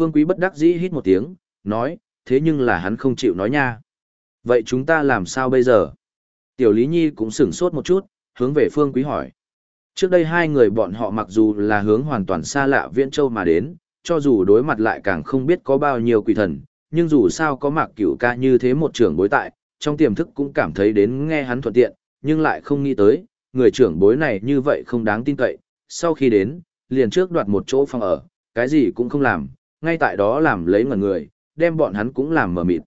Phương Quý bất đắc dĩ hít một tiếng, nói, thế nhưng là hắn không chịu nói nha. Vậy chúng ta làm sao bây giờ? Tiểu Lý Nhi cũng sửng sốt một chút, hướng về Phương Quý hỏi. Trước đây hai người bọn họ mặc dù là hướng hoàn toàn xa lạ Viễn Châu mà đến, cho dù đối mặt lại càng không biết có bao nhiêu quỷ thần, nhưng dù sao có mạc cửu ca như thế một trưởng bối tại, trong tiềm thức cũng cảm thấy đến nghe hắn thuận tiện, nhưng lại không nghĩ tới, người trưởng bối này như vậy không đáng tin cậy, sau khi đến, liền trước đoạt một chỗ phòng ở, cái gì cũng không làm, ngay tại đó làm lấy ngần người, đem bọn hắn cũng làm mờ mịt.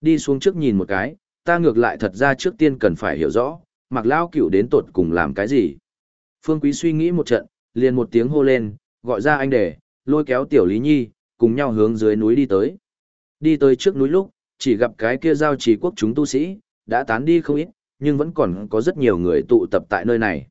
Đi xuống trước nhìn một cái, ta ngược lại thật ra trước tiên cần phải hiểu rõ, mặc lao cửu đến tột cùng làm cái gì. Phương Quý suy nghĩ một trận, liền một tiếng hô lên, gọi ra anh để, lôi kéo tiểu Lý Nhi, cùng nhau hướng dưới núi đi tới. Đi tới trước núi lúc, chỉ gặp cái kia giao trì quốc chúng tu sĩ, đã tán đi không ít, nhưng vẫn còn có rất nhiều người tụ tập tại nơi này.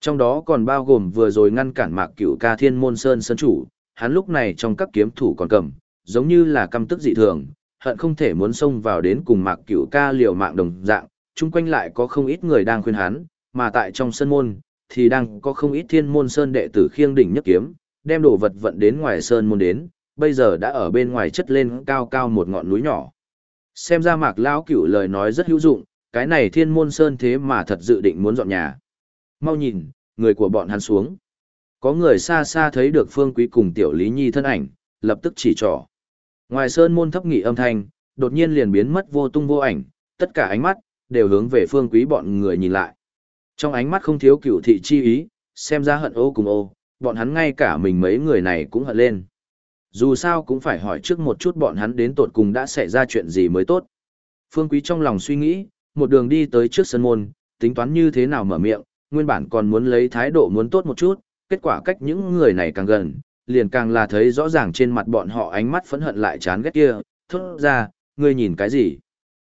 Trong đó còn bao gồm vừa rồi ngăn cản mạc cửu ca thiên môn sơn sân chủ, hắn lúc này trong các kiếm thủ còn cầm, giống như là căm tức dị thường, hận không thể muốn xông vào đến cùng mạc cửu ca liều mạng đồng dạng, chung quanh lại có không ít người đang khuyên hắn, mà tại trong sân môn, thì đang có không ít thiên môn sơn đệ tử khiêng đỉnh nhất kiếm, đem đồ vật vận đến ngoài sơn môn đến, bây giờ đã ở bên ngoài chất lên cao cao một ngọn núi nhỏ. Xem ra mạc lão cửu lời nói rất hữu dụng, cái này thiên môn sơn thế mà thật dự định muốn dọn nhà. Mau nhìn, người của bọn hắn xuống. Có người xa xa thấy được phương quý cùng tiểu lý nhi thân ảnh, lập tức chỉ trỏ. Ngoài sơn môn thấp nghị âm thanh, đột nhiên liền biến mất vô tung vô ảnh, tất cả ánh mắt, đều hướng về phương quý bọn người nhìn lại. Trong ánh mắt không thiếu cửu thị chi ý, xem ra hận ô cùng ô, bọn hắn ngay cả mình mấy người này cũng hận lên. Dù sao cũng phải hỏi trước một chút bọn hắn đến tột cùng đã xảy ra chuyện gì mới tốt. Phương Quý trong lòng suy nghĩ, một đường đi tới trước sân môn, tính toán như thế nào mở miệng, nguyên bản còn muốn lấy thái độ muốn tốt một chút, kết quả cách những người này càng gần, liền càng là thấy rõ ràng trên mặt bọn họ ánh mắt phẫn hận lại chán ghét kia, thốt ra, ngươi nhìn cái gì?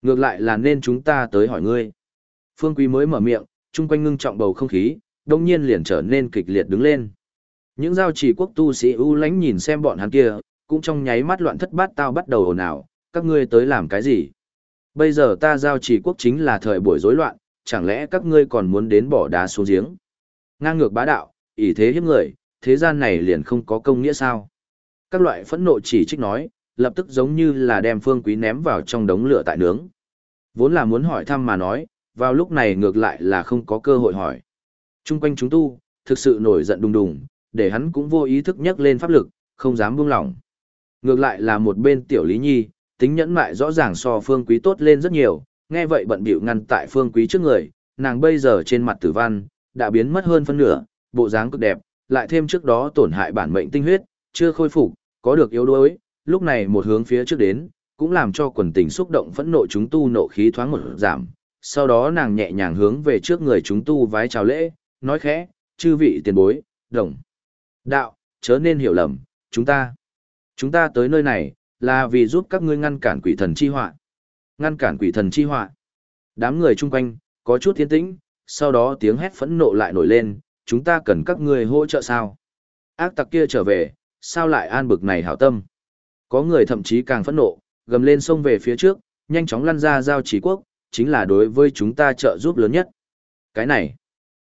Ngược lại là nên chúng ta tới hỏi ngươi. Phương Quý mới mở miệng, chung quanh ngưng trọng bầu không khí, đông nhiên liền trở nên kịch liệt đứng lên. Những giao chỉ quốc tu sĩ ưu lánh nhìn xem bọn hắn kia, cũng trong nháy mắt loạn thất bát tao bắt đầu ồn ào, các ngươi tới làm cái gì? Bây giờ ta giao chỉ quốc chính là thời buổi rối loạn, chẳng lẽ các ngươi còn muốn đến bỏ đá xuống giếng? Ngang ngược bá đạo, ỷ thế hiếp người, thế gian này liền không có công nghĩa sao? Các loại phẫn nộ chỉ trích nói, lập tức giống như là đem phương quý ném vào trong đống lửa tại nướng. Vốn là muốn hỏi thăm mà nói, vào lúc này ngược lại là không có cơ hội hỏi. Trung quanh chúng tu, thực sự nổi giận đùng đùng, để hắn cũng vô ý thức nhắc lên pháp lực, không dám buông lỏng. Ngược lại là một bên tiểu Lý Nhi, tính nhẫn mại rõ ràng so phương quý tốt lên rất nhiều, nghe vậy bận bịu ngăn tại phương quý trước người, nàng bây giờ trên mặt tử văn, đã biến mất hơn phân nửa, bộ dáng cực đẹp, lại thêm trước đó tổn hại bản mệnh tinh huyết, chưa khôi phục, có được yếu đuối, lúc này một hướng phía trước đến, cũng làm cho quần tình xúc động phẫn nộ chúng tu nộ khí thoáng một giảm. Sau đó nàng nhẹ nhàng hướng về trước người chúng tu vái chào lễ, nói khẽ, chư vị tiền bối, đồng. Đạo, chớ nên hiểu lầm, chúng ta. Chúng ta tới nơi này, là vì giúp các ngươi ngăn cản quỷ thần chi họa. Ngăn cản quỷ thần chi họa. Đám người chung quanh, có chút thiên tĩnh, sau đó tiếng hét phẫn nộ lại nổi lên, chúng ta cần các ngươi hỗ trợ sao? Ác tặc kia trở về, sao lại an bực này hảo tâm? Có người thậm chí càng phẫn nộ, gầm lên xông về phía trước, nhanh chóng lăn ra giao chỉ quốc, chính là đối với chúng ta trợ giúp lớn nhất. Cái này,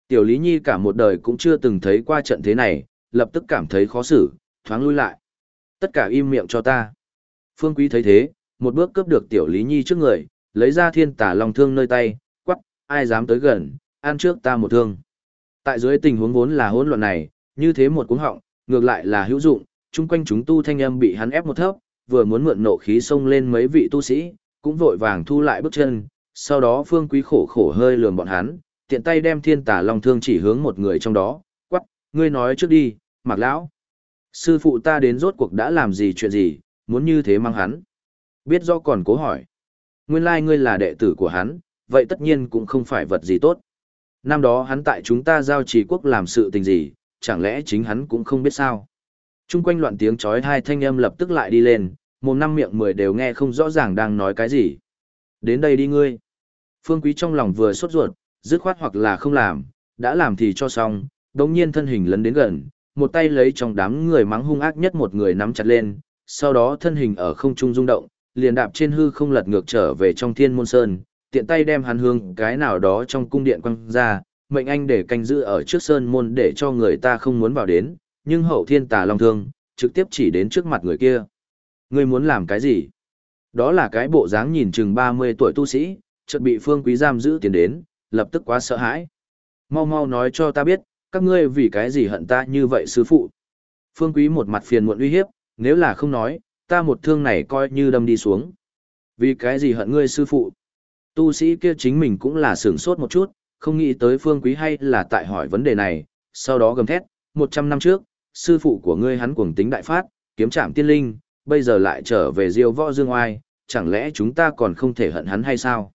tiểu Lý Nhi cả một đời cũng chưa từng thấy qua trận thế này, lập tức cảm thấy khó xử, thoáng lui lại. Tất cả im miệng cho ta. Phương Quý thấy thế, một bước cướp được tiểu Lý Nhi trước người, lấy ra thiên tả long thương nơi tay, quắc, ai dám tới gần, ăn trước ta một thương. Tại dưới tình huống vốn là hỗn loạn này, như thế một cú họng, ngược lại là hữu dụng, chung quanh chúng tu thanh âm bị hắn ép một thấp, vừa muốn mượn nộ khí xông lên mấy vị tu sĩ, cũng vội vàng thu lại bước chân, sau đó Phương Quý khổ khổ hơi lườm bọn hắn, tiện tay đem thiên tả long thương chỉ hướng một người trong đó, quắc, ngươi nói trước đi, mặc Lão. Sư phụ ta đến rốt cuộc đã làm gì chuyện gì, muốn như thế mang hắn. Biết do còn cố hỏi. Nguyên lai ngươi là đệ tử của hắn, vậy tất nhiên cũng không phải vật gì tốt. Năm đó hắn tại chúng ta giao trì quốc làm sự tình gì, chẳng lẽ chính hắn cũng không biết sao. Trung quanh loạn tiếng chói hai thanh âm lập tức lại đi lên, một năm miệng mười đều nghe không rõ ràng đang nói cái gì. Đến đây đi ngươi. Phương Quý trong lòng vừa sốt ruột, dứt khoát hoặc là không làm, đã làm thì cho xong, đồng nhiên thân hình lấn đến gần, một tay lấy trong đám người mắng hung ác nhất một người nắm chặt lên, sau đó thân hình ở không trung rung động, liền đạp trên hư không lật ngược trở về trong thiên môn sơn, tiện tay đem hắn hương cái nào đó trong cung điện quăng ra, mệnh anh để canh giữ ở trước sơn môn để cho người ta không muốn vào đến, nhưng hậu thiên tà long thương, trực tiếp chỉ đến trước mặt người kia. Ngươi muốn làm cái gì? Đó là cái bộ dáng nhìn chừng 30 tuổi tu sĩ, chợt bị Phương Quý giam giữ tiền đến, lập tức quá sợ hãi. Mau mau nói cho ta biết, các ngươi vì cái gì hận ta như vậy sư phụ. Phương Quý một mặt phiền muộn uy hiếp, nếu là không nói, ta một thương này coi như đâm đi xuống. Vì cái gì hận ngươi sư phụ? Tu sĩ kia chính mình cũng là sửng sốt một chút, không nghĩ tới Phương Quý hay là tại hỏi vấn đề này, sau đó gầm thét, 100 năm trước, sư phụ của ngươi hắn cuồng tính đại phát, kiếm trạm tiên linh, bây giờ lại trở về diêu võ dương oai, chẳng lẽ chúng ta còn không thể hận hắn hay sao?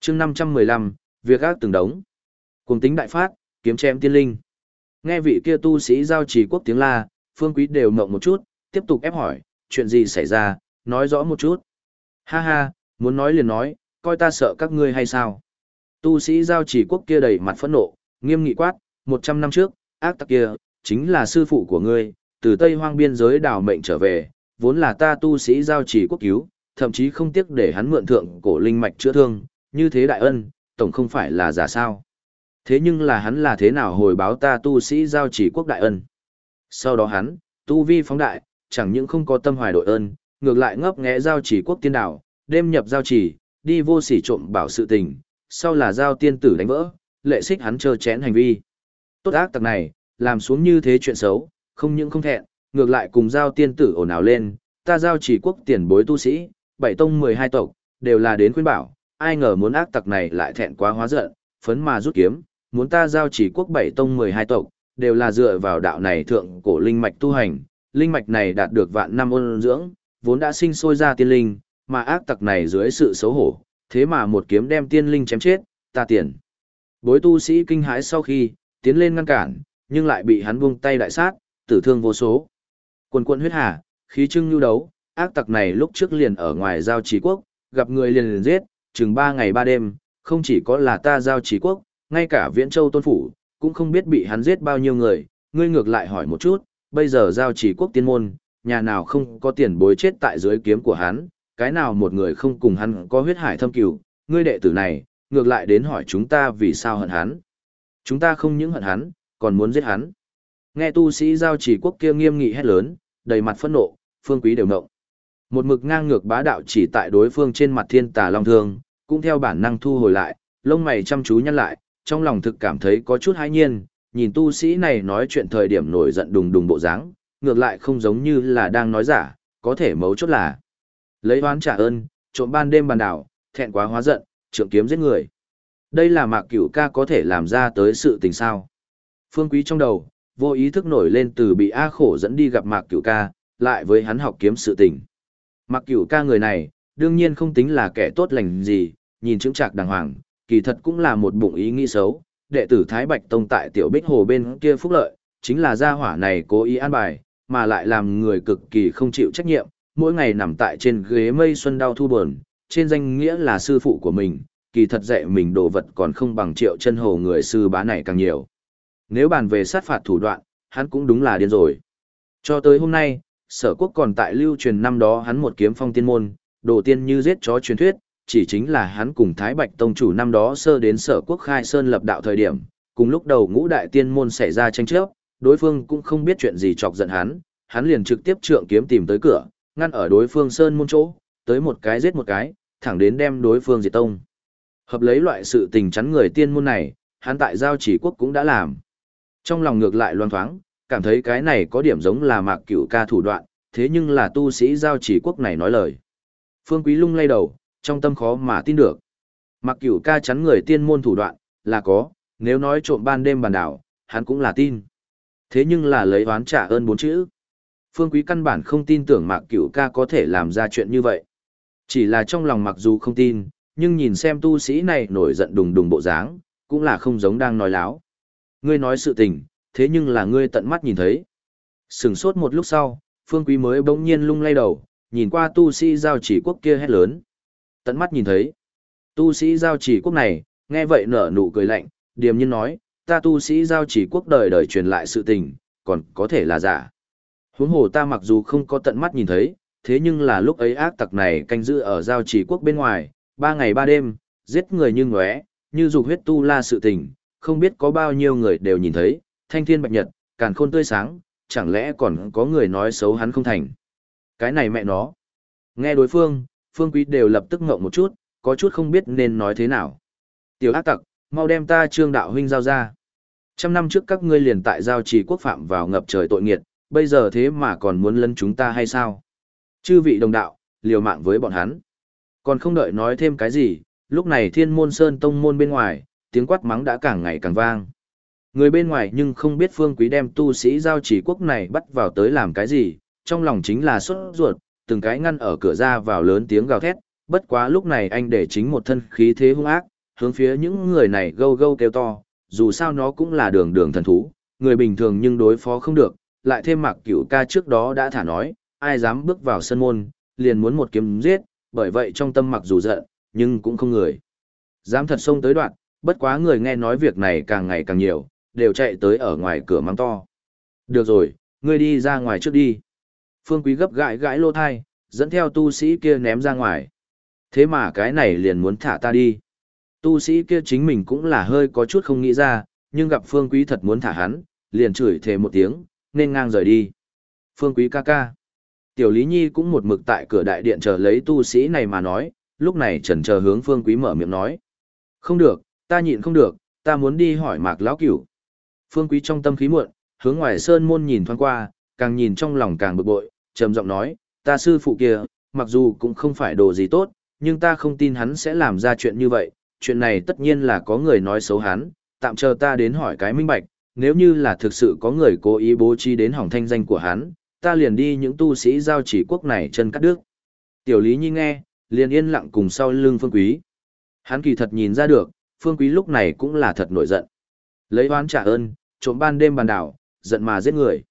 chương 515, việc ác từng đống. Cuồng tính đại phát, kiếm chém tiên linh. Nghe vị kia tu sĩ giao trì quốc tiếng la, phương quý đều mộng một chút, tiếp tục ép hỏi, chuyện gì xảy ra, nói rõ một chút. Ha ha, muốn nói liền nói, coi ta sợ các ngươi hay sao? Tu sĩ giao Chỉ quốc kia đầy mặt phẫn nộ, nghiêm nghị quát, 100 năm trước, ác tặc kia, chính là sư phụ của ngươi, từ Tây Hoang biên giới đào mệnh trở về, vốn là ta tu sĩ giao Chỉ quốc cứu, thậm chí không tiếc để hắn mượn thượng cổ linh mạch chữa thương, như thế đại ân, tổng không phải là giả sao. Thế nhưng là hắn là thế nào hồi báo ta tu sĩ giao chỉ quốc đại ân. Sau đó hắn, tu vi phóng đại, chẳng những không có tâm hoài đội ơn, ngược lại ngấp nghé giao chỉ quốc tiên đảo, đêm nhập giao chỉ, đi vô sỉ trộm bảo sự tình, sau là giao tiên tử đánh vỡ, lệ xích hắn chờ chén hành vi. Tốt ác tặc này, làm xuống như thế chuyện xấu, không những không thẹn, ngược lại cùng giao tiên tử ồn ào lên, ta giao chỉ quốc tiền bối tu sĩ, bảy tông mười hai tộc, đều là đến khuyên bảo, ai ngờ muốn ác tặc này lại thẹn quá hóa giận, phấn mà rút kiếm, muốn ta giao chỉ quốc bảy tông mười hai tộc, đều là dựa vào đạo này thượng cổ linh mạch tu hành, linh mạch này đạt được vạn năm ôn dưỡng, vốn đã sinh sôi ra tiên linh, mà ác tặc này dưới sự xấu hổ, thế mà một kiếm đem tiên linh chém chết, ta tiền. Bối tu sĩ kinh hãi sau khi, tiến lên ngăn cản, nhưng lại bị hắn buông tay đại sát, tử thương vô số. Quần quận huyết hà, khí trưng nhu đấu, ác tặc này lúc trước liền ở ngoài giao trí quốc, gặp người liền liền giết, chừng ba ngày ba đêm, không chỉ có là ta giao trí quốc, ngay cả viễn châu tôn phủ, cũng không biết bị hắn giết bao nhiêu người, ngươi ngược lại hỏi một chút, bây giờ giao chỉ quốc tiên môn, nhà nào không có tiền bối chết tại dưới kiếm của hắn, cái nào một người không cùng hắn có huyết hải thâm cửu, ngươi đệ tử này, ngược lại đến hỏi chúng ta vì sao hận hắn. Chúng ta không những hận hắn, còn muốn giết hắn. Nghe tu sĩ giao chỉ quốc kia nghiêm nghị hét lớn, đầy mặt phẫn nộ, phương quý đều nộng. Một mực ngang ngược bá đạo chỉ tại đối phương trên mặt thiên tà long thương, cũng theo bản năng thu hồi lại, lông mày chăm chú nhăn lại, trong lòng thực cảm thấy có chút hãi nhiên, nhìn tu sĩ này nói chuyện thời điểm nổi giận đùng đùng bộ dáng, ngược lại không giống như là đang nói giả, có thể mấu chốt là lấy oán trả ơn, trộm ban đêm bàn đảo, thẹn quá hóa giận, trượng kiếm giết người. Đây là mạc cửu ca có thể làm ra tới sự tình sao. Phương quý trong đầu, vô ý thức nổi lên từ bị A khổ dẫn đi gặp mạc cửu ca, lại với hắn học kiếm sự tình. Mạc cửu ca người này, đương nhiên không tính là kẻ tốt lành gì, nhìn chứng trạc đàng hoàng, kỳ thật cũng là một bụng ý nghĩ xấu. Đệ tử Thái Bạch Tông tại Tiểu Bích Hồ bên kia phúc lợi, chính là gia hỏa này cố ý an bài, mà lại làm người cực kỳ không chịu trách nhiệm, mỗi ngày nằm tại trên ghế mây xuân đau thu buồn, trên danh nghĩa là sư phụ của mình, kỳ thật dạy mình đồ vật còn không bằng triệu chân hồ người sư bá này càng nhiều. Nếu bàn về sát phạt thủ đoạn, hắn cũng đúng là điên rồi. Cho tới hôm nay, sở quốc còn tại lưu truyền năm đó hắn một kiếm phong tiên môn, đồ tiên như giết chó truyền thuyết, chỉ chính là hắn cùng Thái Bạch Tông chủ năm đó sơ đến sở quốc khai sơn lập đạo thời điểm, cùng lúc đầu ngũ đại tiên môn xảy ra tranh chấp, đối phương cũng không biết chuyện gì chọc giận hắn, hắn liền trực tiếp trượng kiếm tìm tới cửa, ngăn ở đối phương sơn môn chỗ, tới một cái giết một cái, thẳng đến đem đối phương diệt tông. Hợp lấy loại sự tình chắn người tiên môn này, hắn tại giao chỉ quốc cũng đã làm. Trong lòng ngược lại loan thoáng, cảm thấy cái này có điểm giống là mạc cửu ca thủ đoạn, thế nhưng là tu sĩ giao chỉ quốc này nói lời. Phương Quý lung lay đầu, trong tâm khó mà tin được. Mặc cửu ca chắn người tiên môn thủ đoạn, là có, nếu nói trộm ban đêm bàn đảo, hắn cũng là tin. Thế nhưng là lấy oán trả ơn bốn chữ. Phương Quý căn bản không tin tưởng Mạc Cửu ca có thể làm ra chuyện như vậy. Chỉ là trong lòng mặc dù không tin, nhưng nhìn xem tu sĩ này nổi giận đùng đùng bộ dáng, cũng là không giống đang nói láo. Ngươi nói sự tình, thế nhưng là ngươi tận mắt nhìn thấy. Sừng sốt một lúc sau, Phương Quý mới bỗng nhiên lung lay đầu, nhìn qua tu sĩ giao chỉ quốc kia hét lớn. Tận mắt nhìn thấy. Tu sĩ giao chỉ quốc này, nghe vậy nở nụ cười lạnh, điềm nhiên nói, ta tu sĩ giao chỉ quốc đời đời truyền lại sự tình, còn có thể là giả. Huống hồ ta mặc dù không có tận mắt nhìn thấy, thế nhưng là lúc ấy ác tặc này canh giữ ở giao chỉ quốc bên ngoài, ba ngày ba đêm, giết người như ngóe, như dục huyết tu la sự tình, không biết có bao nhiêu người đều nhìn thấy, thanh thiên bạch nhật, càn khôn tươi sáng, chẳng lẽ còn có người nói xấu hắn không thành. Cái này mẹ nó. Nghe đối phương, phương quý đều lập tức ngộng một chút, có chút không biết nên nói thế nào. Tiểu ác tặc, mau đem ta trương đạo huynh giao ra. Trăm năm trước các ngươi liền tại giao trì quốc phạm vào ngập trời tội nghiệt, bây giờ thế mà còn muốn lấn chúng ta hay sao? Chư vị đồng đạo, liều mạng với bọn hắn. Còn không đợi nói thêm cái gì, lúc này thiên môn sơn tông môn bên ngoài, tiếng quát mắng đã càng ngày càng vang. Người bên ngoài nhưng không biết phương quý đem tu sĩ giao chỉ quốc này bắt vào tới làm cái gì, trong lòng chính là xuất ruột, từng cái ngăn ở cửa ra vào lớn tiếng gào thét, bất quá lúc này anh để chính một thân khí thế hung ác, hướng phía những người này gâu gâu kêu to, dù sao nó cũng là đường đường thần thú, người bình thường nhưng đối phó không được, lại thêm mặc cửu ca trước đó đã thả nói, ai dám bước vào sân môn, liền muốn một kiếm giết, bởi vậy trong tâm mặc dù giận, nhưng cũng không người. Dám thật xông tới đoạn, bất quá người nghe nói việc này càng ngày càng nhiều, đều chạy tới ở ngoài cửa mắng to. Được rồi, ngươi đi ra ngoài trước đi. Phương Quý gấp gãi gãi lô thai, dẫn theo tu sĩ kia ném ra ngoài. Thế mà cái này liền muốn thả ta đi. Tu sĩ kia chính mình cũng là hơi có chút không nghĩ ra, nhưng gặp Phương Quý thật muốn thả hắn, liền chửi thề một tiếng, nên ngang rời đi. Phương Quý ca ca. Tiểu Lý Nhi cũng một mực tại cửa đại điện chờ lấy tu sĩ này mà nói, lúc này trần chờ hướng Phương Quý mở miệng nói. Không được, ta nhịn không được, ta muốn đi hỏi mạc lão cửu. Phương Quý trong tâm khí muộn, hướng ngoài sơn môn nhìn thoáng qua, càng nhìn trong lòng càng bực bội, trầm giọng nói, ta sư phụ kia, mặc dù cũng không phải đồ gì tốt, nhưng ta không tin hắn sẽ làm ra chuyện như vậy, chuyện này tất nhiên là có người nói xấu hắn, tạm chờ ta đến hỏi cái minh bạch, nếu như là thực sự có người cố ý bố trí đến hỏng thanh danh của hắn, ta liền đi những tu sĩ giao chỉ quốc này chân cắt đứt. Tiểu Lý Nhi nghe, liền yên lặng cùng sau lưng Phương Quý. Hắn kỳ thật nhìn ra được, Phương Quý lúc này cũng là thật nổi giận. Lấy oán trả ơn, trộm ban đêm bàn đảo, giận mà giết người.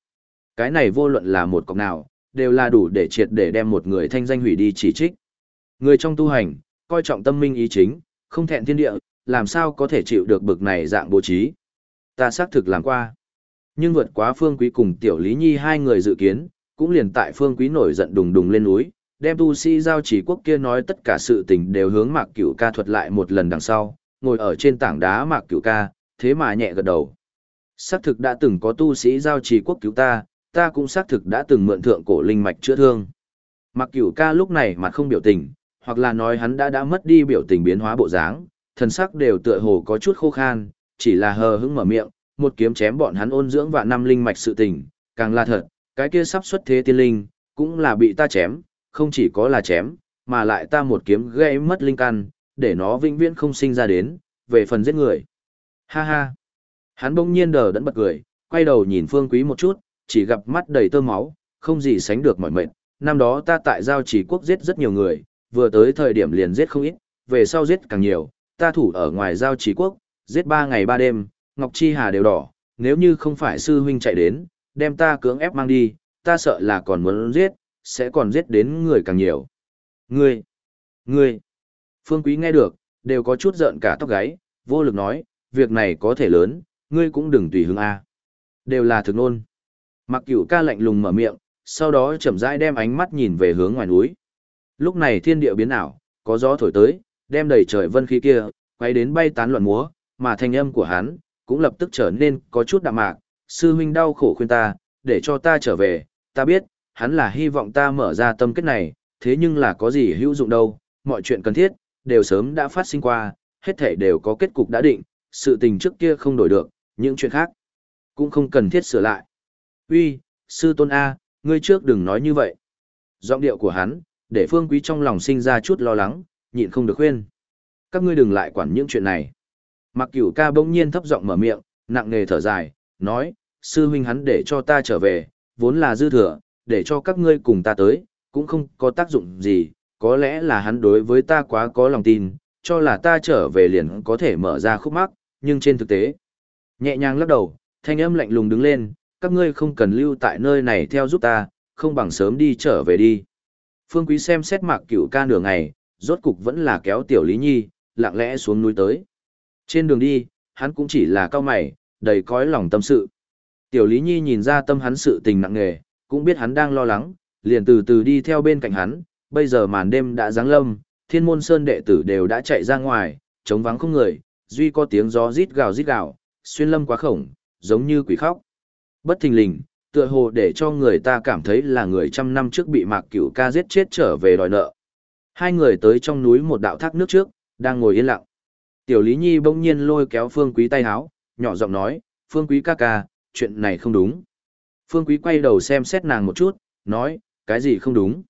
Cái này vô luận là một cọc nào, đều là đủ để triệt để đem một người thanh danh hủy đi chỉ trích. Người trong tu hành, coi trọng tâm minh ý chính, không thẹn thiên địa, làm sao có thể chịu được bực này dạng bố trí. Ta xác thực làm qua. Nhưng vượt quá phương quý cùng tiểu lý nhi hai người dự kiến, cũng liền tại phương quý nổi giận đùng đùng lên núi, đem tu sĩ giao chỉ quốc kia nói tất cả sự tình đều hướng mạc cửu ca thuật lại một lần đằng sau, ngồi ở trên tảng đá mạc cửu ca, thế mà nhẹ gật đầu. Xác thực đã từng có tu sĩ giao chỉ quốc cứu ta, ta cũng xác thực đã từng mượn thượng cổ linh mạch chữa thương. Mạc cửu ca lúc này mặt không biểu tình, hoặc là nói hắn đã đã mất đi biểu tình biến hóa bộ dáng, thần sắc đều tựa hồ có chút khô khan, chỉ là hờ hững mở miệng, một kiếm chém bọn hắn ôn dưỡng và năm linh mạch sự tình, càng là thật, cái kia sắp xuất thế tiên linh, cũng là bị ta chém, không chỉ có là chém, mà lại ta một kiếm gây mất linh căn, để nó vĩnh viễn không sinh ra đến, về phần giết người. Ha ha. Hắn bỗng nhiên đờ đẫn bật cười, quay đầu nhìn Phương Quý một chút, chỉ gặp mắt đầy tơ máu, không gì sánh được mỏi mệt. Năm đó ta tại giao chỉ quốc giết rất nhiều người, vừa tới thời điểm liền giết không ít, về sau giết càng nhiều, ta thủ ở ngoài giao chỉ quốc, giết ba ngày ba đêm, Ngọc Chi Hà đều đỏ, nếu như không phải sư huynh chạy đến, đem ta cưỡng ép mang đi, ta sợ là còn muốn giết, sẽ còn giết đến người càng nhiều. Ngươi, ngươi, Phương Quý nghe được, đều có chút giận cả tóc gáy, vô lực nói, việc này có thể lớn, ngươi cũng đừng tùy hứng A. Đều là thực nôn. Mặc cửu ca lạnh lùng mở miệng, sau đó chậm rãi đem ánh mắt nhìn về hướng ngoài núi. Lúc này thiên địa biến ảo, có gió thổi tới, đem đầy trời vân khí kia, quay đến bay tán loạn múa, mà thanh âm của hắn, cũng lập tức trở nên có chút đạm mạc. Sư huynh đau khổ khuyên ta, để cho ta trở về, ta biết, hắn là hy vọng ta mở ra tâm kết này, thế nhưng là có gì hữu dụng đâu, mọi chuyện cần thiết, đều sớm đã phát sinh qua, hết thể đều có kết cục đã định, sự tình trước kia không đổi được, những chuyện khác cũng không cần thiết sửa lại. Uy, sư tôn A, ngươi trước đừng nói như vậy. Giọng điệu của hắn, để phương quý trong lòng sinh ra chút lo lắng, nhịn không được khuyên. Các ngươi đừng lại quản những chuyện này. Mặc cửu ca bỗng nhiên thấp giọng mở miệng, nặng nề thở dài, nói, sư huynh hắn để cho ta trở về, vốn là dư thừa, để cho các ngươi cùng ta tới, cũng không có tác dụng gì, có lẽ là hắn đối với ta quá có lòng tin, cho là ta trở về liền có thể mở ra khúc mắc, nhưng trên thực tế, nhẹ nhàng lắc đầu, thanh âm lạnh lùng đứng lên, các ngươi không cần lưu tại nơi này theo giúp ta, không bằng sớm đi trở về đi. Phương Quý xem xét mạc cửu ca nửa ngày, rốt cục vẫn là kéo tiểu Lý Nhi, lặng lẽ xuống núi tới. Trên đường đi, hắn cũng chỉ là cao mày, đầy cõi lòng tâm sự. Tiểu Lý Nhi nhìn ra tâm hắn sự tình nặng nề, cũng biết hắn đang lo lắng, liền từ từ đi theo bên cạnh hắn, bây giờ màn đêm đã giáng lâm, thiên môn sơn đệ tử đều đã chạy ra ngoài, trống vắng không người, duy có tiếng gió rít gào rít gào, xuyên lâm quá khổng, giống như quỷ khóc. Bất thình lình, tựa hồ để cho người ta cảm thấy là người trăm năm trước bị Mạc Cửu ca giết chết trở về đòi nợ. Hai người tới trong núi một đạo thác nước trước, đang ngồi yên lặng. Tiểu Lý Nhi bỗng nhiên lôi kéo Phương Quý tay háo, nhỏ giọng nói, Phương Quý ca ca, chuyện này không đúng. Phương Quý quay đầu xem xét nàng một chút, nói, cái gì không đúng.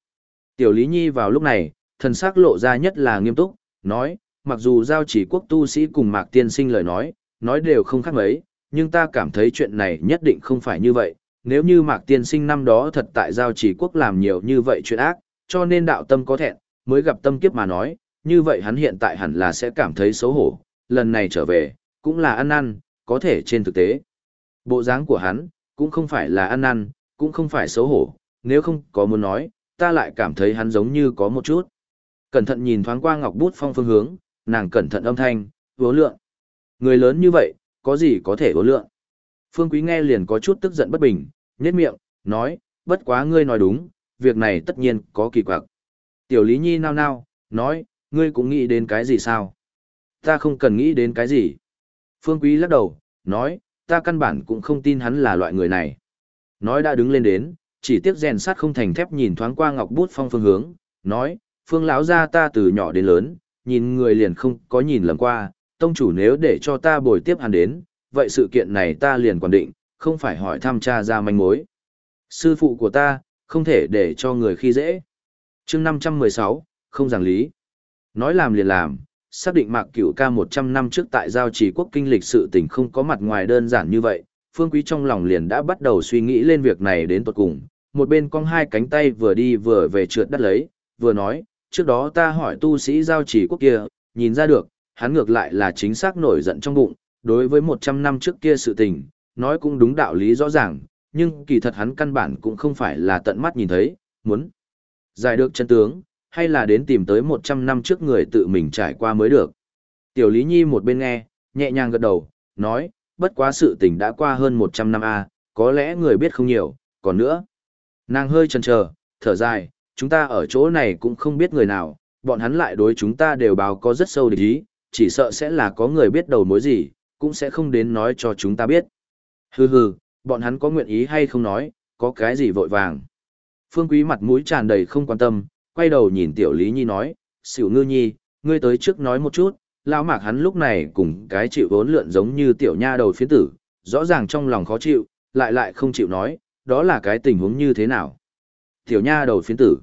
Tiểu Lý Nhi vào lúc này, thần sắc lộ ra nhất là nghiêm túc, nói, mặc dù giao chỉ quốc tu sĩ cùng Mạc Tiên Sinh lời nói, nói đều không khác mấy, nhưng ta cảm thấy chuyện này nhất định không phải như vậy. Nếu như Mạc Tiên Sinh năm đó thật tại giao chỉ quốc làm nhiều như vậy chuyện ác, cho nên đạo tâm có thẹn, mới gặp tâm kiếp mà nói, như vậy hắn hiện tại hẳn là sẽ cảm thấy xấu hổ, lần này trở về, cũng là ăn năn, có thể trên thực tế. Bộ dáng của hắn, cũng không phải là ăn năn, cũng không phải xấu hổ, nếu không có muốn nói, ta lại cảm thấy hắn giống như có một chút. Cẩn thận nhìn thoáng qua ngọc bút phong phương hướng, nàng cẩn thận âm thanh, vô lượng. Người lớn như vậy, có gì có thể vô lượng. Phương Quý nghe liền có chút tức giận bất bình, nhếch miệng, nói, bất quá ngươi nói đúng, việc này tất nhiên có kỳ quặc. Tiểu Lý Nhi nao nao, nói, ngươi cũng nghĩ đến cái gì sao? Ta không cần nghĩ đến cái gì. Phương Quý lắc đầu, nói, ta căn bản cũng không tin hắn là loại người này. Nói đã đứng lên đến, chỉ tiếc rèn sắt không thành thép nhìn thoáng qua ngọc bút phong phương hướng, nói, phương lão gia ta từ nhỏ đến lớn, nhìn người liền không có nhìn lầm qua, tông chủ nếu để cho ta bồi tiếp hắn đến, vậy sự kiện này ta liền quản định, không phải hỏi thăm cha ra manh mối. Sư phụ của ta, không thể để cho người khi dễ. chương 516, không giảng lý. Nói làm liền làm, xác định mạc cửu ca 100 năm trước tại giao trì quốc kinh lịch sự tình không có mặt ngoài đơn giản như vậy, phương quý trong lòng liền đã bắt đầu suy nghĩ lên việc này đến tuột cùng. Một bên cong hai cánh tay vừa đi vừa về trượt đất lấy, vừa nói, trước đó ta hỏi tu sĩ giao trì quốc kia, nhìn ra được, hắn ngược lại là chính xác nổi giận trong bụng, đối với 100 năm trước kia sự tình, nói cũng đúng đạo lý rõ ràng, nhưng kỳ thật hắn căn bản cũng không phải là tận mắt nhìn thấy, muốn giải được chân tướng, hay là đến tìm tới 100 năm trước người tự mình trải qua mới được. Tiểu Lý Nhi một bên nghe, nhẹ nhàng gật đầu, nói, bất quá sự tình đã qua hơn 100 năm a, có lẽ người biết không nhiều, còn nữa. Nàng hơi chần chờ, thở dài, chúng ta ở chỗ này cũng không biết người nào, bọn hắn lại đối chúng ta đều báo có rất sâu địch ý, chỉ sợ sẽ là có người biết đầu mối gì, cũng sẽ không đến nói cho chúng ta biết. Hừ hừ, bọn hắn có nguyện ý hay không nói, có cái gì vội vàng. Phương Quý mặt mũi tràn đầy không quan tâm, quay đầu nhìn Tiểu Lý Nhi nói, xỉu ngư nhi, ngươi tới trước nói một chút, lão mạc hắn lúc này cùng cái chịu vốn lượn giống như tiểu nha đầu phiến tử, rõ ràng trong lòng khó chịu, lại lại không chịu nói, đó là cái tình huống như thế nào. Tiểu nha đầu phiến tử.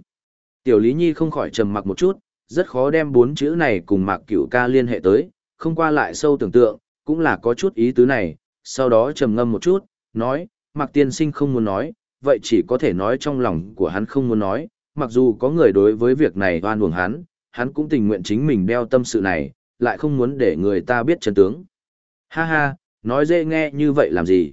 Tiểu Lý Nhi không khỏi trầm mặc một chút, rất khó đem bốn chữ này cùng mạc cửu ca liên hệ tới, không qua lại sâu tưởng tượng, cũng là có chút ý tứ này, sau đó trầm ngâm một chút, nói, mạc tiên sinh không muốn nói, vậy chỉ có thể nói trong lòng của hắn không muốn nói, mặc dù có người đối với việc này oan uổng hắn, hắn cũng tình nguyện chính mình đeo tâm sự này, lại không muốn để người ta biết chân tướng. Ha ha, nói dễ nghe như vậy làm gì?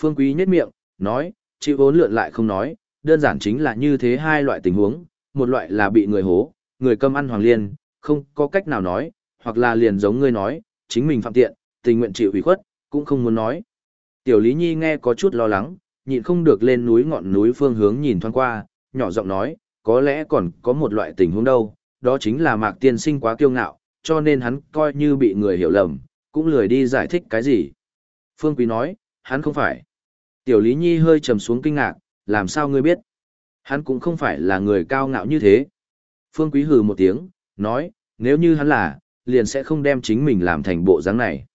Phương Quý nhếch miệng, nói, chịu vốn lượn lại không nói, đơn giản chính là như thế hai loại tình huống, một loại là bị người hố, người câm ăn hoàng liên, không có cách nào nói, hoặc là liền giống ngươi nói, chính mình phạm tiện, tình nguyện chịu ủy khuất, cũng không muốn nói. Tiểu Lý Nhi nghe có chút lo lắng, nhịn không được lên núi ngọn núi phương hướng nhìn thoáng qua, nhỏ giọng nói, có lẽ còn có một loại tình huống đâu, đó chính là Mạc Tiên Sinh quá kiêu ngạo, cho nên hắn coi như bị người hiểu lầm, cũng lười đi giải thích cái gì. Phương Quý nói, hắn không phải. Tiểu Lý Nhi hơi trầm xuống kinh ngạc, làm sao ngươi biết? Hắn cũng không phải là người cao ngạo như thế. Phương Quý hừ một tiếng, nói, nếu như hắn là, liền sẽ không đem chính mình làm thành bộ dáng này.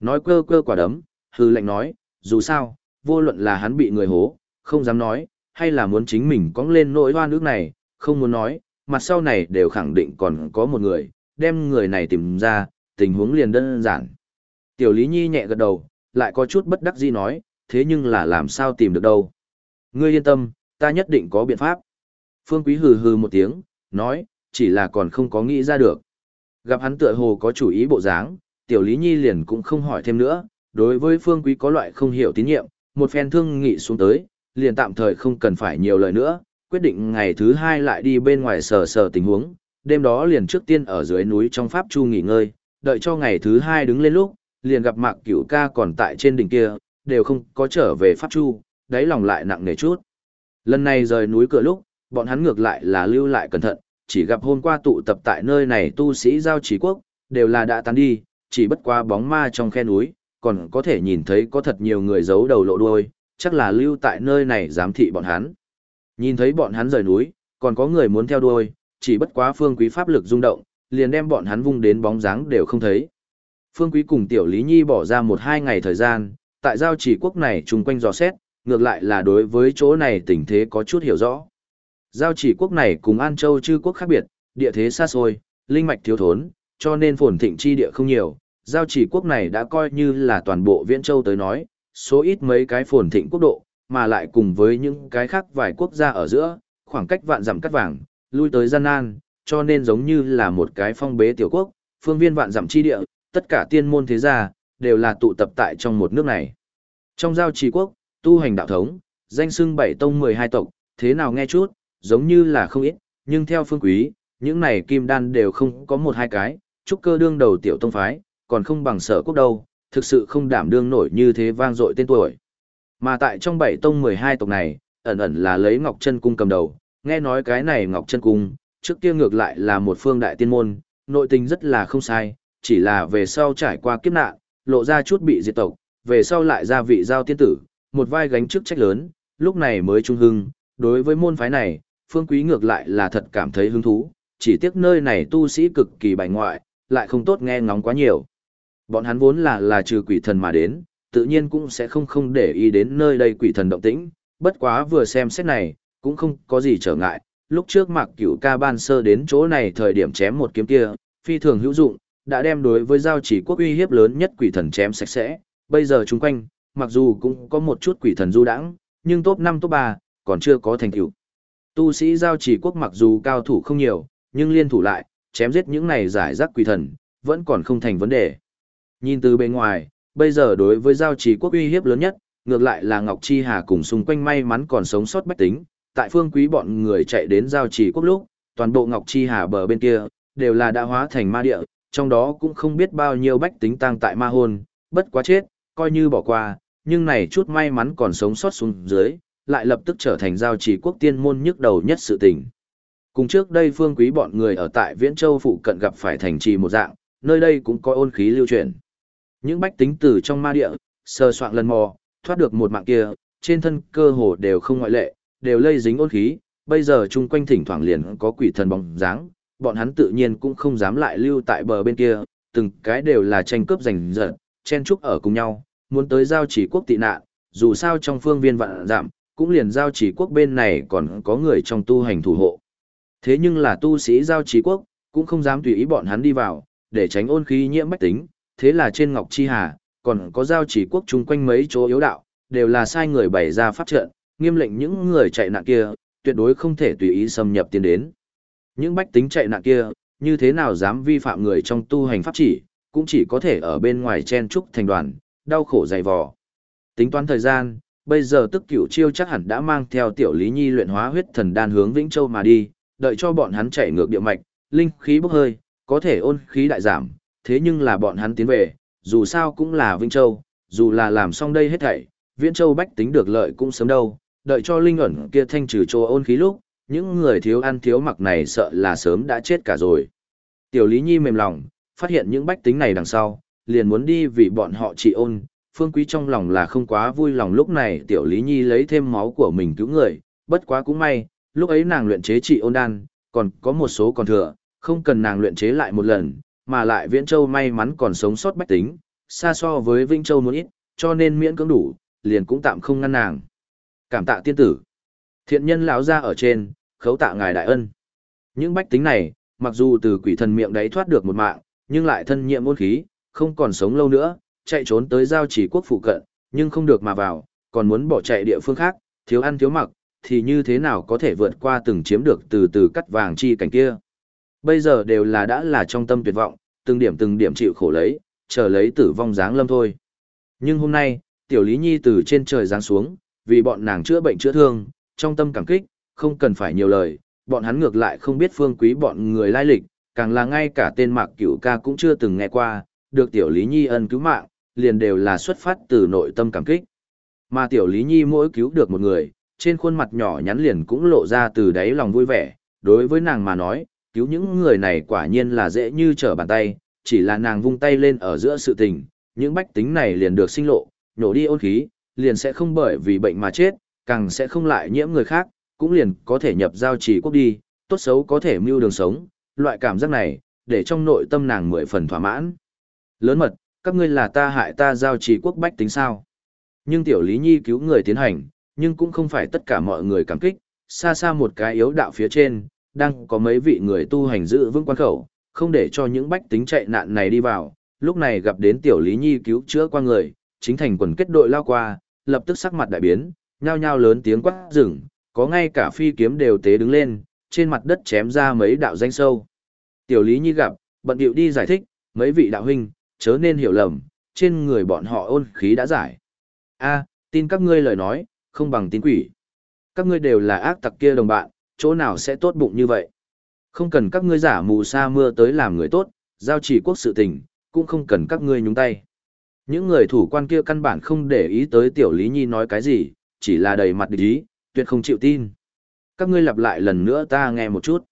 Nói quơ quơ quả đấm, hừ lạnh nói, dù sao, vô luận là hắn bị người hố, không dám nói, hay là muốn chính mình cóng lên nỗi hoa nước này, không muốn nói, mặt sau này đều khẳng định còn có một người, đem người này tìm ra, tình huống liền đơn giản. Tiểu Lý Nhi nhẹ gật đầu, lại có chút bất đắc dĩ nói, thế nhưng là làm sao tìm được đâu. Ngươi yên tâm, ta nhất định có biện pháp. Phương Quý hừ hừ một tiếng, nói, chỉ là còn không có nghĩ ra được. Gặp hắn tựa hồ có chủ ý bộ dáng, Tiểu Lý Nhi liền cũng không hỏi thêm nữa, đối với Phương Quý có loại không hiểu tín nhiệm, một phen thương nghị xuống tới, liền tạm thời không cần phải nhiều lời nữa, quyết định ngày thứ hai lại đi bên ngoài sờ sờ tình huống, đêm đó liền trước tiên ở dưới núi trong Pháp Chu nghỉ ngơi, đợi cho ngày thứ hai đứng lên lúc, liền gặp Mạc Cửu ca còn tại trên đỉnh kia, đều không có trở về Pháp Chu, đáy lòng lại nặng nề chút. Lần này rời núi cửa lúc, bọn hắn ngược lại là lưu lại cẩn thận, chỉ gặp hôm qua tụ tập tại nơi này tu sĩ giao trí quốc, đều là đã tán đi, chỉ bất qua bóng ma trong khe núi, còn có thể nhìn thấy có thật nhiều người giấu đầu lộ đuôi, chắc là lưu tại nơi này giám thị bọn hắn. Nhìn thấy bọn hắn rời núi, còn có người muốn theo đuôi, chỉ bất quá phương quý pháp lực rung động, liền đem bọn hắn vung đến bóng dáng đều không thấy. Phương quý cùng tiểu Lý Nhi bỏ ra một hai ngày thời gian, tại giao chỉ quốc này chung quanh dò xét, ngược lại là đối với chỗ này tình thế có chút hiểu rõ. Giao chỉ quốc này cùng An Châu chư quốc khác biệt, địa thế xa xôi, linh mạch thiếu thốn, cho nên phồn thịnh chi địa không nhiều. Giao chỉ quốc này đã coi như là toàn bộ Viễn Châu tới nói, số ít mấy cái phồn thịnh quốc độ, mà lại cùng với những cái khác vài quốc gia ở giữa, khoảng cách vạn dặm cắt vàng, lui tới gian nan, cho nên giống như là một cái phong bế tiểu quốc, phương viên vạn dặm chi địa, tất cả tiên môn thế gia, đều là tụ tập tại trong một nước này. Trong giao trì quốc, tu hành đạo thống, danh xưng bảy tông 12 tộc, thế nào nghe chút, giống như là không ít, nhưng theo phương quý, những này kim đan đều không có một hai cái, trúc cơ đương đầu tiểu tông phái, còn không bằng sở quốc đâu, thực sự không đảm đương nổi như thế vang dội tên tuổi. Mà tại trong bảy tông 12 tộc này, ẩn ẩn là lấy Ngọc Chân Cung cầm đầu, nghe nói cái này Ngọc Chân Cung, trước kia ngược lại là một phương đại tiên môn, nội tình rất là không sai, chỉ là về sau trải qua kiếp nạn, lộ ra chút bị diệt tộc, về sau lại ra vị giao tiên tử, một vai gánh chức trách lớn, lúc này mới trung hưng, đối với môn phái này, phương quý ngược lại là thật cảm thấy hứng thú, chỉ tiếc nơi này tu sĩ cực kỳ bài ngoại, lại không tốt nghe ngóng quá nhiều. Bọn hắn vốn là là trừ quỷ thần mà đến, tự nhiên cũng sẽ không không để ý đến nơi đây quỷ thần động tĩnh, bất quá vừa xem xét này, cũng không có gì trở ngại, lúc trước Mạc Cửu Ca ban sơ đến chỗ này thời điểm chém một kiếm kia, phi thường hữu dụng, đã đem đối với giao chỉ quốc uy hiếp lớn nhất quỷ thần chém sạch sẽ, bây giờ chúng quanh, mặc dù cũng có một chút quỷ thần du đãng, nhưng top 5 top 3 còn chưa có thành tựu. Tu sĩ giao chỉ quốc mặc dù cao thủ không nhiều, nhưng liên thủ lại, chém giết những này giải rác quỷ thần, vẫn còn không thành vấn đề. Nhìn từ bên ngoài, bây giờ đối với giao chỉ quốc uy hiếp lớn nhất, ngược lại là Ngọc Chi Hà cùng xung quanh may mắn còn sống sót bách tính, tại phương quý bọn người chạy đến giao chỉ quốc lúc, toàn bộ Ngọc Chi Hà bờ bên kia, đều là đã hóa thành ma địa, trong đó cũng không biết bao nhiêu bách tính tăng tại ma hồn, bất quá chết, coi như bỏ qua, nhưng này chút may mắn còn sống sót xuống dưới, lại lập tức trở thành giao chỉ quốc tiên môn nhức đầu nhất sự tình. Cùng trước đây phương quý bọn người ở tại Viễn Châu phụ cận gặp phải thành trì một dạng, nơi đây cũng có ôn khí lưu truyền. Những bách tính từ trong ma địa, sơ soạn lần mò, thoát được một mạng kia, trên thân cơ hồ đều không ngoại lệ, đều lây dính ôn khí, bây giờ chung quanh thỉnh thoảng liền có quỷ thần bóng dáng, bọn hắn tự nhiên cũng không dám lại lưu tại bờ bên kia, từng cái đều là tranh cướp giành giật, chen chúc ở cùng nhau, muốn tới giao chỉ quốc tị nạn, dù sao trong phương viên vạn giảm, cũng liền giao chỉ quốc bên này còn có người trong tu hành thủ hộ. Thế nhưng là tu sĩ giao chỉ quốc, cũng không dám tùy ý bọn hắn đi vào, để tránh ôn khí nhiễm bách tính, thế là trên Ngọc Chi Hà, còn có giao chỉ quốc chung quanh mấy chỗ yếu đạo, đều là sai người bày ra pháp trận, nghiêm lệnh những người chạy nạn kia, tuyệt đối không thể tùy ý xâm nhập tiến đến. Những bách tính chạy nạn kia, như thế nào dám vi phạm người trong tu hành pháp chỉ, cũng chỉ có thể ở bên ngoài chen trúc thành đoàn, đau khổ dày vò. Tính toán thời gian, bây giờ tức cửu chiêu chắc hẳn đã mang theo tiểu lý nhi luyện hóa huyết thần đan hướng Vĩnh Châu mà đi, đợi cho bọn hắn chạy ngược địa mạch, linh khí bốc hơi, có thể ôn khí đại giảm, thế nhưng là bọn hắn tiến về, dù sao cũng là vinh Châu, dù là làm xong đây hết thảy, Viễn Châu bách tính được lợi cũng sớm đâu, đợi cho linh ẩn kia thanh trừ chỗ ôn khí lúc, những người thiếu ăn thiếu mặc này sợ là sớm đã chết cả rồi. Tiểu Lý Nhi mềm lòng, phát hiện những bách tính này đằng sau, liền muốn đi vì bọn họ trị ôn, phương quý trong lòng là không quá vui lòng lúc này Tiểu Lý Nhi lấy thêm máu của mình cứu người, bất quá cũng may, lúc ấy nàng luyện chế trị ôn đan, còn có một số còn thừa, không cần nàng luyện chế lại một lần, mà lại Viễn Châu may mắn còn sống sót bách tính, xa so với Vinh Châu muốn ít, cho nên miễn cưỡng đủ, liền cũng tạm không ngăn nàng. Cảm tạ tiên tử. Thiện nhân lão ra ở trên, khấu tạ ngài đại ân. Những bách tính này, mặc dù từ quỷ thần miệng đấy thoát được một mạng, nhưng lại thân nhiễm ôn khí, không còn sống lâu nữa, chạy trốn tới giao chỉ quốc phụ cận, nhưng không được mà vào, còn muốn bỏ chạy địa phương khác, thiếu ăn thiếu mặc, thì như thế nào có thể vượt qua từng chiếm được từ từ cắt vàng chi cảnh kia. Bây giờ đều là đã là trong tâm tuyệt vọng, từng điểm từng điểm chịu khổ lấy, chờ lấy tử vong dáng lâm thôi. Nhưng hôm nay, tiểu lý nhi từ trên trời giáng xuống, vì bọn nàng chữa bệnh chữa thương, trong tâm cảm kích, không cần phải nhiều lời, bọn hắn ngược lại không biết phương quý bọn người lai lịch, càng là ngay cả tên mạc cửu ca cũng chưa từng nghe qua, được tiểu lý nhi ân cứu mạng, liền đều là xuất phát từ nội tâm cảm kích. Mà tiểu lý nhi mỗi cứu được một người, trên khuôn mặt nhỏ nhắn liền cũng lộ ra từ đáy lòng vui vẻ, đối với nàng mà nói, cứu những người này quả nhiên là dễ như trở bàn tay, chỉ là nàng vung tay lên ở giữa sự tình, những bách tính này liền được sinh lộ, nhổ đi ôn khí, liền sẽ không bởi vì bệnh mà chết, càng sẽ không lại nhiễm người khác, cũng liền có thể nhập giao trì quốc đi, tốt xấu có thể mưu đường sống, loại cảm giác này, để trong nội tâm nàng mười phần thỏa mãn. Lớn mật, các ngươi là ta hại ta giao trì quốc bách tính sao. Nhưng tiểu lý nhi cứu người tiến hành, nhưng cũng không phải tất cả mọi người cảm kích, xa xa một cái yếu đạo phía trên, đang có mấy vị người tu hành giữ vững quan khẩu, không để cho những bách tính chạy nạn này đi vào, lúc này gặp đến tiểu lý nhi cứu chữa qua người, chính thành quần kết đội lao qua, lập tức sắc mặt đại biến, nhao nhao lớn tiếng quát rừng, có ngay cả phi kiếm đều tế đứng lên, trên mặt đất chém ra mấy đạo danh sâu. Tiểu Lý Nhi gặp, bận điệu đi giải thích, mấy vị đạo huynh, chớ nên hiểu lầm, trên người bọn họ ôn khí đã giải. a tin các ngươi lời nói, không bằng tin quỷ. Các ngươi đều là ác tặc kia đồng bạn, chỗ nào sẽ tốt bụng như vậy. Không cần các ngươi giả mù sa mưa tới làm người tốt, giao chỉ quốc sự tình, cũng không cần các ngươi nhúng tay. Những người thủ quan kia căn bản không để ý tới tiểu Lý Nhi nói cái gì, chỉ là đầy mặt địch ý, tuyệt không chịu tin. Các ngươi lặp lại lần nữa ta nghe một chút.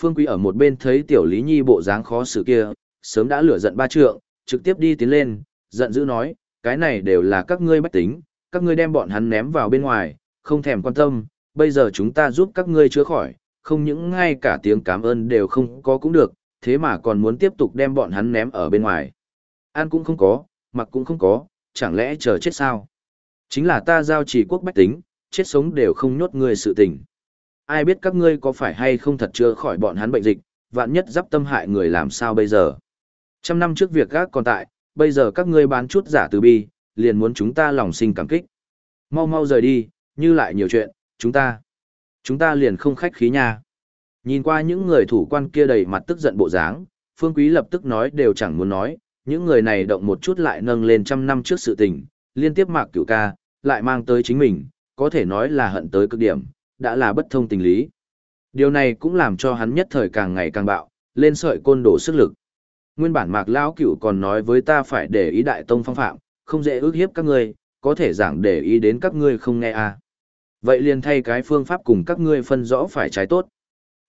Phương Quý ở một bên thấy tiểu Lý Nhi bộ dáng khó xử kia, sớm đã lửa giận ba trượng, trực tiếp đi tiến lên, giận dữ nói, cái này đều là các ngươi bách tính, các ngươi đem bọn hắn ném vào bên ngoài, không thèm quan tâm, bây giờ chúng ta giúp các ngươi chữa khỏi, không những ngay cả tiếng cảm ơn đều không có cũng được, thế mà còn muốn tiếp tục đem bọn hắn ném ở bên ngoài. Ăn cũng không có, mặc cũng không có, chẳng lẽ chờ chết sao? Chính là ta giao chỉ quốc bách tính, chết sống đều không nhốt ngươi sự tình. Ai biết các ngươi có phải hay không thật chữa khỏi bọn hắn bệnh dịch, vạn nhất giáp tâm hại người làm sao bây giờ. Trăm năm trước việc gác còn tại, bây giờ các ngươi bán chút giả từ bi, liền muốn chúng ta lòng sinh cảm kích. Mau mau rời đi, như lại nhiều chuyện, chúng ta, chúng ta liền không khách khí nha. Nhìn qua những người thủ quan kia đầy mặt tức giận bộ dáng, Phương Quý lập tức nói đều chẳng muốn nói, những người này động một chút lại nâng lên trăm năm trước sự tình, liên tiếp mạc cửu ca, lại mang tới chính mình, có thể nói là hận tới cực điểm, đã là bất thông tình lý. Điều này cũng làm cho hắn nhất thời càng ngày càng bạo, lên sợi côn đổ sức lực. Nguyên bản mạc lão cửu còn nói với ta phải để ý đại tông phong phạm, không dễ ước hiếp các ngươi, có thể giảng để ý đến các ngươi không nghe à. Vậy liền thay cái phương pháp cùng các ngươi phân rõ phải trái tốt.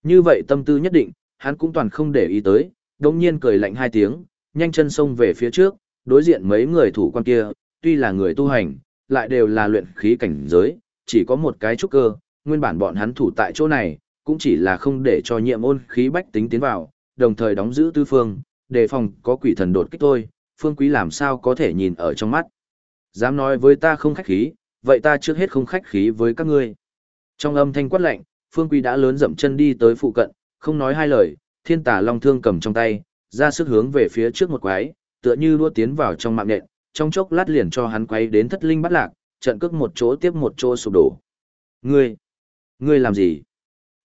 Như vậy tâm tư nhất định, hắn cũng toàn không để ý tới, đồng nhiên cười lạnh hai tiếng, nhanh chân xông về phía trước, đối diện mấy người thủ quan kia, tuy là người tu hành, lại đều là luyện khí cảnh giới, chỉ có một cái trúc cơ, nguyên bản bọn hắn thủ tại chỗ này, cũng chỉ là không để cho nhiệm ôn khí bách tính tiến vào, đồng thời đóng giữ tư phương, đề phòng có quỷ thần đột kích thôi, phương quý làm sao có thể nhìn ở trong mắt. Dám nói với ta không khách khí, vậy ta trước hết không khách khí với các ngươi. Trong âm thanh quát lạnh, phương quý đã lớn dậm chân đi tới phụ cận, không nói hai lời, thiên tà long thương cầm trong tay, ra sức hướng về phía trước một quái, tựa như đua tiến vào trong mạng nện, trong chốc lát liền cho hắn quay đến thất linh bắt lạc, trận cước một chỗ tiếp một chỗ sụp đổ. Ngươi, ngươi làm gì?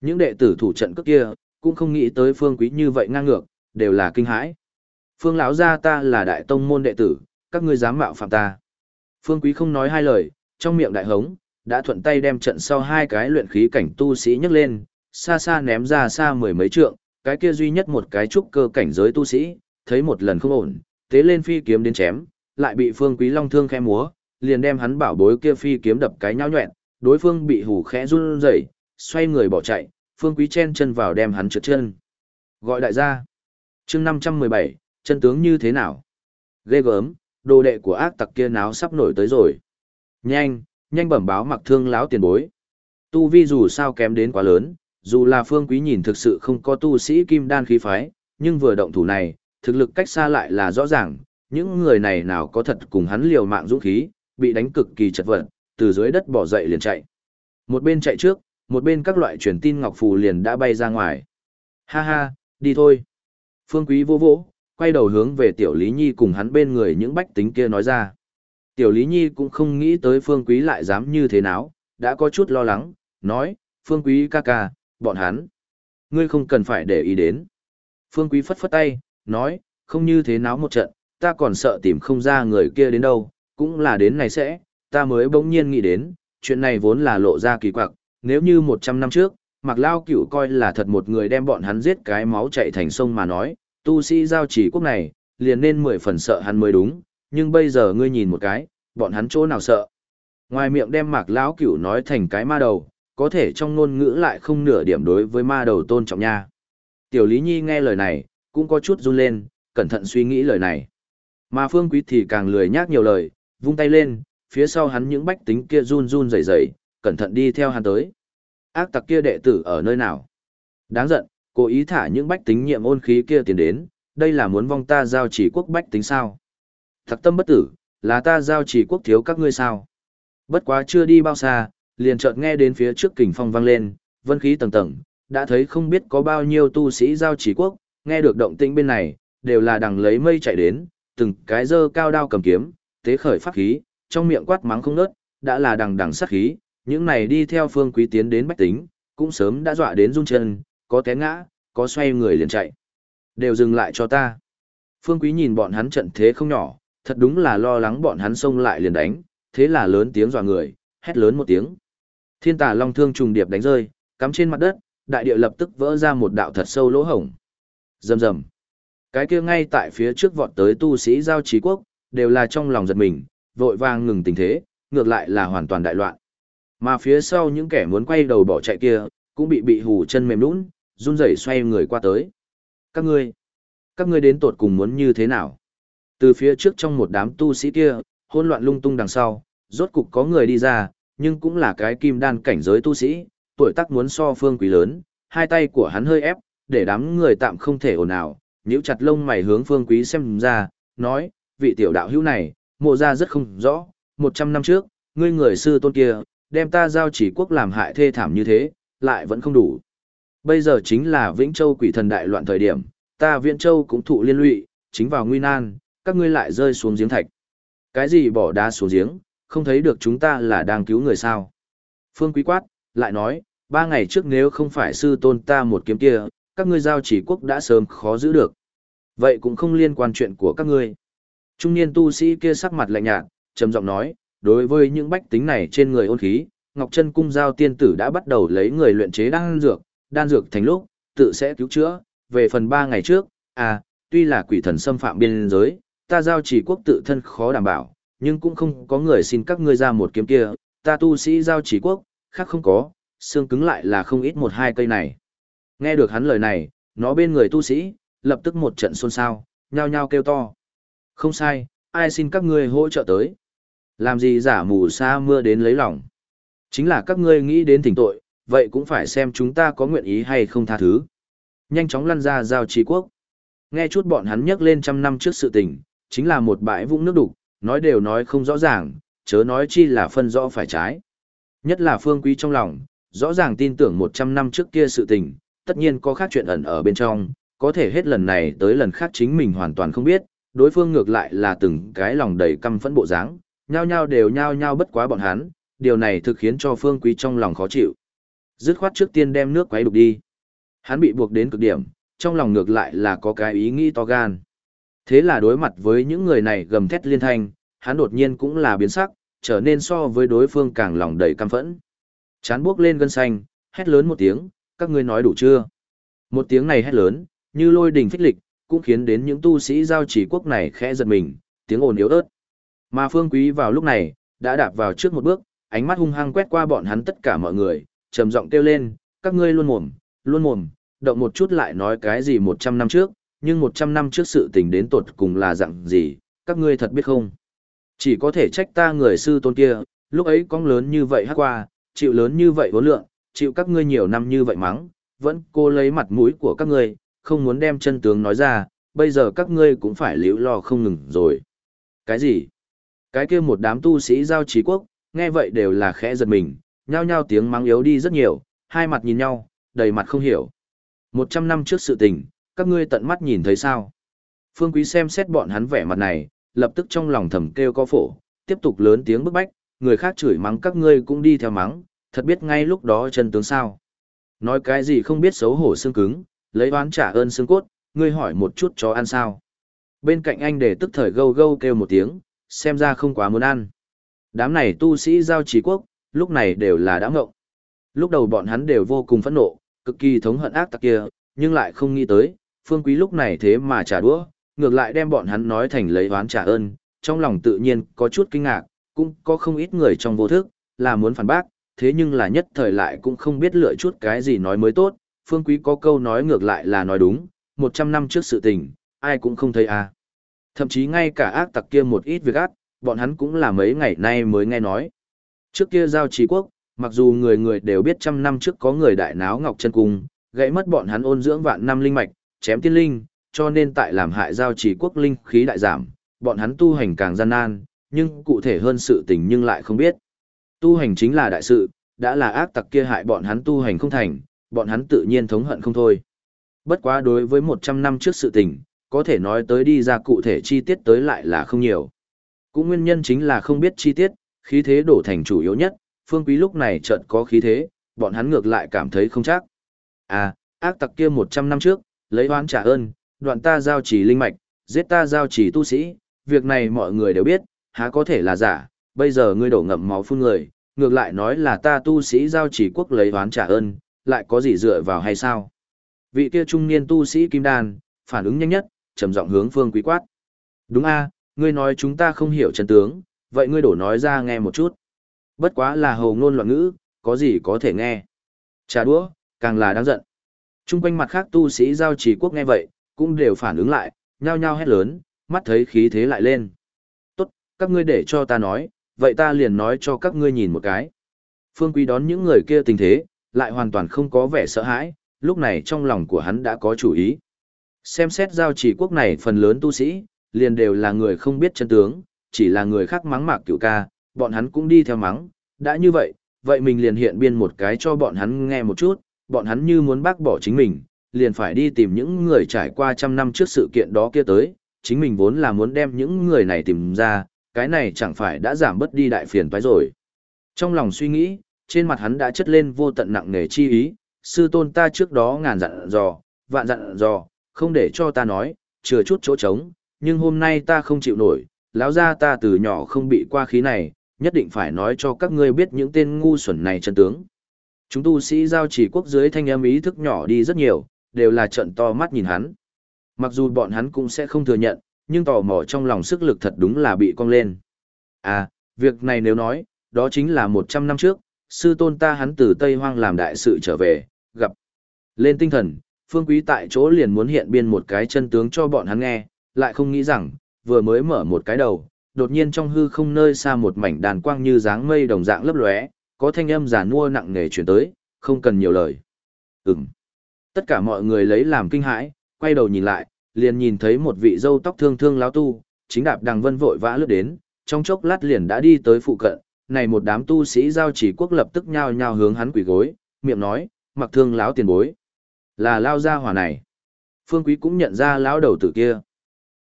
Những đệ tử thủ trận cước kia, cũng không nghĩ tới phương quý như vậy ngang ngược, đều là kinh hãi. Phương lão gia ta là đại tông môn đệ tử, các ngươi dám mạo phạm ta. Phương quý không nói hai lời, trong miệng đại hống, đã thuận tay đem trận sau hai cái luyện khí cảnh tu sĩ nhấc lên, xa xa ném ra xa mười mấy trượng, cái kia duy nhất một cái trúc cơ cảnh giới tu sĩ, thấy một lần không ổn, tế lên phi kiếm đến chém, lại bị Phương Quý Long thương khẽ múa, liền đem hắn bảo bối kia phi kiếm đập cái nhão nhọẹn, đối phương bị hù khẽ run rẩy, xoay người bỏ chạy, Phương Quý chen chân vào đem hắn trượt chân. Gọi đại gia. Chương 517, chân tướng như thế nào? Ghê gớm, đồ đệ của ác tặc kia náo sắp nổi tới rồi. Nhanh, nhanh bẩm báo mặc thương láo tiền bối. Tu vi dù sao kém đến quá lớn, dù là phương quý nhìn thực sự không có tu sĩ kim đan khí phái, nhưng vừa động thủ này, thực lực cách xa lại là rõ ràng, những người này nào có thật cùng hắn liều mạng dũng khí, bị đánh cực kỳ chật vật, từ dưới đất bỏ dậy liền chạy. Một bên chạy trước, một bên các loại truyền tin ngọc phù liền đã bay ra ngoài. Ha ha, đi thôi. Phương quý vô vỗ, quay đầu hướng về tiểu Lý Nhi cùng hắn bên người những bách tính kia nói ra. Tiểu Lý Nhi cũng không nghĩ tới phương quý lại dám như thế nào, đã có chút lo lắng, nói, phương quý ca ca, bọn hắn. Ngươi không cần phải để ý đến. Phương Quý phất phất tay, nói, không như thế nào một trận, ta còn sợ tìm không ra người kia đến đâu, cũng là đến này sẽ, ta mới bỗng nhiên nghĩ đến, chuyện này vốn là lộ ra kỳ quặc, nếu như 100 năm trước, Mạc Lao Cửu coi là thật một người đem bọn hắn giết cái máu chạy thành sông mà nói, tu sĩ giao chỉ quốc này, liền nên mười phần sợ hắn mới đúng, nhưng bây giờ ngươi nhìn một cái, bọn hắn chỗ nào sợ. Ngoài miệng đem Mạc Lão Cửu nói thành cái ma đầu, có thể trong ngôn ngữ lại không nửa điểm đối với ma đầu tôn trọng nha. Tiểu Lý Nhi nghe lời này, cũng có chút run lên, cẩn thận suy nghĩ lời này. Mà Phương Quý thì càng lười nhác nhiều lời, vung tay lên, phía sau hắn những bách tính kia run run rẩy rẩy, cẩn thận đi theo hắn tới. Ác tặc kia đệ tử ở nơi nào? Đáng giận, cố ý thả những bách tính nhiệm ôn khí kia tiền đến, đây là muốn vong ta giao chỉ quốc bách tính sao? Thật tâm bất tử, là ta giao chỉ quốc thiếu các ngươi sao? Bất quá chưa đi bao xa, liền chợt nghe đến phía trước kình phong vang lên, vân khí tầng tầng, đã thấy không biết có bao nhiêu tu sĩ giao chỉ quốc, nghe được động tĩnh bên này, đều là đằng lấy mây chạy đến, từng cái dơ cao đao cầm kiếm, tế khởi pháp khí, trong miệng quát mắng không nớt, đã là đằng đằng sát khí, những này đi theo phương quý tiến đến bách tính, cũng sớm đã dọa đến run chân, có té ngã, có xoay người liền chạy. Đều dừng lại cho ta. Phương quý nhìn bọn hắn trận thế không nhỏ, thật đúng là lo lắng bọn hắn xông lại liền đánh, thế là lớn tiếng dọa người, hét lớn một tiếng. Thiên tà long thương trùng điệp đánh rơi, cắm trên mặt đất, đại địa lập tức vỡ ra một đạo thật sâu lỗ hổng. Rầm rầm. Cái kia ngay tại phía trước vọt tới tu sĩ giao trí quốc, đều là trong lòng giật mình, vội vàng ngừng tình thế, ngược lại là hoàn toàn đại loạn. Mà phía sau những kẻ muốn quay đầu bỏ chạy kia, cũng bị bị hù chân mềm nhũn, run rẩy xoay người qua tới. Các ngươi, các ngươi đến tột cùng muốn như thế nào? Từ phía trước trong một đám tu sĩ kia, hỗn loạn lung tung đằng sau, rốt cục có người đi ra, nhưng cũng là cái kim đan cảnh giới tu sĩ, tuổi tác muốn so phương quý lớn, hai tay của hắn hơi ép, để đám người tạm không thể ồn ào, nhíu chặt lông mày hướng phương quý xem ra, nói, vị tiểu đạo hữu này, mộ ra rất không rõ, một trăm năm trước, ngươi người sư tôn kia, đem ta giao chỉ quốc làm hại thê thảm như thế, lại vẫn không đủ. Bây giờ chính là Vĩnh Châu quỷ thần đại loạn thời điểm, ta Viễn Châu cũng thụ liên lụy, chính vào nguy nan, các ngươi lại rơi xuống giếng thạch. Cái gì bỏ đá xuống giếng, không thấy được chúng ta là đang cứu người sao. Phương Quý quát, lại nói, ba ngày trước nếu không phải sư tôn ta một kiếm kia, các ngươi giao chỉ quốc đã sớm khó giữ được. Vậy cũng không liên quan chuyện của các ngươi. Trung niên tu sĩ kia sắc mặt lạnh nhạt, trầm giọng nói, đối với những bách tính này trên người ôn khí, Ngọc Chân cung giao tiên tử đã bắt đầu lấy người luyện chế đan dược, đan dược thành lúc, tự sẽ cứu chữa, về phần ba ngày trước, à, tuy là quỷ thần xâm phạm biên giới, ta giao chỉ quốc tự thân khó đảm bảo, nhưng cũng không có người xin các ngươi ra một kiếm kia, ta tu sĩ giao chỉ quốc, khác không có, xương cứng lại là không ít một hai cây này. Nghe được hắn lời này, nó bên người tu sĩ, lập tức một trận xôn xao, nhao nhao kêu to. Không sai, ai xin các ngươi hỗ trợ tới. Làm gì giả mù sa mưa đến lấy lòng. Chính là các ngươi nghĩ đến thỉnh tội, vậy cũng phải xem chúng ta có nguyện ý hay không tha thứ. Nhanh chóng lăn ra giao trì quốc. Nghe chút bọn hắn nhắc lên trăm năm trước sự tình, chính là một bãi vũng nước đục, nói đều nói không rõ ràng, chớ nói chi là phân rõ phải trái. Nhất là phương quý trong lòng, rõ ràng tin tưởng một trăm năm trước kia sự tình, tất nhiên có khác chuyện ẩn ở bên trong, có thể hết lần này tới lần khác chính mình hoàn toàn không biết, đối phương ngược lại là từng cái lòng đầy căm phẫn bộ dáng, nhao nhao đều nhao nhao bất quá bọn hắn, điều này thực khiến cho phương quý trong lòng khó chịu. Dứt khoát trước tiên đem nước quấy đục đi. Hắn bị buộc đến cực điểm, trong lòng ngược lại là có cái ý nghĩ to gan. Thế là đối mặt với những người này gầm thét liên thanh, hắn đột nhiên cũng là biến sắc, trở nên so với đối phương càng lòng đầy căm phẫn. Chán bước lên gân xanh, hét lớn một tiếng, các ngươi nói đủ chưa? Một tiếng này hét lớn, như lôi đình phích lịch, cũng khiến đến những tu sĩ giao chỉ quốc này khẽ giật mình, tiếng ồn yếu ớt. Mà Phương Quý vào lúc này, đã đạp vào trước một bước, ánh mắt hung hăng quét qua bọn hắn tất cả mọi người, trầm giọng kêu lên, các ngươi luôn mồm, luôn mồm, động một chút lại nói cái gì một trăm năm trước, nhưng một trăm năm trước sự tình đến tột cùng là dạng gì, các ngươi thật biết không? Chỉ có thể trách ta người sư tôn kia, lúc ấy con lớn như vậy hát qua, chịu lớn như vậy vốn lượng, chịu các ngươi nhiều năm như vậy mắng, vẫn cô lấy mặt mũi của các ngươi, không muốn đem chân tướng nói ra, bây giờ các ngươi cũng phải liễu lo không ngừng rồi. Cái gì? Cái kia một đám tu sĩ giao trí quốc, nghe vậy đều là khẽ giật mình, nhao nhao tiếng mắng yếu đi rất nhiều, hai mặt nhìn nhau, đầy mặt không hiểu. Một trăm năm trước sự tình, các ngươi tận mắt nhìn thấy sao? Phương Quý xem xét bọn hắn vẻ mặt này, lập tức trong lòng thầm kêu có phổ, tiếp tục lớn tiếng bức bách, người khác chửi mắng các ngươi cũng đi theo mắng, thật biết ngay lúc đó chân tướng sao. Nói cái gì không biết xấu hổ xương cứng, lấy oán trả ơn xương cốt, ngươi hỏi một chút cho ăn sao. Bên cạnh anh để tức thời gâu gâu kêu một tiếng, xem ra không quá muốn ăn. Đám này tu sĩ giao trí quốc, lúc này đều là đã ngộng. Lúc đầu bọn hắn đều vô cùng phẫn nộ, cực kỳ thống hận ác tặc kia, nhưng lại không nghĩ tới, phương quý lúc này thế mà trả đũa, ngược lại đem bọn hắn nói thành lấy oán trả ơn, trong lòng tự nhiên có chút kinh ngạc, cũng có không ít người trong vô thức, là muốn phản bác, thế nhưng là nhất thời lại cũng không biết lựa chút cái gì nói mới tốt, phương quý có câu nói ngược lại là nói đúng, 100 năm trước sự tình, ai cũng không thấy à. Thậm chí ngay cả ác tặc kia một ít việc ác, bọn hắn cũng là mấy ngày nay mới nghe nói. Trước kia giao trí quốc, mặc dù người người đều biết trăm năm trước có người đại náo ngọc chân cung, gãy mất bọn hắn ôn dưỡng vạn năm linh mạch, chém tiên linh, cho nên tại làm hại giao trì quốc linh khí đại giảm, bọn hắn tu hành càng gian nan, nhưng cụ thể hơn sự tình nhưng lại không biết. Tu hành chính là đại sự, đã là ác tặc kia hại bọn hắn tu hành không thành, bọn hắn tự nhiên thống hận không thôi. Bất quá đối với 100 năm trước sự tình, có thể nói tới đi ra cụ thể chi tiết tới lại là không nhiều. Cũng nguyên nhân chính là không biết chi tiết, khí thế đổ thành chủ yếu nhất, phương quý lúc này chợt có khí thế, bọn hắn ngược lại cảm thấy không chắc. À, ác tặc kia 100 năm trước, lấy oán trả ơn, đoạn ta giao chỉ linh mạch, giết ta giao chỉ tu sĩ, việc này mọi người đều biết, há có thể là giả, bây giờ ngươi đổ ngậm máu phun người, ngược lại nói là ta tu sĩ giao chỉ quốc lấy oán trả ơn, lại có gì dựa vào hay sao? Vị kia trung niên tu sĩ Kim Đan, phản ứng nhanh nhất, trầm giọng hướng Phương Quý quát. Đúng a, ngươi nói chúng ta không hiểu chân tướng, vậy ngươi đổ nói ra nghe một chút. Bất quá là hầu ngôn loạn ngữ, có gì có thể nghe. Trà đũa, càng là đáng giận. Trung quanh mặt khác tu sĩ giao trì quốc nghe vậy, cũng đều phản ứng lại, nhao nhao hét lớn, mắt thấy khí thế lại lên. Tốt, các ngươi để cho ta nói, vậy ta liền nói cho các ngươi nhìn một cái. Phương Quý đón những người kia tình thế, lại hoàn toàn không có vẻ sợ hãi, lúc này trong lòng của hắn đã có chủ ý. Xem xét giao chỉ quốc này phần lớn tu sĩ, liền đều là người không biết chân tướng, chỉ là người khác mắng mạc cửu ca, bọn hắn cũng đi theo mắng, đã như vậy, vậy mình liền hiện biên một cái cho bọn hắn nghe một chút, bọn hắn như muốn bác bỏ chính mình, liền phải đi tìm những người trải qua trăm năm trước sự kiện đó kia tới, chính mình vốn là muốn đem những người này tìm ra, cái này chẳng phải đã giảm bớt đi đại phiền toái rồi. Trong lòng suy nghĩ, trên mặt hắn đã chất lên vô tận nặng nề chi ý, sư tôn ta trước đó ngàn dặn dò, vạn dặn dò, không để cho ta nói, chừa chút chỗ trống, nhưng hôm nay ta không chịu nổi, lão ra ta từ nhỏ không bị qua khí này, nhất định phải nói cho các ngươi biết những tên ngu xuẩn này chân tướng. Chúng tu sĩ giao chỉ quốc dưới thanh âm ý thức nhỏ đi rất nhiều, đều là trận to mắt nhìn hắn. Mặc dù bọn hắn cũng sẽ không thừa nhận, nhưng tò mò trong lòng sức lực thật đúng là bị cong lên. À, việc này nếu nói, đó chính là 100 năm trước, sư tôn ta hắn từ Tây Hoang làm đại sự trở về, gặp. Lên tinh thần, phương quý tại chỗ liền muốn hiện biên một cái chân tướng cho bọn hắn nghe, lại không nghĩ rằng, vừa mới mở một cái đầu, đột nhiên trong hư không nơi xa một mảnh đàn quang như dáng mây đồng dạng lấp lóe, có thanh âm giả nua nặng nề chuyển tới, không cần nhiều lời. Ừm. Tất cả mọi người lấy làm kinh hãi, quay đầu nhìn lại, liền nhìn thấy một vị dâu tóc thương thương lão tu, chính đạp đằng vân vội vã lướt đến, trong chốc lát liền đã đi tới phụ cận, này một đám tu sĩ giao chỉ quốc lập tức nhao nhao hướng hắn quỳ gối, miệng nói, mặc thương lão tiền bối. Là lao gia hỏa này. Phương Quý cũng nhận ra lão đầu tử kia.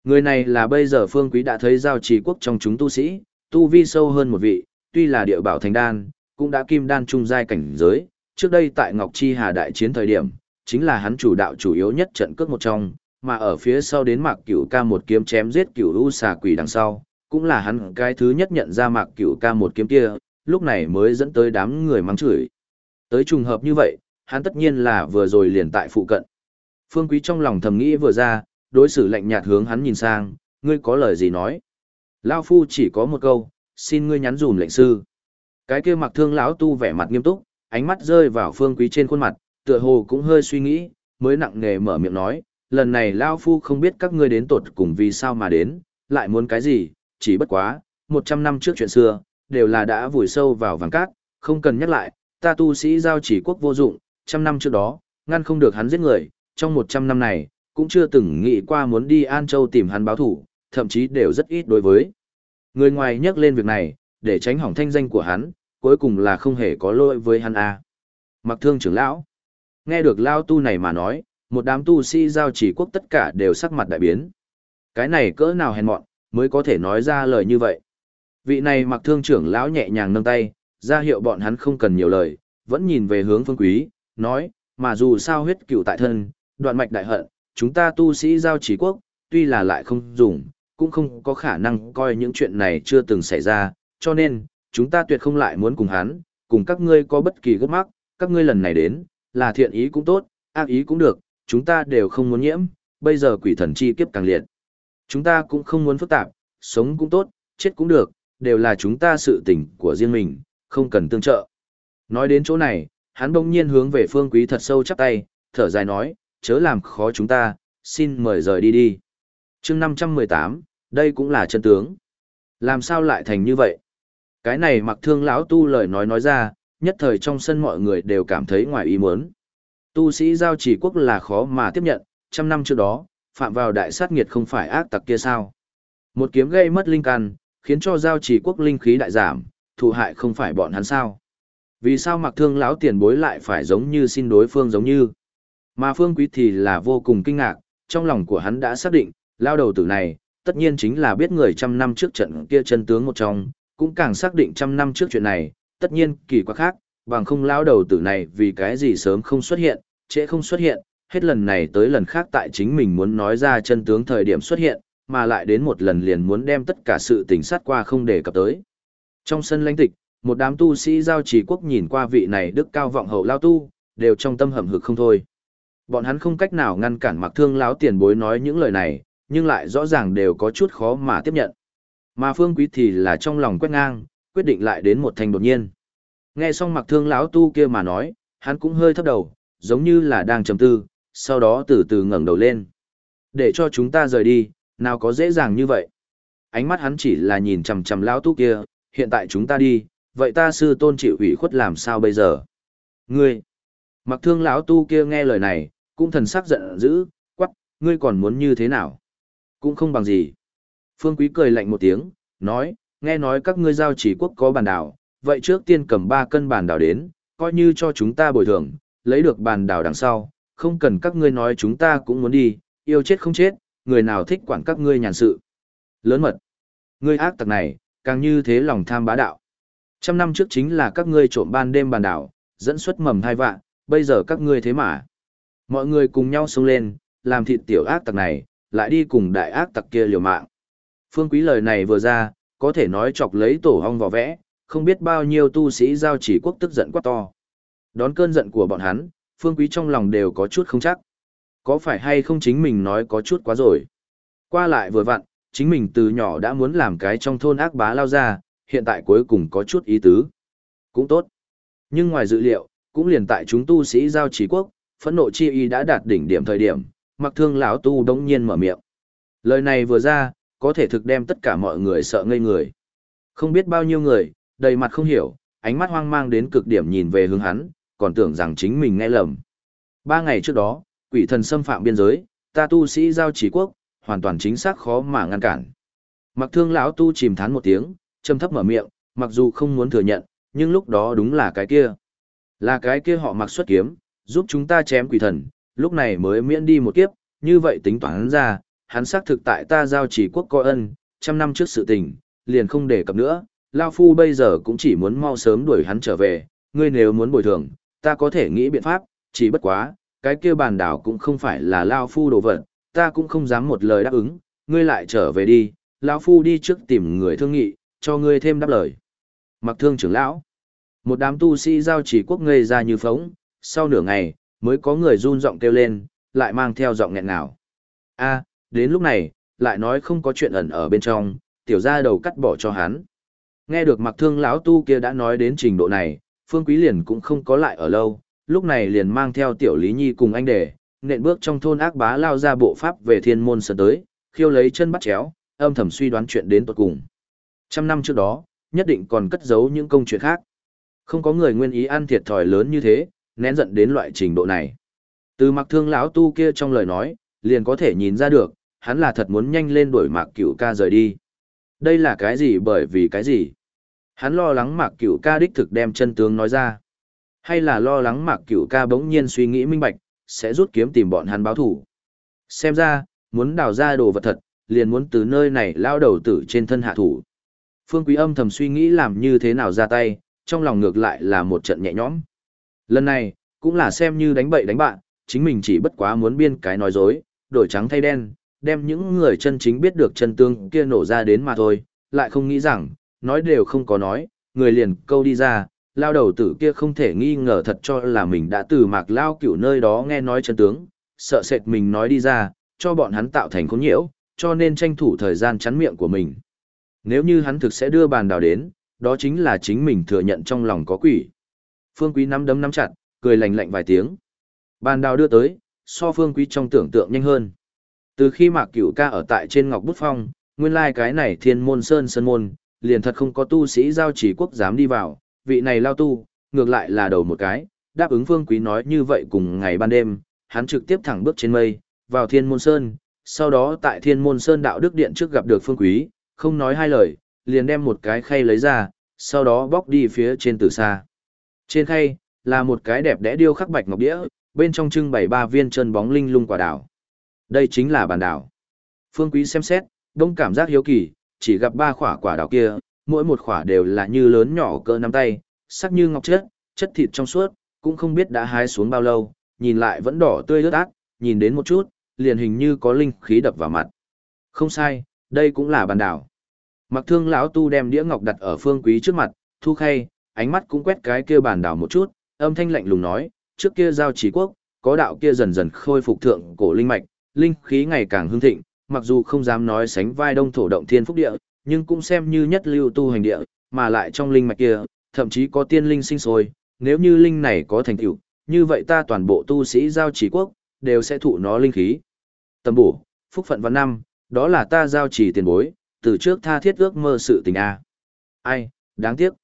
Người này là bây giờ Phương Quý đã thấy giao trì quốc trong chúng tu sĩ, tu vi sâu hơn một vị, tuy là địa bảo thành đan, cũng đã kim đan trung giai cảnh giới. Trước đây tại Ngọc Chi Hà đại chiến thời điểm, chính là hắn chủ đạo chủ yếu nhất trận cước một trong, mà ở phía sau đến Mạc Cửu Ca một kiếm chém giết Cửu U xà quỷ đằng sau, cũng là hắn cái thứ nhất nhận ra Mạc Cửu Ca một kiếm kia, lúc này mới dẫn tới đám người mắng chửi. Tới trùng hợp như vậy, hắn tất nhiên là vừa rồi liền tại phụ cận. Phương Quý trong lòng thầm nghĩ vừa ra, đối xử lạnh nhạt hướng hắn nhìn sang, ngươi có lời gì nói? Lao phu chỉ có một câu, xin ngươi nhắn dùm lệnh sư. Cái kia mặc thương lão tu vẻ mặt nghiêm túc, ánh mắt rơi vào Phương Quý trên khuôn mặt, tựa hồ cũng hơi suy nghĩ, mới nặng nề mở miệng nói, lần này Lão phu không biết các ngươi đến tột cùng vì sao mà đến, lại muốn cái gì, chỉ bất quá, một trăm năm trước chuyện xưa, đều là đã vùi sâu vào vàng cát, không cần nhắc lại, ta tu sĩ giao chỉ quốc vô dụng, trăm năm trước đó, ngăn không được hắn giết người, trong một trăm năm này, cũng chưa từng nghĩ qua muốn đi An Châu tìm hắn báo thủ, thậm chí đều rất ít đối với. Người ngoài nhắc lên việc này, để tránh hỏng thanh danh của hắn, cuối cùng là không hề có lỗi với hắn a. À. Mặc thương trưởng lão. Nghe được lao tu này mà nói, một đám tu sĩ giao chỉ quốc tất cả đều sắc mặt đại biến. Cái này cỡ nào hèn mọn, mới có thể nói ra lời như vậy. Vị này mặc thương trưởng lão nhẹ nhàng nâng tay, ra hiệu bọn hắn không cần nhiều lời, vẫn nhìn về hướng phương quý, nói, mà dù sao huyết cựu tại thân, đoạn mạch đại hận, chúng ta tu sĩ giao chỉ quốc, tuy là lại không dùng, cũng không có khả năng coi những chuyện này chưa từng xảy ra, cho nên, chúng ta tuyệt không lại muốn cùng hắn, cùng các ngươi có bất kỳ gốc mắc, các ngươi lần này đến, là thiện ý cũng tốt, ác ý cũng được, chúng ta đều không muốn nhiễm, bây giờ quỷ thần chi kiếp càng liệt. Chúng ta cũng không muốn phức tạp, sống cũng tốt, chết cũng được, đều là chúng ta sự tình của riêng mình, không cần tương trợ. Nói đến chỗ này, hắn bỗng nhiên hướng về phương quý thật sâu chắp tay, thở dài nói, chớ làm khó chúng ta, xin mời rời đi đi. chương 518, đây cũng là chân tướng. Làm sao lại thành như vậy? Cái này mặc thương lão tu lời nói nói ra, nhất thời trong sân mọi người đều cảm thấy ngoài ý muốn. Tu sĩ giao chỉ quốc là khó mà tiếp nhận, trăm năm trước đó, phạm vào đại sát nghiệt không phải ác tặc kia sao. Một kiếm gây mất linh căn, khiến cho giao chỉ quốc linh khí đại giảm, thụ hại không phải bọn hắn sao. Vì sao mặc thương lão tiền bối lại phải giống như xin đối phương giống như. Mà phương quý thì là vô cùng kinh ngạc, trong lòng của hắn đã xác định, lao đầu tử này, tất nhiên chính là biết người trăm năm trước trận kia chân tướng một trong, cũng càng xác định trăm năm trước chuyện này, tất nhiên kỳ quá khác, bằng không lao đầu tử này vì cái gì sớm không xuất hiện, trễ không xuất hiện, hết lần này tới lần khác tại chính mình muốn nói ra chân tướng thời điểm xuất hiện, mà lại đến một lần liền muốn đem tất cả sự tình sát qua không để cập tới. Trong sân lãnh tịch, một đám tu sĩ giao trì quốc nhìn qua vị này đức cao vọng hậu lao tu, đều trong tâm hầm hực không thôi. Bọn hắn không cách nào ngăn cản mặc thương lão tiền bối nói những lời này, nhưng lại rõ ràng đều có chút khó mà tiếp nhận. Mà phương quý thì là trong lòng quét ngang, quyết định lại đến một thành đột nhiên. Nghe xong mặc thương lão tu kia mà nói, hắn cũng hơi thấp đầu, giống như là đang trầm tư, sau đó từ từ ngẩng đầu lên. Để cho chúng ta rời đi, nào có dễ dàng như vậy. Ánh mắt hắn chỉ là nhìn chầm chầm lão tu kia, hiện tại chúng ta đi, vậy ta sư tôn chịu ủy khuất làm sao bây giờ? Ngươi! Mặc thương lão tu kia nghe lời này, cũng thần sắc giận dữ, quắc, ngươi còn muốn như thế nào? Cũng không bằng gì. Phương Quý cười lạnh một tiếng, nói, nghe nói các ngươi giao chỉ quốc có bản đảo, vậy trước tiên cầm 3 cân bản đảo đến, coi như cho chúng ta bồi thường, lấy được bản đảo đằng sau, không cần các ngươi nói chúng ta cũng muốn đi, yêu chết không chết, người nào thích quản các ngươi nhàn sự. Lớn mật. Ngươi ác tặc này, càng như thế lòng tham bá đạo. Trăm năm trước chính là các ngươi trộm ban đêm bản đảo, dẫn xuất mầm thai vạn, bây giờ các ngươi thế mà. Mọi người cùng nhau xông lên, làm thịt tiểu ác tặc này, lại đi cùng đại ác tặc kia liều mạng. Phương Quý lời này vừa ra, có thể nói chọc lấy tổ hong vỏ vẽ, không biết bao nhiêu tu sĩ giao chỉ quốc tức giận quá to. Đón cơn giận của bọn hắn, Phương Quý trong lòng đều có chút không chắc. Có phải hay không chính mình nói có chút quá rồi. Qua lại vừa vặn, chính mình từ nhỏ đã muốn làm cái trong thôn ác bá lao ra, hiện tại cuối cùng có chút ý tứ. Cũng tốt. Nhưng ngoài dự liệu, cũng liền tại chúng tu sĩ giao chỉ quốc, phẫn nộ chi y đã đạt đỉnh điểm thời điểm, mặc thương lão tu đống nhiên mở miệng. Lời này vừa ra, có thể thực đem tất cả mọi người sợ ngây người. Không biết bao nhiêu người, đầy mặt không hiểu, ánh mắt hoang mang đến cực điểm nhìn về hướng hắn, còn tưởng rằng chính mình nghe lầm. Ba ngày trước đó, quỷ thần xâm phạm biên giới, ta tu sĩ giao chỉ quốc, hoàn toàn chính xác khó mà ngăn cản. Mặc thương lão tu chìm thán một tiếng, châm thấp mở miệng, mặc dù không muốn thừa nhận, nhưng lúc đó đúng là cái kia. Là cái kia họ mặc xuất kiếm, giúp chúng ta chém quỷ thần, lúc này mới miễn đi một kiếp, như vậy tính toán ra, hắn xác thực tại ta giao chỉ quốc coi ân, trăm năm trước sự tình, liền không để cập nữa, Lao Phu bây giờ cũng chỉ muốn mau sớm đuổi hắn trở về, ngươi nếu muốn bồi thường, ta có thể nghĩ biện pháp, chỉ bất quá, cái kia bàn đảo cũng không phải là Lao Phu đồ vật, ta cũng không dám một lời đáp ứng, ngươi lại trở về đi, Lao Phu đi trước tìm người thương nghị, cho ngươi thêm đáp lời. Mặc thương trưởng lão, một đám tu sĩ giao chỉ quốc ngây ra như phóng, sau nửa ngày, mới có người run giọng kêu lên, lại mang theo giọng nghẹn ngào. A, đến lúc này, lại nói không có chuyện ẩn ở bên trong, tiểu ra đầu cắt bỏ cho hắn. Nghe được mặc thương lão tu kia đã nói đến trình độ này, Phương Quý liền cũng không có lại ở lâu, lúc này liền mang theo tiểu Lý Nhi cùng anh để, nện bước trong thôn ác bá lao ra bộ pháp về thiên môn sơn tới, khiêu lấy chân bắt chéo, âm thầm suy đoán chuyện đến tuột cùng. Trăm năm trước đó, nhất định còn cất giấu những công chuyện khác. Không có người nguyên ý ăn thiệt thòi lớn như thế, nén giận đến loại trình độ này. Từ mặc thương lão tu kia trong lời nói, liền có thể nhìn ra được, hắn là thật muốn nhanh lên đuổi mạc cửu ca rời đi. Đây là cái gì bởi vì cái gì? Hắn lo lắng mạc cửu ca đích thực đem chân tướng nói ra. Hay là lo lắng mạc cửu ca bỗng nhiên suy nghĩ minh bạch, sẽ rút kiếm tìm bọn hắn báo thủ. Xem ra, muốn đào ra đồ vật thật, liền muốn từ nơi này lao đầu tử trên thân hạ thủ. Phương Quý âm thầm suy nghĩ làm như thế nào ra tay, trong lòng ngược lại là một trận nhẹ nhõm. Lần này, cũng là xem như đánh bậy đánh bạn, chính mình chỉ bất quá muốn biên cái nói dối, đổi trắng thay đen, đem những người chân chính biết được chân tương kia nổ ra đến mà thôi, lại không nghĩ rằng, nói đều không có nói, người liền câu đi ra, lao đầu tử kia không thể nghi ngờ thật cho là mình đã từ mạc lao cửu nơi đó nghe nói chân tướng, sợ sệt mình nói đi ra, cho bọn hắn tạo thành khốn nhiễu, cho nên tranh thủ thời gian chắn miệng của mình. Nếu như hắn thực sẽ đưa bàn đào đến, đó chính là chính mình thừa nhận trong lòng có quỷ. Phương Quý nắm đấm nắm chặt, cười lạnh lạnh vài tiếng. Bàn đào đưa tới, so Phương Quý trong tưởng tượng nhanh hơn. Từ khi Mạc Cửu ca ở tại trên Ngọc Bút Phong, nguyên lai cái này thiên môn sơn sơn môn, liền thật không có tu sĩ giao chỉ quốc dám đi vào, vị này lao tu, ngược lại là đầu một cái, đáp ứng phương quý nói như vậy cùng ngày ban đêm, hắn trực tiếp thẳng bước trên mây, vào thiên môn sơn, sau đó tại thiên môn sơn đạo đức điện trước gặp được phương quý, không nói hai lời, liền đem một cái khay lấy ra, sau đó bóc đi phía trên từ xa. Trên khay, là một cái đẹp đẽ điêu khắc bạch ngọc đĩa, bên trong trưng bày ba viên chân bóng linh lung quả đảo. Đây chính là bản đảo. Phương Quý xem xét, đông cảm giác hiếu kỳ, chỉ gặp ba quả quả đảo kia, mỗi một quả đều là như lớn nhỏ cỡ nắm tay, sắc như ngọc chất, chất thịt trong suốt, cũng không biết đã hái xuống bao lâu, nhìn lại vẫn đỏ tươi ướt át, nhìn đến một chút, liền hình như có linh khí đập vào mặt. Không sai, đây cũng là bản đảo. Mặc thương lão tu đem đĩa ngọc đặt ở phương quý trước mặt, thu khay, ánh mắt cũng quét cái kia bản đảo một chút, âm thanh lạnh lùng nói, trước kia giao trí quốc, có đạo kia dần dần khôi phục thượng cổ linh mạch, linh khí ngày càng hưng thịnh, mặc dù không dám nói sánh vai đông thổ động thiên phúc địa, nhưng cũng xem như nhất lưu tu hành địa, mà lại trong linh mạch kia, thậm chí có tiên linh sinh sôi, nếu như linh này có thành tựu, như vậy ta toàn bộ tu sĩ giao chỉ quốc, đều sẽ thụ nó linh khí. Tầm bổ, phúc phận văn năm, đó là ta giao chỉ tiền bối, từ trước tha thiết ước mơ sự tình a. Ai, đáng tiếc.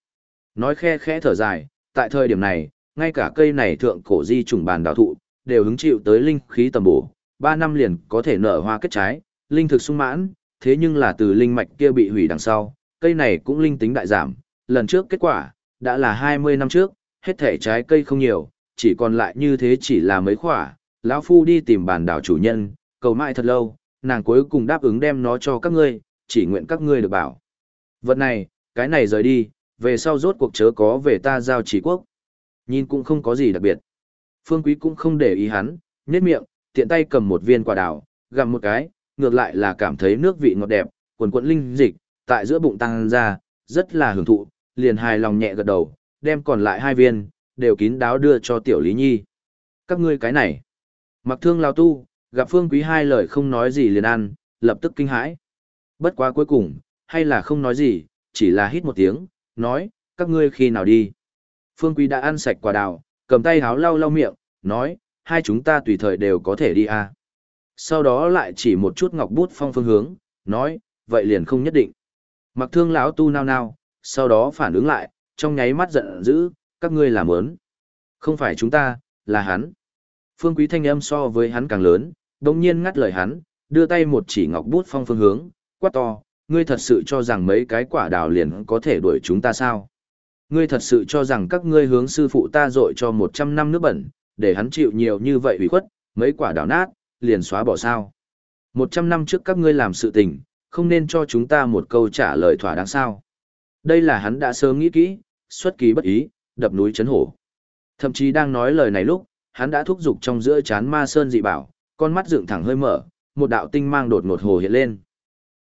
Nói khe khẽ thở dài, tại thời điểm này, ngay cả cây này thượng cổ di trùng bàn đào thụ, đều hứng chịu tới linh khí tầm bổ, ba năm liền có thể nở hoa kết trái, linh thực sung mãn, thế nhưng là từ linh mạch kia bị hủy đằng sau, cây này cũng linh tính đại giảm, lần trước kết quả, đã là 20 năm trước, hết thể trái cây không nhiều, chỉ còn lại như thế chỉ là mấy khỏa, lão phu đi tìm bản đảo chủ nhân, cầu mãi thật lâu, nàng cuối cùng đáp ứng đem nó cho các ngươi, chỉ nguyện các ngươi được bảo. Vật này, cái này rời đi, về sau rốt cuộc chớ có về ta giao chỉ quốc. Nhìn cũng không có gì đặc biệt. Phương Quý cũng không để ý hắn, nhếch miệng, tiện tay cầm một viên quả đào, gặm một cái, ngược lại là cảm thấy nước vị ngọt đẹp, quần quận linh dịch, tại giữa bụng tăng ra, rất là hưởng thụ, liền hài lòng nhẹ gật đầu, đem còn lại hai viên, đều kín đáo đưa cho tiểu Lý Nhi. Các ngươi cái này. Mặc thương lao tu, gặp Phương Quý hai lời không nói gì liền ăn, lập tức kinh hãi. Bất quá cuối cùng, hay là không nói gì, chỉ là hít một tiếng, nói, các ngươi khi nào đi. Phương Quý đã ăn sạch quả đào, cầm tay háo lau lau miệng, nói, hai chúng ta tùy thời đều có thể đi à. Sau đó lại chỉ một chút ngọc bút phong phương hướng, nói, vậy liền không nhất định. Mặc thương lão tu nao nao, sau đó phản ứng lại, trong nháy mắt giận dữ, các ngươi làm ớn. Không phải chúng ta, là hắn. Phương quý thanh âm so với hắn càng lớn, đồng nhiên ngắt lời hắn, đưa tay một chỉ ngọc bút phong phương hướng, quát to, ngươi thật sự cho rằng mấy cái quả đào liền có thể đuổi chúng ta sao? Ngươi thật sự cho rằng các ngươi hướng sư phụ ta dội cho 100 năm nước bẩn, để hắn chịu nhiều như vậy ủy khuất, mấy quả đào nát, liền xóa bỏ sao? 100 năm trước các ngươi làm sự tình, không nên cho chúng ta một câu trả lời thỏa đáng sao? Đây là hắn đã sớm nghĩ kỹ, xuất kỳ bất ý, đập núi chấn hổ. Thậm chí đang nói lời này lúc, hắn đã thúc giục trong giữa chán ma sơn dị bảo, con mắt dựng thẳng hơi mở, một đạo tinh mang đột ngột hồ hiện lên.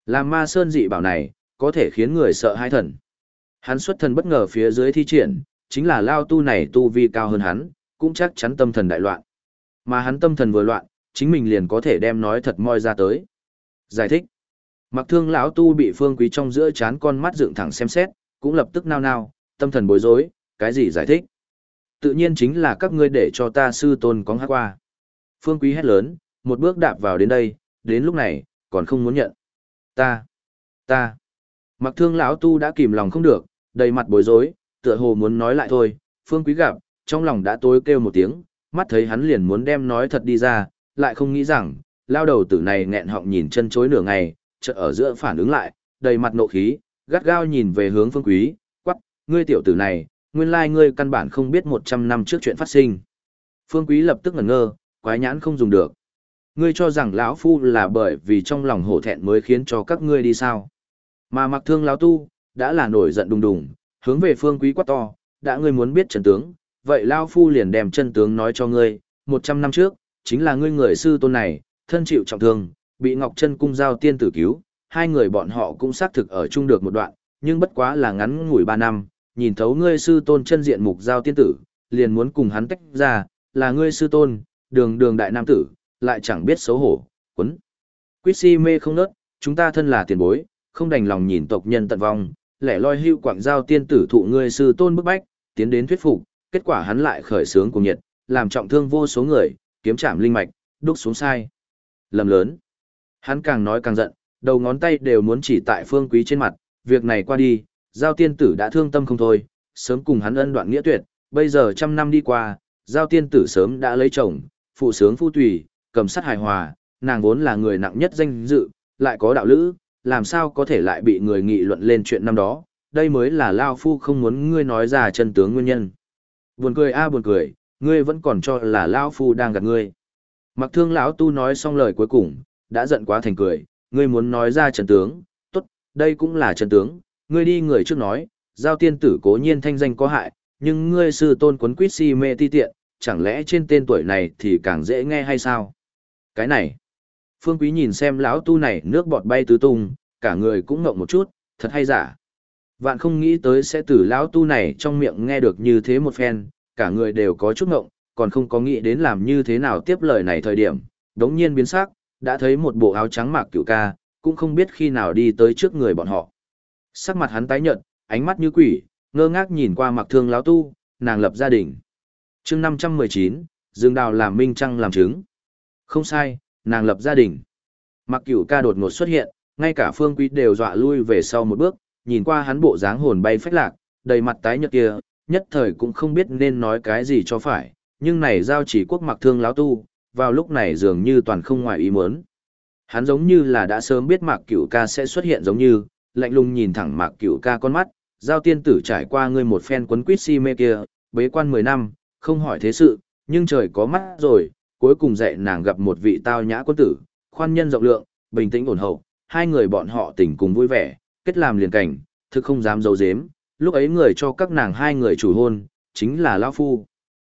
Làm ma sơn dị bảo này, có thể khiến người sợ hai thần. Hắn xuất thần bất ngờ phía dưới thi triển, chính là lao tu này tu vi cao hơn hắn, cũng chắc chắn tâm thần đại loạn. Mà hắn tâm thần vừa loạn, chính mình liền có thể đem nói thật moi ra tới. Giải thích. Mặc thương lão tu bị phương quý trong giữa chán con mắt dựng thẳng xem xét, cũng lập tức nao nao, tâm thần bối rối, cái gì giải thích? Tự nhiên chính là các ngươi để cho ta sư tôn có hát qua. Phương quý hét lớn, một bước đạp vào đến đây, đến lúc này, còn không muốn nhận. Ta, ta. Mặc thương lão tu đã kìm lòng không được, đầy mặt bối rối, tựa hồ muốn nói lại thôi, phương quý gặp, trong lòng đã tối kêu một tiếng, mắt thấy hắn liền muốn đem nói thật đi ra, lại không nghĩ rằng, lao đầu tử này nghẹn họng nhìn chân chối nửa ngày, chợt ở giữa phản ứng lại, đầy mặt nộ khí, gắt gao nhìn về hướng phương quý, quắc, ngươi tiểu tử này, nguyên lai ngươi căn bản không biết 100 năm trước chuyện phát sinh. Phương quý lập tức ngẩn ngơ, quái nhãn không dùng được. Ngươi cho rằng lão phu là bởi vì trong lòng hổ thẹn mới khiến cho các ngươi đi sao. Mà mặc thương lão tu, đã là nổi giận đùng đùng, hướng về phương quý quát to, đã ngươi muốn biết trận tướng, vậy lão phu liền đem chân tướng nói cho ngươi, 100 năm trước, chính là ngươi người sư tôn này, thân chịu trọng thương, bị Ngọc Chân cung giao tiên tử cứu, hai người bọn họ cũng xác thực ở chung được một đoạn, nhưng bất quá là ngắn ngủi ba năm, nhìn thấu ngươi sư tôn chân diện mục giao tiên tử, liền muốn cùng hắn tách ra, là ngươi sư tôn, đường đường đại nam tử, lại chẳng biết xấu hổ, quấn. Quyết si mê không nớt, chúng ta thân là tiền bối, không đành lòng nhìn tộc nhân tận vong, lẻ loi hưu quảng giao tiên tử thụ ngươi sư tôn bức bách, tiến đến thuyết phục, kết quả hắn lại khởi sướng cùng nhiệt, làm trọng thương vô số người, kiếm chạm linh mạch, đúc xuống sai. Lầm lớn. Hắn càng nói càng giận, đầu ngón tay đều muốn chỉ tại phương quý trên mặt, việc này qua đi, giao tiên tử đã thương tâm không thôi, sớm cùng hắn ân đoạn nghĩa tuyệt, bây giờ trăm năm đi qua, giao tiên tử sớm đã lấy chồng, phụ sướng phu tùy, cầm sắt hài hòa, nàng vốn là người nặng nhất danh dự, lại có đạo lữ, làm sao có thể lại bị người nghị luận lên chuyện năm đó, đây mới là Lao Phu không muốn ngươi nói ra chân tướng nguyên nhân. Buồn cười a buồn cười, ngươi vẫn còn cho là lão Phu đang gạt ngươi. Mặc thương lão tu nói xong lời cuối cùng, đã giận quá thành cười, ngươi muốn nói ra trận tướng, tốt, đây cũng là trận tướng, ngươi đi người trước nói, giao tiên tử cố nhiên thanh danh có hại, nhưng ngươi sư tôn quấn quýt si mê ti tiện, chẳng lẽ trên tên tuổi này thì càng dễ nghe hay sao? Cái này, Phương Quý nhìn xem lão tu này nước bọt bay tứ tung, cả người cũng ngộng một chút, thật hay giả. Vạn không nghĩ tới sẽ từ lão tu này trong miệng nghe được như thế một phen, cả người đều có chút ngộng, còn không có nghĩ đến làm như thế nào tiếp lời này thời điểm, đống nhiên biến sắc, đã thấy một bộ áo trắng mạc cửu ca, cũng không biết khi nào đi tới trước người bọn họ. Sắc mặt hắn tái nhợt, ánh mắt như quỷ, ngơ ngác nhìn qua mặc thương lão tu, nàng lập gia đình. chương 519, Dương Đào làm minh trăng làm chứng. Không sai, nàng lập gia đình. Mặc cửu ca đột ngột xuất hiện, ngay cả phương quý đều dọa lui về sau một bước, nhìn qua hắn bộ dáng hồn bay phách lạc, đầy mặt tái nhợt kia, nhất thời cũng không biết nên nói cái gì cho phải, nhưng này giao chỉ quốc mặc thương lão tu, vào lúc này dường như toàn không ngoài ý muốn. Hắn giống như là đã sớm biết Mạc Cửu Ca sẽ xuất hiện giống như, lạnh lùng nhìn thẳng Mạc Cửu Ca con mắt, giao tiên tử trải qua ngươi một phen quấn quýt si mê kia, bế quan 10 năm, không hỏi thế sự, nhưng trời có mắt rồi, cuối cùng dạy nàng gặp một vị tao nhã quân tử, khoan nhân rộng lượng, bình tĩnh ổn hậu, hai người bọn họ tình cùng vui vẻ, kết làm liền cảnh, thực không dám giấu giếm, lúc ấy người cho các nàng hai người chủ hôn, chính là Lão Phu.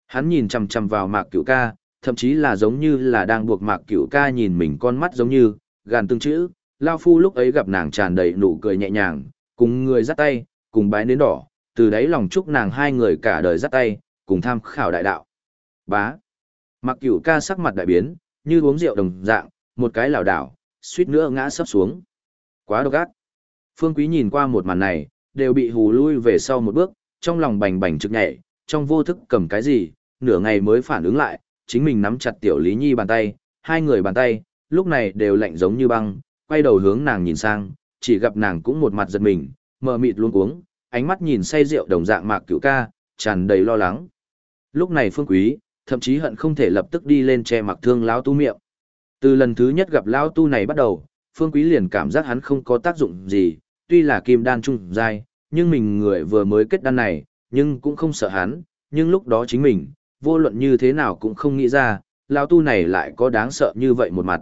Hắn nhìn chằm chằm vào Mạc Cửu Ca, thậm chí là giống như là đang buộc Mạc Cửu Ca nhìn mình con mắt giống như, gàn tương chữ, Lão Phu lúc ấy gặp nàng tràn đầy nụ cười nhẹ nhàng, cùng người dắt tay, cùng bái nến đỏ, từ đấy lòng chúc nàng hai người cả đời dắt tay, cùng tham khảo đại đạo. Bá. Mạc cửu ca sắc mặt đại biến, như uống rượu đồng dạng, một cái lảo đảo, suýt nữa ngã sấp xuống. Quá độc ác. Phương Quý nhìn qua một màn này, đều bị hù lui về sau một bước, trong lòng bành bành trực nhảy, trong vô thức cầm cái gì, nửa ngày mới phản ứng lại, chính mình nắm chặt tiểu Lý Nhi bàn tay, hai người bàn tay, lúc này đều lạnh giống như băng, quay đầu hướng nàng nhìn sang, chỉ gặp nàng cũng một mặt giật mình, mờ mịt luôn cuống, ánh mắt nhìn say rượu đồng dạng mạc cửu ca, tràn đầy lo lắng. Lúc này Phương Quý, thậm chí hận không thể lập tức đi lên che mặc thương lão tu miệng. Từ lần thứ nhất gặp lão tu này bắt đầu, Phương Quý liền cảm giác hắn không có tác dụng gì, tuy là kim đan trung giai, nhưng mình người vừa mới kết đan này, nhưng cũng không sợ hắn, nhưng lúc đó chính mình, vô luận như thế nào cũng không nghĩ ra, lão tu này lại có đáng sợ như vậy một mặt.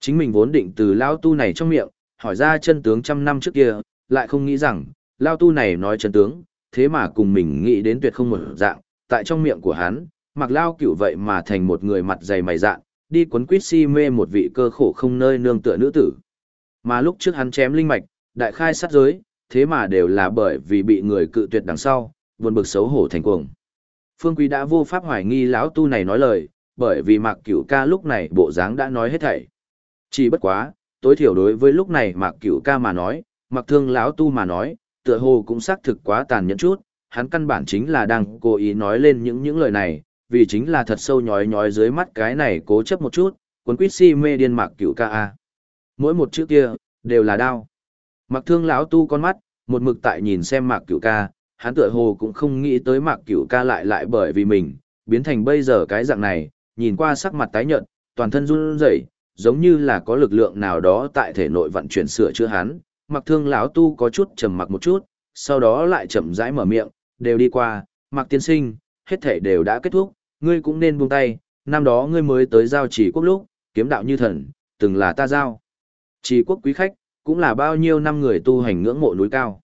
Chính mình vốn định từ lão tu này trong miệng, hỏi ra chân tướng trăm năm trước kia, lại không nghĩ rằng, lão tu này nói chân tướng, thế mà cùng mình nghĩ đến tuyệt không một dạng, tại trong miệng của hắn, mặc lao cựu vậy mà thành một người mặt dày mày dạn, đi quấn quýt si mê một vị cơ khổ không nơi nương tựa nữ tử. Mà lúc trước hắn chém linh mạch, đại khai sát giới, thế mà đều là bởi vì bị người cự tuyệt đằng sau, buồn bực xấu hổ thành cuồng. Phương Quý đã vô pháp hoài nghi lão tu này nói lời, bởi vì Mạc Cửu ca lúc này bộ dáng đã nói hết thảy. Chỉ bất quá, tối thiểu đối với lúc này Mạc Cửu ca mà nói, Mạc Thương lão tu mà nói, tựa hồ cũng xác thực quá tàn nhẫn chút, hắn căn bản chính là đang cố ý nói lên những những lời này, vì chính là thật sâu nhói nhói dưới mắt cái này cố chấp một chút, cuốn quýt si mê điên mạc cửu ca a. Mỗi một chữ kia, đều là đau. Mạc thương lão tu con mắt, một mực tại nhìn xem mạc cửu ca, hắn tựa hồ cũng không nghĩ tới mạc cửu ca lại lại bởi vì mình, biến thành bây giờ cái dạng này, nhìn qua sắc mặt tái nhợt, toàn thân run rẩy, giống như là có lực lượng nào đó tại thể nội vận chuyển sửa chữa hắn. Mạc thương lão tu có chút trầm mặc một chút, sau đó lại chậm rãi mở miệng, đều đi qua, mặc tiên sinh, hết thể đều đã kết thúc, ngươi cũng nên buông tay, năm đó ngươi mới tới giao chỉ quốc lúc, kiếm đạo như thần, từng là ta giao. Chỉ quốc quý khách, cũng là bao nhiêu năm người tu hành ngưỡng mộ núi cao.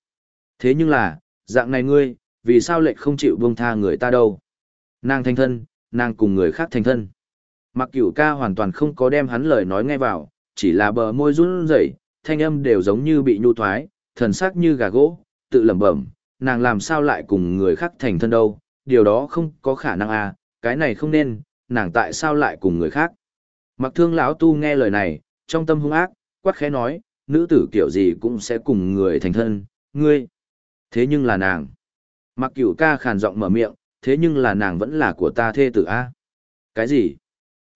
Thế nhưng là, dạng này ngươi, vì sao lệnh không chịu buông tha người ta đâu? Nàng thành thân, nàng cùng người khác thành thân. Mặc cửu ca hoàn toàn không có đem hắn lời nói nghe vào, chỉ là bờ môi run rẩy, thanh âm đều giống như bị nhu thoái, thần sắc như gà gỗ, tự lẩm bẩm, nàng làm sao lại cùng người khác thành thân đâu, điều đó không có khả năng à, cái này không nên, nàng tại sao lại cùng người khác. Mặc thương lão tu nghe lời này, trong tâm hung ác, quát khẽ nói, nữ tử kiểu gì cũng sẽ cùng người thành thân, ngươi. Thế nhưng là nàng. Mặc cửu ca khàn giọng mở miệng, thế nhưng là nàng vẫn là của ta thê tử a. Cái gì?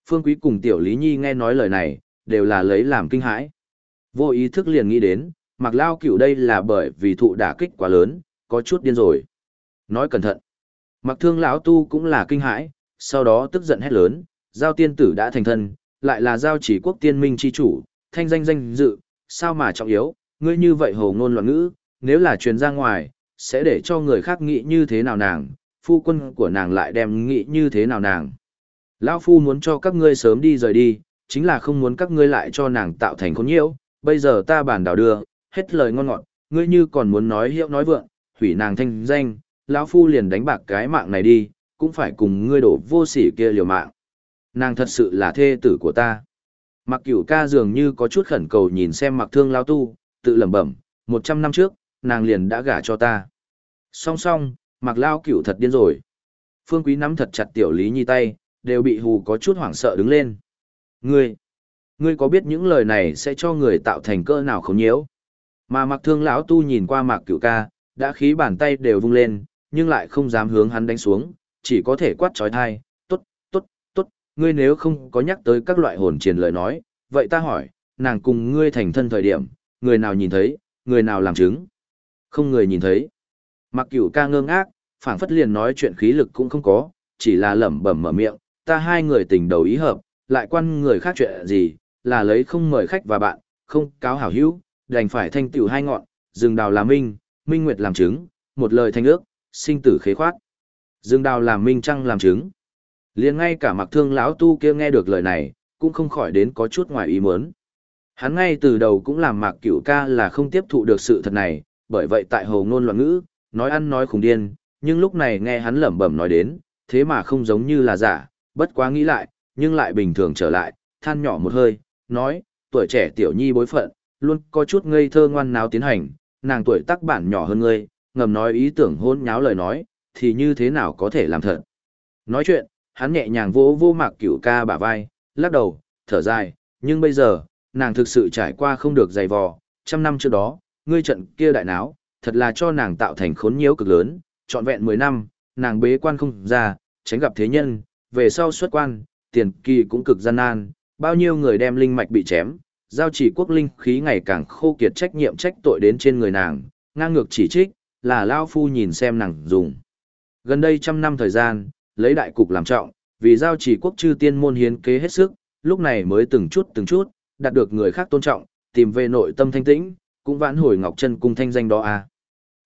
Phương Quý cùng Tiểu Lý Nhi nghe nói lời này, đều là lấy làm kinh hãi. Vô ý thức liền nghĩ đến, mặc lao cửu đây là bởi vì thụ đả kích quá lớn, có chút điên rồi. Nói cẩn thận. Mặc thương lão tu cũng là kinh hãi, sau đó tức giận hét lớn, giao tiên tử đã thành thân, lại là giao chỉ quốc tiên minh chi chủ, thanh danh danh dự, sao mà trọng yếu, ngươi như vậy hồ ngôn loạn ngữ, nếu là truyền ra ngoài, sẽ để cho người khác nghĩ như thế nào nàng, phu quân của nàng lại đem nghĩ như thế nào nàng. Lão phu muốn cho các ngươi sớm đi rời đi, chính là không muốn các ngươi lại cho nàng tạo thành khốn nhiễu, bây giờ ta bản đảo đưa, hết lời ngon ngọt, ngươi như còn muốn nói hiệu nói vượng, hủy nàng thanh danh, lão phu liền đánh bạc cái mạng này đi, cũng phải cùng ngươi đổ vô sỉ kia liều mạng. Nàng thật sự là thê tử của ta. Mặc cửu ca dường như có chút khẩn cầu nhìn xem mặc thương lao tu, tự lẩm bẩm, một trăm năm trước, nàng liền đã gả cho ta. Song song, mặc lao cửu thật điên rồi. Phương quý nắm thật chặt tiểu lý nhi tay, đều bị hù có chút hoảng sợ đứng lên. Ngươi, ngươi có biết những lời này sẽ cho người tạo thành cỡ nào không nhiễu? Mà mặc thương lão tu nhìn qua Mặc cửu ca, đã khí bàn tay đều vung lên, nhưng lại không dám hướng hắn đánh xuống, chỉ có thể quát trói thai, ngươi nếu không có nhắc tới các loại hồn triền lời nói, vậy ta hỏi, nàng cùng ngươi thành thân thời điểm, người nào nhìn thấy, người nào làm chứng? Không người nhìn thấy. Mặc cửu ca ngơ ngác, phảng phất liền nói chuyện khí lực cũng không có, chỉ là lẩm bẩm mở miệng, ta hai người tình đầu ý hợp, lại quan người khác chuyện gì, là lấy không mời khách và bạn, không cáo hảo hữu, đành phải thanh tiểu hai ngọn, rừng đào làm minh, minh nguyệt làm chứng, một lời thanh ước, sinh tử khế khoát. Dương đào làm minh trăng làm chứng liền ngay cả mặc thương lão tu kia nghe được lời này, cũng không khỏi đến có chút ngoài ý muốn. Hắn ngay từ đầu cũng làm mạc cửu ca là không tiếp thụ được sự thật này, bởi vậy tại hồ ngôn loạn ngữ, nói ăn nói khùng điên, nhưng lúc này nghe hắn lẩm bẩm nói đến, thế mà không giống như là giả, bất quá nghĩ lại, nhưng lại bình thường trở lại, than nhỏ một hơi, nói, tuổi trẻ tiểu nhi bối phận, luôn có chút ngây thơ ngoan náo tiến hành, nàng tuổi tác bản nhỏ hơn ngươi, ngầm nói ý tưởng hôn nháo lời nói, thì như thế nào có thể làm thật. Nói chuyện, hắn nhẹ nhàng vỗ vô mạc cửu ca bả vai, lắc đầu, thở dài, nhưng bây giờ, nàng thực sự trải qua không được dày vò, trăm năm trước đó, ngươi trận kia đại náo, thật là cho nàng tạo thành khốn nhiễu cực lớn, trọn vẹn 10 năm, nàng bế quan không ra, tránh gặp thế nhân, về sau xuất quan, tiền kỳ cũng cực gian nan, bao nhiêu người đem linh mạch bị chém, giao chỉ quốc linh khí ngày càng khô kiệt trách nhiệm trách tội đến trên người nàng, ngang ngược chỉ trích, là Lao Phu nhìn xem nàng dùng. Gần đây trăm năm thời gian, lấy đại cục làm trọng, vì giao chỉ quốc chư tiên môn hiến kế hết sức, lúc này mới từng chút từng chút, đạt được người khác tôn trọng, tìm về nội tâm thanh tĩnh, cũng vãn hồi Ngọc Chân cung thanh danh đó à.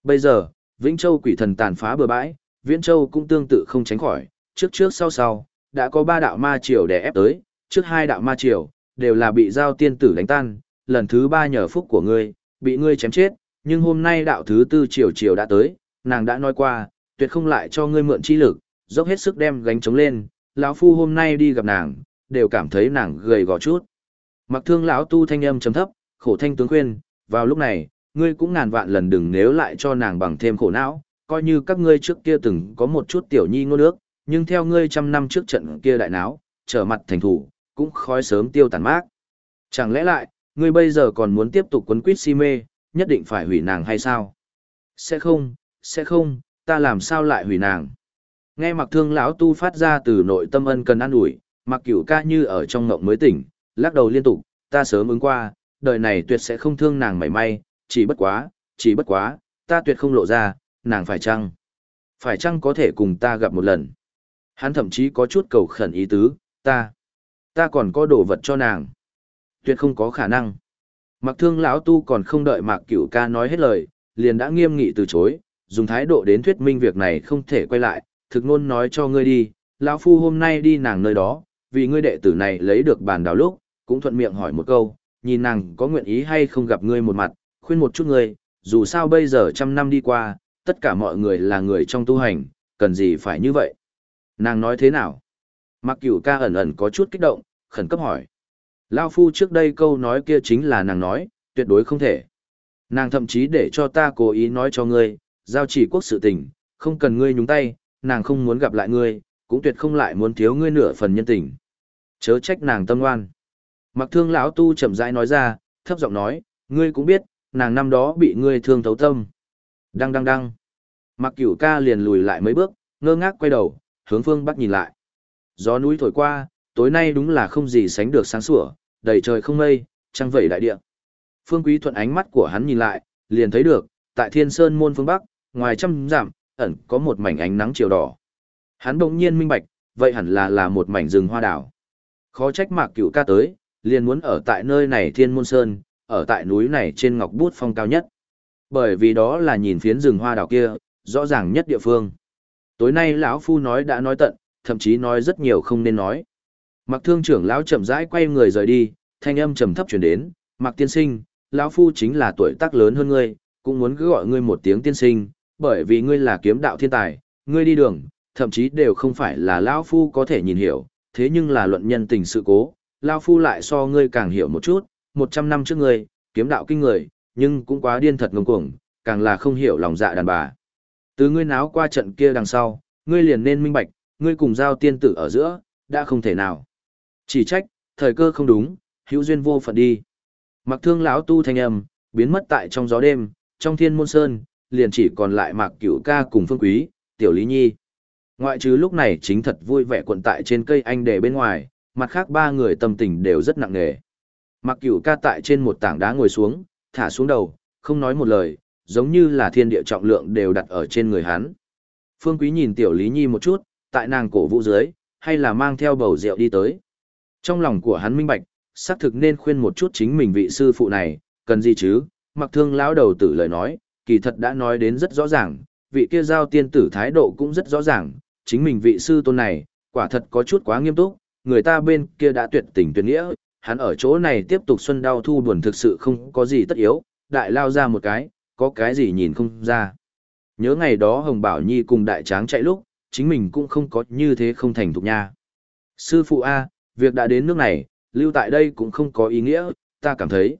Bây giờ, Vĩnh Châu quỷ thần tàn phá bừa bãi, Viễn Châu cũng tương tự không tránh khỏi, trước trước sau sau, đã có ba đạo ma triều đè ép tới, trước hai đạo ma triều, đều là bị giao tiên tử đánh tan, lần thứ ba nhờ phúc của ngươi, bị ngươi chém chết, nhưng hôm nay đạo thứ tư triều triều đã tới, nàng đã nói qua, tuyệt không lại cho ngươi mượn chi lực, dốc hết sức đem gánh chống lên, lão phu hôm nay đi gặp nàng, đều cảm thấy nàng gầy gò chút. Mặc thương lão tu thanh âm trầm thấp, khổ thanh tướng khuyên, vào lúc này, ngươi cũng ngàn vạn lần đừng nếu lại cho nàng bằng thêm khổ não, coi như các ngươi trước kia từng có một chút tiểu nhi ngôn nước, nhưng theo ngươi trăm năm trước trận kia đại náo, trở mặt thành thủ, cũng khói sớm tiêu tàn mát. Chẳng lẽ lại, ngươi bây giờ còn muốn tiếp tục quấn quýt si mê, nhất định phải hủy nàng hay sao? Sẽ không, sẽ không, ta làm sao lại hủy nàng? Nghe mặc thương lão tu phát ra từ nội tâm ân cần ăn ủi, mặc cửu ca như ở trong ngộng mới tỉnh, lắc đầu liên tục, ta sớm ứng qua, đời này tuyệt sẽ không thương nàng mảy may, chỉ bất quá, chỉ bất quá, ta tuyệt không lộ ra, nàng phải chăng? Phải chăng có thể cùng ta gặp một lần? Hắn thậm chí có chút cầu khẩn ý tứ, ta, ta còn có đồ vật cho nàng. Tuyệt không có khả năng. Mặc thương lão tu còn không đợi mạc cửu ca nói hết lời, liền đã nghiêm nghị từ chối, dùng thái độ đến thuyết minh việc này không thể quay lại, thực ngôn nói cho ngươi đi, lão phu hôm nay đi nàng nơi đó, vì ngươi đệ tử này lấy được bàn đào lúc, cũng thuận miệng hỏi một câu, nhìn nàng có nguyện ý hay không gặp ngươi một mặt, khuyên một chút ngươi, dù sao bây giờ trăm năm đi qua, tất cả mọi người là người trong tu hành, cần gì phải như vậy. Nàng nói thế nào? Mặc cửu ca ẩn ẩn có chút kích động, khẩn cấp hỏi. Lao phu trước đây câu nói kia chính là nàng nói, tuyệt đối không thể. Nàng thậm chí để cho ta cố ý nói cho ngươi, giao chỉ quốc sự tình, không cần ngươi nhúng tay, nàng không muốn gặp lại ngươi, cũng tuyệt không lại muốn thiếu ngươi nửa phần nhân tình. Chớ trách nàng tâm oan. Mặc thương lão tu chậm rãi nói ra, thấp giọng nói, ngươi cũng biết, nàng năm đó bị ngươi thương thấu tâm. Đăng đăng đăng. Mặc cửu ca liền lùi lại mấy bước, ngơ ngác quay đầu, hướng phương bắc nhìn lại. Gió núi thổi qua, tối nay đúng là không gì sánh được sáng sủa, đầy trời không mây, trăng vẩy đại địa. Phương Quý thuận ánh mắt của hắn nhìn lại, liền thấy được, tại Thiên Sơn môn phương Bắc, ngoài trăm dặm, ẩn có một mảnh ánh nắng chiều đỏ. Hắn bỗng nhiên minh bạch, vậy hẳn là là một mảnh rừng hoa đảo. Khó trách mạc cửu ca tới, liền muốn ở tại nơi này Thiên Môn Sơn, ở tại núi này trên ngọc bút phong cao nhất. Bởi vì đó là nhìn phiến rừng hoa đảo kia, rõ ràng nhất địa phương. Tối nay lão phu nói đã nói tận, thậm chí nói rất nhiều không nên nói. Mặc thương trưởng lão chậm rãi quay người rời đi, thanh âm trầm thấp chuyển đến, mặc tiên sinh, lão phu chính là tuổi tác lớn hơn ngươi, cũng muốn cứ gọi ngươi một tiếng tiên sinh, bởi vì ngươi là kiếm đạo thiên tài, ngươi đi đường, thậm chí đều không phải là lão phu có thể nhìn hiểu, thế nhưng là luận nhân tình sự cố, lão phu lại so ngươi càng hiểu một chút, một trăm năm trước ngươi, kiếm đạo kinh người, nhưng cũng quá điên thật ngông cuồng, càng là không hiểu lòng dạ đàn bà. Từ ngươi náo qua trận kia đằng sau, ngươi liền nên minh bạch, ngươi cùng giao tiên tử ở giữa, đã không thể nào. Chỉ trách, thời cơ không đúng, hữu duyên vô phận đi. Mặc thương lão tu thanh âm, biến mất tại trong gió đêm, trong thiên môn sơn, liền chỉ còn lại mạc cửu ca cùng phương quý, tiểu lý nhi. Ngoại trừ lúc này chính thật vui vẻ quận tại trên cây anh để bên ngoài, mặt khác ba người tâm tình đều rất nặng nề. Mạc cửu ca tại trên một tảng đá ngồi xuống, thả xuống đầu, không nói một lời, giống như là thiên địa trọng lượng đều đặt ở trên người hắn. Phương Quý nhìn tiểu Lý Nhi một chút, tại nàng cổ vũ dưới, hay là mang theo bầu rượu đi tới. Trong lòng của hắn minh bạch, xác thực nên khuyên một chút chính mình vị sư phụ này, cần gì chứ, mặc thương lão đầu tử lời nói, kỳ thật đã nói đến rất rõ ràng, vị kia giao tiên tử thái độ cũng rất rõ ràng, chính mình vị sư tôn này, quả thật có chút quá nghiêm túc, người ta bên kia đã tuyệt tình tuyệt nghĩa, hắn ở chỗ này tiếp tục xuân đau thu buồn thực sự không có gì tất yếu, đại lao ra một cái, có cái gì nhìn không ra. Nhớ ngày đó Hồng Bảo Nhi cùng đại tráng chạy lúc, chính mình cũng không có như thế không thành thục nha. Sư phụ A, việc đã đến nước này, lưu tại đây cũng không có ý nghĩa, ta cảm thấy.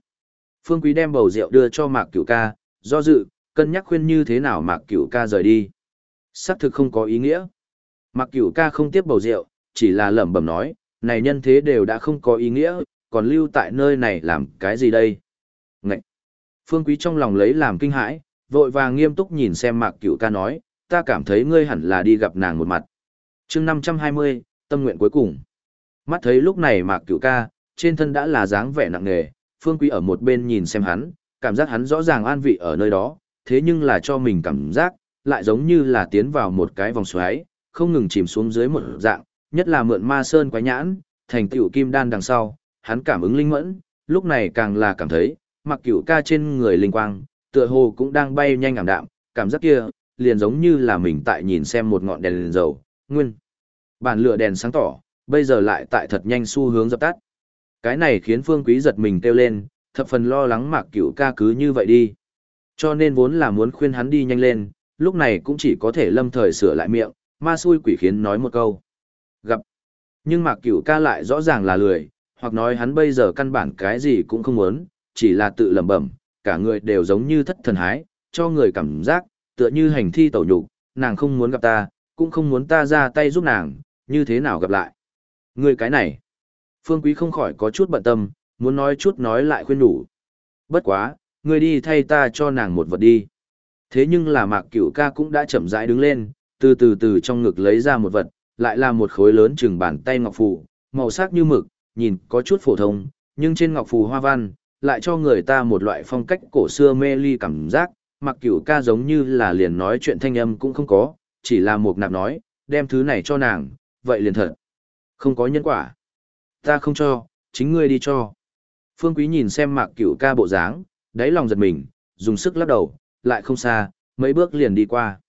Phương Quý đem bầu rượu đưa cho Mạc Cửu ca, do dự, cân nhắc khuyên như thế nào Mạc Cửu ca rời đi. Sắc thực không có ý nghĩa. Mạc Cửu ca không tiếp bầu rượu, chỉ là lẩm bẩm nói, này nhân thế đều đã không có ý nghĩa, còn lưu tại nơi này làm cái gì đây? Ngậy! Phương Quý trong lòng lấy làm kinh hãi, vội vàng nghiêm túc nhìn xem Mạc Cửu ca nói, ta cảm thấy ngươi hẳn là đi gặp nàng một mặt. chương 520, tâm nguyện cuối cùng. Mắt thấy lúc này Mạc Cửu ca, trên thân đã là dáng vẻ nặng nề, Phương Quý ở một bên nhìn xem hắn, cảm giác hắn rõ ràng an vị ở nơi đó, thế nhưng là cho mình cảm giác, lại giống như là tiến vào một cái vòng xoáy, không ngừng chìm xuống dưới một dạng, nhất là mượn ma sơn quái nhãn, thành tựu kim đan đằng sau, hắn cảm ứng linh mẫn, lúc này càng là cảm thấy, mặc cửu ca trên người linh quang, tựa hồ cũng đang bay nhanh ảm đạm, cảm giác kia, liền giống như là mình tại nhìn xem một ngọn đèn, đèn dầu, nguyên. Bản lửa đèn sáng tỏ, bây giờ lại tại thật nhanh xu hướng dập tắt. Cái này khiến Phương Quý giật mình kêu lên, thập phần lo lắng mạc cửu ca cứ như vậy đi. Cho nên vốn là muốn khuyên hắn đi nhanh lên, lúc này cũng chỉ có thể lâm thời sửa lại miệng, ma xui quỷ khiến nói một câu. Gặp. Nhưng mạc cửu ca lại rõ ràng là lười, hoặc nói hắn bây giờ căn bản cái gì cũng không muốn, chỉ là tự lẩm bẩm, cả người đều giống như thất thần hái, cho người cảm giác, tựa như hành thi tẩu nhục, nàng không muốn gặp ta, cũng không muốn ta ra tay giúp nàng, như thế nào gặp lại. Người cái này, Phương Quý không khỏi có chút bận tâm, muốn nói chút nói lại khuyên đủ. Bất quá, Ngươi đi thay ta cho nàng một vật đi. Thế nhưng là mạc cửu ca cũng đã chậm rãi đứng lên, từ từ từ trong ngực lấy ra một vật, lại là một khối lớn chừng bàn tay ngọc phù, màu sắc như mực, nhìn có chút phổ thông, nhưng trên ngọc phù hoa văn, lại cho người ta một loại phong cách cổ xưa mê ly cảm giác, mặc cửu ca giống như là liền nói chuyện thanh âm cũng không có, chỉ là một nạp nói, đem thứ này cho nàng, vậy liền thật. Không có nhân quả. Ta không cho, chính ngươi đi cho. Phương Quý nhìn xem mạc cửu ca bộ dáng, đáy lòng giật mình, dùng sức lắc đầu, lại không xa, mấy bước liền đi qua.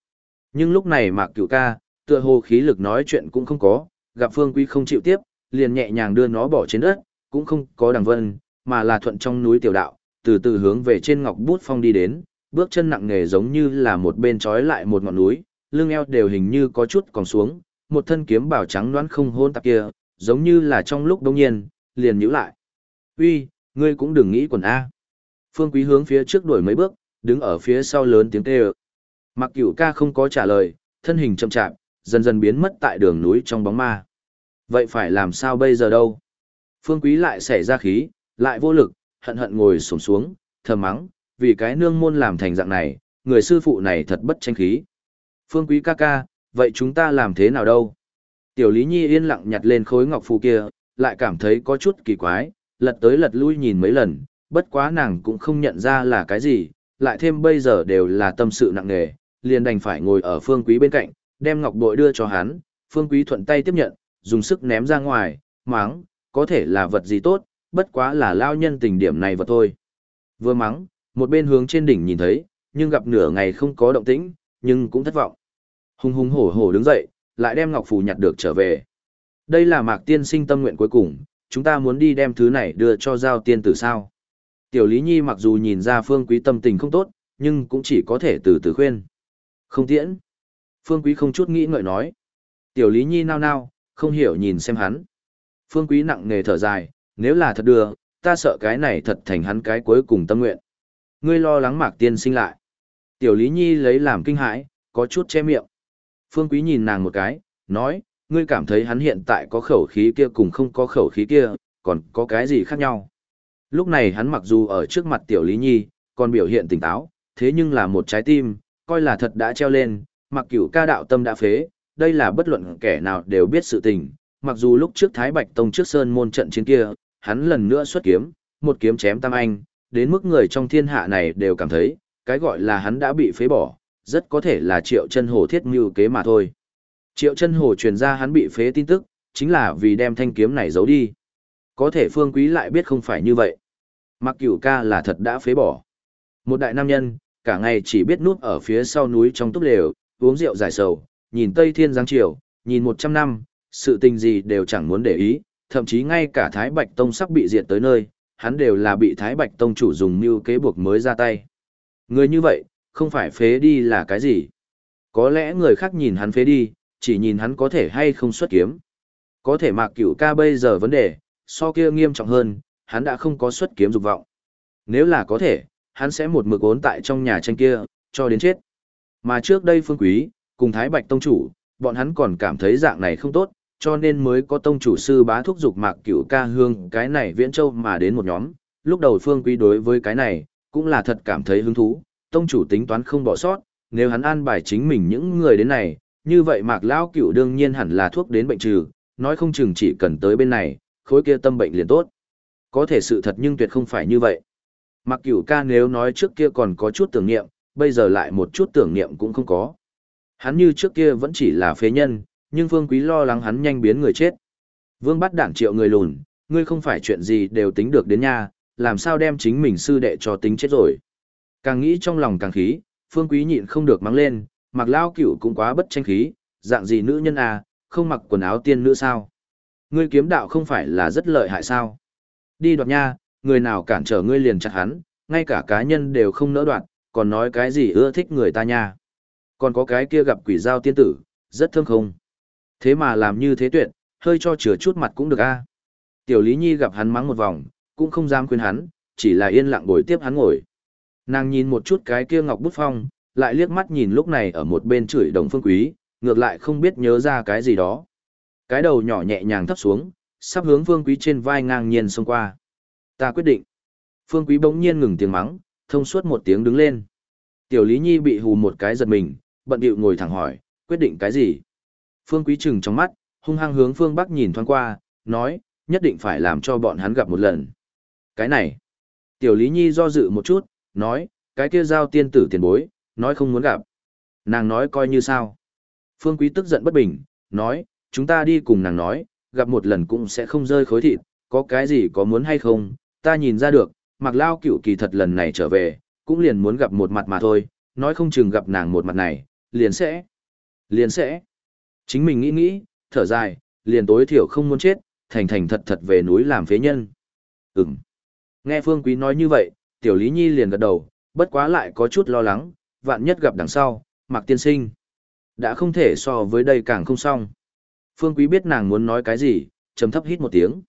Nhưng lúc này mạc cửu ca, tựa hồ khí lực nói chuyện cũng không có, gặp Phương Quý không chịu tiếp, liền nhẹ nhàng đưa nó bỏ trên đất, cũng không có đằng vân, mà là thuận trong núi tiểu đạo, từ từ hướng về trên ngọc bút phong đi đến, bước chân nặng nề giống như là một bên trói lại một ngọn núi, lưng eo đều hình như có chút còn xuống, một thân kiếm bảo trắng đoán không hôn tạp kia, giống như là trong lúc đông nhiên, liền nhíu lại. Uy, ngươi cũng đừng nghĩ quần A. Phương Quý hướng phía trước đuổi mấy bước, đứng ở phía sau lớn tiếng kêu. Mặc cửu ca không có trả lời, thân hình chậm chạp, dần dần biến mất tại đường núi trong bóng ma. Vậy phải làm sao bây giờ đâu? Phương Quý lại xẻ ra khí, lại vô lực, hận hận ngồi xổm xuống, thầm mắng, vì cái nương môn làm thành dạng này, người sư phụ này thật bất tranh khí. Phương Quý ca ca, vậy chúng ta làm thế nào đâu? Tiểu Lý Nhi yên lặng nhặt lên khối ngọc phù kia, lại cảm thấy có chút kỳ quái, lật tới lật lui nhìn mấy lần, bất quá nàng cũng không nhận ra là cái gì, lại thêm bây giờ đều là tâm sự nặng nề, liền đành phải ngồi ở phương quý bên cạnh, đem ngọc bội đưa cho hắn, phương quý thuận tay tiếp nhận, dùng sức ném ra ngoài, mắng, có thể là vật gì tốt, bất quá là lao nhân tình điểm này vật thôi. Vừa mắng, một bên hướng trên đỉnh nhìn thấy, nhưng gặp nửa ngày không có động tĩnh, nhưng cũng thất vọng. Hùng hùng hổ hổ đứng dậy, lại đem ngọc phù nhặt được trở về. Đây là mạc tiên sinh tâm nguyện cuối cùng, chúng ta muốn đi đem thứ này đưa cho giao tiên tử sao. Tiểu Lý Nhi mặc dù nhìn ra phương quý tâm tình không tốt, nhưng cũng chỉ có thể từ từ khuyên. Không tiễn. Phương quý không chút nghĩ ngợi nói. Tiểu Lý Nhi nao nao, không hiểu nhìn xem hắn. Phương quý nặng nề thở dài, nếu là thật đưa, ta sợ cái này thật thành hắn cái cuối cùng tâm nguyện. Ngươi lo lắng mạc tiên sinh lại. Tiểu Lý Nhi lấy làm kinh hãi, có chút che miệng. Phương Quý nhìn nàng một cái, nói, ngươi cảm thấy hắn hiện tại có khẩu khí kia cùng không có khẩu khí kia, còn có cái gì khác nhau. Lúc này hắn mặc dù ở trước mặt Tiểu Lý Nhi, còn biểu hiện tỉnh táo, thế nhưng là một trái tim, coi là thật đã treo lên, mặc cửu ca đạo tâm đã phế, đây là bất luận kẻ nào đều biết sự tình, mặc dù lúc trước Thái Bạch Tông trước Sơn môn trận chiến kia, hắn lần nữa xuất kiếm, một kiếm chém Tam Anh, đến mức người trong thiên hạ này đều cảm thấy, cái gọi là hắn đã bị phế bỏ, rất có thể là triệu chân hồ thiết mưu kế mà thôi. Triệu chân hồ truyền ra hắn bị phế tin tức, chính là vì đem thanh kiếm này giấu đi. Có thể phương quý lại biết không phải như vậy. Mặc cửu ca là thật đã phế bỏ. Một đại nam nhân, cả ngày chỉ biết núp ở phía sau núi trong túc lều, uống rượu giải sầu, nhìn Tây Thiên Giáng Triều, nhìn một trăm năm, sự tình gì đều chẳng muốn để ý, thậm chí ngay cả Thái Bạch Tông sắp bị diệt tới nơi, hắn đều là bị Thái Bạch Tông chủ dùng mưu kế buộc mới ra tay. Người như vậy, không phải phế đi là cái gì? Có lẽ người khác nhìn hắn phế đi, chỉ nhìn hắn có thể hay không xuất kiếm. Có thể mạc cửu ca bây giờ vấn đề, so kia nghiêm trọng hơn, hắn đã không có xuất kiếm dục vọng. Nếu là có thể, hắn sẽ một mực ốn tại trong nhà tranh kia, cho đến chết. Mà trước đây phương quý, cùng Thái Bạch Tông Chủ, bọn hắn còn cảm thấy dạng này không tốt, cho nên mới có Tông Chủ sư bá thúc dục mạc cửu ca hương cái này viễn châu mà đến một nhóm. Lúc đầu phương quý đối với cái này, cũng là thật cảm thấy hứng thú, tông chủ tính toán không bỏ sót, nếu hắn an bài chính mình những người đến này, như vậy mạc lão cửu đương nhiên hẳn là thuốc đến bệnh trừ, nói không chừng chỉ cần tới bên này, khối kia tâm bệnh liền tốt. Có thể sự thật nhưng tuyệt không phải như vậy. Mặc cửu ca nếu nói trước kia còn có chút tưởng niệm, bây giờ lại một chút tưởng niệm cũng không có. Hắn như trước kia vẫn chỉ là phế nhân, nhưng Phương Quý lo lắng hắn nhanh biến người chết. Vương bắt đảng triệu người lùn, ngươi không phải chuyện gì đều tính được đến nha, làm sao đem chính mình sư đệ cho tính chết rồi. Càng nghĩ trong lòng càng khí, phương quý nhịn không được mắng lên, mặc lao cửu cũng quá bất tranh khí, dạng gì nữ nhân à, không mặc quần áo tiên nữ sao. Ngươi kiếm đạo không phải là rất lợi hại sao. Đi đoạt nha, người nào cản trở ngươi liền chặt hắn, ngay cả cá nhân đều không nỡ đoạt, còn nói cái gì ưa thích người ta nha. Còn có cái kia gặp quỷ giao tiên tử, rất thương không. Thế mà làm như thế tuyệt, hơi cho chừa chút mặt cũng được a. Tiểu Lý Nhi gặp hắn mắng một vòng, cũng không dám khuyên hắn, chỉ là yên lặng ngồi tiếp hắn ngồi. Nàng nhìn một chút cái kia ngọc bút phong, lại liếc mắt nhìn lúc này ở một bên chửi đồng phương quý, ngược lại không biết nhớ ra cái gì đó. Cái đầu nhỏ nhẹ nhàng thấp xuống, sắp hướng phương quý trên vai ngang nhiên xông qua. Ta quyết định. Phương quý bỗng nhiên ngừng tiếng mắng, thông suốt một tiếng đứng lên. Tiểu Lý Nhi bị hù một cái giật mình, bận điệu ngồi thẳng hỏi, quyết định cái gì? Phương quý chừng trong mắt, hung hăng hướng phương Bắc nhìn thoáng qua, nói, nhất định phải làm cho bọn hắn gặp một lần. Cái này. Tiểu Lý Nhi do dự một chút, nói, cái kia giao tiên tử tiền bối, nói không muốn gặp. Nàng nói coi như sao. Phương Quý tức giận bất bình, nói, chúng ta đi cùng nàng nói, gặp một lần cũng sẽ không rơi khối thịt, có cái gì có muốn hay không, ta nhìn ra được, mặc lao cựu kỳ thật lần này trở về, cũng liền muốn gặp một mặt mà thôi, nói không chừng gặp nàng một mặt này, liền sẽ, liền sẽ. Chính mình nghĩ nghĩ, thở dài, liền tối thiểu không muốn chết, thành thành thật thật về núi làm phế nhân. Ừm. Nghe Phương Quý nói như vậy, Tiểu Lý Nhi liền gật đầu, bất quá lại có chút lo lắng, vạn nhất gặp đằng sau, Mạc Tiên Sinh. Đã không thể so với đây càng không xong. Phương Quý biết nàng muốn nói cái gì, trầm thấp hít một tiếng.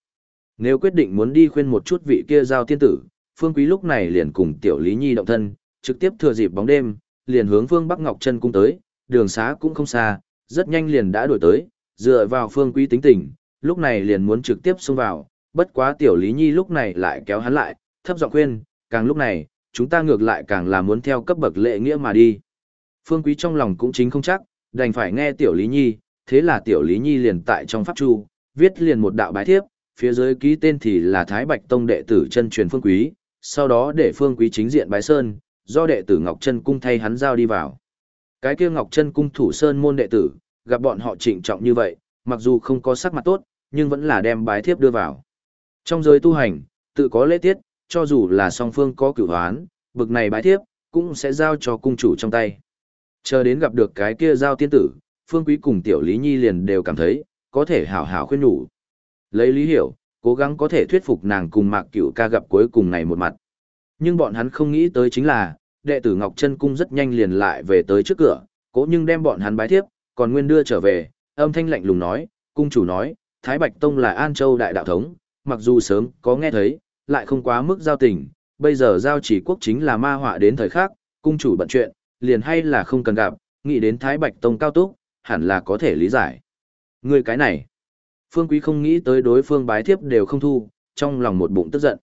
Nếu quyết định muốn đi khuyên một chút vị kia giao tiên tử, Phương Quý lúc này liền cùng Tiểu Lý Nhi động thân, trực tiếp thừa dịp bóng đêm, liền hướng Phương Bắc Ngọc Trân cung tới, đường xá cũng không xa, rất nhanh liền đã đuổi tới, dựa vào Phương Quý tính tình, lúc này liền muốn trực tiếp xông vào, bất quá Tiểu Lý Nhi lúc này lại kéo hắn lại, thấp giọng khuyên, càng lúc này, chúng ta ngược lại càng là muốn theo cấp bậc lệ nghĩa mà đi. Phương Quý trong lòng cũng chính không chắc, đành phải nghe Tiểu Lý Nhi, thế là Tiểu Lý Nhi liền tại trong pháp chu, viết liền một đạo bái thiếp, phía dưới ký tên thì là Thái Bạch Tông đệ tử chân truyền Phương Quý, sau đó để phương quý chính diện bái sơn, do đệ tử Ngọc chân Cung thay hắn giao đi vào. Cái kia Ngọc chân Cung thủ sơn môn đệ tử, gặp bọn họ trịnh trọng như vậy, mặc dù không có sắc mặt tốt, nhưng vẫn là đem bái thiếp đưa vào. Trong giới tu hành, tự có lễ tiết, cho dù là song phương có cửu hoán, bực này bái thiếp, cũng sẽ giao cho cung chủ trong tay. Chờ đến gặp được cái kia giao tiên tử, Phương Quý cùng Tiểu Lý Nhi liền đều cảm thấy, có thể hảo hảo khuyên nhủ. Lấy lý hiểu, cố gắng có thể thuyết phục nàng cùng Mạc Cửu ca gặp cuối cùng này một mặt. Nhưng bọn hắn không nghĩ tới chính là, đệ tử Ngọc Trân Cung rất nhanh liền lại về tới trước cửa, cố nhưng đem bọn hắn bái thiếp, còn nguyên đưa trở về, âm thanh lạnh lùng nói, cung chủ nói, Thái Bạch Tông là An Châu đại đạo thống, mặc dù sớm có nghe thấy, lại không quá mức giao tình, bây giờ giao chỉ quốc chính là ma họa đến thời khác, cung chủ bận chuyện, liền hay là không cần gặp, nghĩ đến Thái Bạch Tông cao túc, hẳn là có thể lý giải. Người cái này, Phương Quý không nghĩ tới đối phương bái thiếp đều không thu, trong lòng một bụng tức giận.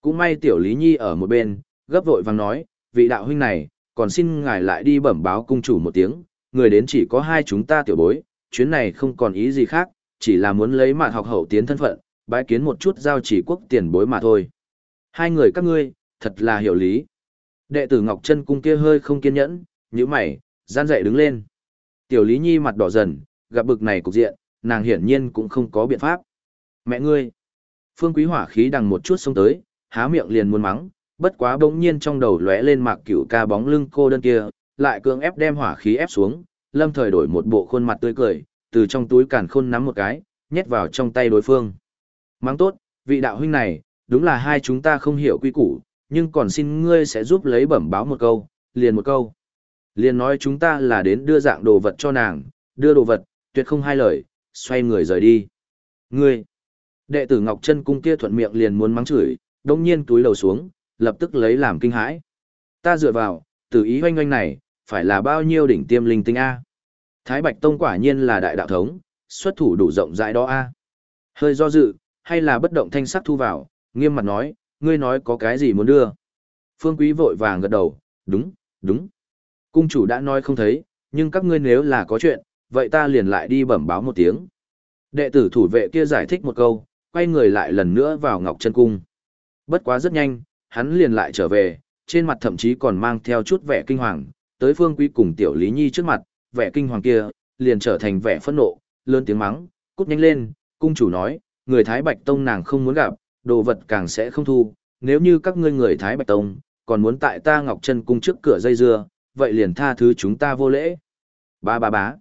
Cũng may Tiểu Lý Nhi ở một bên, gấp vội vàng nói, vị đạo huynh này, còn xin ngài lại đi bẩm báo cung chủ một tiếng, người đến chỉ có hai chúng ta tiểu bối, chuyến này không còn ý gì khác, chỉ là muốn lấy mạng học hậu tiến thân phận, bái kiến một chút giao chỉ quốc tiền bối mà thôi. Hai người các ngươi, thật là hiểu lý. Đệ tử Ngọc Trân cung kia hơi không kiên nhẫn, như mày, gian dậy đứng lên. Tiểu Lý Nhi mặt đỏ dần, gặp bực này cục diện, nàng hiển nhiên cũng không có biện pháp. Mẹ ngươi! Phương Quý hỏa khí đằng một chút xông tới, há miệng liền muốn mắng, bất quá bỗng nhiên trong đầu lóe lên mạc cửu ca bóng lưng cô đơn kia, lại cưỡng ép đem hỏa khí ép xuống, lâm thời đổi một bộ khuôn mặt tươi cười, từ trong túi càn khôn nắm một cái, nhét vào trong tay đối phương. Mắng tốt, vị đạo huynh này, đúng là hai chúng ta không hiểu quy củ, nhưng còn xin ngươi sẽ giúp lấy bẩm báo một câu, liền một câu. Liền nói chúng ta là đến đưa dạng đồ vật cho nàng, đưa đồ vật, tuyệt không hai lời, xoay người rời đi. Ngươi, đệ tử Ngọc Trân cung kia thuận miệng liền muốn mắng chửi, đông nhiên túi lầu xuống, lập tức lấy làm kinh hãi. Ta dựa vào, từ ý hoanh hoanh này, phải là bao nhiêu đỉnh tiêm linh tinh A. Thái Bạch Tông quả nhiên là đại đạo thống, xuất thủ đủ rộng rãi đó A. Hơi do dự, hay là bất động thanh sắc thu vào, nghiêm mặt nói, ngươi nói có cái gì muốn đưa. Phương Quý vội vàng gật đầu, đúng, đúng. Cung chủ đã nói không thấy, nhưng các ngươi nếu là có chuyện, vậy ta liền lại đi bẩm báo một tiếng. Đệ tử thủ vệ kia giải thích một câu, quay người lại lần nữa vào Ngọc Chân Cung. Bất quá rất nhanh, hắn liền lại trở về, trên mặt thậm chí còn mang theo chút vẻ kinh hoàng, tới Phương Quý cùng Tiểu Lý Nhi trước mặt, vẻ kinh hoàng kia, liền trở thành vẻ phẫn nộ, lớn tiếng mắng, cút nhanh lên, cung chủ nói, người Thái Bạch Tông nàng không muốn gặp, đồ vật càng sẽ không thu, nếu như các ngươi người Thái Bạch Tông, còn muốn tại ta Ngọc Chân cung trước cửa dây dưa, vậy liền tha thứ chúng ta vô lễ. Ba ba bá.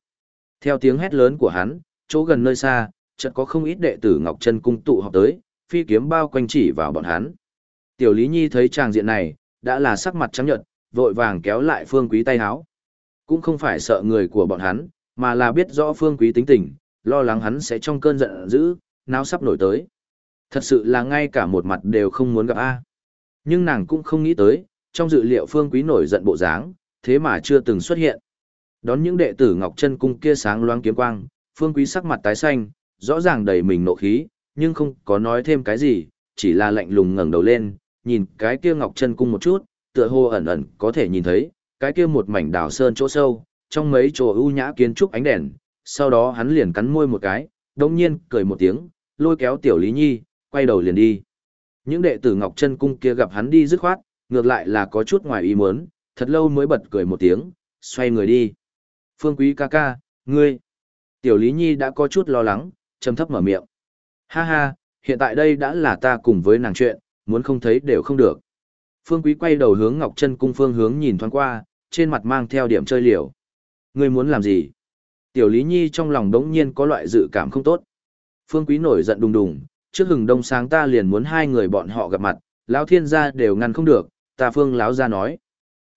Theo tiếng hét lớn của hắn, chỗ gần nơi xa, chợt có không ít đệ tử Ngọc Chân cung tụ họp tới, phi kiếm bao quanh chỉ vào bọn hắn. Tiểu Lý Nhi thấy tràng diện này, đã là sắc mặt trắng nhợt, vội vàng kéo lại Phương Quý tay háo. Cũng không phải sợ người của bọn hắn, mà là biết rõ Phương Quý tính tình, lo lắng hắn sẽ trong cơn giận dữ, náo sắp nổi tới. Thật sự là ngay cả một mặt đều không muốn gặp A. Nhưng nàng cũng không nghĩ tới, trong dự liệu Phương Quý nổi giận bộ dáng, thế mà chưa từng xuất hiện. Đón những đệ tử Ngọc Chân Cung kia sáng loáng kiếm quang, Phương Quý sắc mặt tái xanh, rõ ràng đầy mình nộ khí, nhưng không có nói thêm cái gì, chỉ là lạnh lùng ngẩng đầu lên, nhìn cái kia Ngọc Chân Cung một chút, tựa hồ ẩn ẩn có thể nhìn thấy, cái kia một mảnh đảo sơn chỗ sâu, trong mấy chỗ ưu nhã kiến trúc ánh đèn, sau đó hắn liền cắn môi một cái, đồng nhiên cười một tiếng, lôi kéo tiểu Lý Nhi, quay đầu liền đi. Những đệ tử Ngọc Chân Cung kia gặp hắn đi dứt khoát, ngược lại là có chút ngoài ý muốn, thật lâu mới bật cười một tiếng, xoay người đi. Phương Quý ca ca, ngươi. Tiểu Lý Nhi đã có chút lo lắng, trầm thấp mở miệng. Ha ha, hiện tại đây đã là ta cùng với nàng chuyện, muốn không thấy đều không được. Phương Quý quay đầu hướng Ngọc Trân Cung phương hướng nhìn thoáng qua, trên mặt mang theo điểm chơi liều. Ngươi muốn làm gì? Tiểu Lý Nhi trong lòng đống nhiên có loại dự cảm không tốt. Phương Quý nổi giận đùng đùng, trước hừng đông sáng ta liền muốn hai người bọn họ gặp mặt, lão thiên gia đều ngăn không được, ta Phương lão gia nói.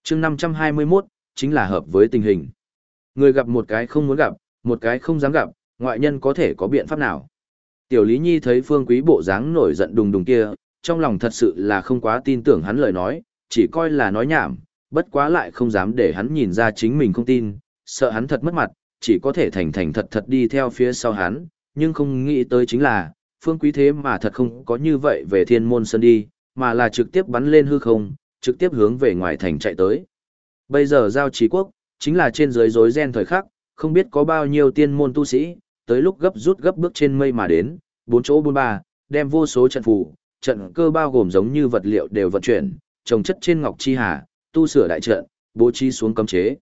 Chương 521, chính là hợp với tình hình. Người gặp một cái không muốn gặp, một cái không dám gặp, ngoại nhân có thể có biện pháp nào? Tiểu Lý Nhi thấy Phương Quý bộ dáng nổi giận đùng đùng kia, trong lòng thật sự là không quá tin tưởng hắn lời nói, chỉ coi là nói nhảm, bất quá lại không dám để hắn nhìn ra chính mình không tin, sợ hắn thật mất mặt, chỉ có thể thành thành thật thật đi theo phía sau hắn, nhưng không nghĩ tới chính là, phương quý thế mà thật không có như vậy về thiên môn sơn đi, mà là trực tiếp bắn lên hư không, trực tiếp hướng về ngoài thành chạy tới. Bây giờ giao trí quốc, chính là trên dưới rối ren thời khắc, không biết có bao nhiêu tiên môn tu sĩ, tới lúc gấp rút gấp bước trên mây mà đến, bốn chỗ bốn ba, đem vô số trận phù, trận cơ bao gồm giống như vật liệu đều vận chuyển, trồng chất trên ngọc chi hà, tu sửa đại trận, bố trí xuống cấm chế.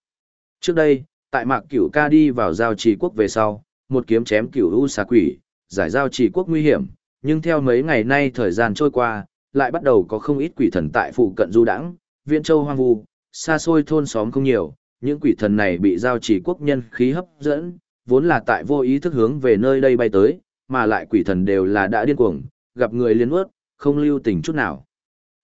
Trước đây, tại Mạc Cửu Ca đi vào giao trì quốc về sau, một kiếm chém Cửu U xà quỷ, giải giao trì quốc nguy hiểm, nhưng theo mấy ngày nay thời gian trôi qua, lại bắt đầu có không ít quỷ thần tại phụ cận du đãng, Viễn Châu hoang vu, xa xôi thôn xóm không nhiều, những quỷ thần này bị giao Chỉ quốc nhân khí hấp dẫn, vốn là tại vô ý thức hướng về nơi đây bay tới, mà lại quỷ thần đều là đã điên cuồng, gặp người liên ướt, không lưu tình chút nào.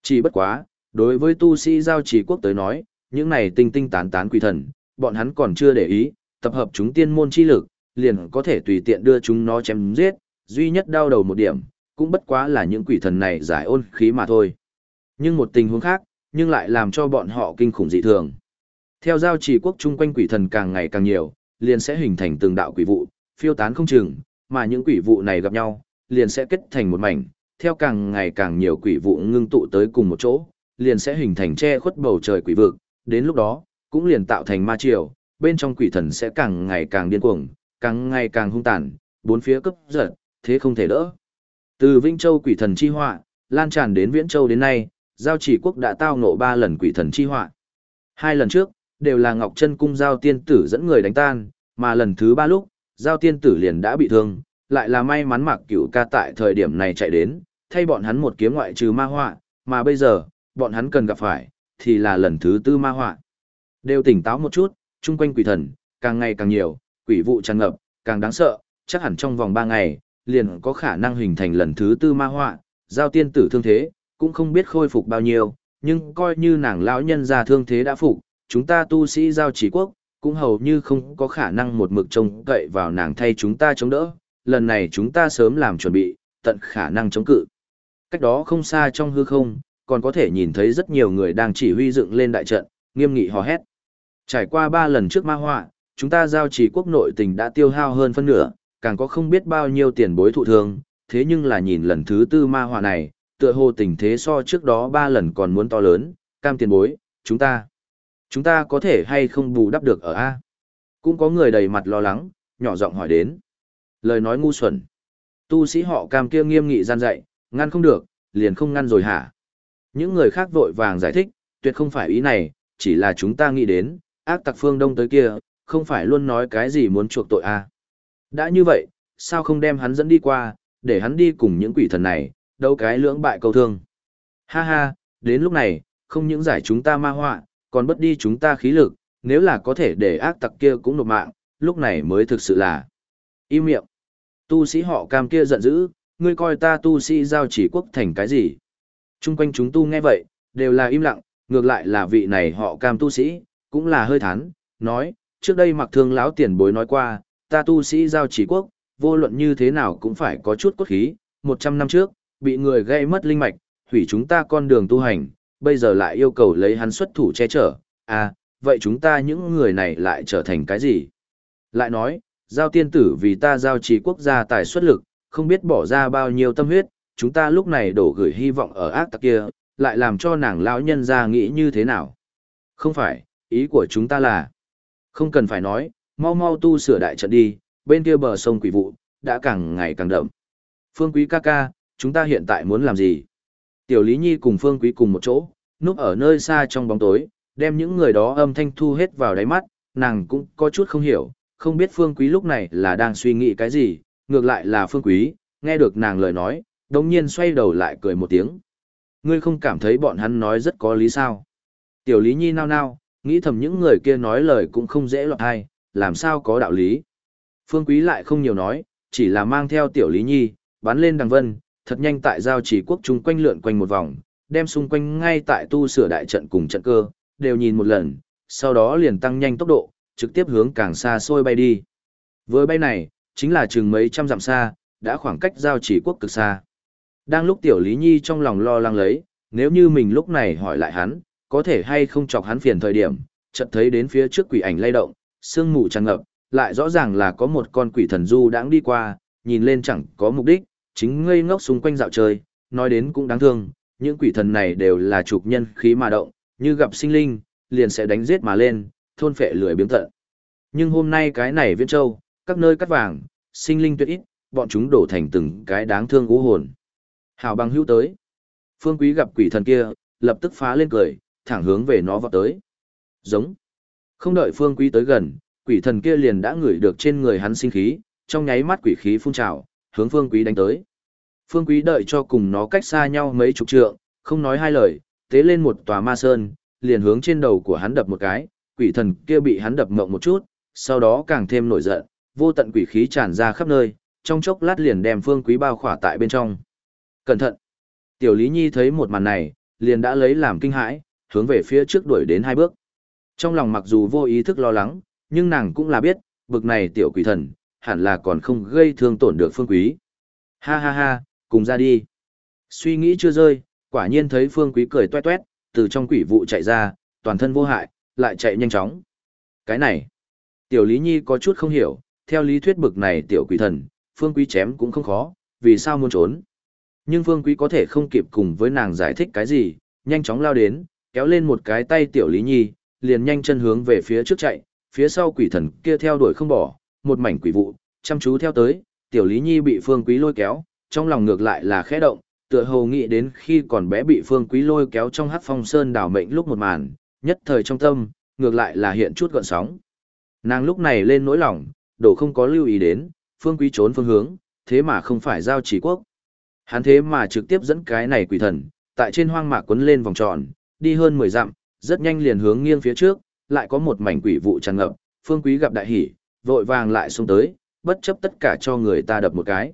Chỉ bất quá, đối với tu sĩ giao Chỉ quốc tới nói, những này tinh tinh tán tán quỷ thần, bọn hắn còn chưa để ý, tập hợp chúng tiên môn chi lực, liền có thể tùy tiện đưa chúng nó chém giết, duy nhất đau đầu một điểm, cũng bất quá là những quỷ thần này giải ôn khí mà thôi. Nhưng một tình huống khác, nhưng lại làm cho bọn họ kinh khủng dị thường. Theo giao trì quốc chung quanh quỷ thần càng ngày càng nhiều, liền sẽ hình thành từng đạo quỷ vụ, phiêu tán không chừng, mà những quỷ vụ này gặp nhau, liền sẽ kết thành một mảnh, theo càng ngày càng nhiều quỷ vụ ngưng tụ tới cùng một chỗ, liền sẽ hình thành che khuất bầu trời quỷ vực, đến lúc đó, cũng liền tạo thành ma triều, bên trong quỷ thần sẽ càng ngày càng điên cuồng, càng ngày càng hung tàn, bốn phía cấp giật, thế không thể đỡ. Từ Vĩnh Châu quỷ thần chi họa, lan tràn đến Viễn Châu đến nay, giao chỉ quốc đã tao ngộ ba lần quỷ thần chi họa. Hai lần trước, đều là Ngọc Chân cung giao tiên tử dẫn người đánh tan, mà lần thứ ba lúc, giao tiên tử liền đã bị thương, lại là may mắn Mạc Cửu ca tại thời điểm này chạy đến, thay bọn hắn một kiếm ngoại trừ ma họa, mà bây giờ, bọn hắn cần gặp phải, thì là lần thứ tư ma họa. Đều tỉnh táo một chút, chung quanh quỷ thần, càng ngày càng nhiều, quỷ vụ tràn ngập, càng đáng sợ, chắc hẳn trong vòng ba ngày, liền có khả năng hình thành lần thứ tư ma họa, giao tiên tử thương thế, cũng không biết khôi phục bao nhiêu, nhưng coi như nàng lão nhân già thương thế đã phục, chúng ta tu sĩ giao chỉ quốc, cũng hầu như không có khả năng một mực trông cậy vào nàng thay chúng ta chống đỡ, lần này chúng ta sớm làm chuẩn bị, tận khả năng chống cự. Cách đó không xa trong hư không, còn có thể nhìn thấy rất nhiều người đang chỉ huy dựng lên đại trận, nghiêm nghị hò hét. Trải qua ba lần trước ma họa, chúng ta giao trì quốc nội tình đã tiêu hao hơn phân nửa, càng có không biết bao nhiêu tiền bối thụ thương, thế nhưng là nhìn lần thứ tư ma họa này, tựa hồ tình thế so trước đó ba lần còn muốn to lớn, cam tiền bối, chúng ta, chúng ta có thể hay không bù đắp được ở A. Cũng có người đầy mặt lo lắng, nhỏ giọng hỏi đến. Lời nói ngu xuẩn. Tu sĩ họ cam kia nghiêm nghị gian dạy, ngăn không được, liền không ngăn rồi hả? Những người khác vội vàng giải thích, tuyệt không phải ý này, chỉ là chúng ta nghĩ đến, ác tặc phương đông tới kia, không phải luôn nói cái gì muốn chuộc tội a đã như vậy, sao không đem hắn dẫn đi qua, để hắn đi cùng những quỷ thần này, đâu cái lưỡng bại câu thương. Ha ha, đến lúc này, không những giải chúng ta ma họa, còn bất đi chúng ta khí lực, nếu là có thể để ác tặc kia cũng nộp mạng, lúc này mới thực sự là. Im miệng. Tu sĩ họ cam kia giận dữ, ngươi coi ta tu sĩ giao chỉ quốc thành cái gì? Trung quanh chúng tu nghe vậy, đều là im lặng, ngược lại là vị này họ cam tu sĩ, cũng là hơi thán, nói, trước đây mặc thương lão tiền bối nói qua, ta tu sĩ giao chỉ quốc, vô luận như thế nào cũng phải có chút cốt khí, 100 năm trước, bị người gây mất linh mạch, hủy chúng ta con đường tu hành, bây giờ lại yêu cầu lấy hắn xuất thủ che chở, à, vậy chúng ta những người này lại trở thành cái gì? Lại nói, giao tiên tử vì ta giao trì quốc gia tài xuất lực, không biết bỏ ra bao nhiêu tâm huyết, chúng ta lúc này đổ gửi hy vọng ở ác tặc kia, lại làm cho nàng lão nhân ra nghĩ như thế nào? Không phải, ý của chúng ta là, không cần phải nói, mau mau tu sửa đại trận đi, bên kia bờ sông quỷ vụ, đã càng ngày càng đậm. Phương Quý ca ca, chúng ta hiện tại muốn làm gì? Tiểu Lý Nhi cùng Phương Quý cùng một chỗ, núp ở nơi xa trong bóng tối, đem những người đó âm thanh thu hết vào đáy mắt, nàng cũng có chút không hiểu, không biết Phương Quý lúc này là đang suy nghĩ cái gì, ngược lại là Phương Quý, nghe được nàng lời nói, đồng nhiên xoay đầu lại cười một tiếng. Ngươi không cảm thấy bọn hắn nói rất có lý sao? Tiểu Lý Nhi nao nao, nghĩ thầm những người kia nói lời cũng không dễ lọt hay, làm sao có đạo lý. Phương Quý lại không nhiều nói, chỉ là mang theo Tiểu Lý Nhi, bắn lên đằng vân, thật nhanh tại giao chỉ quốc chung quanh lượn quanh một vòng, đem xung quanh ngay tại tu sửa đại trận cùng trận cơ, đều nhìn một lần, sau đó liền tăng nhanh tốc độ, trực tiếp hướng càng xa xôi bay đi. Với bay này, chính là chừng mấy trăm dặm xa, đã khoảng cách giao chỉ quốc cực xa. Đang lúc Tiểu Lý Nhi trong lòng lo lắng lấy, nếu như mình lúc này hỏi lại hắn, có thể hay không chọc hắn phiền thời điểm, chợt thấy đến phía trước quỷ ảnh lay động, sương mù tràn ngập, lại rõ ràng là có một con quỷ thần du đang đi qua, nhìn lên chẳng có mục đích, chính ngây ngốc xung quanh dạo chơi, nói đến cũng đáng thương, những quỷ thần này đều là trục nhân khí mà động, như gặp sinh linh, liền sẽ đánh giết mà lên, thôn phệ lười biếng tận. Nhưng hôm nay cái này viễn châu, các nơi cắt vàng, sinh linh tuyệt ít, bọn chúng đổ thành từng cái đáng thương ú hồn. Hảo bằng hữu tới, Phương Quý gặp quỷ thần kia, lập tức phá lên cười, thẳng hướng về nó vọt tới. Giống. Không đợi Phương Quý tới gần, quỷ thần kia liền đã ngửi được trên người hắn sinh khí, trong nháy mắt quỷ khí phun trào, hướng Phương Quý đánh tới. Phương Quý đợi cho cùng nó cách xa nhau mấy chục trượng, không nói hai lời, tế lên một tòa ma sơn, liền hướng trên đầu của hắn đập một cái, quỷ thần kia bị hắn đập mộng một chút, sau đó càng thêm nổi giận, vô tận quỷ khí tràn ra khắp nơi, trong chốc lát liền đem Phương Quý bao khỏa tại bên trong. Cẩn thận! Tiểu Lý Nhi thấy một màn này, liền đã lấy làm kinh hãi, hướng về phía trước đuổi đến hai bước. Trong lòng mặc dù vô ý thức lo lắng, nhưng nàng cũng là biết, bực này tiểu quỷ thần, hẳn là còn không gây thương tổn được Phương Quý. Ha ha ha, cùng ra đi. Suy nghĩ chưa rơi, quả nhiên thấy Phương Quý cười toe toét, từ trong quỷ vụ chạy ra, toàn thân vô hại, lại chạy nhanh chóng. Cái này, tiểu Lý Nhi có chút không hiểu, theo lý thuyết bực này tiểu quỷ thần, Phương Quý chém cũng không khó, vì sao muốn trốn. Nhưng Phương Quý có thể không kịp cùng với nàng giải thích cái gì, nhanh chóng lao đến, kéo lên một cái tay tiểu Lý Nhi, liền nhanh chân hướng về phía trước chạy, phía sau quỷ thần kia theo đuổi không bỏ, một mảnh quỷ vụ, chăm chú theo tới, tiểu Lý Nhi bị Phương Quý lôi kéo, trong lòng ngược lại là khẽ động, tựa hồ nghĩ đến khi còn bé bị Phương Quý lôi kéo trong hắc phong sơn đảo mệnh lúc một màn, nhất thời trong tâm, ngược lại là hiện chút gợn sóng. Nàng lúc này lên nỗi lòng, đổ không có lưu ý đến, Phương Quý trốn phương hướng, thế mà không phải giao chỉ quốc. Hắn thế mà trực tiếp dẫn cái này quỷ thần, tại trên hoang mạc quấn lên vòng tròn, đi hơn 10 dặm, rất nhanh liền hướng nghiêng phía trước, lại có một mảnh quỷ vụ tràn ngập, Phương Quý gặp đại hỉ, vội vàng lại xuống tới, bất chấp tất cả cho người ta đập một cái.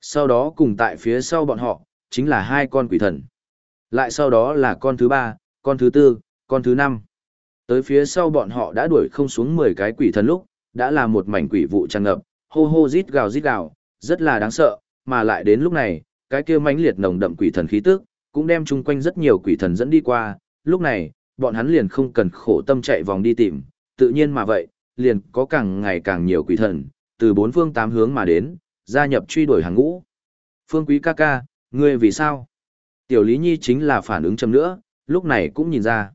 Sau đó cùng tại phía sau bọn họ, chính là hai con quỷ thần. Lại sau đó là con thứ ba, con thứ tư, con thứ năm. Tới phía sau bọn họ đã đuổi không xuống 10 cái quỷ thần lúc, đã là một mảnh quỷ vụ tràn ngập, hô hô rít gào rít gào, rất là đáng sợ, mà lại đến lúc này, cái kia mãnh liệt nồng đậm quỷ thần khí tức, cũng đem chung quanh rất nhiều quỷ thần dẫn đi qua, lúc này, bọn hắn liền không cần khổ tâm chạy vòng đi tìm, tự nhiên mà vậy, liền có càng ngày càng nhiều quỷ thần, từ bốn phương tám hướng mà đến, gia nhập truy đuổi hàng ngũ. Phương Quý ca ca, ngươi vì sao? Tiểu Lý Nhi chính là phản ứng chấm nữa, lúc này cũng nhìn ra.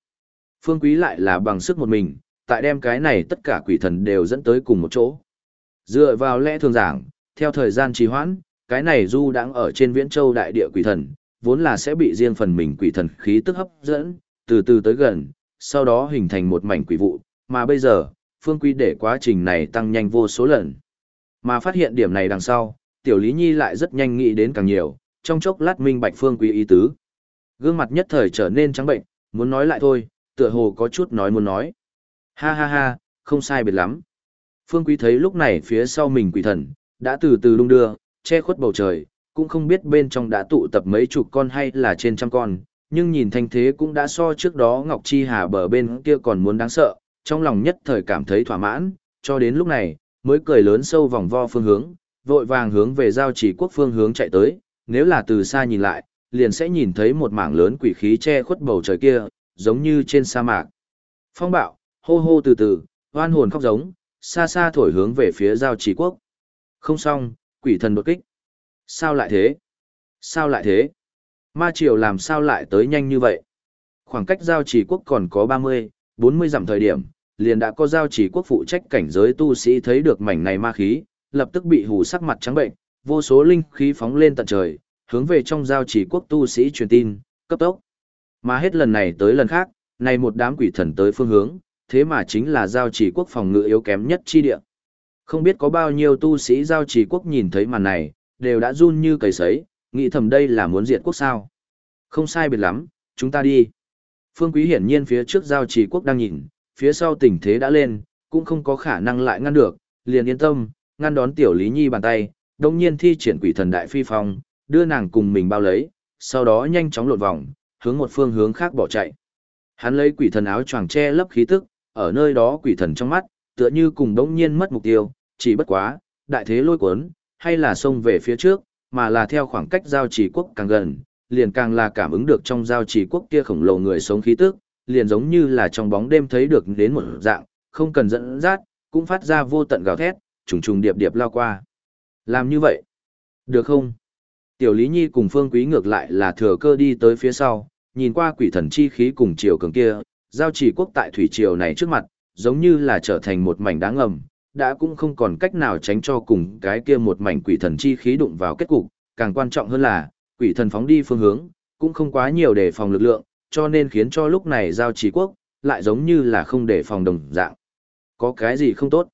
Phương Quý lại là bằng sức một mình, tại đem cái này tất cả quỷ thần đều dẫn tới cùng một chỗ. Dựa vào lẽ thường giảng, theo thời gian trì hoãn, cái này du đang ở trên viễn châu đại địa quỷ thần, vốn là sẽ bị riêng phần mình quỷ thần khí tức hấp dẫn, từ từ tới gần, sau đó hình thành một mảnh quỷ vụ, mà bây giờ, phương quý để quá trình này tăng nhanh vô số lần. Mà phát hiện điểm này đằng sau, tiểu lý nhi lại rất nhanh nghĩ đến càng nhiều, trong chốc lát minh bạch phương quý ý tứ. Gương mặt nhất thời trở nên trắng bệnh, muốn nói lại thôi, tựa hồ có chút nói muốn nói. Ha ha ha, không sai biệt lắm. Phương quý thấy lúc này phía sau mình quỷ thần, đã từ từ lung đưa, che khuất bầu trời, cũng không biết bên trong đã tụ tập mấy chục con hay là trên trăm con, nhưng nhìn thanh thế cũng đã so trước đó Ngọc Chi Hà bờ bên kia còn muốn đáng sợ, trong lòng nhất thời cảm thấy thỏa mãn, cho đến lúc này, mới cười lớn sâu vòng vo phương hướng, vội vàng hướng về giao chỉ quốc phương hướng chạy tới, nếu là từ xa nhìn lại, liền sẽ nhìn thấy một mảng lớn quỷ khí che khuất bầu trời kia, giống như trên sa mạc. Phong bạo, hô hô từ từ, oan hồn khóc giống, xa xa thổi hướng về phía giao chỉ quốc. Không xong, quỷ thần đột kích. Sao lại thế? Sao lại thế? Ma triều làm sao lại tới nhanh như vậy? Khoảng cách giao chỉ quốc còn có 30, 40 dặm thời điểm, liền đã có giao chỉ quốc phụ trách cảnh giới tu sĩ thấy được mảnh này ma khí, lập tức bị hù sắc mặt trắng bệnh, vô số linh khí phóng lên tận trời, hướng về trong giao chỉ quốc tu sĩ truyền tin, cấp tốc. Mà hết lần này tới lần khác, này một đám quỷ thần tới phương hướng, thế mà chính là giao chỉ quốc phòng ngự yếu kém nhất chi địa. Không biết có bao nhiêu tu sĩ giao chỉ quốc nhìn thấy màn này, đều đã run như cầy sấy, nghĩ thầm đây là muốn diệt quốc sao. Không sai biệt lắm, chúng ta đi. Phương Quý hiển nhiên phía trước giao trì quốc đang nhìn, phía sau tình thế đã lên, cũng không có khả năng lại ngăn được, liền yên tâm, ngăn đón tiểu Lý Nhi bàn tay, đồng nhiên thi triển quỷ thần đại phi phong, đưa nàng cùng mình bao lấy, sau đó nhanh chóng lột vòng, hướng một phương hướng khác bỏ chạy. Hắn lấy quỷ thần áo choàng che lấp khí tức, ở nơi đó quỷ thần trong mắt, tựa như cùng đống nhiên mất mục tiêu, chỉ bất quá, đại thế lôi cuốn, hay là xông về phía trước, mà là theo khoảng cách giao chỉ quốc càng gần, liền càng là cảm ứng được trong giao chỉ quốc kia khổng lồ người sống khí tức, liền giống như là trong bóng đêm thấy được đến một dạng, không cần dẫn dắt, cũng phát ra vô tận gào thét, trùng trùng điệp điệp lao qua. Làm như vậy, được không? Tiểu Lý Nhi cùng Phương Quý ngược lại là thừa cơ đi tới phía sau, nhìn qua quỷ thần chi khí cùng chiều cường kia, giao chỉ quốc tại thủy triều này trước mặt, giống như là trở thành một mảnh đáng ngầm, đã cũng không còn cách nào tránh cho cùng cái kia một mảnh quỷ thần chi khí đụng vào kết cục, càng quan trọng hơn là, quỷ thần phóng đi phương hướng, cũng không quá nhiều để phòng lực lượng, cho nên khiến cho lúc này giao trí quốc, lại giống như là không để phòng đồng dạng. Có cái gì không tốt?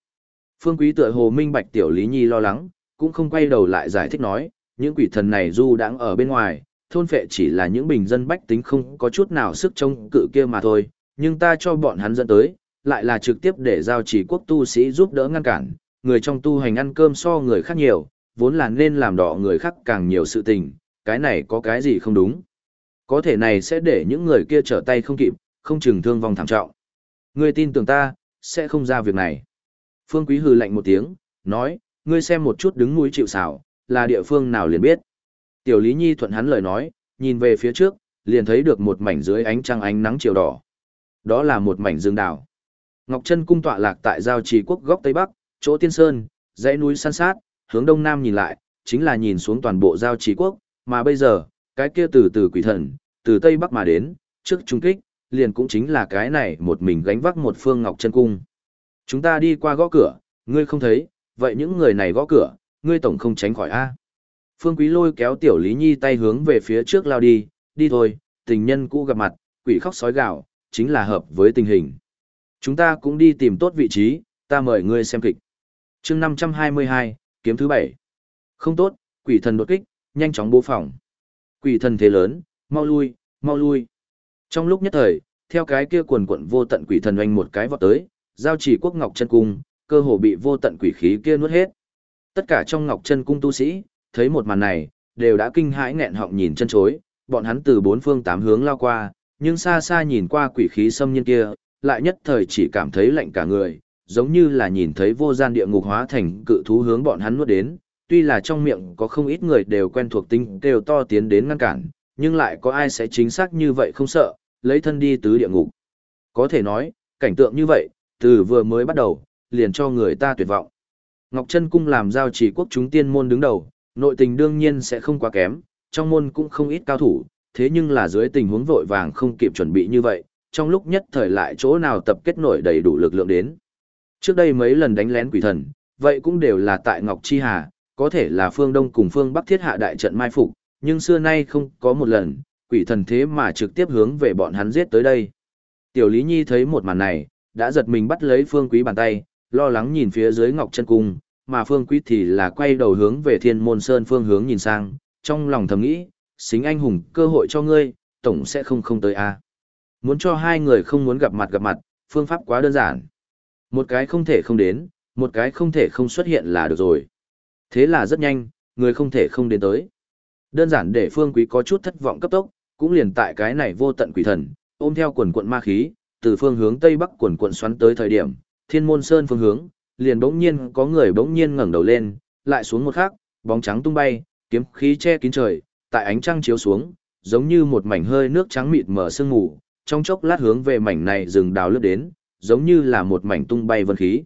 Phương Quý tựa hồ minh bạch tiểu Lý Nhi lo lắng, cũng không quay đầu lại giải thích nói, những quỷ thần này du đang ở bên ngoài, thôn phệ chỉ là những bình dân bách tính không có chút nào sức chống cự kia mà thôi, nhưng ta cho bọn hắn dẫn tới, lại là trực tiếp để giao chỉ quốc tu sĩ giúp đỡ ngăn cản, người trong tu hành ăn cơm so người khác nhiều, vốn là nên làm đỏ người khác càng nhiều sự tình, cái này có cái gì không đúng. Có thể này sẽ để những người kia trở tay không kịp, không chừng thương vong thảm trọng. Ngươi tin tưởng ta, sẽ không ra việc này. Phương Quý hừ lạnh một tiếng, nói, ngươi xem một chút đứng núi chịu xảo, là địa phương nào liền biết. Tiểu Lý Nhi thuận hắn lời nói, nhìn về phía trước, liền thấy được một mảnh dưới ánh trăng ánh nắng chiều đỏ. Đó là một mảnh rừng đảo. Ngọc Trân cung tọa lạc tại giao trì quốc góc Tây Bắc, chỗ Tiên Sơn, dãy núi san sát, hướng Đông Nam nhìn lại, chính là nhìn xuống toàn bộ giao trì quốc, mà bây giờ, cái kia từ từ quỷ thần, từ Tây Bắc mà đến, trước trung kích, liền cũng chính là cái này một mình gánh vác một phương Ngọc Trân cung. Chúng ta đi qua gõ cửa, ngươi không thấy, vậy những người này gõ cửa, ngươi tổng không tránh khỏi a. Phương Quý lôi kéo Tiểu Lý Nhi tay hướng về phía trước lao đi, đi thôi, tình nhân cũ gặp mặt, quỷ khóc sói gạo, chính là hợp với tình hình. Chúng ta cũng đi tìm tốt vị trí, ta mời ngươi xem kịch. chương 522, kiếm thứ 7. Không tốt, quỷ thần đột kích, nhanh chóng bố phòng. Quỷ thần thế lớn, mau lui, mau lui. Trong lúc nhất thời, theo cái kia quần quận vô tận quỷ thần oanh một cái vọt tới, giao chỉ quốc ngọc chân cung, cơ hồ bị vô tận quỷ khí kia nuốt hết. Tất cả trong ngọc chân cung tu sĩ, thấy một màn này, đều đã kinh hãi nghẹn họng nhìn chân chối, bọn hắn từ bốn phương tám hướng lao qua, nhưng xa xa nhìn qua quỷ khí xâm nhân kia, lại nhất thời chỉ cảm thấy lạnh cả người, giống như là nhìn thấy vô gian địa ngục hóa thành cự thú hướng bọn hắn nuốt đến, tuy là trong miệng có không ít người đều quen thuộc tinh đều to tiến đến ngăn cản, nhưng lại có ai sẽ chính xác như vậy không sợ, lấy thân đi tứ địa ngục. Có thể nói, cảnh tượng như vậy, từ vừa mới bắt đầu, liền cho người ta tuyệt vọng. Ngọc Trân Cung làm giao chỉ quốc chúng tiên môn đứng đầu, nội tình đương nhiên sẽ không quá kém, trong môn cũng không ít cao thủ, thế nhưng là dưới tình huống vội vàng không kịp chuẩn bị như vậy, trong lúc nhất thời lại chỗ nào tập kết nổi đầy đủ lực lượng đến. Trước đây mấy lần đánh lén quỷ thần, vậy cũng đều là tại Ngọc Chi Hà, có thể là phương Đông cùng phương Bắc thiết hạ đại trận mai phục, nhưng xưa nay không có một lần, quỷ thần thế mà trực tiếp hướng về bọn hắn giết tới đây. Tiểu Lý Nhi thấy một màn này, đã giật mình bắt lấy phương quý bàn tay, lo lắng nhìn phía dưới Ngọc Chân Cung, mà phương quý thì là quay đầu hướng về thiên môn sơn phương hướng nhìn sang, trong lòng thầm nghĩ, xính anh hùng cơ hội cho ngươi, tổng sẽ không không tới a. Muốn cho hai người không muốn gặp mặt gặp mặt, phương pháp quá đơn giản. Một cái không thể không đến, một cái không thể không xuất hiện là được rồi. Thế là rất nhanh, người không thể không đến tới. Đơn giản để phương quý có chút thất vọng cấp tốc, cũng liền tại cái này vô tận quỷ thần, ôm theo quần quận ma khí, từ phương hướng tây bắc quần quận xoắn tới thời điểm, thiên môn sơn phương hướng, liền bỗng nhiên có người bỗng nhiên ngẩng đầu lên, lại xuống một khắc, bóng trắng tung bay, kiếm khí che kín trời, tại ánh trăng chiếu xuống, giống như một mảnh hơi nước trắng mịt mở sương mù, trong chốc lát hướng về mảnh này rừng đào lướt đến, giống như là một mảnh tung bay vân khí.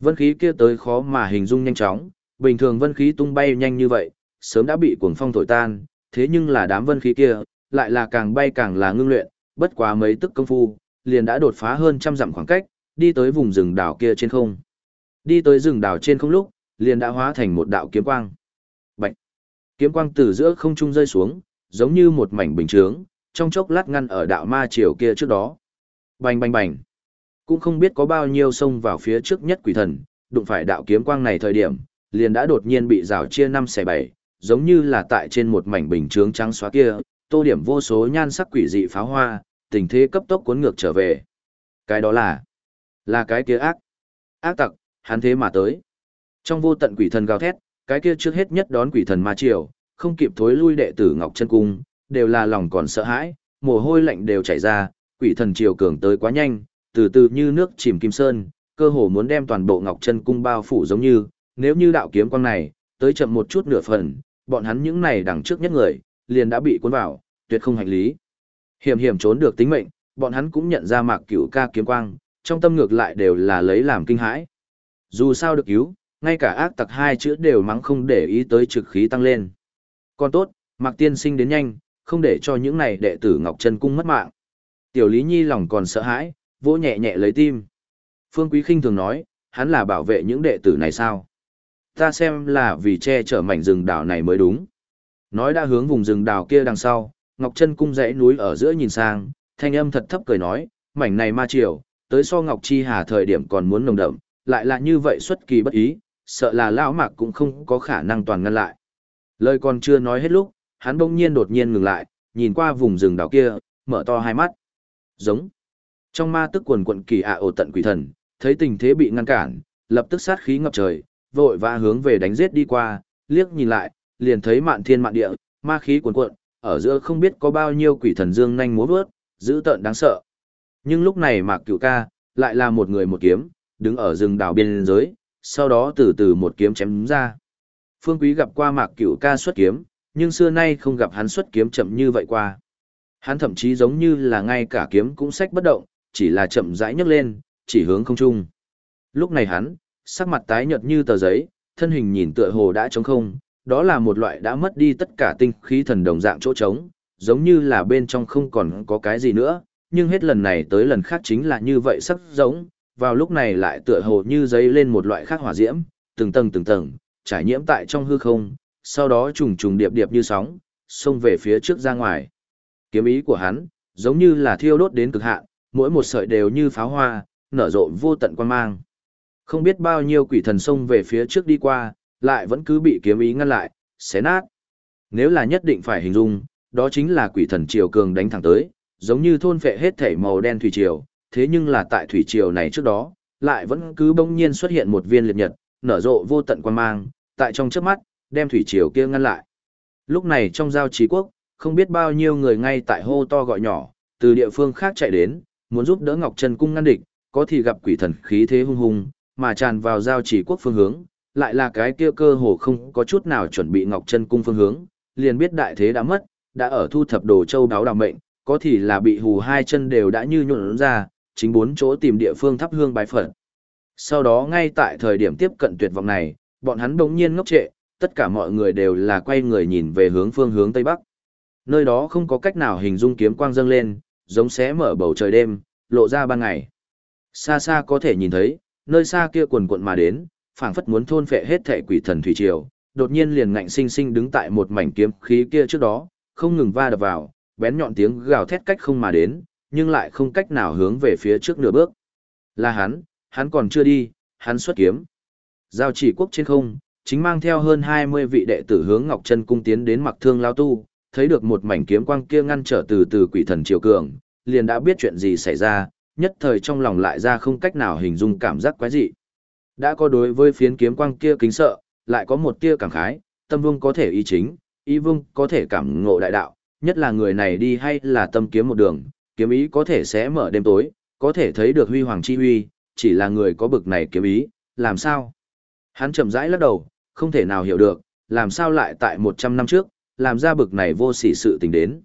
Vân khí kia tới khó mà hình dung nhanh chóng, bình thường vân khí tung bay nhanh như vậy, sớm đã bị cuồng phong thổi tan, thế nhưng là đám vân khí kia, lại là càng bay càng là ngưng luyện, bất quá mấy tức công phu, liền đã đột phá hơn trăm dặm khoảng cách, đi tới vùng rừng đảo kia trên không. Đi tới rừng đảo trên không lúc, liền đã hóa thành một đạo kiếm quang. Bạch! Kiếm quang từ giữa không trung rơi xuống, giống như một mảnh bình chướng, trong chốc lát ngăn ở đạo ma triều kia trước đó. Bành bành bành! Cũng không biết có bao nhiêu xông vào phía trước nhất quỷ thần, đụng phải đạo kiếm quang này thời điểm, liền đã đột nhiên bị rào chia năm xẻ bảy, giống như là tại trên một mảnh bình chướng trắng xóa kia, tô điểm vô số nhan sắc quỷ dị pháo hoa, tình thế cấp tốc cuốn ngược trở về. Cái đó là, là cái kia ác. Ác tặc, hắn thế mà tới. Trong vô tận quỷ thần gào thét, cái kia trước hết nhất đón quỷ thần ma triều, không kịp thối lui đệ tử Ngọc Chân Cung, đều là lòng còn sợ hãi, mồ hôi lạnh đều chảy ra, quỷ thần triều cường tới quá nhanh, từ từ như nước chìm kim sơn, cơ hồ muốn đem toàn bộ Ngọc Chân Cung bao phủ giống như, nếu như đạo kiếm quang này, tới chậm một chút nửa phần, bọn hắn những này đằng trước nhất người, liền đã bị cuốn vào, tuyệt không hành lý. Hiểm hiểm trốn được tính mệnh, bọn hắn cũng nhận ra mạc cửu ca kiếm quang, trong tâm ngược lại đều là lấy làm kinh hãi. Dù sao được cứu, ngay cả ác tặc hai chữ đều mắng không để ý tới trực khí tăng lên. Còn tốt, mạc tiên sinh đến nhanh, không để cho những này đệ tử Ngọc Trân Cung mất mạng. Tiểu Lý Nhi lòng còn sợ hãi, vỗ nhẹ nhẹ lấy tim. Phương Quý Kinh thường nói, hắn là bảo vệ những đệ tử này sao? Ta xem là vì che chở mảnh rừng đảo này mới đúng. Nói đã hướng vùng rừng đảo kia đằng sau, Ngọc Chân cung dãy núi ở giữa nhìn sang, thanh âm thật thấp cười nói, mảnh này ma triều, tới so Ngọc Chi Hà thời điểm còn muốn nồng đậm, lại là như vậy xuất kỳ bất ý, sợ là lão mạc cũng không có khả năng toàn ngăn lại. Lời còn chưa nói hết lúc, hắn bỗng nhiên đột nhiên ngừng lại, nhìn qua vùng rừng đảo kia, mở to hai mắt. Giống. Trong ma tức quần quận kỳ ạ ổ tận quỷ thần, thấy tình thế bị ngăn cản, lập tức sát khí ngập trời, vội vã hướng về đánh giết đi qua, liếc nhìn lại, liền thấy mạn thiên mạn địa, ma khí cuồn cuộn, ở giữa không biết có bao nhiêu quỷ thần dương nhanh múa vớt, dữ tợn đáng sợ. Nhưng lúc này Mạc Cửu Ca lại là một người một kiếm, đứng ở rừng đảo biên giới, sau đó từ từ một kiếm chém ra. Phương Quý gặp qua Mạc Cửu Ca xuất kiếm, nhưng xưa nay không gặp hắn xuất kiếm chậm như vậy qua. Hắn thậm chí giống như là ngay cả kiếm cũng sách bất động, chỉ là chậm rãi nhấc lên, chỉ hướng không trung. Lúc này hắn, sắc mặt tái nhợt như tờ giấy, thân hình nhìn tựa hồ đã trống không, đó là một loại đã mất đi tất cả tinh khí thần đồng dạng chỗ trống, giống như là bên trong không còn có cái gì nữa, nhưng hết lần này tới lần khác chính là như vậy sắc giống, vào lúc này lại tựa hồ như giấy lên một loại khác hỏa diễm, từng tầng từng tầng, trải nhiễm tại trong hư không, sau đó trùng trùng điệp điệp như sóng, xông về phía trước ra ngoài. Kiếm ý của hắn, giống như là thiêu đốt đến cực hạn, mỗi một sợi đều như pháo hoa, nở rộ vô tận quan mang. Không biết bao nhiêu quỷ thần xông về phía trước đi qua, lại vẫn cứ bị kiếm ý ngăn lại, xé nát. Nếu là nhất định phải hình dung, đó chính là quỷ thần triều cường đánh thẳng tới, giống như thôn phệ hết thể màu đen thủy triều, thế nhưng là tại thủy triều này trước đó, lại vẫn cứ bỗng nhiên xuất hiện một viên liệt nhật, nở rộ vô tận quan mang, tại trong chớp mắt, đem thủy triều kia ngăn lại. Lúc này trong giao trí quốc, không biết bao nhiêu người ngay tại hô to gọi nhỏ, từ địa phương khác chạy đến, muốn giúp đỡ Ngọc Trần cung ngăn địch, có thì gặp quỷ thần khí thế hung hùng, mà tràn vào giao chỉ quốc phương hướng, lại là cái kia cơ hồ không có chút nào chuẩn bị Ngọc Trân cung phương hướng, liền biết đại thế đã mất, đã ở thu thập đồ châu đáo đào mệnh, có thì là bị hù hai chân đều đã như nhuộn ra, chính bốn chỗ tìm địa phương thắp hương bái phật. Sau đó ngay tại thời điểm tiếp cận tuyệt vọng này, bọn hắn đống nhiên ngốc trệ, tất cả mọi người đều là quay người nhìn về hướng phương hướng Tây Bắc. Nơi đó không có cách nào hình dung kiếm quang dâng lên, giống xé mở bầu trời đêm, lộ ra ban ngày. Xa xa có thể nhìn thấy, nơi xa kia quần quận mà đến, phảng phất muốn thôn phệ hết thể quỷ thần thủy triều, đột nhiên liền ngạnh sinh sinh đứng tại một mảnh kiếm khí kia trước đó, không ngừng va đập vào, bén nhọn tiếng gào thét cách không mà đến, nhưng lại không cách nào hướng về phía trước nửa bước. Là hắn, hắn còn chưa đi, hắn xuất kiếm. Giao chỉ quốc trên không, chính mang theo hơn 20 vị đệ tử hướng Ngọc Chân cung tiến đến Mặc Thương lão tu, thấy được một mảnh kiếm quang kia ngăn trở từ từ quỷ thần triều cường, liền đã biết chuyện gì xảy ra, nhất thời trong lòng lại ra không cách nào hình dung cảm giác quái dị. Đã có đối với phiến kiếm quang kia kính sợ, lại có một tia cảm khái, tâm vương có thể ý chính, ý vương có thể cảm ngộ đại đạo, nhất là người này đi hay là tâm kiếm một đường, kiếm ý có thể sẽ mở đêm tối, có thể thấy được huy hoàng chi huy, chỉ là người có bực này kiếm ý, làm sao? Hắn chậm rãi lắc đầu, không thể nào hiểu được, làm sao lại tại 100 năm trước, làm ra bực này vô sỉ sự tình đến.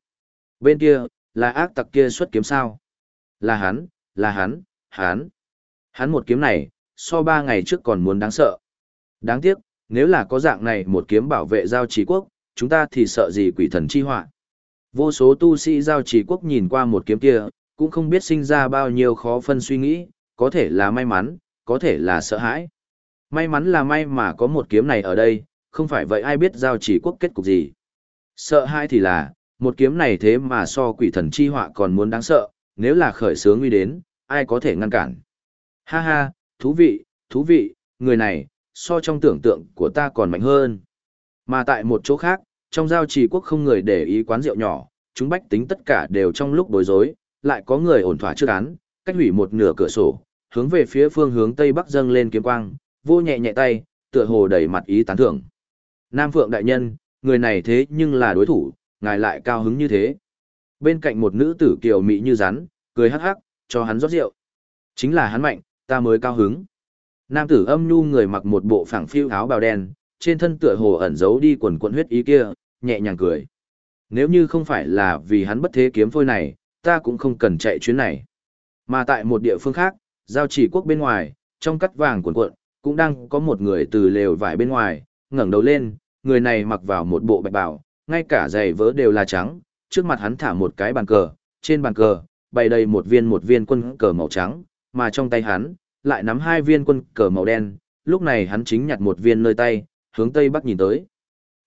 Bên kia, là ác tặc kia xuất kiếm sao? Là hắn, là hắn, hắn. Hắn một kiếm này, so ba ngày trước còn muốn đáng sợ. Đáng tiếc, nếu là có dạng này một kiếm bảo vệ giao trí quốc, chúng ta thì sợ gì quỷ thần chi họa. Vô số tu sĩ giao trí quốc nhìn qua một kiếm kia, cũng không biết sinh ra bao nhiêu khó phân suy nghĩ, có thể là may mắn, có thể là sợ hãi. May mắn là may mà có một kiếm này ở đây, không phải vậy ai biết giao chỉ quốc kết cục gì. Sợ hai thì là, một kiếm này thế mà so quỷ thần chi họa còn muốn đáng sợ, nếu là khởi sướng uy đến, ai có thể ngăn cản. Ha ha, thú vị, thú vị, người này, so trong tưởng tượng của ta còn mạnh hơn. Mà tại một chỗ khác, trong giao trì quốc không người để ý quán rượu nhỏ, chúng bách tính tất cả đều trong lúc bối rối, lại có người ổn thỏa trước án, cách hủy một nửa cửa sổ, hướng về phía phương hướng tây bắc dâng lên kiếm quang, vô nhẹ nhẹ tay, tựa hồ đầy mặt ý tán thưởng. Nam Phượng đại nhân, người này thế nhưng là đối thủ, ngài lại cao hứng như thế. Bên cạnh một nữ tử kiều mỹ như rắn, cười hắc hắc, cho hắn rót rượu. Chính là hắn mạnh, ta mới cao hứng. Nam tử âm nhu người mặc một bộ phẳng phiu áo bào đen, trên thân tựa hồ ẩn giấu đi quần quần huyết ý kia, nhẹ nhàng cười. Nếu như không phải là vì hắn bất thế kiếm phôi này, ta cũng không cần chạy chuyến này. Mà tại một địa phương khác, giao chỉ quốc bên ngoài, trong cắt vàng cuộn cuộn, cũng đang có một người từ lều vải bên ngoài, ngẩng đầu lên, người này mặc vào một bộ bạch bào, ngay cả giày vớ đều là trắng, trước mặt hắn thả một cái bàn cờ, trên bàn cờ, bày đầy một viên một viên quân cờ màu trắng, mà trong tay hắn, lại nắm hai viên quân cờ màu đen, lúc này hắn chính nhặt một viên nơi tay, hướng tây bắc nhìn tới.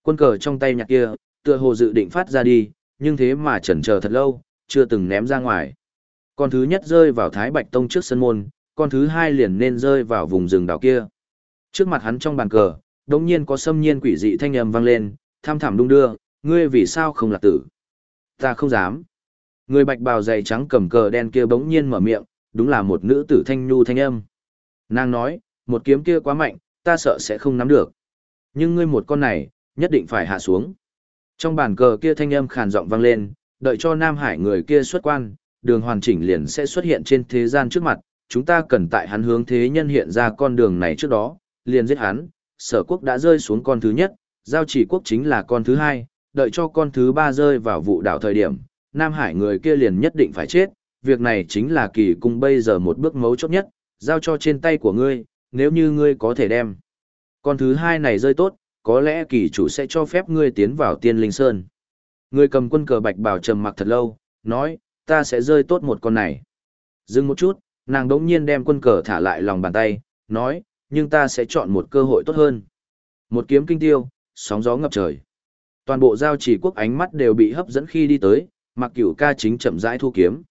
Quân cờ trong tay nhặt kia, tựa hồ dự định phát ra đi, nhưng thế mà chần chờ thật lâu, chưa từng ném ra ngoài. Con thứ nhất rơi vào Thái Bạch Tông trước sân môn, con thứ hai liền nên rơi vào vùng rừng đảo kia. Trước mặt hắn trong bàn cờ, đột nhiên có xâm nhiên quỷ dị thanh âm vang lên, tham thảm đung đưa, ngươi vì sao không lạc tử? Ta không dám. Người bạch bào dày trắng cầm cờ đen kia bỗng nhiên mở miệng, đúng là một nữ tử thanh nhu thanh âm. Nàng nói, một kiếm kia quá mạnh, ta sợ sẽ không nắm được. Nhưng ngươi một con này, nhất định phải hạ xuống. Trong bàn cờ kia thanh âm khàn giọng vang lên, đợi cho Nam Hải người kia xuất quan, đường hoàn chỉnh liền sẽ xuất hiện trên thế gian trước mặt, chúng ta cần tại hắn hướng thế nhân hiện ra con đường này trước đó, liền giết hắn, sở quốc đã rơi xuống con thứ nhất, giao chỉ quốc chính là con thứ hai, đợi cho con thứ ba rơi vào vụ đảo thời điểm, Nam Hải người kia liền nhất định phải chết, việc này chính là kỳ cung bây giờ một bước mấu chốt nhất, giao cho trên tay của ngươi, nếu như ngươi có thể đem. Con thứ hai này rơi tốt, có lẽ kỳ chủ sẽ cho phép ngươi tiến vào tiên linh sơn. Ngươi cầm quân cờ bạch bảo trầm mặc thật lâu, nói, ta sẽ rơi tốt một con này. Dừng một chút, nàng đống nhiên đem quân cờ thả lại lòng bàn tay, nói, nhưng ta sẽ chọn một cơ hội tốt hơn. Một kiếm kinh tiêu, sóng gió ngập trời. Toàn bộ giao chỉ quốc ánh mắt đều bị hấp dẫn khi đi tới, mặc cửu ca chính chậm rãi thu kiếm.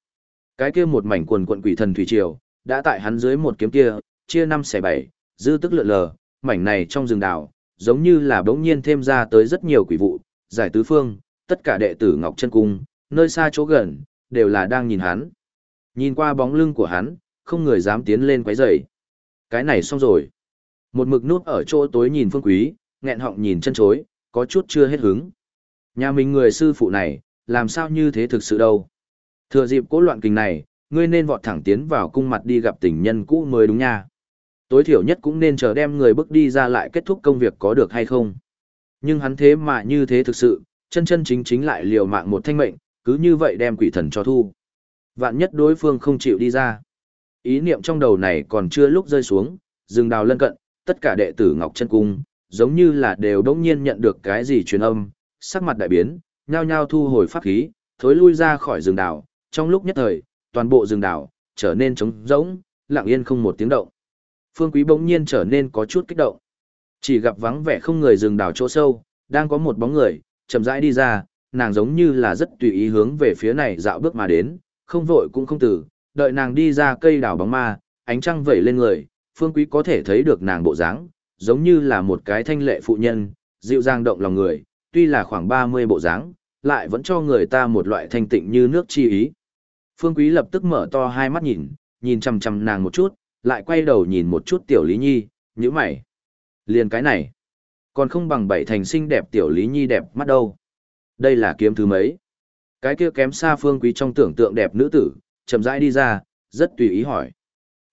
Cái kia một mảnh quần quận quỷ thần thủy triều, đã tại hắn dưới một kiếm kia, chia năm xẻ bảy, dư tức lượn lờ, mảnh này trong rừng đảo, giống như là bỗng nhiên thêm ra tới rất nhiều quỷ vụ, giải tứ phương, tất cả đệ tử Ngọc Chân Cung, nơi xa chỗ gần, đều là đang nhìn hắn. Nhìn qua bóng lưng của hắn, không người dám tiến lên quấy rầy. Cái này xong rồi. Một mực nút ở chỗ tối nhìn Phương Quý, nghẹn họng nhìn chân chối, có chút chưa hết hứng. Nhà mình người sư phụ này, làm sao như thế thực sự đâu. Thừa dịp cố loạn kình này, ngươi nên vọt thẳng tiến vào cung mặt đi gặp tình nhân cũ mới đúng nha. Tối thiểu nhất cũng nên chờ đem người bước đi ra lại kết thúc công việc có được hay không. Nhưng hắn thế mà như thế thực sự, chân chân chính chính lại liều mạng một thanh mệnh, cứ như vậy đem quỷ thần cho thu. Vạn nhất đối phương không chịu đi ra. Ý niệm trong đầu này còn chưa lúc rơi xuống, rừng đào lân cận, tất cả đệ tử Ngọc Chân Cung, giống như là đều đống nhiên nhận được cái gì truyền âm, sắc mặt đại biến, nhao nhao thu hồi pháp khí, thối lui ra khỏi rừng đào, trong lúc nhất thời, toàn bộ rừng đào trở nên trống rỗng, lặng yên không một tiếng động. Phương Quý bỗng nhiên trở nên có chút kích động. Chỉ gặp vắng vẻ không người rừng đào chỗ sâu, đang có một bóng người, chậm rãi đi ra, nàng giống như là rất tùy ý hướng về phía này dạo bước mà đến, không vội cũng không từ, đợi nàng đi ra cây đào bóng ma, ánh trăng vẩy lên người, Phương Quý có thể thấy được nàng bộ dáng, giống như là một cái thanh lệ phụ nhân, dịu dàng động lòng người, tuy là khoảng 30 bộ dáng, lại vẫn cho người ta một loại thanh tịnh như nước chi ý. Phương Quý lập tức mở to hai mắt nhìn, nhìn chằm chằm nàng một chút, lại quay đầu nhìn một chút tiểu Lý Nhi, nhíu mày. Liền cái này, còn không bằng bảy thành xinh đẹp tiểu Lý Nhi đẹp mắt đâu. Đây là kiếm thứ mấy? Cái kia kém xa Phương Quý trong tưởng tượng đẹp nữ tử, chậm rãi đi ra, rất tùy ý hỏi.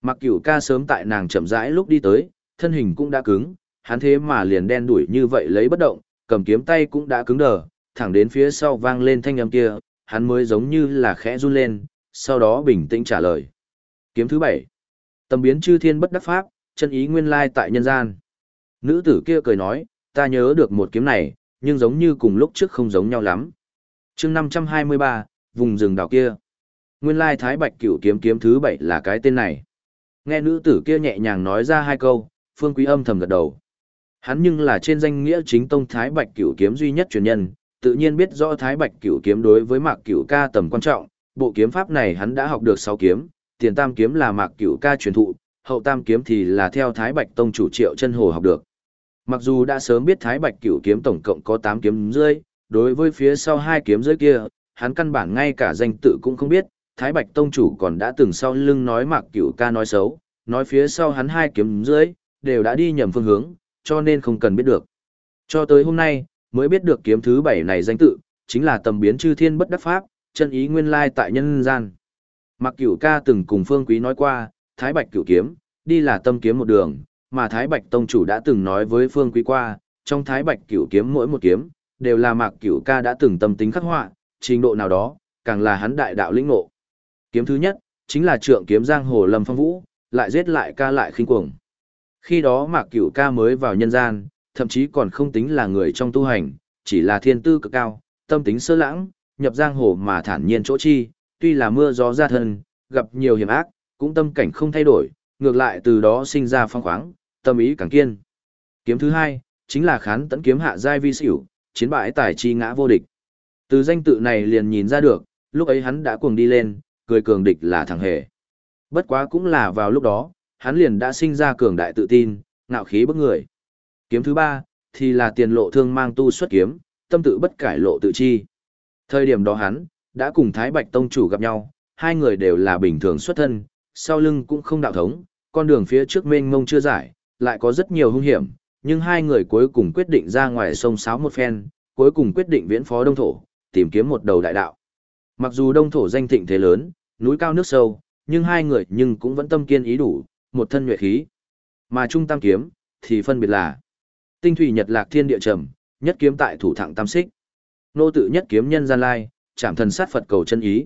Mặc cửu ca sớm tại nàng chậm rãi lúc đi tới, thân hình cũng đã cứng, hắn thế mà liền đen đuổi như vậy lấy bất động, cầm kiếm tay cũng đã cứng đờ, thẳng đến phía sau vang lên thanh âm kia, hắn mới giống như là khẽ run lên, sau đó bình tĩnh trả lời. Kiếm thứ bảy. Tầm biến chư thiên bất đắc pháp, chân ý nguyên lai tại nhân gian. Nữ tử kia cười nói, ta nhớ được một kiếm này, nhưng giống như cùng lúc trước không giống nhau lắm chương 523, vùng rừng đảo kia. Nguyên lai thái bạch cửu kiếm kiếm thứ bảy là cái tên này. Nghe nữ tử kia nhẹ nhàng nói ra hai câu, phương quý âm thầm gật đầu. Hắn nhưng là trên danh nghĩa chính tông thái bạch cửu kiếm duy nhất truyền nhân, tự nhiên biết rõ thái bạch cửu kiếm đối với mạc cửu ca tầm quan trọng, bộ kiếm pháp này hắn đã học được sáu kiếm, tiền tam kiếm là mạc cửu ca truyền thụ, hậu tam kiếm thì là theo thái bạch tông chủ triệu chân hồ học được. Mặc dù đã sớm biết thái bạch cửu kiếm tổng cộng có tám kiếm rơi, đối với phía sau hai kiếm giới kia, hắn căn bản ngay cả danh tự cũng không biết, thái bạch tông chủ còn đã từng sau lưng nói mạc cửu ca nói xấu, nói phía sau hắn hai kiếm dưới đều đã đi nhầm phương hướng, cho nên không cần biết được. Cho tới hôm nay, mới biết được kiếm thứ bảy này danh tự, chính là tầm biến chư thiên bất đắc pháp, chân ý nguyên lai tại nhân gian. mạc cửu ca từng cùng phương quý nói qua, Thái Bạch cửu kiếm, đi là tâm kiếm một đường, mà Thái Bạch tông chủ đã từng nói với phương quý qua, trong Thái Bạch cửu kiếm mỗi một kiếm, đều là mạc cửu ca đã từng tâm tính khắc họa, trình độ nào đó, càng là hắn đại đạo lĩnh ngộ. Kiếm thứ nhất, chính là trượng kiếm giang hồ lâm phong vũ, lại giết lại ca lại khinh cuồng. Khi đó mạc cửu ca mới vào nhân gian, thậm chí còn không tính là người trong tu hành, chỉ là thiên tư cực cao, tâm tính sơ lãng, nhập giang hồ mà thản nhiên chỗ chi, tuy là mưa gió ra thân, gặp nhiều hiểm ác, cũng tâm cảnh không thay đổi, ngược lại từ đó sinh ra phong khoáng, tâm ý càng kiên. Kiếm thứ hai, chính là khán tấn kiếm hạ giai vi xỉu, chiến bại tài chi ngã vô địch. Từ danh tự này liền nhìn ra được, lúc ấy hắn đã cuồng đi lên, cười cường địch là thằng hề. Bất quá cũng là vào lúc đó, hắn liền đã sinh ra cường đại tự tin, ngạo khí bức người. Kiếm thứ ba, thì là tiền lộ thương mang tu xuất kiếm, tâm tự bất cải lộ tự chi. Thời điểm đó hắn, đã cùng Thái Bạch Tông chủ gặp nhau, hai người đều là bình thường xuất thân, sau lưng cũng không đạo thống, con đường phía trước mênh mông chưa giải, lại có rất nhiều hung hiểm, nhưng hai người cuối cùng quyết định ra ngoài sông sáo một phen, cuối cùng quyết định viễn phó đông thổ, tìm kiếm một đầu đại đạo. Mặc dù đông thổ danh thịnh thế lớn, núi cao nước sâu, nhưng hai người nhưng cũng vẫn tâm kiên ý đủ, một thân nhuệ khí. Mà trung tam kiếm, thì phân biệt là tinh thủy nhật lạc thiên địa trầm, nhất kiếm tại thủ thẳng tam xích. Nô tự nhất kiếm nhân gian lai, chạm thần sát Phật cầu chân ý.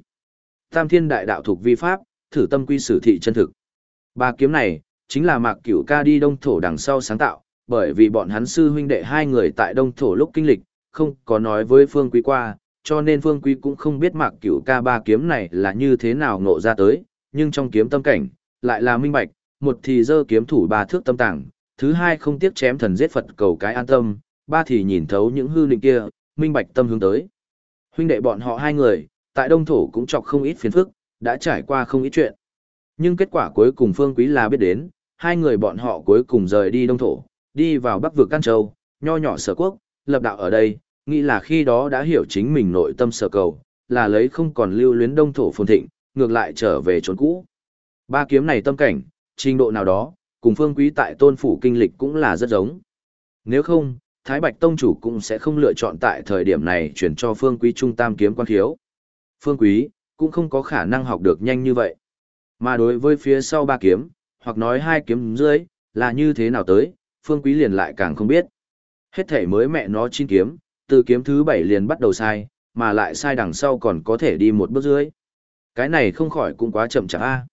Tam thiên đại đạo thuộc vi pháp, thử tâm quy sử thị chân thực. Ba kiếm này, chính là mạc cửu ca đi đông thổ đằng sau sáng tạo, bởi vì bọn hắn sư huynh đệ hai người tại đông thổ lúc kinh lịch, không có nói với phương quý qua, cho nên phương quý cũng không biết mạc cửu ca ba kiếm này là như thế nào ngộ ra tới, nhưng trong kiếm tâm cảnh, lại là minh bạch, một thì dơ kiếm thủ ba thước tâm tảng, thứ hai không tiếc chém thần giết Phật cầu cái an tâm, ba thì nhìn thấu những hư định kia, minh bạch tâm hướng tới. Huynh đệ bọn họ hai người, tại đông thổ cũng chọc không ít phiền phức, đã trải qua không ít chuyện. Nhưng kết quả cuối cùng Phương Quý là biết đến, hai người bọn họ cuối cùng rời đi đông thổ, đi vào bắc vực Can Châu, nho nhỏ sở quốc, lập đạo ở đây, nghĩ là khi đó đã hiểu chính mình nội tâm sở cầu, là lấy không còn lưu luyến đông thổ phồn thịnh, ngược lại trở về trốn cũ. Ba kiếm này tâm cảnh, trình độ nào đó, cùng phương quý tại tôn phủ kinh lịch cũng là rất giống. Nếu không, Thái Bạch Tông chủ cũng sẽ không lựa chọn tại thời điểm này chuyển cho phương quý trung tam kiếm quan khiếu. Phương quý, cũng không có khả năng học được nhanh như vậy. Mà đối với phía sau ba kiếm, hoặc nói hai kiếm dưới, là như thế nào tới, phương quý liền lại càng không biết. Hết thể mới mẹ nó chín kiếm, từ kiếm thứ bảy liền bắt đầu sai, mà lại sai đằng sau còn có thể đi một bước dưới. Cái này không khỏi cũng quá chậm chạp a.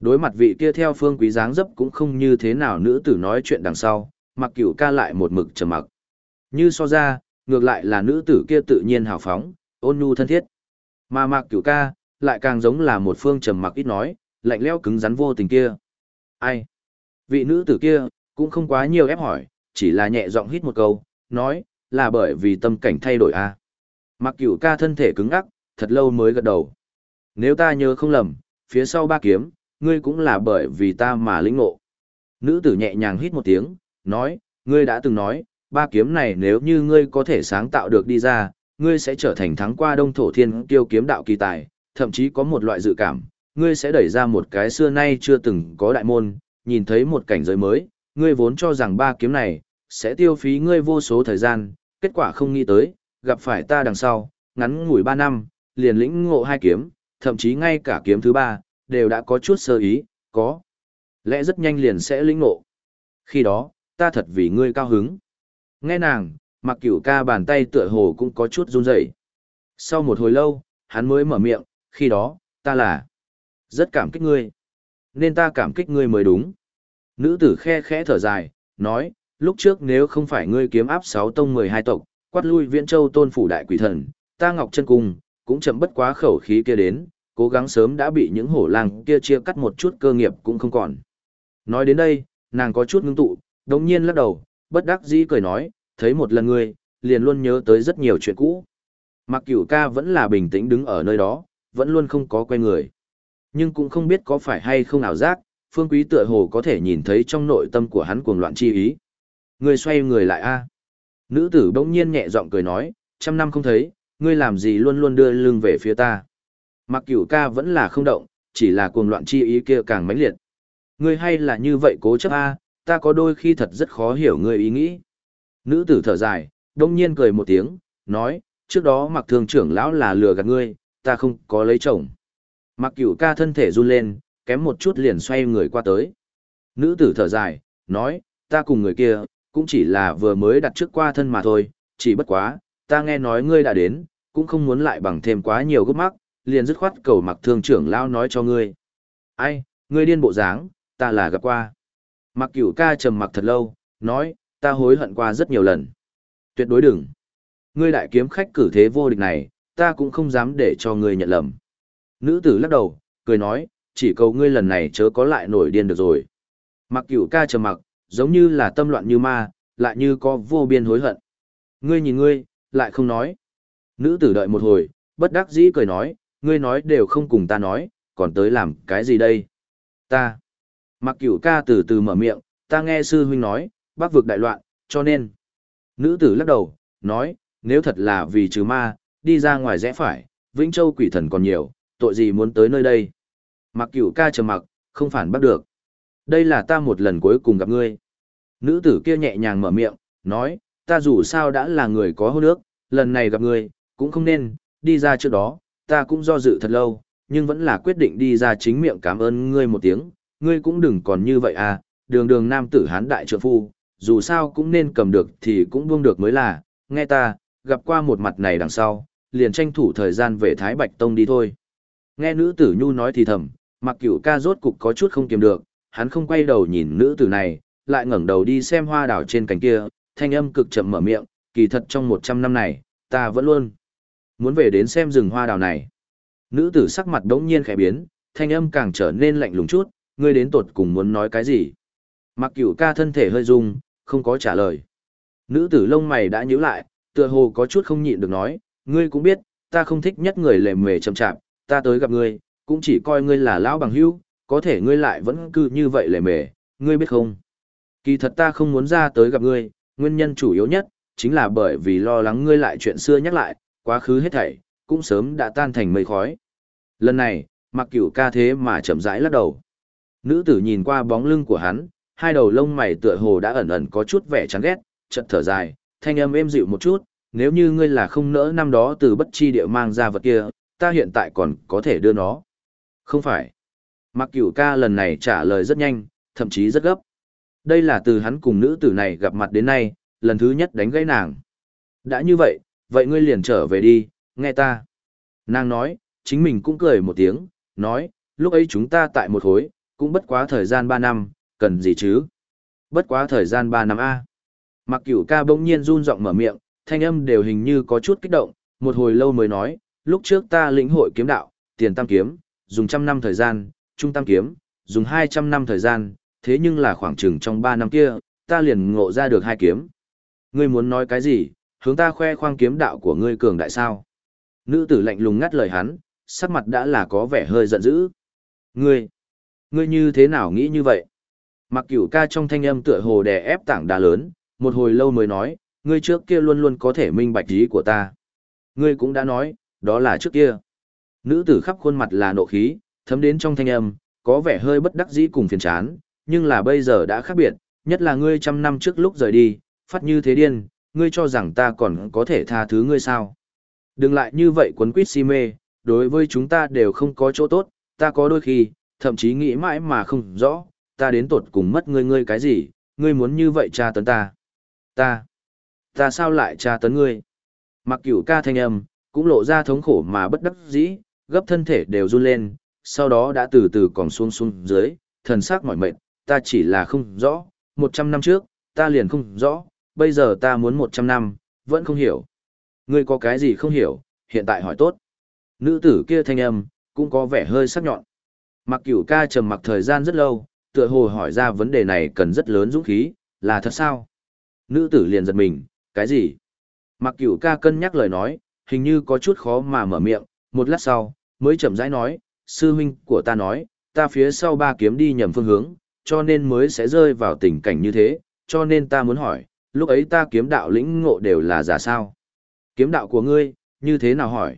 Đối mặt vị kia theo phương quý dáng dấp cũng không như thế nào nữ tử nói chuyện đằng sau, mặc cửu ca lại một mực trầm mặc. Như so ra, ngược lại là nữ tử kia tự nhiên hào phóng, ôn nhu thân thiết. Mà mặc cửu ca, lại càng giống là một phương trầm mặc ít nói, lạnh lẽo cứng rắn vô tình kia. Ai? Vị nữ tử kia, cũng không quá nhiều ép hỏi, chỉ là nhẹ giọng hít một câu, nói, là bởi vì tâm cảnh thay đổi a. À? Mặc cửu ca thân thể cứng ắc, thật lâu mới gật đầu. Nếu ta nhớ không lầm, phía sau ba kiếm, ngươi cũng là bởi vì ta mà lĩnh ngộ. Nữ tử nhẹ nhàng hít một tiếng, nói, ngươi đã từng nói, ba kiếm này nếu như ngươi có thể sáng tạo được đi ra, ngươi sẽ trở thành thắng qua đông thổ thiên tiêu kiếm đạo kỳ tài, thậm chí có một loại dự cảm, ngươi sẽ đẩy ra một cái xưa nay chưa từng có đại môn, nhìn thấy một cảnh giới mới, ngươi vốn cho rằng ba kiếm này, sẽ tiêu phí ngươi vô số thời gian, kết quả không nghĩ tới, gặp phải ta đằng sau, ngắn ngủi ba năm, liền lĩnh ngộ hai kiếm, thậm chí ngay cả kiếm thứ ba, đều đã có chút sơ ý, có. Lẽ rất nhanh liền sẽ lĩnh ngộ. Khi đó, ta thật vì ngươi cao hứng. Nghe nàng, mặc cửu ca bàn tay tựa hồ cũng có chút run rẩy. Sau một hồi lâu, hắn mới mở miệng, khi đó, ta là rất cảm kích ngươi. Nên ta cảm kích ngươi mới đúng. Nữ tử khe khẽ thở dài, nói, lúc trước nếu không phải ngươi kiếm áp sáu tông mười hai tộc, quát lui viễn châu tôn phủ đại quỷ thần, ta ngọc chân cung, cũng chậm bất quá khẩu khí kia đến, cố gắng sớm đã bị những hổ lang kia chia cắt một chút cơ nghiệp cũng không còn. Nói đến đây, nàng có chút ngưng tụ, đồng nhiên lắc đầu, bất đắc dĩ cười nói, thấy một lần ngươi, liền luôn nhớ tới rất nhiều chuyện cũ. Mặc cửu ca vẫn là bình tĩnh đứng ở nơi đó, vẫn luôn không có quay người. Nhưng cũng không biết có phải hay không ảo giác, phương quý tựa hồ có thể nhìn thấy trong nội tâm của hắn cuồng loạn chi ý. Ngươi xoay người lại a Nữ tử bỗng nhiên nhẹ giọng cười nói, trăm năm không thấy, ngươi làm gì luôn luôn đưa lưng về phía ta. Mặc cửu ca vẫn là không động, chỉ là cuồng loạn chi ý kia càng mãnh liệt. Ngươi hay là như vậy cố chấp a, ta có đôi khi thật rất khó hiểu ngươi ý nghĩ. Nữ tử thở dài, đông nhiên cười một tiếng, nói, trước đó mặc thường trưởng lão là lừa gạt ngươi, ta không có lấy chồng. Mặc cửu ca thân thể run lên, kém một chút liền xoay người qua tới. Nữ tử thở dài, nói, ta cùng người kia, cũng chỉ là vừa mới đặt trước qua thân mà thôi, chỉ bất quá, ta nghe nói ngươi đã đến, cũng không muốn lại bằng thêm quá nhiều gấp mắc, liền dứt khoát cầu mặc thương trưởng lao nói cho ngươi. Ai, ngươi điên bộ dáng, ta là gặp qua. Mặc cửu ca trầm mặc thật lâu, nói, ta hối hận qua rất nhiều lần. Tuyệt đối đừng. Ngươi đại kiếm khách cử thế vô địch này, ta cũng không dám để cho ngươi nhận lầm. Nữ tử lắc đầu, cười nói, chỉ cầu ngươi lần này chớ có lại nổi điên được rồi. Mặc cửu ca trầm mặc, giống như là tâm loạn như ma, lại như có vô biên hối hận. Ngươi nhìn ngươi, lại không nói. Nữ tử đợi một hồi, bất đắc dĩ cười nói, ngươi nói đều không cùng ta nói, còn tới làm cái gì đây? Ta. Mặc cửu ca từ từ mở miệng, ta nghe sư huynh nói, bác vực đại loạn, cho nên. Nữ tử lắc đầu, nói, nếu thật là vì trừ ma, đi ra ngoài rẽ phải, Vĩnh Châu quỷ thần còn nhiều, tội gì muốn tới nơi đây. Mặc cửu ca trầm mặc, không phản bắt được. Đây là ta một lần cuối cùng gặp ngươi. Nữ tử kia nhẹ nhàng mở miệng, nói, ta dù sao đã là người có hôn ước, lần này gặp ngươi, cũng không nên, đi ra trước đó, ta cũng do dự thật lâu, nhưng vẫn là quyết định đi ra chính miệng cảm ơn ngươi một tiếng, ngươi cũng đừng còn như vậy à, đường đường nam tử hán đại trượng phu, dù sao cũng nên cầm được thì cũng buông được mới là, nghe ta, gặp qua một mặt này đằng sau, liền tranh thủ thời gian về Thái Bạch Tông đi thôi. Nghe nữ tử nhu nói thì thầm, mặc cửu ca rốt cục có chút không kiềm được, hắn không quay đầu nhìn nữ tử này, lại ngẩng đầu đi xem hoa đảo trên cành kia, thanh âm cực chậm mở miệng, kỳ thật trong 100 năm này, ta vẫn luôn muốn về đến xem rừng hoa đào này. Nữ tử sắc mặt đống nhiên khẽ biến, thanh âm càng trở nên lạnh lùng chút, ngươi đến tột cùng muốn nói cái gì? Mặc cửu ca thân thể hơi rung, không có trả lời. Nữ tử lông mày đã nhíu lại, tựa hồ có chút không nhịn được nói, ngươi cũng biết, ta không thích nhất người lề mề chậm chạp, ta tới gặp ngươi, cũng chỉ coi ngươi là lão bằng hữu, có thể ngươi lại vẫn cứ như vậy lề mề, ngươi biết không? Kỳ thật ta không muốn ra tới gặp ngươi, nguyên nhân chủ yếu nhất, chính là bởi vì lo lắng ngươi lại chuyện xưa nhắc lại, quá khứ hết thảy, cũng sớm đã tan thành mây khói. Lần này, mặc cửu ca thế mà chậm rãi lắc đầu. Nữ tử nhìn qua bóng lưng của hắn, hai đầu lông mày tựa hồ đã ẩn ẩn có chút vẻ chán ghét, chợt thở dài, thanh âm êm dịu một chút, nếu như ngươi là không nỡ năm đó từ bất chi địa mang ra vật kia, ta hiện tại còn có thể đưa nó. Không phải. Mặc cửu ca lần này trả lời rất nhanh, thậm chí rất gấp. Đây là từ hắn cùng nữ tử này gặp mặt đến nay, lần thứ nhất đánh gãy nàng. Đã như vậy, vậy ngươi liền trở về đi, nghe ta. Nàng nói, chính mình cũng cười một tiếng, nói, lúc ấy chúng ta tại một hối, cũng bất quá thời gian 3 năm, cần gì chứ? Bất quá thời gian 3 năm A. Mặc cửu ca bỗng nhiên run giọng mở miệng, thanh âm đều hình như có chút kích động, một hồi lâu mới nói, lúc trước ta lĩnh hội kiếm đạo, tiền tam kiếm, dùng trăm năm thời gian, trung tam kiếm, dùng 200 năm thời gian, thế nhưng là khoảng chừng trong ba năm kia, ta liền ngộ ra được hai kiếm. Ngươi muốn nói cái gì, hướng ta khoe khoang kiếm đạo của ngươi cường đại sao? Nữ tử lạnh lùng ngắt lời hắn, sắc mặt đã là có vẻ hơi giận dữ. Ngươi, ngươi như thế nào nghĩ như vậy? Mặc cửu ca trong thanh âm tựa hồ đè ép tảng đá lớn, một hồi lâu mới nói, ngươi trước kia luôn luôn có thể minh bạch ý của ta. Ngươi cũng đã nói, đó là trước kia. Nữ tử khắp khuôn mặt là nộ khí, thấm đến trong thanh âm, có vẻ hơi bất đắc dĩ cùng phiền chán, nhưng là bây giờ đã khác biệt, nhất là ngươi trăm năm trước lúc rời đi, phát như thế điên, ngươi cho rằng ta còn có thể tha thứ ngươi sao. Đừng lại như vậy quấn quýt si mê, đối với chúng ta đều không có chỗ tốt, ta có đôi khi, thậm chí nghĩ mãi mà không rõ, ta đến tột cùng mất ngươi ngươi cái gì, ngươi muốn như vậy tra tấn ta. Ta, ta sao lại tra tấn ngươi? Mặc cửu ca thanh âm, cũng lộ ra thống khổ mà bất đắc dĩ, gấp thân thể đều run lên, sau đó đã từ từ còn xuống xuống dưới, thần sắc mỏi mệt, ta chỉ là không rõ, một trăm năm trước, ta liền không rõ, bây giờ ta muốn một trăm năm, vẫn không hiểu. Ngươi có cái gì không hiểu, hiện tại hỏi tốt. Nữ tử kia thanh âm, cũng có vẻ hơi sắc nhọn. Mặc cửu ca trầm mặc thời gian rất lâu, tựa hồ hỏi ra vấn đề này cần rất lớn dũng khí, là thật sao? Nữ tử liền giật mình, cái gì? Mặc cửu ca cân nhắc lời nói, hình như có chút khó mà mở miệng, một lát sau, mới chậm rãi nói, sư huynh của ta nói, ta phía sau ba kiếm đi nhầm phương hướng, cho nên mới sẽ rơi vào tình cảnh như thế, cho nên ta muốn hỏi, lúc ấy ta kiếm đạo lĩnh ngộ đều là giả sao? Kiếm đạo của ngươi, như thế nào hỏi?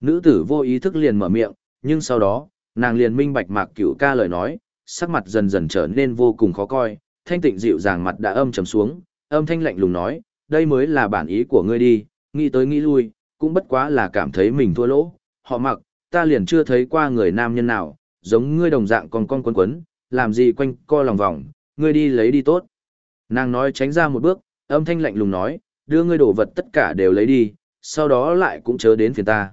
Nữ tử vô ý thức liền mở miệng, nhưng sau đó, nàng liền minh bạch mạc cửu ca lời nói, sắc mặt dần dần trở nên vô cùng khó coi, thanh tịnh dịu dàng mặt đã âm trầm xuống, âm thanh lạnh lùng nói, đây mới là bản ý của ngươi đi, nghĩ tới nghĩ lui, cũng bất quá là cảm thấy mình thua lỗ, họ mặc, ta liền chưa thấy qua người nam nhân nào, giống ngươi đồng dạng còn con quấn quấn, làm gì quanh co lòng vòng, ngươi đi lấy đi tốt. Nàng nói tránh ra một bước, âm thanh lạnh lùng nói, đưa ngươi đồ vật tất cả đều lấy đi, sau đó lại cũng chớ đến phiền ta.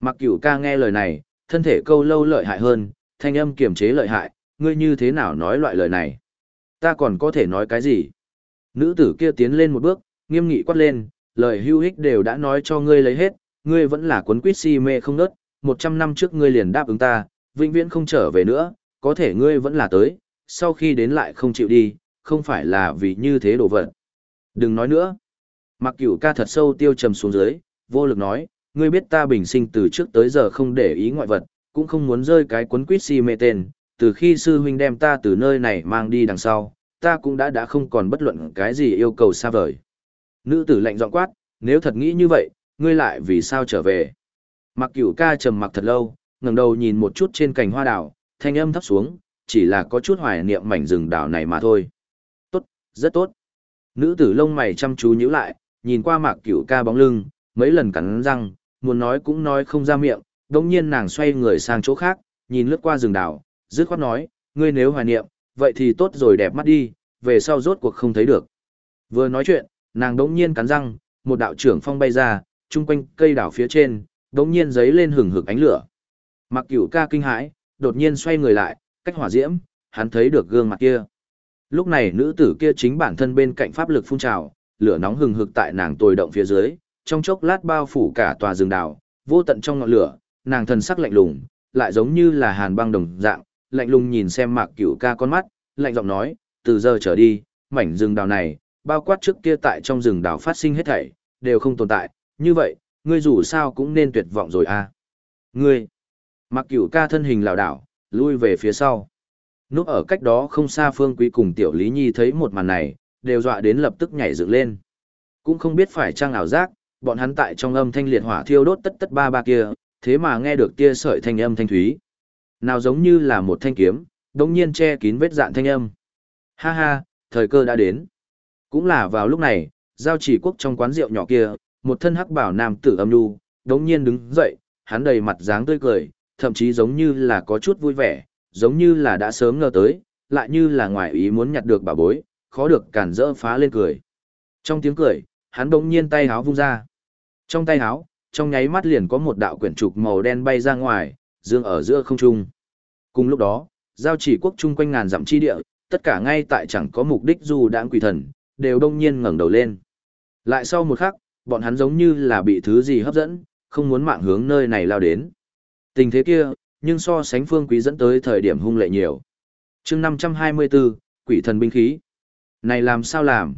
Mặc cửu ca nghe lời này, thân thể câu lâu lợi hại hơn, thanh âm kiềm chế lợi hại, ngươi như thế nào nói loại lời này? Ta còn có thể nói cái gì? Nữ tử kia tiến lên một bước, nghiêm nghị quát lên, lời hưu hích đều đã nói cho ngươi lấy hết, ngươi vẫn là cuốn quýt si mê không nớt, một trăm năm trước ngươi liền đáp ứng ta, vĩnh viễn không trở về nữa, có thể ngươi vẫn là tới, sau khi đến lại không chịu đi, không phải là vì như thế đồ vật. Đừng nói nữa. Mặc cửu ca thật sâu tiêu trầm xuống dưới, vô lực nói, ngươi biết ta bình sinh từ trước tới giờ không để ý ngoại vật, cũng không muốn rơi cái cuốn quýt si mê tên, từ khi sư huynh đem ta từ nơi này mang đi đằng sau, ta cũng đã đã không còn bất luận cái gì yêu cầu xa vời. Nữ tử lạnh giọng quát, nếu thật nghĩ như vậy, ngươi lại vì sao trở về? Mặc cửu ca trầm mặc thật lâu, ngẩng đầu nhìn một chút trên cành hoa đào, thanh âm thấp xuống, chỉ là có chút hoài niệm mảnh rừng đào này mà thôi. Tốt, rất tốt. Nữ tử lông mày chăm chú nhíu lại, nhìn qua mạc cửu ca bóng lưng, mấy lần cắn răng, muốn nói cũng nói không ra miệng, đồng nhiên nàng xoay người sang chỗ khác, nhìn lướt qua rừng đào, dứt khoát nói, ngươi nếu hoài niệm, vậy thì tốt rồi đẹp mắt đi, về sau rốt cuộc không thấy được. Vừa nói chuyện, nàng đống nhiên cắn răng, một đạo trưởng phong bay ra, chung quanh cây đảo phía trên, đột nhiên giấy lên hừng hực ánh lửa. Mặc cửu ca kinh hãi, đột nhiên xoay người lại, cách hỏa diễm, hắn thấy được gương mặt kia. Lúc này nữ tử kia chính bản thân bên cạnh pháp lực phun trào, lửa nóng hừng hực tại nàng tồi động phía dưới, trong chốc lát bao phủ cả tòa rừng đảo, vô tận trong ngọn lửa, nàng thần sắc lạnh lùng, lại giống như là hàn băng đồng dạng, lạnh lùng nhìn xem Mạc Cửu ca con mắt, lạnh giọng nói, từ giờ trở đi, mảnh rừng đảo này, bao quát trước kia tại trong rừng đảo phát sinh hết thảy, đều không tồn tại, như vậy, ngươi dù sao cũng nên tuyệt vọng rồi à. Ngươi, mặc Cửu ca thân hình lảo đảo, lui về phía sau. Núp ở cách đó không xa Phương Quý cùng Tiểu Lý Nhi thấy một màn này, đều dọa đến lập tức nhảy dựng lên. Cũng không biết phải trang ảo giác, bọn hắn tại trong âm thanh liệt hỏa thiêu đốt tất tất ba ba kia, thế mà nghe được tia sợi thanh âm thanh thúy. Nào giống như là một thanh kiếm, đồng nhiên che kín vết dạn thanh âm. Ha ha, thời cơ đã đến. Cũng là vào lúc này, giao chỉ quốc trong quán rượu nhỏ kia, một thân hắc bảo nam tử âm nhu, đống nhiên đứng dậy, hắn đầy mặt dáng tươi cười, thậm chí giống như là có chút vui vẻ, giống như là đã sớm ngờ tới, lại như là ngoài ý muốn nhặt được bà bối, khó được cản rỡ phá lên cười. Trong tiếng cười, hắn đống nhiên tay háo vung ra. Trong tay háo, trong nháy mắt liền có một đạo quyển trục màu đen bay ra ngoài, dương ở giữa không trung. Cùng lúc đó, giao chỉ quốc trung quanh ngàn dặm chi địa, tất cả ngay tại chẳng có mục đích dù đãng quỷ thần, đều đông nhiên ngẩng đầu lên. Lại sau một khắc, bọn hắn giống như là bị thứ gì hấp dẫn, không muốn mạng hướng nơi này lao đến. Tình thế kia, nhưng so sánh phương quý dẫn tới thời điểm hung lệ nhiều. chương 524, quỷ thần binh khí. Này làm sao làm?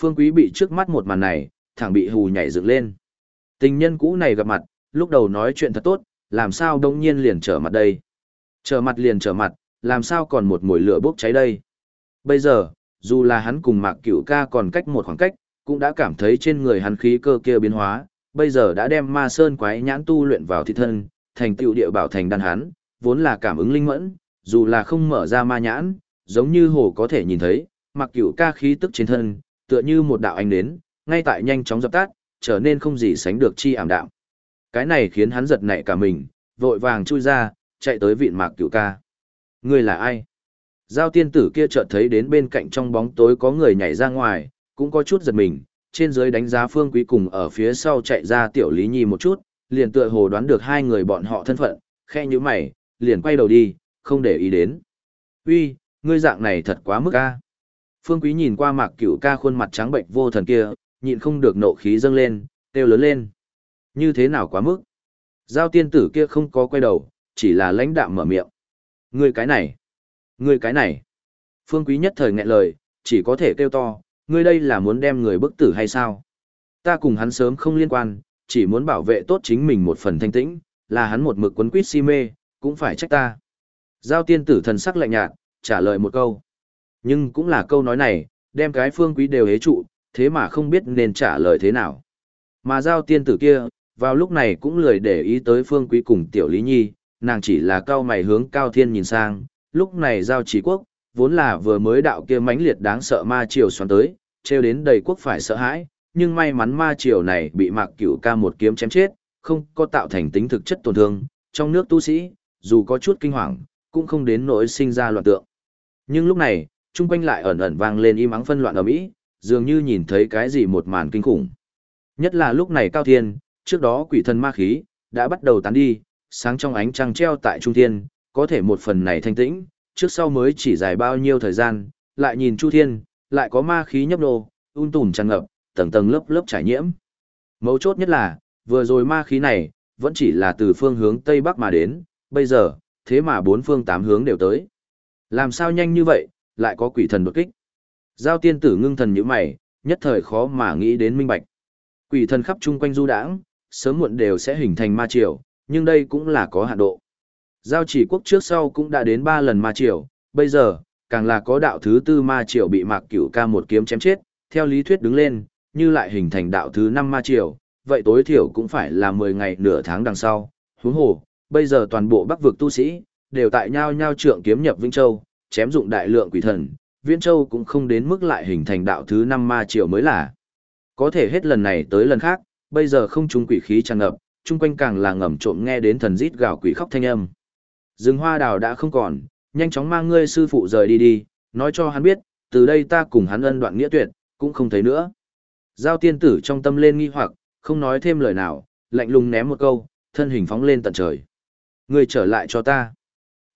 Phương quý bị trước mắt một màn này, thẳng bị hù nhảy dựng lên. Tình nhân cũ này gặp mặt, lúc đầu nói chuyện thật tốt, làm sao đông nhiên liền trở mặt đây? Trở mặt liền trở mặt, làm sao còn một mùi lửa bốc cháy đây? Bây giờ, dù là hắn cùng mạc cửu ca còn cách một khoảng cách, cũng đã cảm thấy trên người hắn khí cơ kia biến hóa, bây giờ đã đem ma sơn quái nhãn tu luyện vào thị thân, thành tựu địa bảo thành đan hắn, vốn là cảm ứng linh mẫn, dù là không mở ra ma nhãn, giống như hồ có thể nhìn thấy, mặc cửu ca khí tức trên thân, tựa như một đạo ánh nến, ngay tại nhanh chóng dập tắt, trở nên không gì sánh được chi ảm đạm. Cái này khiến hắn giật nảy cả mình, vội vàng chui ra, chạy tới vịn mạc cửu ca. Ngươi là ai? Giao tiên tử kia chợt thấy đến bên cạnh trong bóng tối có người nhảy ra ngoài, cũng có chút giật mình, trên dưới đánh giá phương quý cùng ở phía sau chạy ra tiểu lý nhi một chút, liền tựa hồ đoán được hai người bọn họ thân phận, khe như mày, liền quay đầu đi, không để ý đến. Uy, ngươi dạng này thật quá mức a. Phương Quý nhìn qua Mạc Cửu ca khuôn mặt trắng bệnh vô thần kia, nhịn không được nộ khí dâng lên, kêu lớn lên. Như thế nào quá mức? Giao tiên tử kia không có quay đầu, chỉ là lãnh đạm mở miệng. Ngươi cái này, ngươi cái này. Phương Quý nhất thời nghẹn lời, chỉ có thể kêu to, ngươi đây là muốn đem người bức tử hay sao? Ta cùng hắn sớm không liên quan, chỉ muốn bảo vệ tốt chính mình một phần thanh tĩnh, là hắn một mực quấn quýt si mê, cũng phải trách ta. Giao tiên tử thần sắc lạnh nhạt, trả lời một câu. Nhưng cũng là câu nói này, đem cái phương quý đều hế trụ, thế mà không biết nên trả lời thế nào. Mà giao tiên tử kia, vào lúc này cũng lười để ý tới phương quý cùng tiểu lý nhi, nàng chỉ là cao mày hướng cao thiên nhìn sang, lúc này giao trí quốc, vốn là vừa mới đạo kia mãnh liệt đáng sợ ma triều xoắn tới, treo đến đầy quốc phải sợ hãi, nhưng may mắn ma triều này bị mạc cửu ca một kiếm chém chết, không có tạo thành tính thực chất tổn thương, trong nước tu sĩ, dù có chút kinh hoàng, cũng không đến nỗi sinh ra loạn tượng. Nhưng lúc này, trung quanh lại ẩn ẩn vang lên im ắng phân loạn ở mỹ, dường như nhìn thấy cái gì một màn kinh khủng. Nhất là lúc này cao thiên, trước đó quỷ thần ma khí, đã bắt đầu tán đi, sáng trong ánh trăng treo tại trung thiên, có thể một phần này thanh tĩnh, trước sau mới chỉ dài bao nhiêu thời gian, lại nhìn chu thiên, lại có ma khí nhấp nô, un tùm tràn ngập, tầng tầng lớp lớp trải nhiễm. Mấu chốt nhất là, vừa rồi ma khí này, vẫn chỉ là từ phương hướng Tây Bắc mà đến, bây giờ, thế mà bốn phương tám hướng đều tới. Làm sao nhanh như vậy, lại có quỷ thần đột kích. Giao tiên tử ngưng thần như mày, nhất thời khó mà nghĩ đến minh bạch. Quỷ thần khắp chung quanh du đãng, sớm muộn đều sẽ hình thành ma triều, nhưng đây cũng là có hạn độ. Giao chỉ quốc trước sau cũng đã đến ba lần ma triều, bây giờ, càng là có đạo thứ tư ma triều bị mạc cửu ca một kiếm chém chết, theo lý thuyết đứng lên, như lại hình thành đạo thứ năm ma triều, vậy tối thiểu cũng phải là 10 ngày nửa tháng đằng sau. Huống hồ, bây giờ toàn bộ bắc vực tu sĩ, đều tại nhau nhau trượng kiếm nhập Vĩnh Châu, chém dụng đại lượng quỷ thần, Viễn Châu cũng không đến mức lại hình thành đạo thứ năm ma triều mới là. Có thể hết lần này tới lần khác, bây giờ không trung quỷ khí tràn ngập, chung quanh càng là ngầm trộm nghe đến thần rít gào quỷ khóc thanh âm. Rừng hoa đào đã không còn, nhanh chóng mang ngươi sư phụ rời đi đi, nói cho hắn biết, từ đây ta cùng hắn ân đoạn nghĩa tuyệt, cũng không thấy nữa. Giao tiên tử trong tâm lên nghi hoặc, không nói thêm lời nào, lạnh lùng ném một câu, thân hình phóng lên tận trời. Ngươi trở lại cho ta.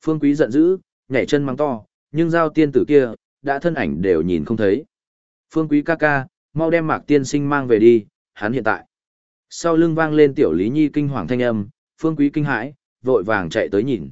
Phương Quý giận dữ, nhảy chân mang to, nhưng giao tiên tử kia, đã thân ảnh đều nhìn không thấy. Phương Quý ca ca, mau đem mạc tiên sinh mang về đi, hắn hiện tại. Sau lưng vang lên tiểu lý nhi kinh hoàng thanh âm, Phương Quý kinh hãi, vội vàng chạy tới nhìn.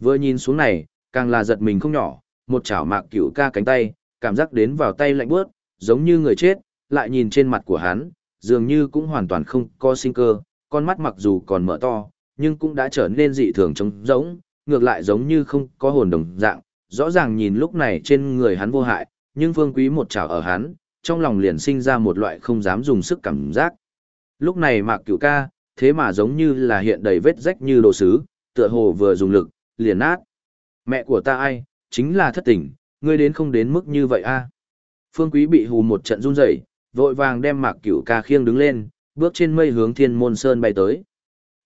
Vừa nhìn xuống này, càng là giật mình không nhỏ, một chảo mạc cửu ca cánh tay, cảm giác đến vào tay lạnh bước, giống như người chết, lại nhìn trên mặt của hắn, dường như cũng hoàn toàn không có sinh cơ, con mắt mặc dù còn mở to, nhưng cũng đã trở nên dị thường trống rỗng, ngược lại giống như không có hồn đồng dạng, rõ ràng nhìn lúc này trên người hắn vô hại, nhưng phương quý một chảo ở hắn, trong lòng liền sinh ra một loại không dám dùng sức cảm giác. Lúc này mạc cửu ca, thế mà giống như là hiện đầy vết rách như đồ sứ, tựa hồ vừa dùng lực, liền nát. Mẹ của ta ai, chính là thất tình, ngươi đến không đến mức như vậy a. Phương Quý bị hù một trận run rẩy, vội vàng đem Mạc Cửu Ca khiêng đứng lên, bước trên mây hướng Thiên Môn Sơn bay tới.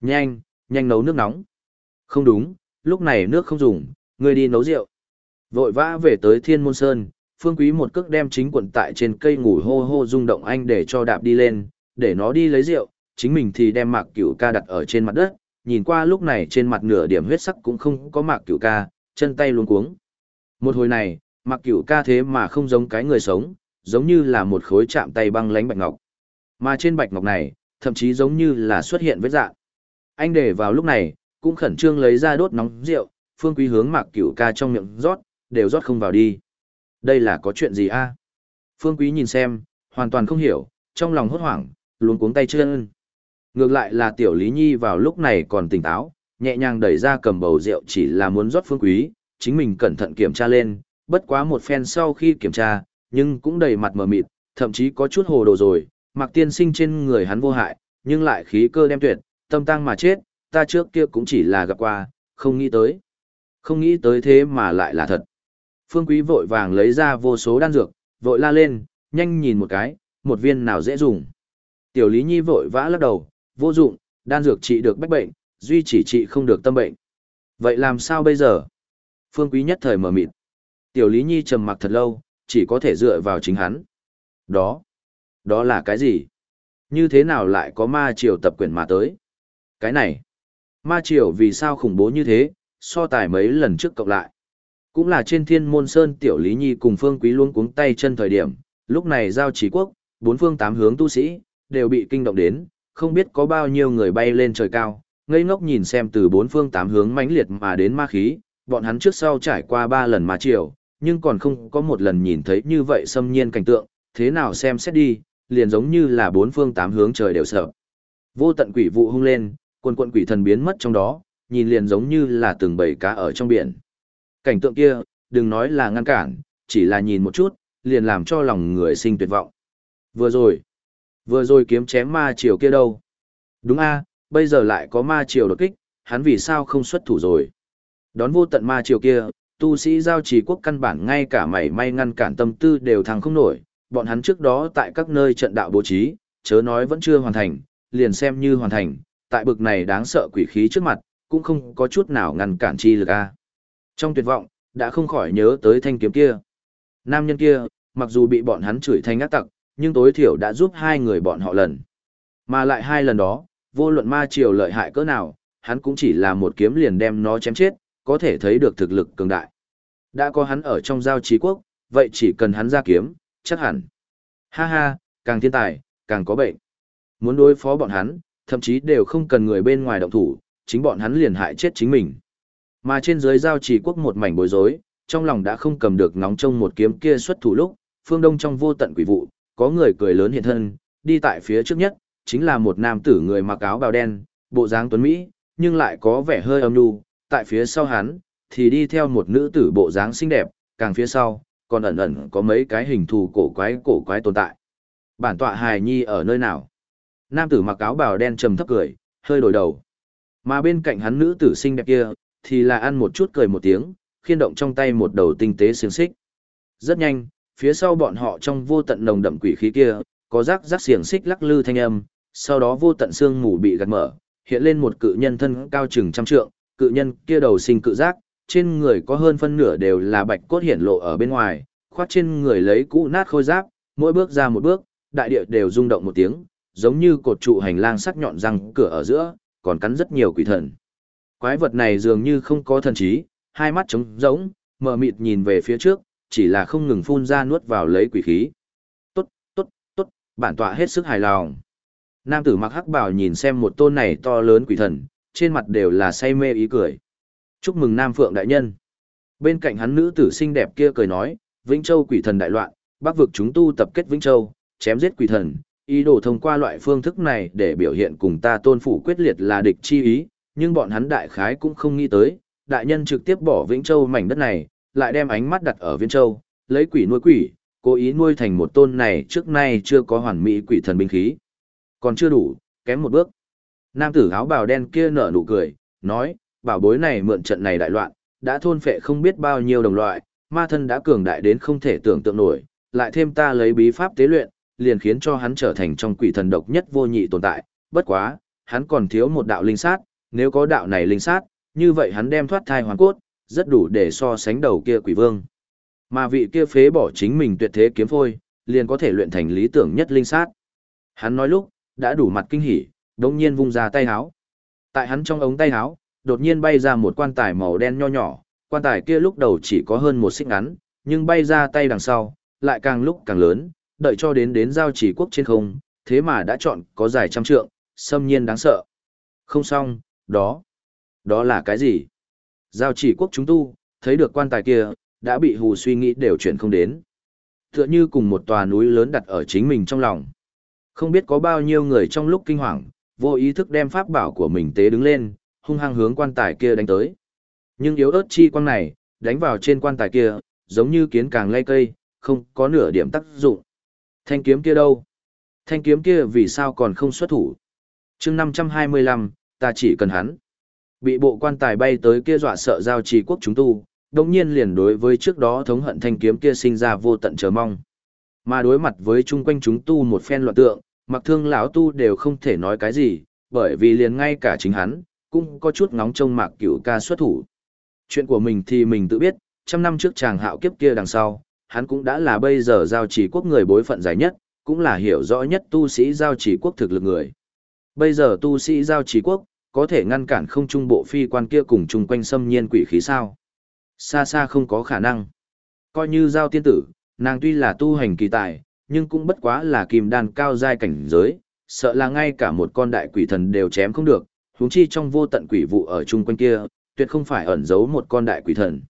Nhanh, nhanh nấu nước nóng. Không đúng, lúc này nước không dùng, ngươi đi nấu rượu. Vội vã về tới Thiên Môn Sơn, Phương Quý một cước đem chính quần tại trên cây ngủ hô hô rung động anh để cho đạp đi lên, để nó đi lấy rượu, chính mình thì đem Mạc Cửu Ca đặt ở trên mặt đất, nhìn qua lúc này trên mặt nửa điểm huyết sắc cũng không có Mạc Cửu Ca, chân tay luống cuống. Một hồi này, Mạc Cửu Ca thế mà không giống cái người sống, giống như là một khối chạm tay băng lánh bạch ngọc. Mà trên bạch ngọc này, thậm chí giống như là xuất hiện vết dạng. Anh để vào lúc này, cũng khẩn trương lấy ra đốt nóng rượu, Phương Quý hướng Mạc Cửu Ca trong miệng rót, đều rót không vào đi. Đây là có chuyện gì a? Phương Quý nhìn xem, hoàn toàn không hiểu, trong lòng hốt hoảng, luống cuống tay chân. Ngược lại là Tiểu Lý Nhi vào lúc này còn tỉnh táo, nhẹ nhàng đẩy ra cầm bầu rượu chỉ là muốn rót Phương Quý, chính mình cẩn thận kiểm tra lên, bất quá một phen sau khi kiểm tra, nhưng cũng đầy mặt mờ mịt, thậm chí có chút hồ đồ rồi, mặc tiên sinh trên người hắn vô hại, nhưng lại khí cơ đem tuyệt, tâm tăng mà chết, ta trước kia cũng chỉ là gặp qua, không nghĩ tới. Không nghĩ tới thế mà lại là thật. Phương Quý vội vàng lấy ra vô số đan dược, vội la lên, nhanh nhìn một cái, một viên nào dễ dùng. Tiểu Lý Nhi vội vã lắc đầu, vô dụng, đan dược trị được bách bệnh, duy chỉ trị không được tâm bệnh. Vậy làm sao bây giờ? Phương Quý nhất thời mở mịt. Tiểu Lý Nhi trầm mặc thật lâu, chỉ có thể dựa vào chính hắn. Đó, đó là cái gì? Như thế nào lại có ma triều tập quyển mà tới? Cái này, ma triều vì sao khủng bố như thế, so tài mấy lần trước cộng lại. Cũng là trên thiên môn sơn tiểu Lý Nhi cùng Phương Quý luôn cuống tay chân thời điểm, lúc này giao trí quốc, bốn phương tám hướng tu sĩ, đều bị kinh động đến, không biết có bao nhiêu người bay lên trời cao, ngây ngốc nhìn xem từ bốn phương tám hướng mãnh liệt mà đến ma khí, bọn hắn trước sau trải qua ba lần ma triều, nhưng còn không có một lần nhìn thấy như vậy xâm nhiên cảnh tượng, thế nào xem xét đi, liền giống như là bốn phương tám hướng trời đều sợ. Vô tận quỷ vụ hung lên, quần quận quỷ thần biến mất trong đó, nhìn liền giống như là từng bầy cá ở trong biển. Cảnh tượng kia, đừng nói là ngăn cản, chỉ là nhìn một chút, liền làm cho lòng người sinh tuyệt vọng. Vừa rồi, vừa rồi kiếm chém ma triều kia đâu? Đúng a, bây giờ lại có ma triều đột kích, hắn vì sao không xuất thủ rồi? Đón vô tận ma triều kia, tu sĩ giao trì quốc căn bản ngay cả mảy may ngăn cản tâm tư đều thăng không nổi, bọn hắn trước đó tại các nơi trận đạo bố trí, chớ nói vẫn chưa hoàn thành, liền xem như hoàn thành, tại bực này đáng sợ quỷ khí trước mặt, cũng không có chút nào ngăn cản chi lực a. Trong tuyệt vọng, đã không khỏi nhớ tới thanh kiếm kia. Nam nhân kia, mặc dù bị bọn hắn chửi thanh ác tặc, nhưng tối thiểu đã giúp hai người bọn họ lần. Mà lại hai lần đó, vô luận ma triều lợi hại cỡ nào, hắn cũng chỉ là một kiếm liền đem nó chém chết, có thể thấy được thực lực cường đại. Đã có hắn ở trong giao trí quốc, vậy chỉ cần hắn ra kiếm, chắc hẳn. Ha ha, càng thiên tài, càng có bệnh. Muốn đối phó bọn hắn, thậm chí đều không cần người bên ngoài động thủ, chính bọn hắn liền hại chết chính mình. Mà trên dưới giao trì quốc một mảnh bối rối, trong lòng đã không cầm được nóng trong một kiếm kia xuất thủ lúc, phương đông trong vô tận quỷ vụ, có người cười lớn hiện thân, đi tại phía trước nhất, chính là một nam tử người mặc áo bào đen, bộ dáng tuấn Mỹ, nhưng lại có vẻ hơi âm nhu, tại phía sau hắn, thì đi theo một nữ tử bộ dáng xinh đẹp, càng phía sau, còn ẩn ẩn có mấy cái hình thù cổ quái cổ quái tồn tại. Bản tọa hài nhi ở nơi nào? Nam tử mặc áo bào đen trầm thấp cười, hơi đổi đầu. Mà bên cạnh hắn nữ tử xinh đẹp kia, thì là ăn một chút cười một tiếng, khiên động trong tay một đầu tinh tế xiềng xích. Rất nhanh, phía sau bọn họ trong vô tận nồng đậm quỷ khí kia, có rắc rắc xiềng xích lắc lư thanh âm, sau đó vô tận xương mù bị gạt mở, hiện lên một cự nhân thân cao chừng trăm trượng, cự nhân kia đầu sinh cự giác, trên người có hơn phân nửa đều là bạch cốt hiển lộ ở bên ngoài, khoát trên người lấy cũ nát khôi giáp, mỗi bước ra một bước, đại địa đều rung động một tiếng, giống như cột trụ hành lang sắc nhọn răng cửa ở giữa, còn cắn rất nhiều quỷ thần. Quái vật này dường như không có thần trí, hai mắt trống rỗng, mờ mịt nhìn về phía trước, chỉ là không ngừng phun ra nuốt vào lấy quỷ khí. Tốt, tốt, tốt, bản tọa hết sức hài lòng. Nam tử mặc hắc bào nhìn xem một tôn này to lớn quỷ thần, trên mặt đều là say mê ý cười. Chúc mừng Nam Phượng đại nhân. Bên cạnh hắn nữ tử xinh đẹp kia cười nói, Vĩnh Châu quỷ thần đại loạn, bắc vực chúng tu tập kết Vĩnh Châu, chém giết quỷ thần, ý đồ thông qua loại phương thức này để biểu hiện cùng ta tôn phủ quyết liệt là địch chi ý, nhưng bọn hắn đại khái cũng không nghĩ tới, đại nhân trực tiếp bỏ Vĩnh Châu mảnh đất này, lại đem ánh mắt đặt ở viên Châu, lấy quỷ nuôi quỷ, cố ý nuôi thành một tôn này trước nay chưa có hoàn mỹ quỷ thần binh khí. Còn chưa đủ, kém một bước. Nam tử áo bào đen kia nở nụ cười, nói, bảo bối này mượn trận này đại loạn, đã thôn phệ không biết bao nhiêu đồng loại, ma thân đã cường đại đến không thể tưởng tượng nổi, lại thêm ta lấy bí pháp tế luyện, liền khiến cho hắn trở thành trong quỷ thần độc nhất vô nhị tồn tại, bất quá, hắn còn thiếu một đạo linh sát, nếu có đạo này linh sát, như vậy hắn đem thoát thai hoàn cốt, rất đủ để so sánh đầu kia quỷ vương. Mà vị kia phế bỏ chính mình tuyệt thế kiếm phôi, liền có thể luyện thành lý tưởng nhất linh sát. Hắn nói lúc, đã đủ mặt kinh hỉ, đồng nhiên vung ra tay háo. Tại hắn trong ống tay háo, đột nhiên bay ra một quan tài màu đen nho nhỏ, quan tài kia lúc đầu chỉ có hơn một xích ngắn, nhưng bay ra tay đằng sau, lại càng lúc càng lớn, đợi cho đến đến giao chỉ quốc trên không, thế mà đã chọn có dài trăm trượng, xâm nhiên đáng sợ. Không xong, đó, đó là cái gì? Giao chỉ quốc chúng tu, thấy được quan tài kia, đã bị hù suy nghĩ đều chuyển không đến. Tựa như cùng một tòa núi lớn đặt ở chính mình trong lòng. Không biết có bao nhiêu người trong lúc kinh hoàng, vô ý thức đem pháp bảo của mình tế đứng lên, hung hăng hướng quan tài kia đánh tới. Nhưng yếu ớt chi quang này, đánh vào trên quan tài kia, giống như kiến càng lay cây, không có nửa điểm tác dụng. Thanh kiếm kia đâu? Thanh kiếm kia vì sao còn không xuất thủ? chương 525, ta chỉ cần hắn. Bị bộ quan tài bay tới kia dọa sợ giao trì quốc chúng tu, đồng nhiên liền đối với trước đó thống hận thanh kiếm kia sinh ra vô tận chờ mong. Mà đối mặt với chung quanh chúng tu một phen loạn tượng, mặc thương lão tu đều không thể nói cái gì, bởi vì liền ngay cả chính hắn, cũng có chút ngóng trông mạc cửu ca xuất thủ. Chuyện của mình thì mình tự biết, trăm năm trước chàng hạo kiếp kia đằng sau, hắn cũng đã là bây giờ giao chỉ quốc người bối phận giải nhất, cũng là hiểu rõ nhất tu sĩ giao chỉ quốc thực lực người. Bây giờ tu sĩ giao chỉ quốc, có thể ngăn cản không trung bộ phi quan kia cùng chung quanh xâm nhiên quỷ khí sao. Xa xa không có khả năng. Coi như giao tiên tử, nàng tuy là tu hành kỳ tài, nhưng cũng bất quá là kim đan cao giai cảnh giới, sợ là ngay cả một con đại quỷ thần đều chém không được, huống chi trong vô tận quỷ vụ ở chung quanh kia, tuyệt không phải ẩn giấu một con đại quỷ thần.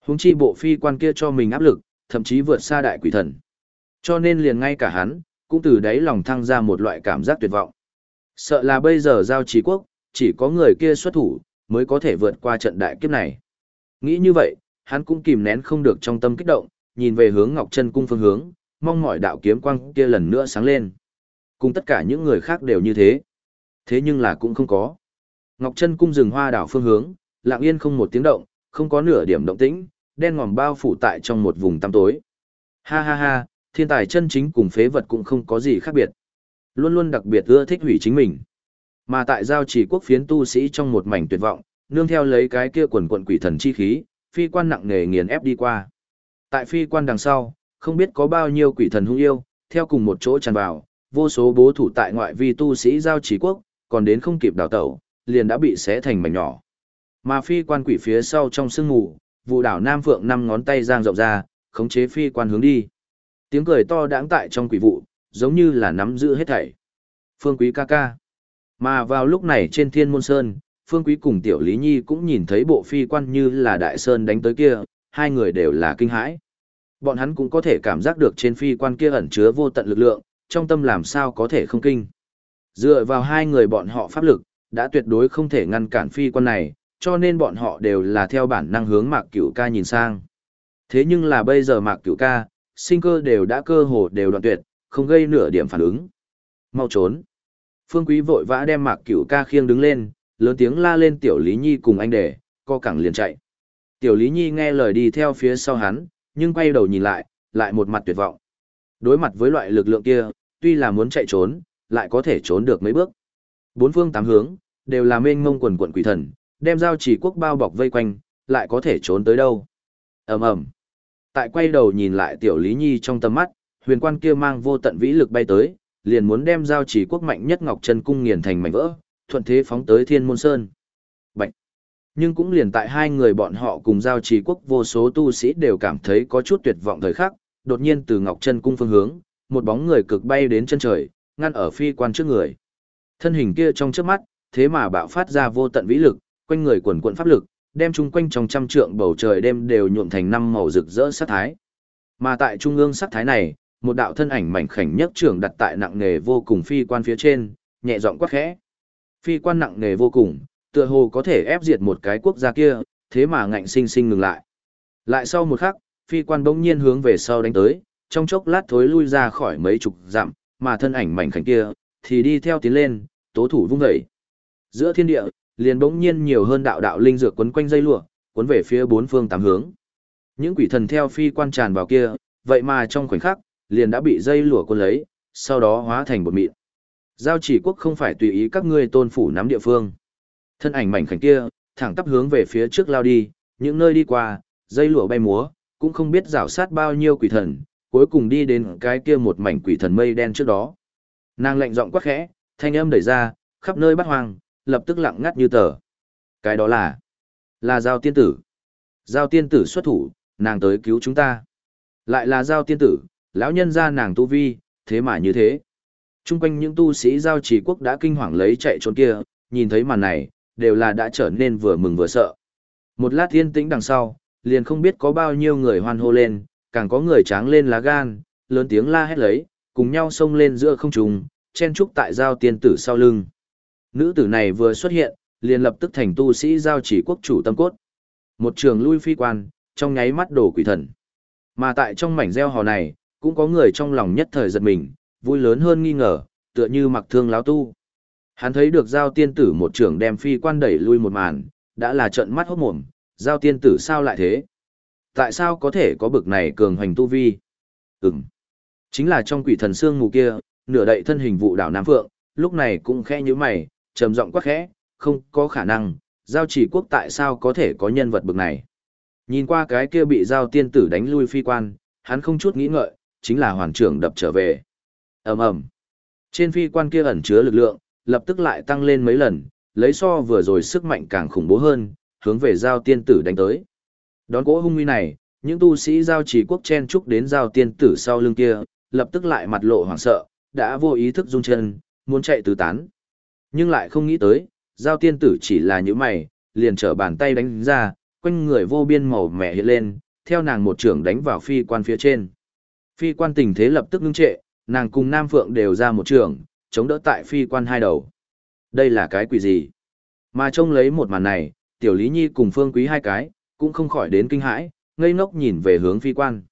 Huống chi bộ phi quan kia cho mình áp lực, thậm chí vượt xa đại quỷ thần. Cho nên liền ngay cả hắn, cũng từ đáy lòng thăng ra một loại cảm giác tuyệt vọng. Sợ là bây giờ giao trí quốc, chỉ có người kia xuất thủ, mới có thể vượt qua trận đại kiếp này. Nghĩ như vậy, hắn cũng kìm nén không được trong tâm kích động, nhìn về hướng Ngọc Chân cung phương hướng, mong mỏi đạo kiếm quang kia lần nữa sáng lên. Cùng tất cả những người khác đều như thế. Thế nhưng là cũng không có. Ngọc Chân cung rừng hoa đảo phương hướng, lặng yên không một tiếng động, không có nửa điểm động tĩnh, đen ngòm bao phủ tại trong một vùng tăm tối. Ha ha ha, thiên tài chân chính cùng phế vật cũng không có gì khác biệt. Luôn luôn đặc biệt ưa thích hủy chính mình. Mà tại giao chỉ quốc phiến tu sĩ trong một mảnh tuyệt vọng, nương theo lấy cái kia quần quận quỷ thần chi khí, phi quan nặng nề nghiền ép đi qua. Tại phi quan đằng sau, không biết có bao nhiêu quỷ thần hung yêu, theo cùng một chỗ tràn vào, vô số bố thủ tại ngoại vi tu sĩ giao chỉ quốc, còn đến không kịp đào tẩu, liền đã bị xé thành mảnh nhỏ. Mà phi quan quỷ phía sau trong sương mù, vụ đảo Nam Phượng năm ngón tay giang rộng ra, khống chế phi quan hướng đi. Tiếng cười to đãng tại trong quỷ vụ, giống như là nắm giữ hết thảy. Phương Quý ca ca. Mà vào lúc này trên Thiên Môn Sơn, Phương Quý cùng Tiểu Lý Nhi cũng nhìn thấy bộ phi quan như là đại sơn đánh tới kia, hai người đều là kinh hãi. Bọn hắn cũng có thể cảm giác được trên phi quan kia ẩn chứa vô tận lực lượng, trong tâm làm sao có thể không kinh. Dựa vào hai người bọn họ pháp lực, đã tuyệt đối không thể ngăn cản phi quan này, cho nên bọn họ đều là theo bản năng hướng mạc cửu ca nhìn sang. Thế nhưng là bây giờ mạc cửu ca, sinh cơ đều đã cơ hồ đều đoạn tuyệt, không gây nửa điểm phản ứng. Mau trốn. Phương Quý vội vã đem mạc cửu ca khiêng đứng lên, lớn tiếng la lên tiểu Lý Nhi cùng anh để, co cẳng liền chạy. Tiểu Lý Nhi nghe lời đi theo phía sau hắn, nhưng quay đầu nhìn lại, lại một mặt tuyệt vọng. Đối mặt với loại lực lượng kia, tuy là muốn chạy trốn, lại có thể trốn được mấy bước. Bốn phương tám hướng, đều là mênh mông quần quận quỷ thần, đem giao chỉ quốc bao bọc vây quanh, lại có thể trốn tới đâu. ầm ầm Tại quay đầu nhìn lại tiểu Lý Nhi trong tầm mắt, huyền quan kia mang vô tận vĩ lực bay tới, liền muốn đem giao chỉ quốc mạnh nhất Ngọc Chân Cung nghiền thành mảnh vỡ, thuận thế phóng tới Thiên Môn Sơn. Bạch! Nhưng cũng liền tại hai người bọn họ cùng giao chỉ quốc vô số tu sĩ đều cảm thấy có chút tuyệt vọng thời khắc, đột nhiên từ Ngọc Chân Cung phương hướng, một bóng người cực bay đến chân trời, ngăn ở phi quan trước người. Thân hình kia trong trước mắt, thế mà bạo phát ra vô tận vĩ lực, quanh người quần quận pháp lực, đem chung quanh trong trăm trượng bầu trời đêm đều nhuộm thành năm màu rực rỡ sắc thái. Mà tại trung ương sắc thái này, một đạo thân ảnh mảnh khảnh nhất trưởng đặt tại nặng nghề vô cùng phi quan phía trên, nhẹ giọng quát khẽ. Phi quan nặng nghề vô cùng, tựa hồ có thể ép diệt một cái quốc gia kia, thế mà ngạnh sinh sinh ngừng lại. Lại sau một khắc, phi quan bỗng nhiên hướng về sau đánh tới, trong chốc lát thối lui ra khỏi mấy chục dặm, mà thân ảnh mảnh khảnh kia thì đi theo tiến lên, tố thủ vung dậy. Giữa thiên địa, liền bỗng nhiên nhiều hơn đạo đạo linh dược quấn quanh dây lụa, quấn về phía bốn phương tám hướng. Những quỷ thần theo phi quan tràn vào kia, vậy mà trong khoảnh khắc, liền đã bị dây lụa cuốn lấy, sau đó hóa thành bột mịn. Giao chỉ quốc không phải tùy ý các ngươi tôn phủ nắm địa phương. Thân ảnh mảnh khảnh kia, thẳng tắp hướng về phía trước lao đi, những nơi đi qua, dây lụa bay múa, cũng không biết rảo sát bao nhiêu quỷ thần, cuối cùng đi đến cái kia một mảnh quỷ thần mây đen trước đó. Nàng lạnh giọng quát khẽ, thanh âm đẩy ra, khắp nơi bắt hoang, lập tức lặng ngắt như tờ. Cái đó là, là giao tiên tử. Giao tiên tử xuất thủ, nàng tới cứu chúng ta. Lại là giao tiên tử, lão nhân ra nàng tu vi, thế mà như thế. Trung quanh những tu sĩ giao trì quốc đã kinh hoàng lấy chạy trốn kia, nhìn thấy màn này, đều là đã trở nên vừa mừng vừa sợ. Một lát yên tĩnh đằng sau, liền không biết có bao nhiêu người hoan hô lên, càng có người tráng lên lá gan, lớn tiếng la hét lấy, cùng nhau xông lên giữa không trung, chen trúc tại giao tiên tử sau lưng. Nữ tử này vừa xuất hiện, liền lập tức thành tu sĩ giao chỉ quốc chủ tâm cốt. Một trường lui phi quan, trong nháy mắt đổ quỷ thần. Mà tại trong mảnh gieo hò này, cũng có người trong lòng nhất thời giật mình, vui lớn hơn nghi ngờ, tựa như mặc thương láo tu. Hắn thấy được giao tiên tử một trưởng đem phi quan đẩy lui một màn, đã là trận mắt hốt mồm, giao tiên tử sao lại thế? Tại sao có thể có bực này cường hoành tu vi? Ừm. Chính là trong quỷ thần xương mù kia, nửa đậy thân hình vụ đảo Nam Phượng, lúc này cũng khẽ như mày, trầm giọng quát khẽ, không có khả năng, giao chỉ quốc tại sao có thể có nhân vật bực này. Nhìn qua cái kia bị giao tiên tử đánh lui phi quan, hắn không chút nghĩ ngợi, chính là hoàn trưởng đập trở về. ầm ầm Trên phi quan kia ẩn chứa lực lượng, lập tức lại tăng lên mấy lần, lấy so vừa rồi sức mạnh càng khủng bố hơn, hướng về giao tiên tử đánh tới. Đón cỗ hung nguy này, những tu sĩ giao trì quốc chen trúc đến giao tiên tử sau lưng kia, lập tức lại mặt lộ hoảng sợ, đã vô ý thức rung chân, muốn chạy tứ tán. Nhưng lại không nghĩ tới, giao tiên tử chỉ là những mày, liền trở bàn tay đánh ra, quanh người vô biên màu mẹ hiện lên, theo nàng một trưởng đánh vào phi quan phía trên. Phi quan tình thế lập tức ngưng trệ, nàng cùng Nam Phượng đều ra một trường chống đỡ tại phi quan hai đầu. Đây là cái quỷ gì? Mà trông lấy một màn này, Tiểu Lý Nhi cùng Phương Quý hai cái, cũng không khỏi đến kinh hãi, ngây ngốc nhìn về hướng phi quan.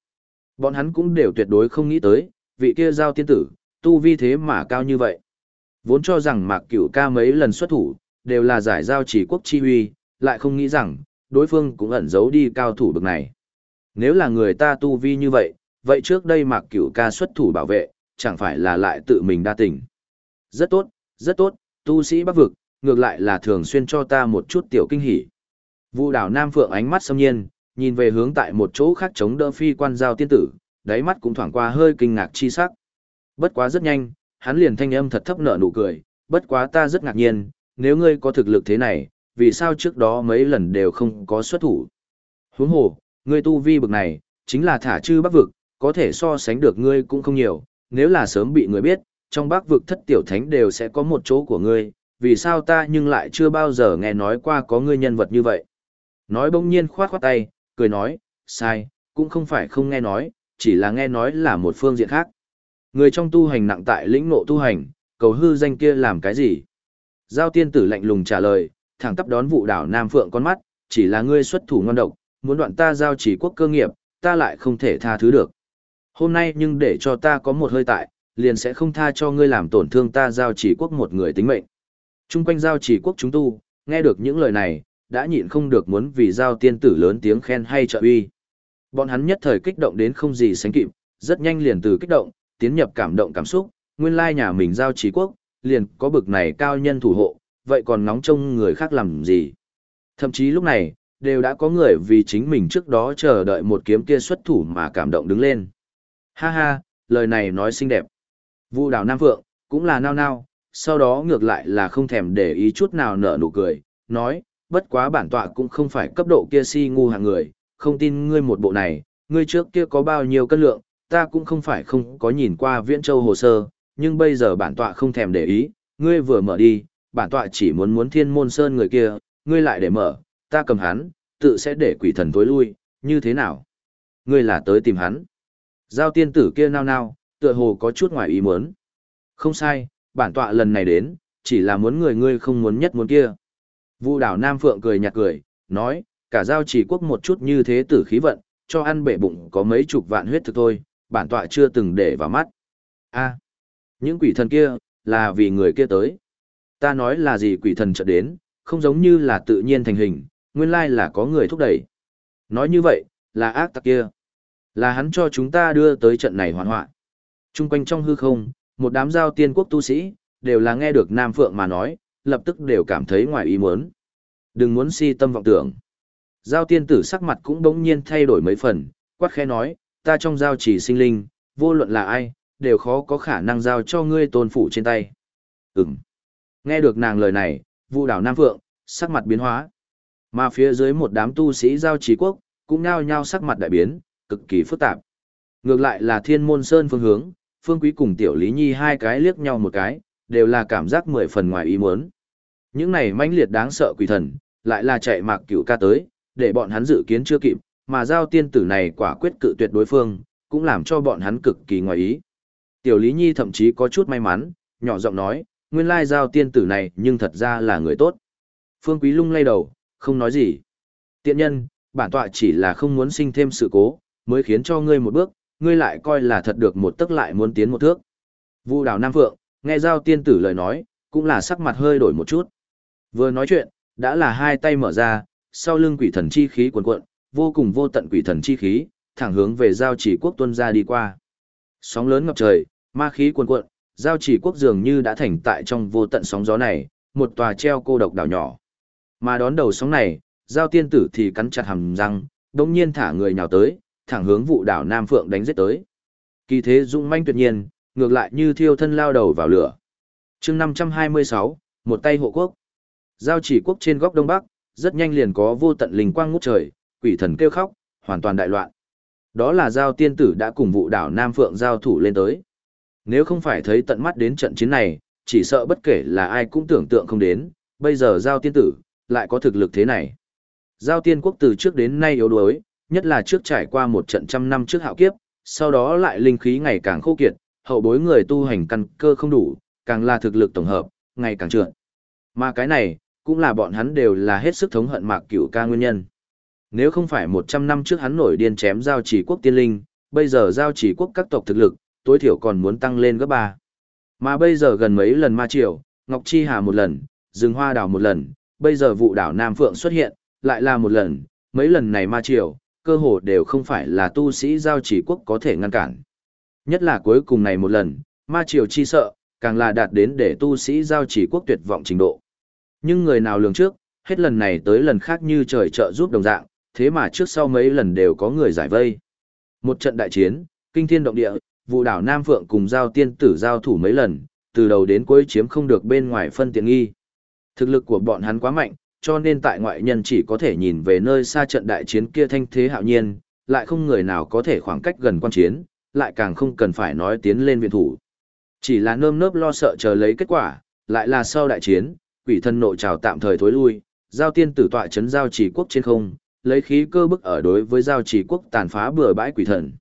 Bọn hắn cũng đều tuyệt đối không nghĩ tới, vị kia giao tiên tử, tu vi thế mà cao như vậy. Vốn cho rằng mạc cửu ca mấy lần xuất thủ, đều là giải giao chỉ quốc chi huy, lại không nghĩ rằng, đối phương cũng ẩn giấu đi cao thủ bực này. Nếu là người ta tu vi như vậy, vậy trước đây mạc cửu ca xuất thủ bảo vệ, chẳng phải là lại tự mình đa tình. Rất tốt, rất tốt, tu sĩ bắc vực, ngược lại là thường xuyên cho ta một chút tiểu kinh hỉ. Vu đảo Nam Phượng ánh mắt xâm nhiên, nhìn về hướng tại một chỗ khác chống đỡ phi quan giao tiên tử, đáy mắt cũng thoảng qua hơi kinh ngạc chi sắc. Bất quá rất nhanh, hắn liền thanh âm thật thấp nở nụ cười, bất quá ta rất ngạc nhiên, nếu ngươi có thực lực thế này, vì sao trước đó mấy lần đều không có xuất thủ. Huống hồ, ngươi tu vi bực này, chính là thả chư bắc vực, có thể so sánh được ngươi cũng không nhiều, nếu là sớm bị người biết, trong bác vực thất tiểu thánh đều sẽ có một chỗ của ngươi, vì sao ta nhưng lại chưa bao giờ nghe nói qua có ngươi nhân vật như vậy. Nói bỗng nhiên khoát khoát tay, cười nói, sai, cũng không phải không nghe nói, chỉ là nghe nói là một phương diện khác. Người trong tu hành nặng tại lĩnh ngộ tu hành, cầu hư danh kia làm cái gì? Giao tiên tử lạnh lùng trả lời, thẳng tắp đón vụ đảo Nam Phượng con mắt, chỉ là ngươi xuất thủ ngon độc, muốn đoạn ta giao chỉ quốc cơ nghiệp, ta lại không thể tha thứ được. Hôm nay nhưng để cho ta có một hơi tại, liền sẽ không tha cho ngươi làm tổn thương ta giao chỉ quốc một người tính mệnh. Trung quanh giao chỉ quốc chúng tu, nghe được những lời này, đã nhịn không được muốn vì giao tiên tử lớn tiếng khen hay trợ uy. Bọn hắn nhất thời kích động đến không gì sánh kịp, rất nhanh liền từ kích động, tiến nhập cảm động cảm xúc, nguyên lai nhà mình giao chỉ quốc, liền có bực này cao nhân thủ hộ, vậy còn nóng trông người khác làm gì. Thậm chí lúc này, đều đã có người vì chính mình trước đó chờ đợi một kiếm kia xuất thủ mà cảm động đứng lên. Ha ha, lời này nói xinh đẹp. Vu đào Nam Phượng, cũng là nao nao, sau đó ngược lại là không thèm để ý chút nào nở nụ cười, nói, bất quá bản tọa cũng không phải cấp độ kia si ngu hạng người, không tin ngươi một bộ này, ngươi trước kia có bao nhiêu cân lượng, ta cũng không phải không có nhìn qua viễn châu hồ sơ, nhưng bây giờ bản tọa không thèm để ý, ngươi vừa mở đi, bản tọa chỉ muốn muốn thiên môn sơn người kia, ngươi lại để mở, ta cầm hắn, tự sẽ để quỷ thần tối lui, như thế nào? Ngươi là tới tìm hắn. Giao tiên tử kia nao nao, tựa hồ có chút ngoài ý muốn. Không sai, bản tọa lần này đến, chỉ là muốn người ngươi không muốn nhất muốn kia. Vu đảo Nam Phượng cười nhạt cười, nói, cả giao chỉ quốc một chút như thế tử khí vận, cho ăn bể bụng có mấy chục vạn huyết thực thôi, bản tọa chưa từng để vào mắt. a những quỷ thần kia, là vì người kia tới. Ta nói là gì quỷ thần chợt đến, không giống như là tự nhiên thành hình, nguyên lai là có người thúc đẩy. Nói như vậy, là ác tặc kia. Là hắn cho chúng ta đưa tới trận này hoàn hoạn. Trung quanh trong hư không, một đám giao tiên quốc tu sĩ, đều là nghe được Nam Phượng mà nói, lập tức đều cảm thấy ngoài ý muốn. Đừng muốn si tâm vọng tưởng. Giao tiên tử sắc mặt cũng đống nhiên thay đổi mấy phần, quát khẽ nói, ta trong giao chỉ sinh linh, vô luận là ai, đều khó có khả năng giao cho ngươi tôn phủ trên tay. Ừm. Nghe được nàng lời này, vụ đảo Nam Phượng, sắc mặt biến hóa. Mà phía dưới một đám tu sĩ giao trí quốc, cũng nhao nhao sắc mặt đại biến, cực kỳ phức tạp. Ngược lại là thiên môn sơn phương hướng, phương quý cùng tiểu lý nhi hai cái liếc nhau một cái, đều là cảm giác mười phần ngoài ý muốn. Những này mãnh liệt đáng sợ quỷ thần, lại là chạy mạc cửu ca tới, để bọn hắn dự kiến chưa kịp, mà giao tiên tử này quả quyết cự tuyệt đối phương, cũng làm cho bọn hắn cực kỳ ngoài ý. Tiểu Lý Nhi thậm chí có chút may mắn, nhỏ giọng nói, nguyên lai giao tiên tử này nhưng thật ra là người tốt. Phương Quý lung lay đầu, không nói gì. Tiện nhân, bản tọa chỉ là không muốn sinh thêm sự cố, mới khiến cho ngươi một bước, ngươi lại coi là thật được một tức lại muốn tiến một thước. Vu đào Nam Phượng, nghe giao tiên tử lời nói, cũng là sắc mặt hơi đổi một chút. Vừa nói chuyện, đã là hai tay mở ra, sau lưng quỷ thần chi khí cuồn cuộn, vô cùng vô tận quỷ thần chi khí, thẳng hướng về giao chỉ quốc tuân ra đi qua. Sóng lớn ngập trời, ma khí cuồn cuộn, giao chỉ quốc dường như đã thành tại trong vô tận sóng gió này, một tòa treo cô độc đảo nhỏ. Mà đón đầu sóng này, giao tiên tử thì cắn chặt hàm răng, đồng nhiên thả người nhào tới, thẳng hướng vụ đảo Nam Phượng đánh giết tới. Kỳ thế dũng manh tuyệt nhiên, ngược lại như thiêu thân lao đầu vào lửa. chương 526, một tay hộ quốc. Giao chỉ quốc trên góc đông bắc, rất nhanh liền có vô tận linh quang ngút trời, quỷ thần kêu khóc, hoàn toàn đại loạn. Đó là giao tiên tử đã cùng vụ đảo Nam Phượng giao thủ lên tới. Nếu không phải thấy tận mắt đến trận chiến này, chỉ sợ bất kể là ai cũng tưởng tượng không đến, bây giờ giao tiên tử, lại có thực lực thế này. Giao tiên quốc từ trước đến nay yếu đuối, nhất là trước trải qua một trận trăm năm trước hạo kiếp, sau đó lại linh khí ngày càng khô kiệt, hậu bối người tu hành căn cơ không đủ, càng là thực lực tổng hợp, ngày càng trượt. Mà cái này, cũng là bọn hắn đều là hết sức thống hận mạc cửu ca nguyên nhân. Nếu không phải 100 năm trước hắn nổi điên chém giao chỉ quốc tiên linh, bây giờ giao chỉ quốc các tộc thực lực, tối thiểu còn muốn tăng lên gấp ba. Mà bây giờ gần mấy lần ma triều, Ngọc Chi Hà một lần, rừng hoa đảo một lần, bây giờ vụ đảo Nam Phượng xuất hiện, lại là một lần, mấy lần này ma triều, cơ hồ đều không phải là tu sĩ giao chỉ quốc có thể ngăn cản. Nhất là cuối cùng này một lần, ma triều chi sợ, càng là đạt đến để tu sĩ giao chỉ quốc tuyệt vọng trình độ. Nhưng người nào lường trước, hết lần này tới lần khác như trời trợ giúp đồng dạng, thế mà trước sau mấy lần đều có người giải vây. Một trận đại chiến, kinh thiên động địa, vụ đảo Nam Phượng cùng giao tiên tử giao thủ mấy lần, từ đầu đến cuối chiếm không được bên ngoài phân tiện nghi. Thực lực của bọn hắn quá mạnh, cho nên tại ngoại nhân chỉ có thể nhìn về nơi xa trận đại chiến kia thanh thế hạo nhiên, lại không người nào có thể khoảng cách gần quan chiến, lại càng không cần phải nói tiến lên viện thủ. Chỉ là nơm nớp lo sợ chờ lấy kết quả, lại là sau đại chiến, quỷ thân nội trào tạm thời thối lui, giao tiên tử tọa chấn giao chỉ quốc trên không, lấy khí cơ bức ở đối với giao chỉ quốc tàn phá bừa bãi quỷ thần.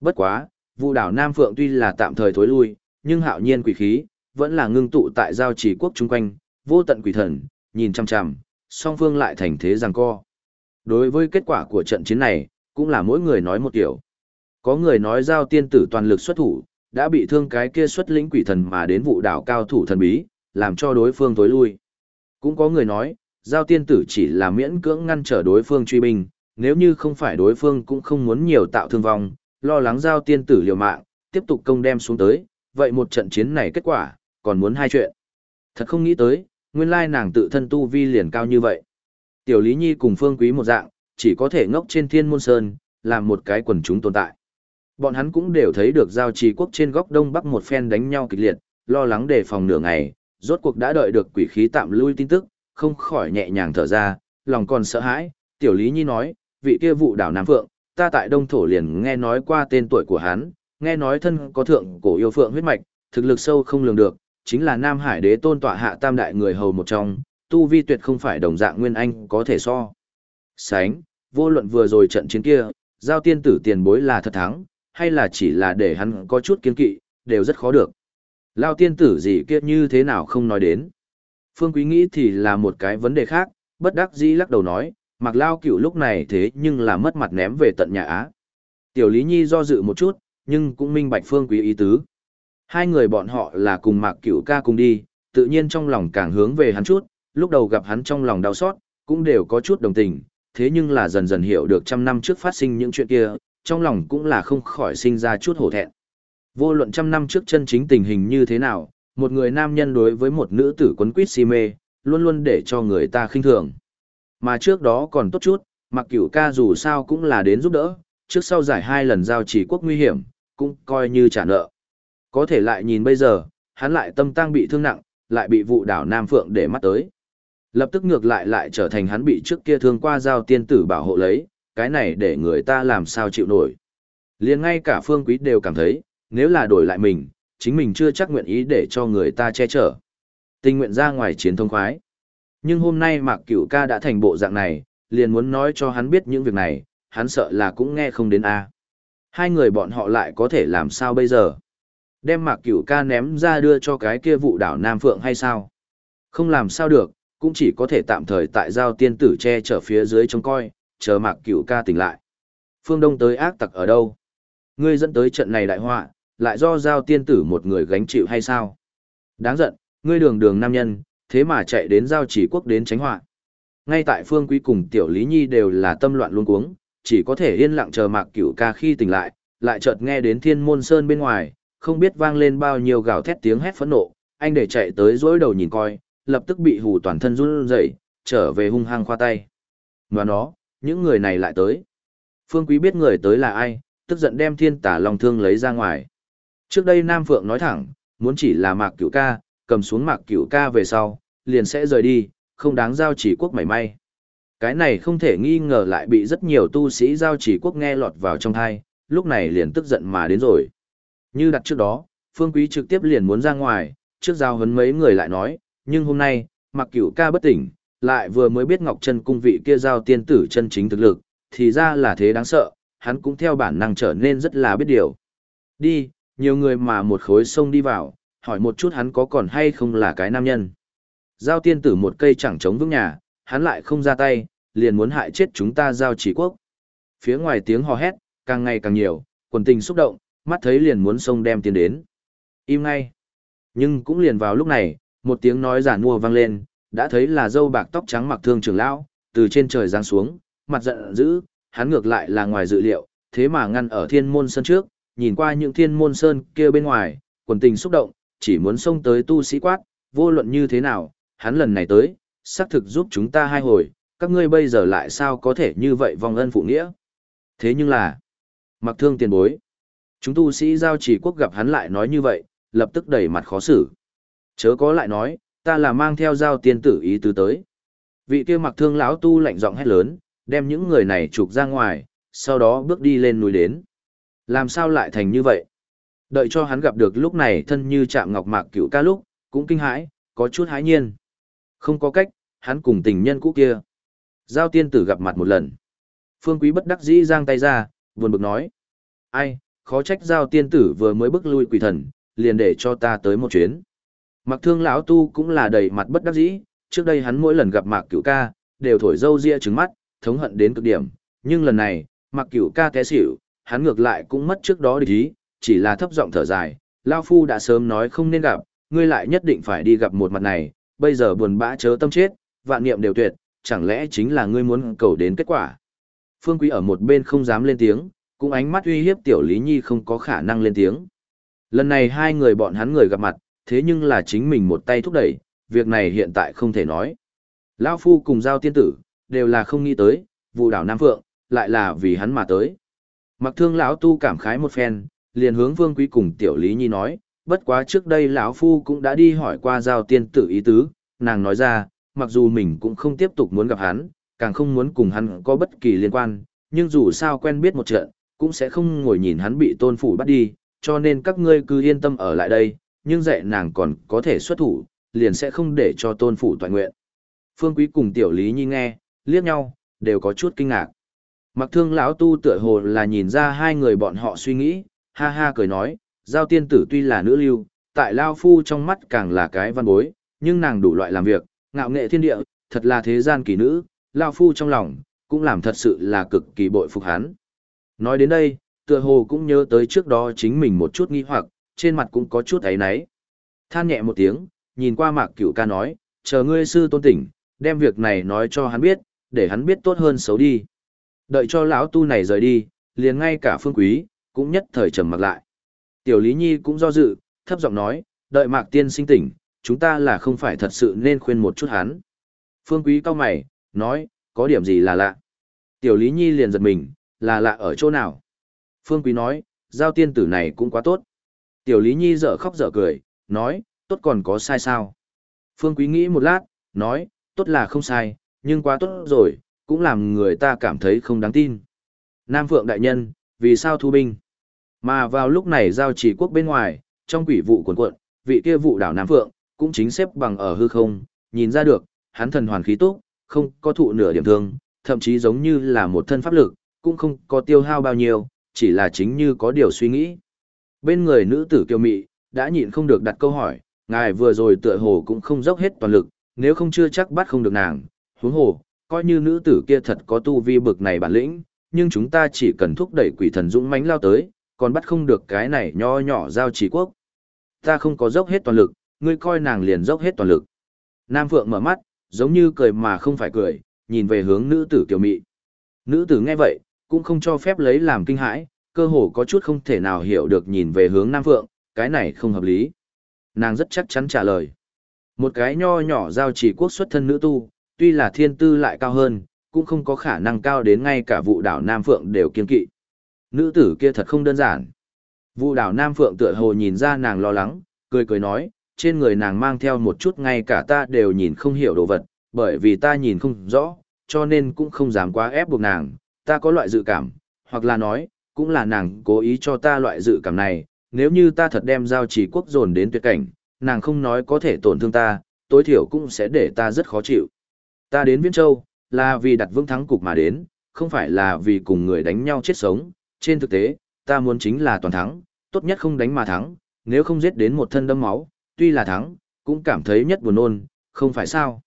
Bất quá, vụ đảo Nam Phượng tuy là tạm thời thối lui, nhưng hạo nhiên quỷ khí, vẫn là ngưng tụ tại giao chỉ quốc chung quanh, vô tận quỷ thần, nhìn chăm chăm, song phương lại thành thế giằng co. Đối với kết quả của trận chiến này, cũng là mỗi người nói một kiểu. Có người nói giao tiên tử toàn lực xuất thủ, đã bị thương cái kia xuất lĩnh quỷ thần mà đến vụ đảo cao thủ thần bí, làm cho đối phương tối lui. Cũng có người nói, giao tiên tử chỉ là miễn cưỡng ngăn trở đối phương truy binh, nếu như không phải đối phương cũng không muốn nhiều tạo thương vong, lo lắng giao tiên tử liều mạng, tiếp tục công đem xuống tới, vậy một trận chiến này kết quả, còn muốn hai chuyện. Thật không nghĩ tới, nguyên lai nàng tự thân tu vi liền cao như vậy. Tiểu Lý Nhi cùng Phương Quý một dạng, chỉ có thể ngốc trên thiên môn sơn, làm một cái quần chúng tồn tại. Bọn hắn cũng đều thấy được giao trì quốc trên góc đông bắc một phen đánh nhau kịch liệt, lo lắng đề phòng nửa ngày, rốt cuộc đã đợi được quỷ khí tạm lui tin tức, không khỏi nhẹ nhàng thở ra, lòng còn sợ hãi, tiểu lý nhi nói, vị kia vụ đảo Nam Phượng, ta tại Đông Thổ liền nghe nói qua tên tuổi của hắn, nghe nói thân có thượng cổ yêu phượng huyết mạch, thực lực sâu không lường được, chính là Nam Hải đế tôn tọa hạ tam đại người hầu một trong, tu vi tuyệt không phải đồng dạng nguyên anh có thể so. Sánh, vô luận vừa rồi trận chiến kia, giao tiên tử tiền bối là thật thắng, hay là chỉ là để hắn có chút kiên kỵ, đều rất khó được. Lao tiên tử gì kia như thế nào không nói đến. Phương Quý nghĩ thì là một cái vấn đề khác, bất đắc dĩ lắc đầu nói, mặc lao cửu lúc này thế nhưng là mất mặt ném về tận nhà Á. Tiểu Lý Nhi do dự một chút, nhưng cũng minh bạch Phương Quý ý tứ. Hai người bọn họ là cùng mạc cửu ca cùng đi, tự nhiên trong lòng càng hướng về hắn chút, lúc đầu gặp hắn trong lòng đau xót, cũng đều có chút đồng tình, thế nhưng là dần dần hiểu được trăm năm trước phát sinh những chuyện kia, trong lòng cũng là không khỏi sinh ra chút hổ thẹn. Vô luận trăm năm trước chân chính tình hình như thế nào, một người nam nhân đối với một nữ tử quấn quýt si mê, luôn luôn để cho người ta khinh thường. Mà trước đó còn tốt chút, mặc cửu ca dù sao cũng là đến giúp đỡ, trước sau giải hai lần giao chỉ quốc nguy hiểm, cũng coi như trả nợ. Có thể lại nhìn bây giờ, hắn lại tâm tăng bị thương nặng, lại bị vụ đảo Nam Phượng để mắt tới. Lập tức ngược lại lại trở thành hắn bị trước kia thương qua giao tiên tử bảo hộ lấy, cái này để người ta làm sao chịu nổi. liền ngay cả phương quý đều cảm thấy, nếu là đổi lại mình, chính mình chưa chắc nguyện ý để cho người ta che chở. Tình nguyện ra ngoài chiến thông khoái. Nhưng hôm nay Mạc Cửu ca đã thành bộ dạng này, liền muốn nói cho hắn biết những việc này, hắn sợ là cũng nghe không đến a. Hai người bọn họ lại có thể làm sao bây giờ? Đem Mạc Cửu ca ném ra đưa cho cái kia vụ đảo Nam Phượng hay sao? Không làm sao được, cũng chỉ có thể tạm thời tại giao tiên tử che chở phía dưới trông coi, chờ Mạc Cửu ca tỉnh lại. Phương Đông tới ác tặc ở đâu? Ngươi dẫn tới trận này đại họa, lại do giao tiên tử một người gánh chịu hay sao? Đáng giận, ngươi đường đường nam nhân, thế mà chạy đến giao chỉ quốc đến tránh họa. Ngay tại phương quý cùng tiểu lý nhi đều là tâm loạn luôn cuống, chỉ có thể yên lặng chờ mạc cửu ca khi tỉnh lại, lại chợt nghe đến thiên môn sơn bên ngoài, không biết vang lên bao nhiêu gào thét tiếng hét phẫn nộ, anh để chạy tới dối đầu nhìn coi, lập tức bị hù toàn thân run rẩy, trở về hung hăng khoa tay. Và nó, những người này lại tới. Phương Quý biết người tới là ai, tức giận đem thiên tả long thương lấy ra ngoài. Trước đây Nam Phượng nói thẳng, muốn chỉ là mạc cửu ca, cầm xuống mạc cửu ca về sau, liền sẽ rời đi, không đáng giao chỉ quốc mảy may. Cái này không thể nghi ngờ lại bị rất nhiều tu sĩ giao chỉ quốc nghe lọt vào trong thai, lúc này liền tức giận mà đến rồi. Như đặt trước đó, Phương Quý trực tiếp liền muốn ra ngoài, trước giao hấn mấy người lại nói, nhưng hôm nay, mặc cửu ca bất tỉnh, lại vừa mới biết Ngọc Trân cung vị kia giao tiên tử chân chính thực lực, thì ra là thế đáng sợ, hắn cũng theo bản năng trở nên rất là biết điều. Đi, nhiều người mà một khối sông đi vào, hỏi một chút hắn có còn hay không là cái nam nhân. Giao tiên tử một cây chẳng chống vững nhà, hắn lại không ra tay, liền muốn hại chết chúng ta giao chỉ quốc. Phía ngoài tiếng hò hét, càng ngày càng nhiều, quần tình xúc động, mắt thấy liền muốn sông đem tiến đến. Im ngay. Nhưng cũng liền vào lúc này, một tiếng nói giả mua vang lên, đã thấy là dâu bạc tóc trắng mặc thương trưởng lão, từ trên trời giáng xuống, mặt giận dữ, hắn ngược lại là ngoài dự liệu, thế mà ngăn ở thiên môn sơn trước, nhìn qua những thiên môn sơn kia bên ngoài, quần tình xúc động, chỉ muốn xông tới tu sĩ quát, vô luận như thế nào, hắn lần này tới, xác thực giúp chúng ta hai hồi, các ngươi bây giờ lại sao có thể như vậy vong ân phụ nghĩa. Thế nhưng là, mặc thương tiền bối, chúng tu sĩ giao chỉ quốc gặp hắn lại nói như vậy, lập tức đẩy mặt khó xử. Chớ có lại nói, ta là mang theo giao tiên tử ý tứ tới. Vị kia mặc thương lão tu lạnh giọng hét lớn, đem những người này trục ra ngoài, sau đó bước đi lên núi đến. Làm sao lại thành như vậy? Đợi cho hắn gặp được lúc này thân như chạm ngọc mạc cựu ca lúc, cũng kinh hãi, có chút hãi nhiên. Không có cách, hắn cùng tình nhân cũ kia. Giao tiên tử gặp mặt một lần. Phương quý bất đắc dĩ giang tay ra, buồn bực nói. Ai, khó trách giao tiên tử vừa mới bước lui quỷ thần, liền để cho ta tới một chuyến. Mặc thương lão tu cũng là đầy mặt bất đắc dĩ, trước đây hắn mỗi lần gặp mạc cửu ca, đều thổi dâu ria trứng mắt, thống hận đến cực điểm, nhưng lần này, mạc cửu ca té xỉu, hắn ngược lại cũng mất trước đó địch ý, chỉ là thấp giọng thở dài, Lao Phu đã sớm nói không nên gặp, ngươi lại nhất định phải đi gặp một mặt này, bây giờ buồn bã chớ tâm chết, vạn niệm đều tuyệt, chẳng lẽ chính là ngươi muốn cầu đến kết quả. Phương Quý ở một bên không dám lên tiếng, cũng ánh mắt uy hiếp Tiểu Lý Nhi không có khả năng lên tiếng. Lần này hai người bọn hắn người gặp mặt, thế nhưng là chính mình một tay thúc đẩy, việc này hiện tại không thể nói. Lão Phu cùng Giao Tiên Tử, đều là không nghĩ tới, vụ đảo Nam Phượng, lại là vì hắn mà tới. Mặc thương lão tu cảm khái một phen, liền hướng Vương Quý cùng Tiểu Lý Nhi nói, bất quá trước đây lão phu cũng đã đi hỏi qua Giao Tiên Tử ý tứ, nàng nói ra, mặc dù mình cũng không tiếp tục muốn gặp hắn, càng không muốn cùng hắn có bất kỳ liên quan, nhưng dù sao quen biết một trận, cũng sẽ không ngồi nhìn hắn bị tôn phủ bắt đi, cho nên các ngươi cứ yên tâm ở lại đây, nhưng dạy nàng còn có thể xuất thủ, liền sẽ không để cho tôn phủ toàn nguyện. Phương Quý cùng Tiểu Lý Nhi nghe, liếc nhau, đều có chút kinh ngạc. Mặc thương lão tu tựa hồ là nhìn ra hai người bọn họ suy nghĩ, ha ha cười nói, giao tiên tử tuy là nữ lưu, tại Lao Phu trong mắt càng là cái văn bối, nhưng nàng đủ loại làm việc, ngạo nghệ thiên địa, thật là thế gian kỳ nữ, Lao Phu trong lòng, cũng làm thật sự là cực kỳ bội phục hắn. Nói đến đây, tựa hồ cũng nhớ tới trước đó chính mình một chút nghi hoặc, trên mặt cũng có chút ấy náy. Than nhẹ một tiếng, nhìn qua mạc cửu ca nói, chờ ngươi sư tôn tỉnh, đem việc này nói cho hắn biết, để hắn biết tốt hơn xấu đi. Đợi cho lão tu này rời đi, liền ngay cả phương quý, cũng nhất thời trầm mặc lại. Tiểu Lý Nhi cũng do dự, thấp giọng nói, đợi mạc tiên sinh tỉnh, chúng ta là không phải thật sự nên khuyên một chút hắn. Phương quý cao mày, nói, có điểm gì là lạ. Tiểu Lý Nhi liền giật mình, là lạ ở chỗ nào. Phương quý nói, giao tiên tử này cũng quá tốt. Tiểu Lý Nhi dở khóc dở cười, nói, tốt còn có sai sao. Phương quý nghĩ một lát, nói, tốt là không sai, nhưng quá tốt rồi, cũng làm người ta cảm thấy không đáng tin. Nam Phượng Đại Nhân, vì sao thu binh? Mà vào lúc này giao chỉ quốc bên ngoài, trong quỷ vụ cuộn cuộn, vị kia vụ đảo Nam Phượng, cũng chính xếp bằng ở hư không, nhìn ra được, hắn thần hoàn khí tốt, không có thụ nửa điểm thương, thậm chí giống như là một thân pháp lực, cũng không có tiêu hao bao nhiêu, chỉ là chính như có điều suy nghĩ. Bên người nữ tử kiều mị, đã nhịn không được đặt câu hỏi, ngài vừa rồi tựa hồ cũng không dốc hết toàn lực, nếu không chưa chắc bắt không được nàng, huống hồ, coi như nữ tử kia thật có tu vi bực này bản lĩnh, nhưng chúng ta chỉ cần thúc đẩy quỷ thần dũng mãnh lao tới, còn bắt không được cái này nho nhỏ giao chỉ quốc. Ta không có dốc hết toàn lực, ngươi coi nàng liền dốc hết toàn lực. Nam Phượng mở mắt, giống như cười mà không phải cười, nhìn về hướng nữ tử kiều mị. Nữ tử nghe vậy, cũng không cho phép lấy làm kinh hãi, cơ hồ có chút không thể nào hiểu được nhìn về hướng Nam Phượng, cái này không hợp lý. Nàng rất chắc chắn trả lời. Một cái nho nhỏ giao chỉ quốc xuất thân nữ tu, tuy là thiên tư lại cao hơn, cũng không có khả năng cao đến ngay cả vụ đảo Nam Phượng đều kiên kỵ. Nữ tử kia thật không đơn giản. Vụ đảo Nam Phượng tựa hồ nhìn ra nàng lo lắng, cười cười nói, trên người nàng mang theo một chút ngay cả ta đều nhìn không hiểu đồ vật, bởi vì ta nhìn không rõ, cho nên cũng không dám quá ép buộc nàng, ta có loại dự cảm, hoặc là nói, cũng là nàng cố ý cho ta loại dự cảm này, nếu như ta thật đem giao chỉ quốc dồn đến tuyệt cảnh, nàng không nói có thể tổn thương ta, tối thiểu cũng sẽ để ta rất khó chịu. Ta đến Viễn Châu, là vì đặt vương thắng cục mà đến, không phải là vì cùng người đánh nhau chết sống, trên thực tế, ta muốn chính là toàn thắng, tốt nhất không đánh mà thắng, nếu không giết đến một thân đâm máu, tuy là thắng, cũng cảm thấy nhất buồn nôn, không phải sao.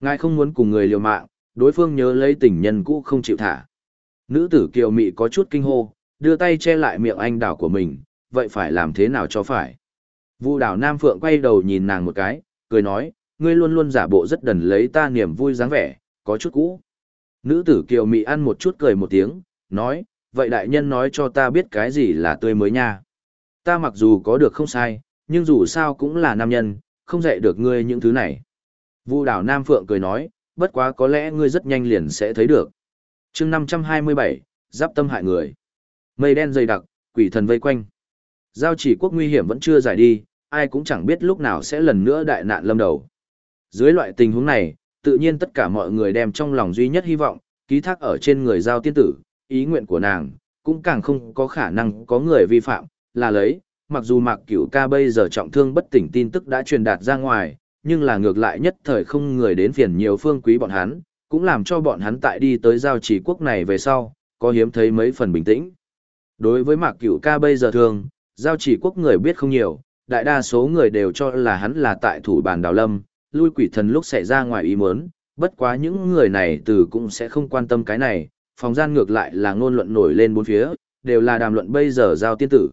Ngài không muốn cùng người liều mạng, đối phương nhớ lấy tình nhân cũ không chịu thả. Nữ tử kiều mị có chút kinh hô, đưa tay che lại miệng anh đảo của mình, vậy phải làm thế nào cho phải. Vu đảo Nam Phượng quay đầu nhìn nàng một cái, cười nói, ngươi luôn luôn giả bộ rất đần lấy ta niềm vui dáng vẻ, có chút cũ. Nữ tử kiều mị ăn một chút cười một tiếng, nói, vậy đại nhân nói cho ta biết cái gì là tươi mới nha. Ta mặc dù có được không sai, nhưng dù sao cũng là nam nhân, không dạy được ngươi những thứ này. Vu đảo Nam Phượng cười nói, bất quá có lẽ ngươi rất nhanh liền sẽ thấy được chương 527, giáp tâm hại người. Mây đen dày đặc, quỷ thần vây quanh. Giao chỉ quốc nguy hiểm vẫn chưa giải đi, ai cũng chẳng biết lúc nào sẽ lần nữa đại nạn lâm đầu. Dưới loại tình huống này, tự nhiên tất cả mọi người đem trong lòng duy nhất hy vọng, ký thác ở trên người giao tiên tử, ý nguyện của nàng, cũng càng không có khả năng có người vi phạm, là lấy, mặc dù mạc cửu ca bây giờ trọng thương bất tỉnh tin tức đã truyền đạt ra ngoài, nhưng là ngược lại nhất thời không người đến phiền nhiều phương quý bọn hắn, cũng làm cho bọn hắn tại đi tới giao chỉ quốc này về sau, có hiếm thấy mấy phần bình tĩnh. Đối với mạc cửu ca bây giờ thường, giao chỉ quốc người biết không nhiều, đại đa số người đều cho là hắn là tại thủ bàn đào lâm, lui quỷ thần lúc xảy ra ngoài ý muốn, bất quá những người này từ cũng sẽ không quan tâm cái này, phòng gian ngược lại là ngôn luận nổi lên bốn phía, đều là đàm luận bây giờ giao tiên tử.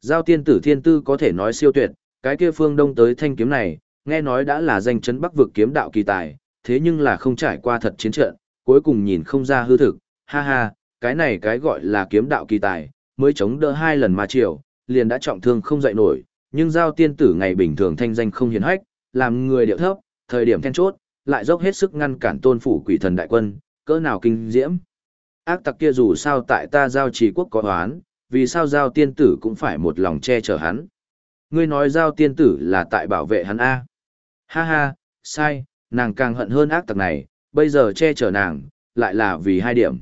Giao tiên tử thiên tư có thể nói siêu tuyệt, cái kia phương đông tới thanh kiếm này, nghe nói đã là danh chấn bắc vực kiếm đạo kỳ tài, thế nhưng là không trải qua thật chiến trận, cuối cùng nhìn không ra hư thực, ha ha, cái này cái gọi là kiếm đạo kỳ tài, mới chống đỡ hai lần mà triều, liền đã trọng thương không dậy nổi, nhưng giao tiên tử ngày bình thường thanh danh không hiền hách, làm người điệu thấp, thời điểm then chốt, lại dốc hết sức ngăn cản tôn phủ quỷ thần đại quân, cỡ nào kinh diễm. Ác tặc kia dù sao tại ta giao trì quốc có oán, vì sao giao tiên tử cũng phải một lòng che chở hắn. Ngươi nói giao tiên tử là tại bảo vệ hắn A. Ha ha, sai, nàng càng hận hơn ác tặc này, bây giờ che chở nàng, lại là vì hai điểm.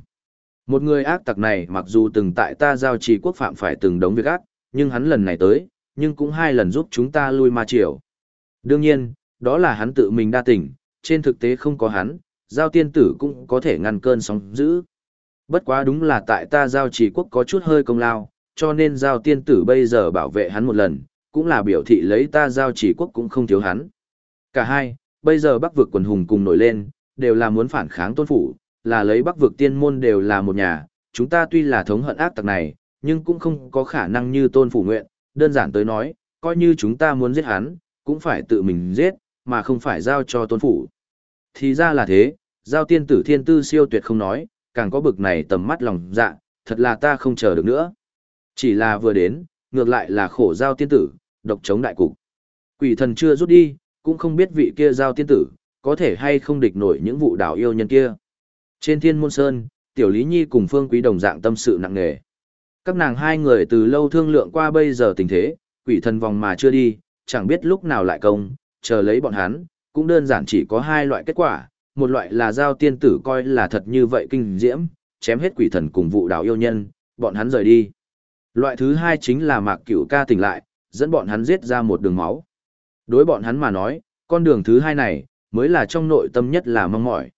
Một người ác tặc này mặc dù từng tại ta giao trì quốc phạm phải từng đống việc ác, nhưng hắn lần này tới, nhưng cũng hai lần giúp chúng ta lui ma triều. Đương nhiên, đó là hắn tự mình đa tình, trên thực tế không có hắn, giao tiên tử cũng có thể ngăn cơn sóng dữ. Bất quá đúng là tại ta giao trì quốc có chút hơi công lao, cho nên giao tiên tử bây giờ bảo vệ hắn một lần, cũng là biểu thị lấy ta giao trì quốc cũng không thiếu hắn. Cả hai, bây giờ bắc vực quần hùng cùng nổi lên, đều là muốn phản kháng tôn phủ, là lấy bắc vực tiên môn đều là một nhà, chúng ta tuy là thống hận ác tặc này, nhưng cũng không có khả năng như tôn phủ nguyện, đơn giản tới nói, coi như chúng ta muốn giết hắn, cũng phải tự mình giết, mà không phải giao cho tôn phủ. Thì ra là thế, giao tiên tử thiên tư siêu tuyệt không nói, càng có bực này tầm mắt lòng dạ, thật là ta không chờ được nữa. Chỉ là vừa đến, ngược lại là khổ giao tiên tử, độc chống đại cục. Quỷ thần chưa rút đi, cũng không biết vị kia giao tiên tử, có thể hay không địch nổi những vụ đảo yêu nhân kia. Trên thiên môn sơn, tiểu lý nhi cùng phương quý đồng dạng tâm sự nặng nề. Các nàng hai người từ lâu thương lượng qua bây giờ tình thế, quỷ thần vòng mà chưa đi, chẳng biết lúc nào lại công, chờ lấy bọn hắn, cũng đơn giản chỉ có hai loại kết quả, một loại là giao tiên tử coi là thật như vậy kinh diễm, chém hết quỷ thần cùng vụ đảo yêu nhân, bọn hắn rời đi. Loại thứ hai chính là mạc cửu ca tỉnh lại, dẫn bọn hắn giết ra một đường máu. Đối bọn hắn mà nói, con đường thứ hai này, mới là trong nội tâm nhất là mong mỏi.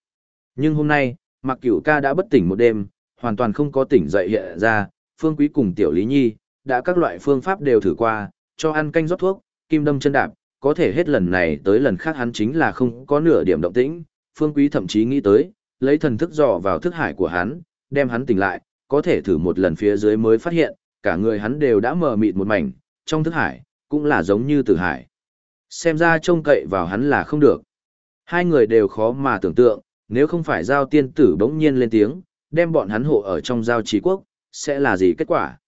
Nhưng hôm nay, mạc cửu ca đã bất tỉnh một đêm, hoàn toàn không có tỉnh dậy hiện ra, phương quý cùng tiểu lý nhi, đã các loại phương pháp đều thử qua, cho ăn canh rót thuốc, kim đâm chân đạp, có thể hết lần này tới lần khác hắn chính là không có nửa điểm động tĩnh, phương quý thậm chí nghĩ tới, lấy thần thức dò vào thức hải của hắn, đem hắn tỉnh lại, có thể thử một lần phía dưới mới phát hiện, cả người hắn đều đã mờ mịt một mảnh, trong thức hải, cũng là giống như tử hải. Xem ra trông cậy vào hắn là không được. Hai người đều khó mà tưởng tượng, nếu không phải giao tiên tử bỗng nhiên lên tiếng, đem bọn hắn hộ ở trong giao trí quốc, sẽ là gì kết quả?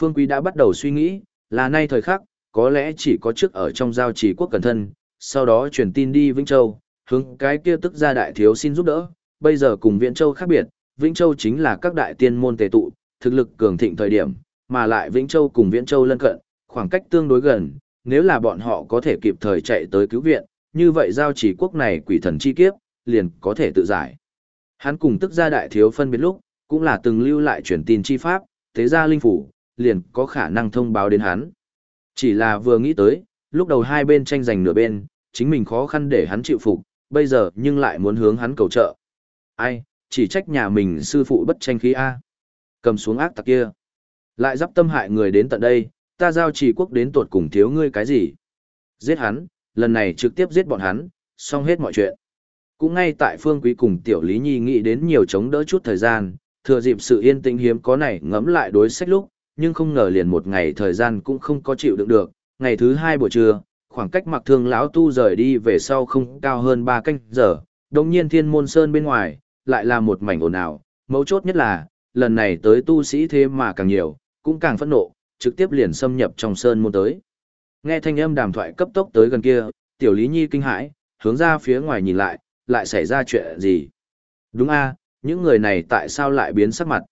Phương Quý đã bắt đầu suy nghĩ, là nay thời khắc, có lẽ chỉ có trước ở trong giao trì quốc cẩn thân, sau đó truyền tin đi Vĩnh Châu, hướng cái kia tức ra đại thiếu xin giúp đỡ, bây giờ cùng Viễn Châu khác biệt, Vĩnh Châu chính là các đại tiên môn tề tụ, thực lực cường thịnh thời điểm, mà lại Vĩnh Châu cùng Viễn Châu lân cận, khoảng cách tương đối gần, nếu là bọn họ có thể kịp thời chạy tới cứu viện, như vậy giao chỉ quốc này quỷ thần chi kiếp, liền có thể tự giải. Hắn cùng tức gia đại thiếu phân biệt lúc, cũng là từng lưu lại truyền tin chi pháp, thế gia linh phủ, liền có khả năng thông báo đến hắn. Chỉ là vừa nghĩ tới, lúc đầu hai bên tranh giành nửa bên, chính mình khó khăn để hắn chịu phục, bây giờ nhưng lại muốn hướng hắn cầu trợ. Ai, chỉ trách nhà mình sư phụ bất tranh khí A. Cầm xuống ác tặc kia. Lại dắp tâm hại người đến tận đây, ta giao trì quốc đến tột cùng thiếu ngươi cái gì? Giết hắn, lần này trực tiếp giết bọn hắn, xong hết mọi chuyện. Cũng ngay tại phương quý cùng tiểu lý nhi nghĩ đến nhiều chống đỡ chút thời gian, thừa dịp sự yên tĩnh hiếm có này ngẫm lại đối sách lúc, nhưng không ngờ liền một ngày thời gian cũng không có chịu đựng được. Ngày thứ hai buổi trưa, khoảng cách mặc thương lão tu rời đi về sau không cao hơn ba canh giờ, đồng nhiên thiên môn sơn bên ngoài, lại là một mảnh ồn ào, mấu chốt nhất là, lần này tới tu sĩ thế mà càng nhiều, cũng càng phẫn nộ, trực tiếp liền xâm nhập trong sơn môn tới. Nghe thanh âm đàm thoại cấp tốc tới gần kia, tiểu lý nhi kinh hãi, hướng ra phía ngoài nhìn lại, lại xảy ra chuyện gì? Đúng a, những người này tại sao lại biến sắc mặt?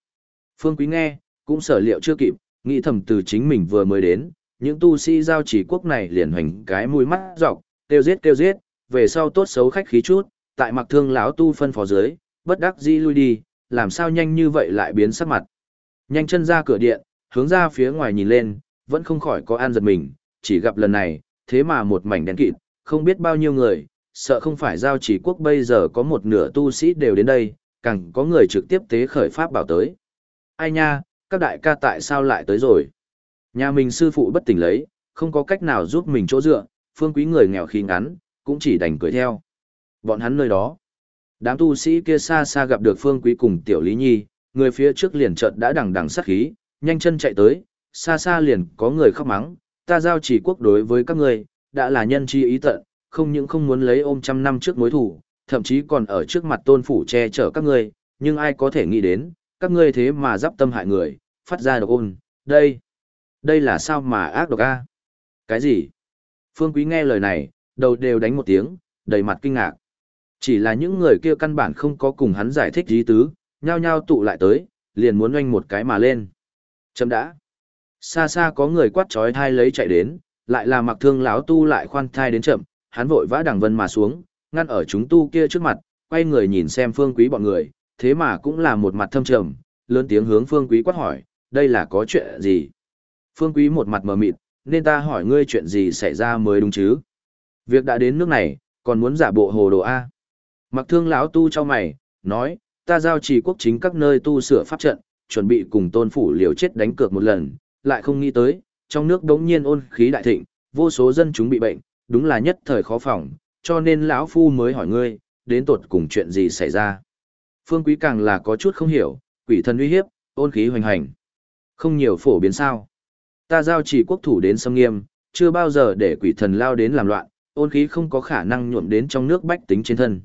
Phương Quý nghe, cũng sở liệu chưa kịp, nghĩ thầm từ chính mình vừa mới đến, những tu sĩ giao chỉ quốc này liền hoành cái mũi mắt dọc, tiêu giết tiêu giết, về sau tốt xấu khách khí chút, tại mặc thương lão tu phân phó dưới, bất đắc dĩ lui đi, làm sao nhanh như vậy lại biến sắc mặt. Nhanh chân ra cửa điện, hướng ra phía ngoài nhìn lên, vẫn không khỏi có an giật mình, chỉ gặp lần này, thế mà một mảnh đen kịt, không biết bao nhiêu người, sợ không phải giao chỉ quốc bây giờ có một nửa tu sĩ đều đến đây, càng có người trực tiếp tế khởi pháp bảo tới. Ai nha, các đại ca tại sao lại tới rồi? Nhà mình sư phụ bất tỉnh lấy, không có cách nào giúp mình chỗ dựa, phương quý người nghèo khi ngắn, cũng chỉ đành cười theo. Bọn hắn nơi đó. Đám tu sĩ kia xa xa gặp được phương quý cùng tiểu lý nhi, người phía trước liền chợt đã đằng đằng sát khí, nhanh chân chạy tới, xa xa liền có người khóc mắng, ta giao chỉ quốc đối với các ngươi, đã là nhân chi ý tận, không những không muốn lấy ôm trăm năm trước mối thủ, thậm chí còn ở trước mặt tôn phủ che chở các ngươi, nhưng ai có thể nghĩ đến, các ngươi thế mà giáp tâm hại người, phát ra độc ôn, đây, đây là sao mà ác độc a? Cái gì? Phương Quý nghe lời này, đầu đều đánh một tiếng, đầy mặt kinh ngạc. Chỉ là những người kia căn bản không có cùng hắn giải thích ý tứ, nhao nhao tụ lại tới, liền muốn oanh một cái mà lên. Chấm đã. Xa xa có người quát trói thai lấy chạy đến, lại là mặc thương lão tu lại khoan thai đến chậm, hắn vội vã đằng vân mà xuống, ngăn ở chúng tu kia trước mặt, quay người nhìn xem phương quý bọn người, thế mà cũng là một mặt thâm trầm, lớn tiếng hướng phương quý quát hỏi, đây là có chuyện gì? Phương quý một mặt mờ mịt, nên ta hỏi ngươi chuyện gì xảy ra mới đúng chứ? Việc đã đến nước này, còn muốn giả bộ hồ đồ A. Mặc thương lão tu cho mày, nói, ta giao trì quốc chính các nơi tu sửa pháp trận, chuẩn bị cùng tôn phủ liều chết đánh cược một lần, lại không nghĩ tới, trong nước đống nhiên ôn khí đại thịnh, vô số dân chúng bị bệnh, đúng là nhất thời khó phòng, cho nên lão phu mới hỏi ngươi, đến tột cùng chuyện gì xảy ra. Phương Quý càng là có chút không hiểu, quỷ thần uy hiếp, ôn khí hoành hành. Không nhiều phổ biến sao. Ta giao chỉ quốc thủ đến sâm nghiêm, chưa bao giờ để quỷ thần lao đến làm loạn, ôn khí không có khả năng nhuộm đến trong nước bách tính trên thân.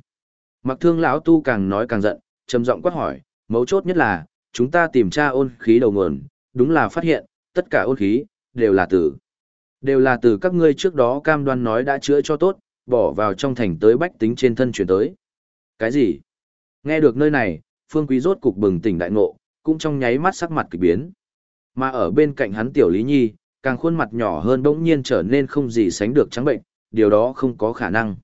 Mặc thương lão tu càng nói càng giận, trầm giọng quát hỏi, mấu chốt nhất là, chúng ta tìm tra ôn khí đầu nguồn, đúng là phát hiện, tất cả ôn khí, đều là từ. Đều là từ các ngươi trước đó cam đoan nói đã chữa cho tốt, bỏ vào trong thành tới bách tính trên thân chuyển tới. Cái gì? Nghe được nơi này, Phương Quý rốt cục bừng tỉnh đại ngộ, cũng trong nháy mắt sắc mặt kỳ biến. Mà ở bên cạnh hắn tiểu Lý Nhi, càng khuôn mặt nhỏ hơn bỗng nhiên trở nên không gì sánh được trắng bệnh, điều đó không có khả năng.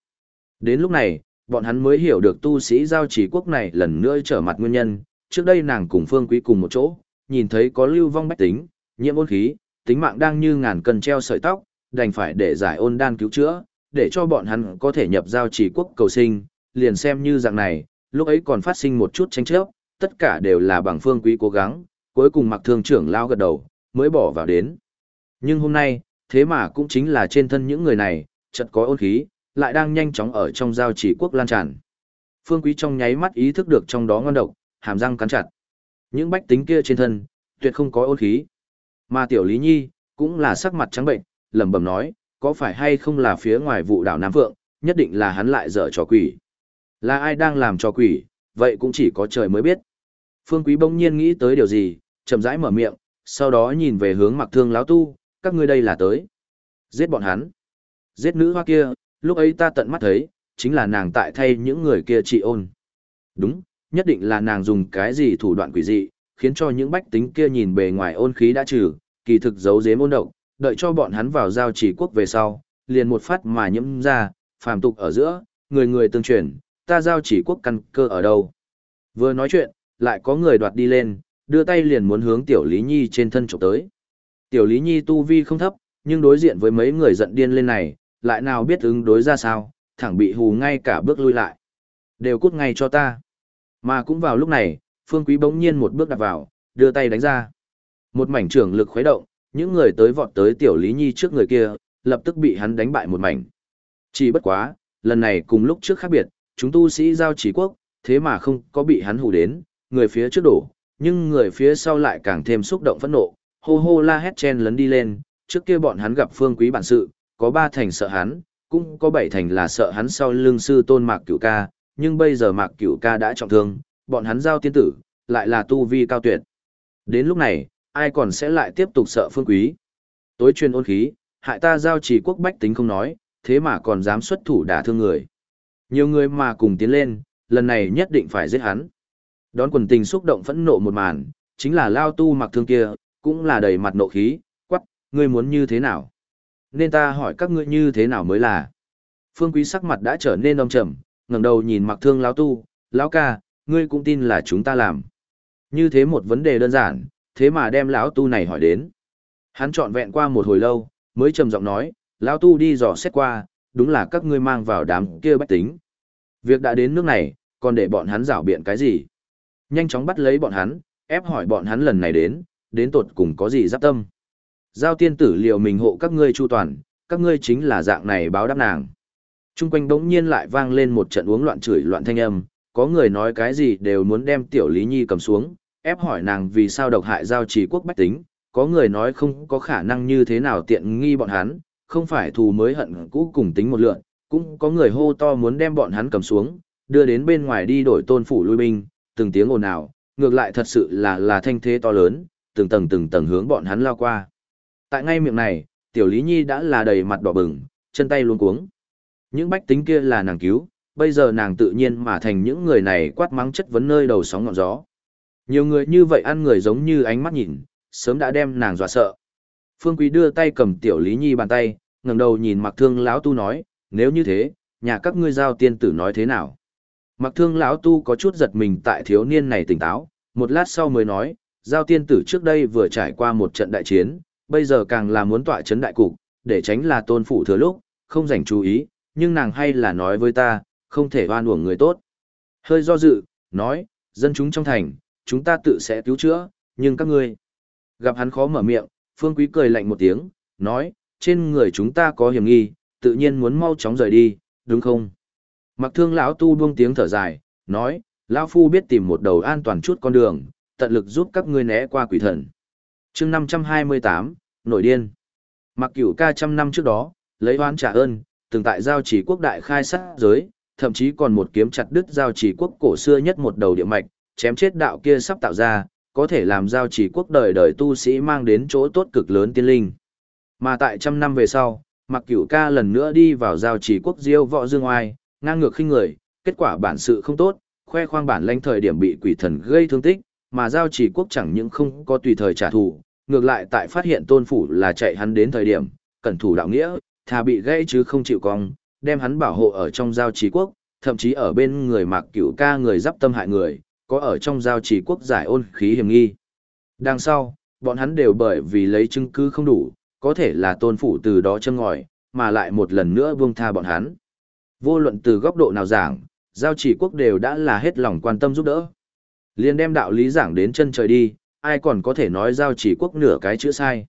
Đến lúc này, bọn hắn mới hiểu được tu sĩ giao chỉ quốc này lần nữa trở mặt nguyên nhân, trước đây nàng cùng Phương Quý cùng một chỗ, nhìn thấy có lưu vong bách tính, nhiễm ôn khí, tính mạng đang như ngàn cân treo sợi tóc, đành phải để giải ôn đan cứu chữa, để cho bọn hắn có thể nhập giao chỉ quốc cầu sinh, liền xem như dạng này, lúc ấy còn phát sinh một chút tranh chấp, tất cả đều là bằng phương quý cố gắng, cuối cùng mặc thương trưởng lao gật đầu, mới bỏ vào đến. Nhưng hôm nay, thế mà cũng chính là trên thân những người này, chợt có ôn khí, lại đang nhanh chóng ở trong giao chỉ quốc lan tràn. Phương quý trong nháy mắt ý thức được trong đó ngon độc, hàm răng cắn chặt. Những bách tính kia trên thân, tuyệt không có ôn khí. Mà tiểu Lý Nhi, cũng là sắc mặt trắng bệnh, lẩm bẩm nói, có phải hay không là phía ngoài vụ đảo Nam Phượng, nhất định là hắn lại dở trò quỷ. Là ai đang làm trò quỷ, vậy cũng chỉ có trời mới biết. Phương Quý bỗng nhiên nghĩ tới điều gì, chậm rãi mở miệng, sau đó nhìn về hướng mặc thương lão tu, các ngươi đây là tới. Giết bọn hắn. Giết nữ hoa kia, lúc ấy ta tận mắt thấy, chính là nàng tại thay những người kia trị ôn. Đúng, nhất định là nàng dùng cái gì thủ đoạn quỷ dị, khiến cho những bách tính kia nhìn bề ngoài ôn khí đã trừ, kỳ thực giấu giếm ôn độc, đợi cho bọn hắn vào giao chỉ quốc về sau, liền một phát mà nhiễm ra, phàm tục ở giữa, người người tương truyền, ta giao chỉ quốc căn cơ ở đâu. Vừa nói chuyện, lại có người đoạt đi lên, đưa tay liền muốn hướng tiểu Lý Nhi trên thân chụp tới. Tiểu Lý Nhi tu vi không thấp, nhưng đối diện với mấy người giận điên lên này, lại nào biết ứng đối ra sao, thẳng bị hù ngay cả bước lui lại. Đều cút ngay cho ta. Mà cũng vào lúc này, Phương Quý bỗng nhiên một bước đặt vào, đưa tay đánh ra. Một mảnh trưởng lực khuấy động, những người tới vọt tới tiểu Lý Nhi trước người kia, lập tức bị hắn đánh bại một mảnh. Chỉ bất quá, lần này cùng lúc trước khác biệt, chúng tu sĩ giao chỉ quốc, thế mà không có bị hắn hù đến, người phía trước đổ, nhưng người phía sau lại càng thêm xúc động phẫn nộ, hô hô la hét chen lấn đi lên, trước kia bọn hắn gặp phương quý bản sự, có ba thành sợ hắn, cũng có bảy thành là sợ hắn sau lưng sư tôn mạc cửu ca, nhưng bây giờ mạc cửu ca đã trọng thương, bọn hắn giao tiên tử, lại là tu vi cao tuyệt. Đến lúc này, ai còn sẽ lại tiếp tục sợ phương quý. Tối truyền ôn khí, hại ta giao chỉ quốc bách tính không nói, thế mà còn dám xuất thủ đả thương người. Nhiều người mà cùng tiến lên, lần này nhất định phải giết hắn. Đón quần tình xúc động phẫn nộ một màn, chính là lao tu mặc thương kia, cũng là đầy mặt nộ khí, quắc, ngươi muốn như thế nào? Nên ta hỏi các ngươi như thế nào mới là? Phương quý sắc mặt đã trở nên đông trầm, ngẩng đầu nhìn mặc thương lão tu, lão ca, ngươi cũng tin là chúng ta làm. Như thế một vấn đề đơn giản, thế mà đem lão tu này hỏi đến. Hắn trọn vẹn qua một hồi lâu, mới trầm giọng nói, lão tu đi dò xét qua, đúng là các ngươi mang vào đám kia bách tính. Việc đã đến nước này, còn để bọn hắn rảo biện cái gì? Nhanh chóng bắt lấy bọn hắn, ép hỏi bọn hắn lần này đến, đến tột cùng có gì giáp tâm. Giao tiên tử liệu mình hộ các ngươi chu toàn, các ngươi chính là dạng này báo đáp nàng. Trung quanh bỗng nhiên lại vang lên một trận uống loạn chửi loạn thanh âm, có người nói cái gì đều muốn đem tiểu Lý Nhi cầm xuống, ép hỏi nàng vì sao độc hại giao trì quốc bách tính, có người nói không có khả năng như thế nào tiện nghi bọn hắn, không phải thù mới hận cũ cùng tính một lượn, cũng có người hô to muốn đem bọn hắn cầm xuống, đưa đến bên ngoài đi đổi tôn phủ lui binh, từng tiếng ồn ào, ngược lại thật sự là là thanh thế to lớn, từng tầng từng tầng hướng bọn hắn lao qua. Tại ngay miệng này, tiểu Lý Nhi đã là đầy mặt đỏ bừng, chân tay luống cuống. Những bách tính kia là nàng cứu, bây giờ nàng tự nhiên mà thành những người này quát mắng chất vấn nơi đầu sóng ngọn gió. Nhiều người như vậy ăn người giống như ánh mắt nhìn, sớm đã đem nàng dọa sợ. Phương Quý đưa tay cầm tiểu Lý Nhi bàn tay, ngẩng đầu nhìn Mặc Thương lão tu nói, nếu như thế, nhà các ngươi giao tiên tử nói thế nào? Mặc Thương lão tu có chút giật mình tại thiếu niên này tỉnh táo, một lát sau mới nói, giao tiên tử trước đây vừa trải qua một trận đại chiến, bây giờ càng là muốn tọa chấn đại cục, để tránh là tôn phủ thừa lúc, không dành chú ý, nhưng nàng hay là nói với ta, không thể oan uổng người tốt. Hơi do dự, nói, dân chúng trong thành, chúng ta tự sẽ cứu chữa, nhưng các ngươi. Gặp hắn khó mở miệng, Phương Quý cười lạnh một tiếng, nói, trên người chúng ta có hiểm nghi, tự nhiên muốn mau chóng rời đi, đúng không? Mặc thương lão tu buông tiếng thở dài, nói, lão phu biết tìm một đầu an toàn chút con đường, tận lực giúp các ngươi né qua quỷ thần. chương 528, nổi điên. Mặc cửu ca trăm năm trước đó, lấy oán trả ơn, từng tại giao chỉ quốc đại khai sát giới, thậm chí còn một kiếm chặt đứt giao chỉ quốc cổ xưa nhất một đầu địa mạch, chém chết đạo kia sắp tạo ra, có thể làm giao chỉ quốc đời đời tu sĩ mang đến chỗ tốt cực lớn tiên linh. Mà tại trăm năm về sau, mặc cửu ca lần nữa đi vào giao chỉ quốc diêu võ dương oai, ngang ngược khinh người, kết quả bản sự không tốt, khoe khoang bản lãnh thời điểm bị quỷ thần gây thương tích, mà giao chỉ quốc chẳng những không có tùy thời trả thù, ngược lại tại phát hiện tôn phủ là chạy hắn đến thời điểm, cẩn thủ đạo nghĩa, thà bị gãy chứ không chịu cong, đem hắn bảo hộ ở trong giao chỉ quốc, thậm chí ở bên người mặc cửu ca người giáp tâm hại người, có ở trong giao chỉ quốc giải ôn khí hiểm nghi. Đằng sau, bọn hắn đều bởi vì lấy chứng cứ không đủ, có thể là tôn phủ từ đó chân ngòi, mà lại một lần nữa buông tha bọn hắn. Vô luận từ góc độ nào giảng, giao chỉ quốc đều đã là hết lòng quan tâm giúp đỡ. Liên đem đạo lý giảng đến chân trời đi, ai còn có thể nói giao chỉ quốc nửa cái chữ sai.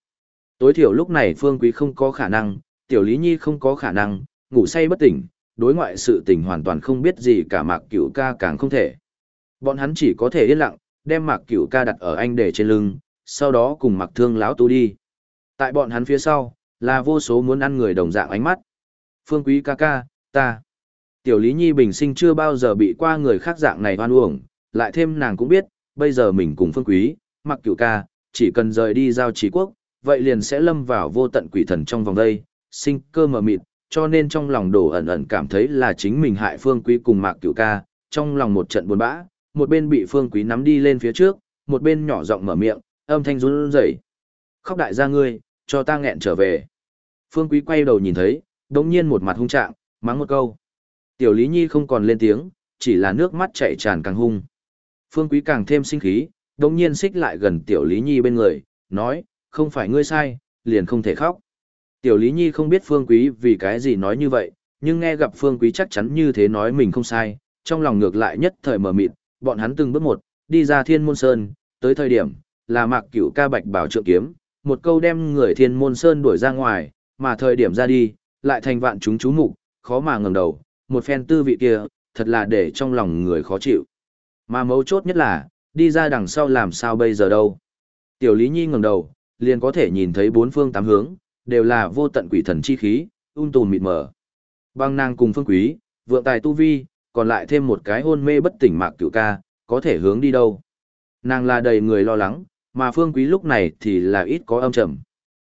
Tối thiểu lúc này phương quý không có khả năng, tiểu lý nhi không có khả năng, ngủ say bất tỉnh, đối ngoại sự tình hoàn toàn không biết gì cả mạc Cựu ca càng không thể. Bọn hắn chỉ có thể yên lặng, đem mạc Cựu ca đặt ở anh để trên lưng, sau đó cùng mặc thương lão tu đi. Tại bọn hắn phía sau, là vô số muốn ăn người đồng dạng ánh mắt. Phương quý ca ca, ta. Tiểu Lý Nhi bình sinh chưa bao giờ bị qua người khác dạng này hoan uổng, lại thêm nàng cũng biết, bây giờ mình cùng phương quý, mặc Cựu ca, chỉ cần rời đi giao trí quốc, vậy liền sẽ lâm vào vô tận quỷ thần trong vòng đây, sinh cơ mờ mịt, cho nên trong lòng đổ ẩn ẩn cảm thấy là chính mình hại phương quý cùng mạc cửu ca, trong lòng một trận buồn bã, một bên bị phương quý nắm đi lên phía trước, một bên nhỏ giọng mở miệng, âm thanh run rẩy. Khóc đại gia ngươi, cho ta nghẹn trở về. Phương quý quay đầu nhìn thấy, đống nhiên một mặt hung trạng, mắng một câu. Tiểu Lý Nhi không còn lên tiếng, chỉ là nước mắt chảy tràn càng hung. Phương quý càng thêm sinh khí, đống nhiên xích lại gần Tiểu Lý Nhi bên người, nói, không phải ngươi sai, liền không thể khóc. Tiểu Lý Nhi không biết Phương Quý vì cái gì nói như vậy, nhưng nghe gặp Phương Quý chắc chắn như thế nói mình không sai, trong lòng ngược lại nhất thời mở mịt, bọn hắn từng bước một, đi ra thiên môn sơn, tới thời điểm, là mạc cửu ca bạch bảo trượng kiếm, một câu đem người thiên môn sơn đuổi ra ngoài, mà thời điểm ra đi, lại thành vạn chúng chú mục khó mà ngẩng đầu, một phen tư vị kia, thật là để trong lòng người khó chịu. Mà mấu chốt nhất là, đi ra đằng sau làm sao bây giờ đâu. Tiểu Lý Nhi ngẩng đầu, liền có thể nhìn thấy bốn phương tám hướng, đều là vô tận quỷ thần chi khí, ung tùm mịt mờ. Băng nàng cùng phương quý, vượng tài tu vi, còn lại thêm một cái hôn mê bất tỉnh mạc cửu ca, có thể hướng đi đâu. Nàng là đầy người lo lắng, mà phương quý lúc này thì là ít có âm trầm.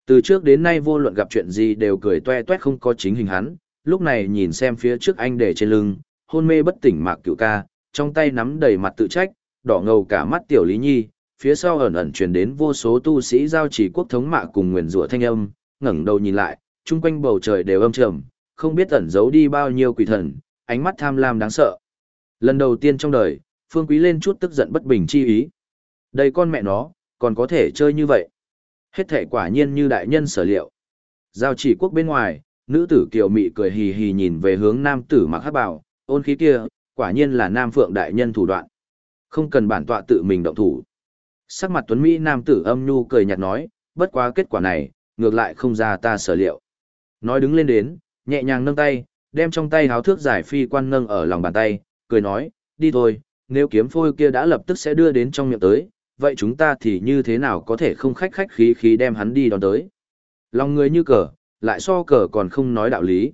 Từ trước đến nay vô luận gặp chuyện gì đều cười toe toét không có chính hình hắn, lúc này nhìn xem phía trước anh để trên lưng, hôn mê bất tỉnh mạc cửu ca, trong tay nắm đầy mặt tự trách, đỏ ngầu cả mắt tiểu lý nhi, phía sau ẩn ẩn truyền đến vô số tu sĩ giao chỉ quốc thống mạ cùng nguyền rủa thanh âm, ngẩng đầu nhìn lại, chung quanh bầu trời đều âm trầm, không biết ẩn giấu đi bao nhiêu quỷ thần, ánh mắt tham lam đáng sợ. Lần đầu tiên trong đời, Phương Quý lên chút tức giận bất bình chi ý. Đây con mẹ nó, còn có thể chơi như vậy. Hết thể quả nhiên như đại nhân sở liệu. Giao chỉ quốc bên ngoài, nữ tử kiều mị cười hì hì nhìn về hướng nam tử mặc hát bảo, ôn khí kia, quả nhiên là nam phượng đại nhân thủ đoạn. Không cần bản tọa tự mình động thủ. Sắc mặt tuấn Mỹ nam tử âm nhu cười nhạt nói, bất quá kết quả này, ngược lại không ra ta sở liệu. Nói đứng lên đến, nhẹ nhàng nâng tay, đem trong tay háo thước giải phi quan nâng ở lòng bàn tay, cười nói, đi thôi, nếu kiếm phôi kia đã lập tức sẽ đưa đến trong miệng tới, vậy chúng ta thì như thế nào có thể không khách khách khí khí đem hắn đi đón tới. Lòng người như cờ, lại so cờ còn không nói đạo lý.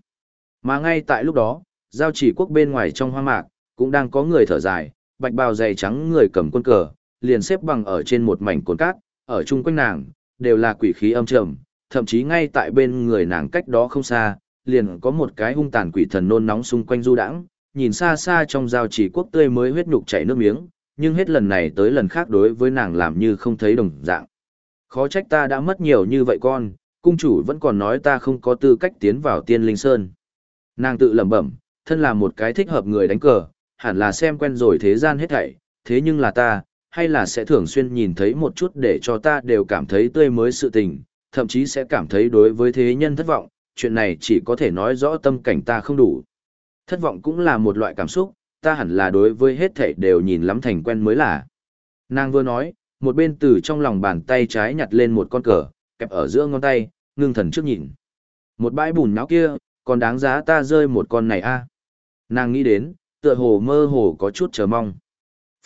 Mà ngay tại lúc đó, giao chỉ quốc bên ngoài trong hoang mạc, cũng đang có người thở dài, bạch bào dày trắng người cầm quân cờ, liền xếp bằng ở trên một mảnh cồn cát, ở chung quanh nàng, đều là quỷ khí âm trầm, thậm chí ngay tại bên người nàng cách đó không xa, liền có một cái hung tàn quỷ thần nôn nóng xung quanh du đãng, nhìn xa xa trong giao chỉ quốc tươi mới huyết nhục chảy nước miếng, nhưng hết lần này tới lần khác đối với nàng làm như không thấy đồng dạng. Khó trách ta đã mất nhiều như vậy con, cung chủ vẫn còn nói ta không có tư cách tiến vào tiên linh sơn. Nàng tự lẩm bẩm, thân là một cái thích hợp người đánh cờ, hẳn là xem quen rồi thế gian hết thảy, thế nhưng là ta, hay là sẽ thường xuyên nhìn thấy một chút để cho ta đều cảm thấy tươi mới sự tình, thậm chí sẽ cảm thấy đối với thế nhân thất vọng, chuyện này chỉ có thể nói rõ tâm cảnh ta không đủ. Thất vọng cũng là một loại cảm xúc, ta hẳn là đối với hết thảy đều nhìn lắm thành quen mới là. Nàng vừa nói, một bên từ trong lòng bàn tay trái nhặt lên một con cờ, kẹp ở giữa ngón tay, ngưng thần trước nhìn. Một bãi bùn náo kia, còn đáng giá ta rơi một con này a à? Nàng nghĩ đến, tựa hồ mơ hồ có chút chờ mong.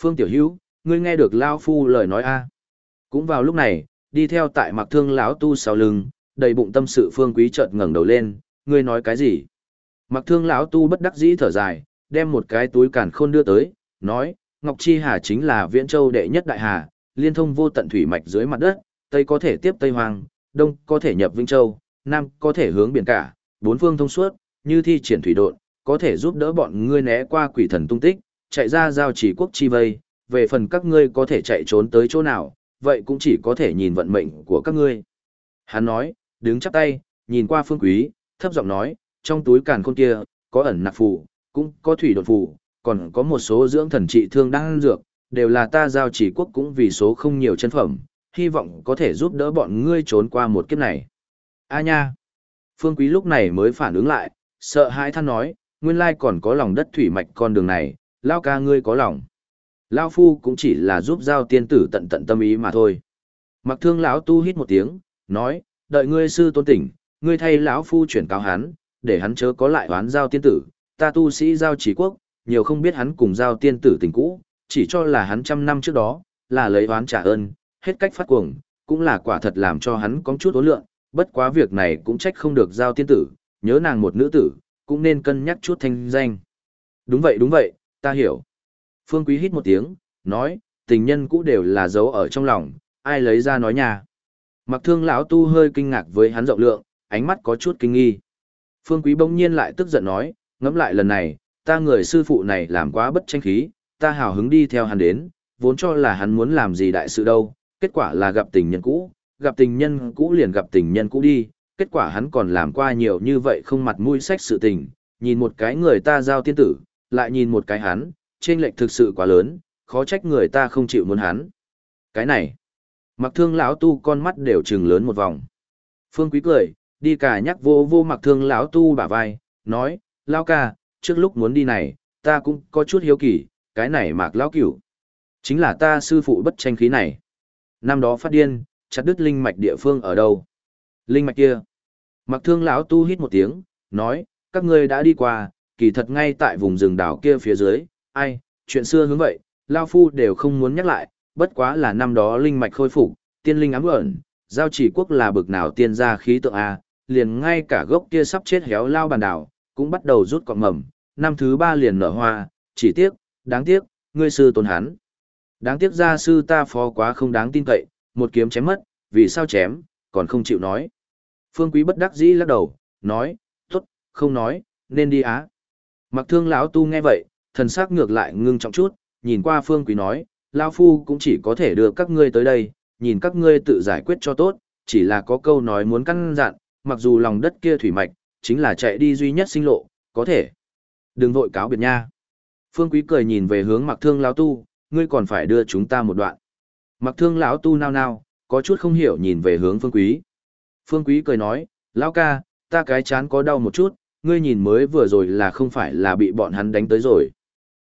Phương Tiểu Hữu ngươi nghe được Lao Phu lời nói a à? Cũng vào lúc này, đi theo tại mặc thương lão tu sau lưng, đầy bụng tâm sự Phương Quý chợt ngẩng đầu lên, ngươi nói cái gì? Mặc thương lão tu bất đắc dĩ thở dài, đem một cái túi càn khôn đưa tới, nói, Ngọc Chi Hà chính là viễn châu đệ nhất đại hà, liên thông vô tận thủy mạch dưới mặt đất, Tây có thể tiếp Tây Hoàng, Đông có thể nhập Vĩnh Châu, Nam có thể hướng biển cả, bốn phương thông suốt, như thi triển thủy độn, có thể giúp đỡ bọn ngươi né qua quỷ thần tung tích, chạy ra giao chỉ quốc chi vây, về phần các ngươi có thể chạy trốn tới chỗ nào, vậy cũng chỉ có thể nhìn vận mệnh của các ngươi. Hắn nói, đứng chắp tay, nhìn qua phương quý, thấp giọng nói, trong túi càn khôn kia, có ẩn nạp phù, cũng có thủy đột phù, còn có một số dưỡng thần trị thương đang dược, đều là ta giao chỉ quốc cũng vì số không nhiều chân phẩm, hy vọng có thể giúp đỡ bọn ngươi trốn qua một kiếp này. A nha! Phương Quý lúc này mới phản ứng lại, sợ hãi than nói, nguyên lai còn có lòng đất thủy mạch con đường này, lao ca ngươi có lòng. Lao phu cũng chỉ là giúp giao tiên tử tận tận tâm ý mà thôi. Mặc thương lão tu hít một tiếng, nói, đợi ngươi sư tôn tỉnh, ngươi thay lão phu chuyển cáo hắn, để hắn chớ có lại oán giao tiên tử, ta tu sĩ giao trí quốc, nhiều không biết hắn cùng giao tiên tử tình cũ, chỉ cho là hắn trăm năm trước đó, là lấy oán trả ơn, hết cách phát cuồng, cũng là quả thật làm cho hắn có chút ố lượng, bất quá việc này cũng trách không được giao tiên tử, nhớ nàng một nữ tử, cũng nên cân nhắc chút thanh danh. Đúng vậy đúng vậy, ta hiểu. Phương Quý hít một tiếng, nói, tình nhân cũ đều là dấu ở trong lòng, ai lấy ra nói nhà. Mặc thương lão tu hơi kinh ngạc với hắn rộng lượng, ánh mắt có chút kinh nghi. Phương Quý bỗng nhiên lại tức giận nói, ngẫm lại lần này, ta người sư phụ này làm quá bất tranh khí, ta hào hứng đi theo hắn đến, vốn cho là hắn muốn làm gì đại sự đâu, kết quả là gặp tình nhân cũ, gặp tình nhân cũ liền gặp tình nhân cũ đi, kết quả hắn còn làm qua nhiều như vậy không mặt mũi sách sự tình, nhìn một cái người ta giao tiên tử, lại nhìn một cái hắn, trên lệch thực sự quá lớn, khó trách người ta không chịu muốn hắn. Cái này, mặc thương lão tu con mắt đều trừng lớn một vòng. Phương Quý cười, đi cả nhắc vô vô mặc thương lão tu bả vai, nói, lão ca, trước lúc muốn đi này, ta cũng có chút hiếu kỳ, cái này mạc lão cửu. Chính là ta sư phụ bất tranh khí này. Năm đó phát điên, chặt đứt linh mạch địa phương ở đâu? Linh mạch kia. Mặc thương lão tu hít một tiếng, nói, các ngươi đã đi qua, kỳ thật ngay tại vùng rừng đảo kia phía dưới, ai, chuyện xưa hướng vậy, Lao Phu đều không muốn nhắc lại, bất quá là năm đó linh mạch khôi phục, tiên linh ám ẩn, giao chỉ quốc là bực nào tiên gia khí tượng A, liền ngay cả gốc kia sắp chết héo lao bàn đảo, cũng bắt đầu rút cọng mầm, năm thứ ba liền nở hoa, chỉ tiếc, đáng tiếc, ngươi sư tôn hắn. Đáng tiếc gia sư ta phó quá không đáng tin cậy, một kiếm chém mất, vì sao chém, còn không chịu nói. Phương Quý bất đắc dĩ lắc đầu, nói, tốt, không nói, nên đi á. Mặc thương lão tu nghe vậy, thần sắc ngược lại ngưng trọng chút, nhìn qua Phương Quý nói, lão phu cũng chỉ có thể đưa các ngươi tới đây, nhìn các ngươi tự giải quyết cho tốt, chỉ là có câu nói muốn căn dặn, mặc dù lòng đất kia thủy mạch, chính là chạy đi duy nhất sinh lộ, có thể. Đừng vội cáo biệt nha. Phương Quý cười nhìn về hướng Mặc Thương lão tu, ngươi còn phải đưa chúng ta một đoạn. Mặc Thương lão tu nao nao, có chút không hiểu nhìn về hướng Phương Quý. Phương Quý cười nói, lão ca, ta cái chán có đau một chút, ngươi nhìn mới vừa rồi là không phải là bị bọn hắn đánh tới rồi.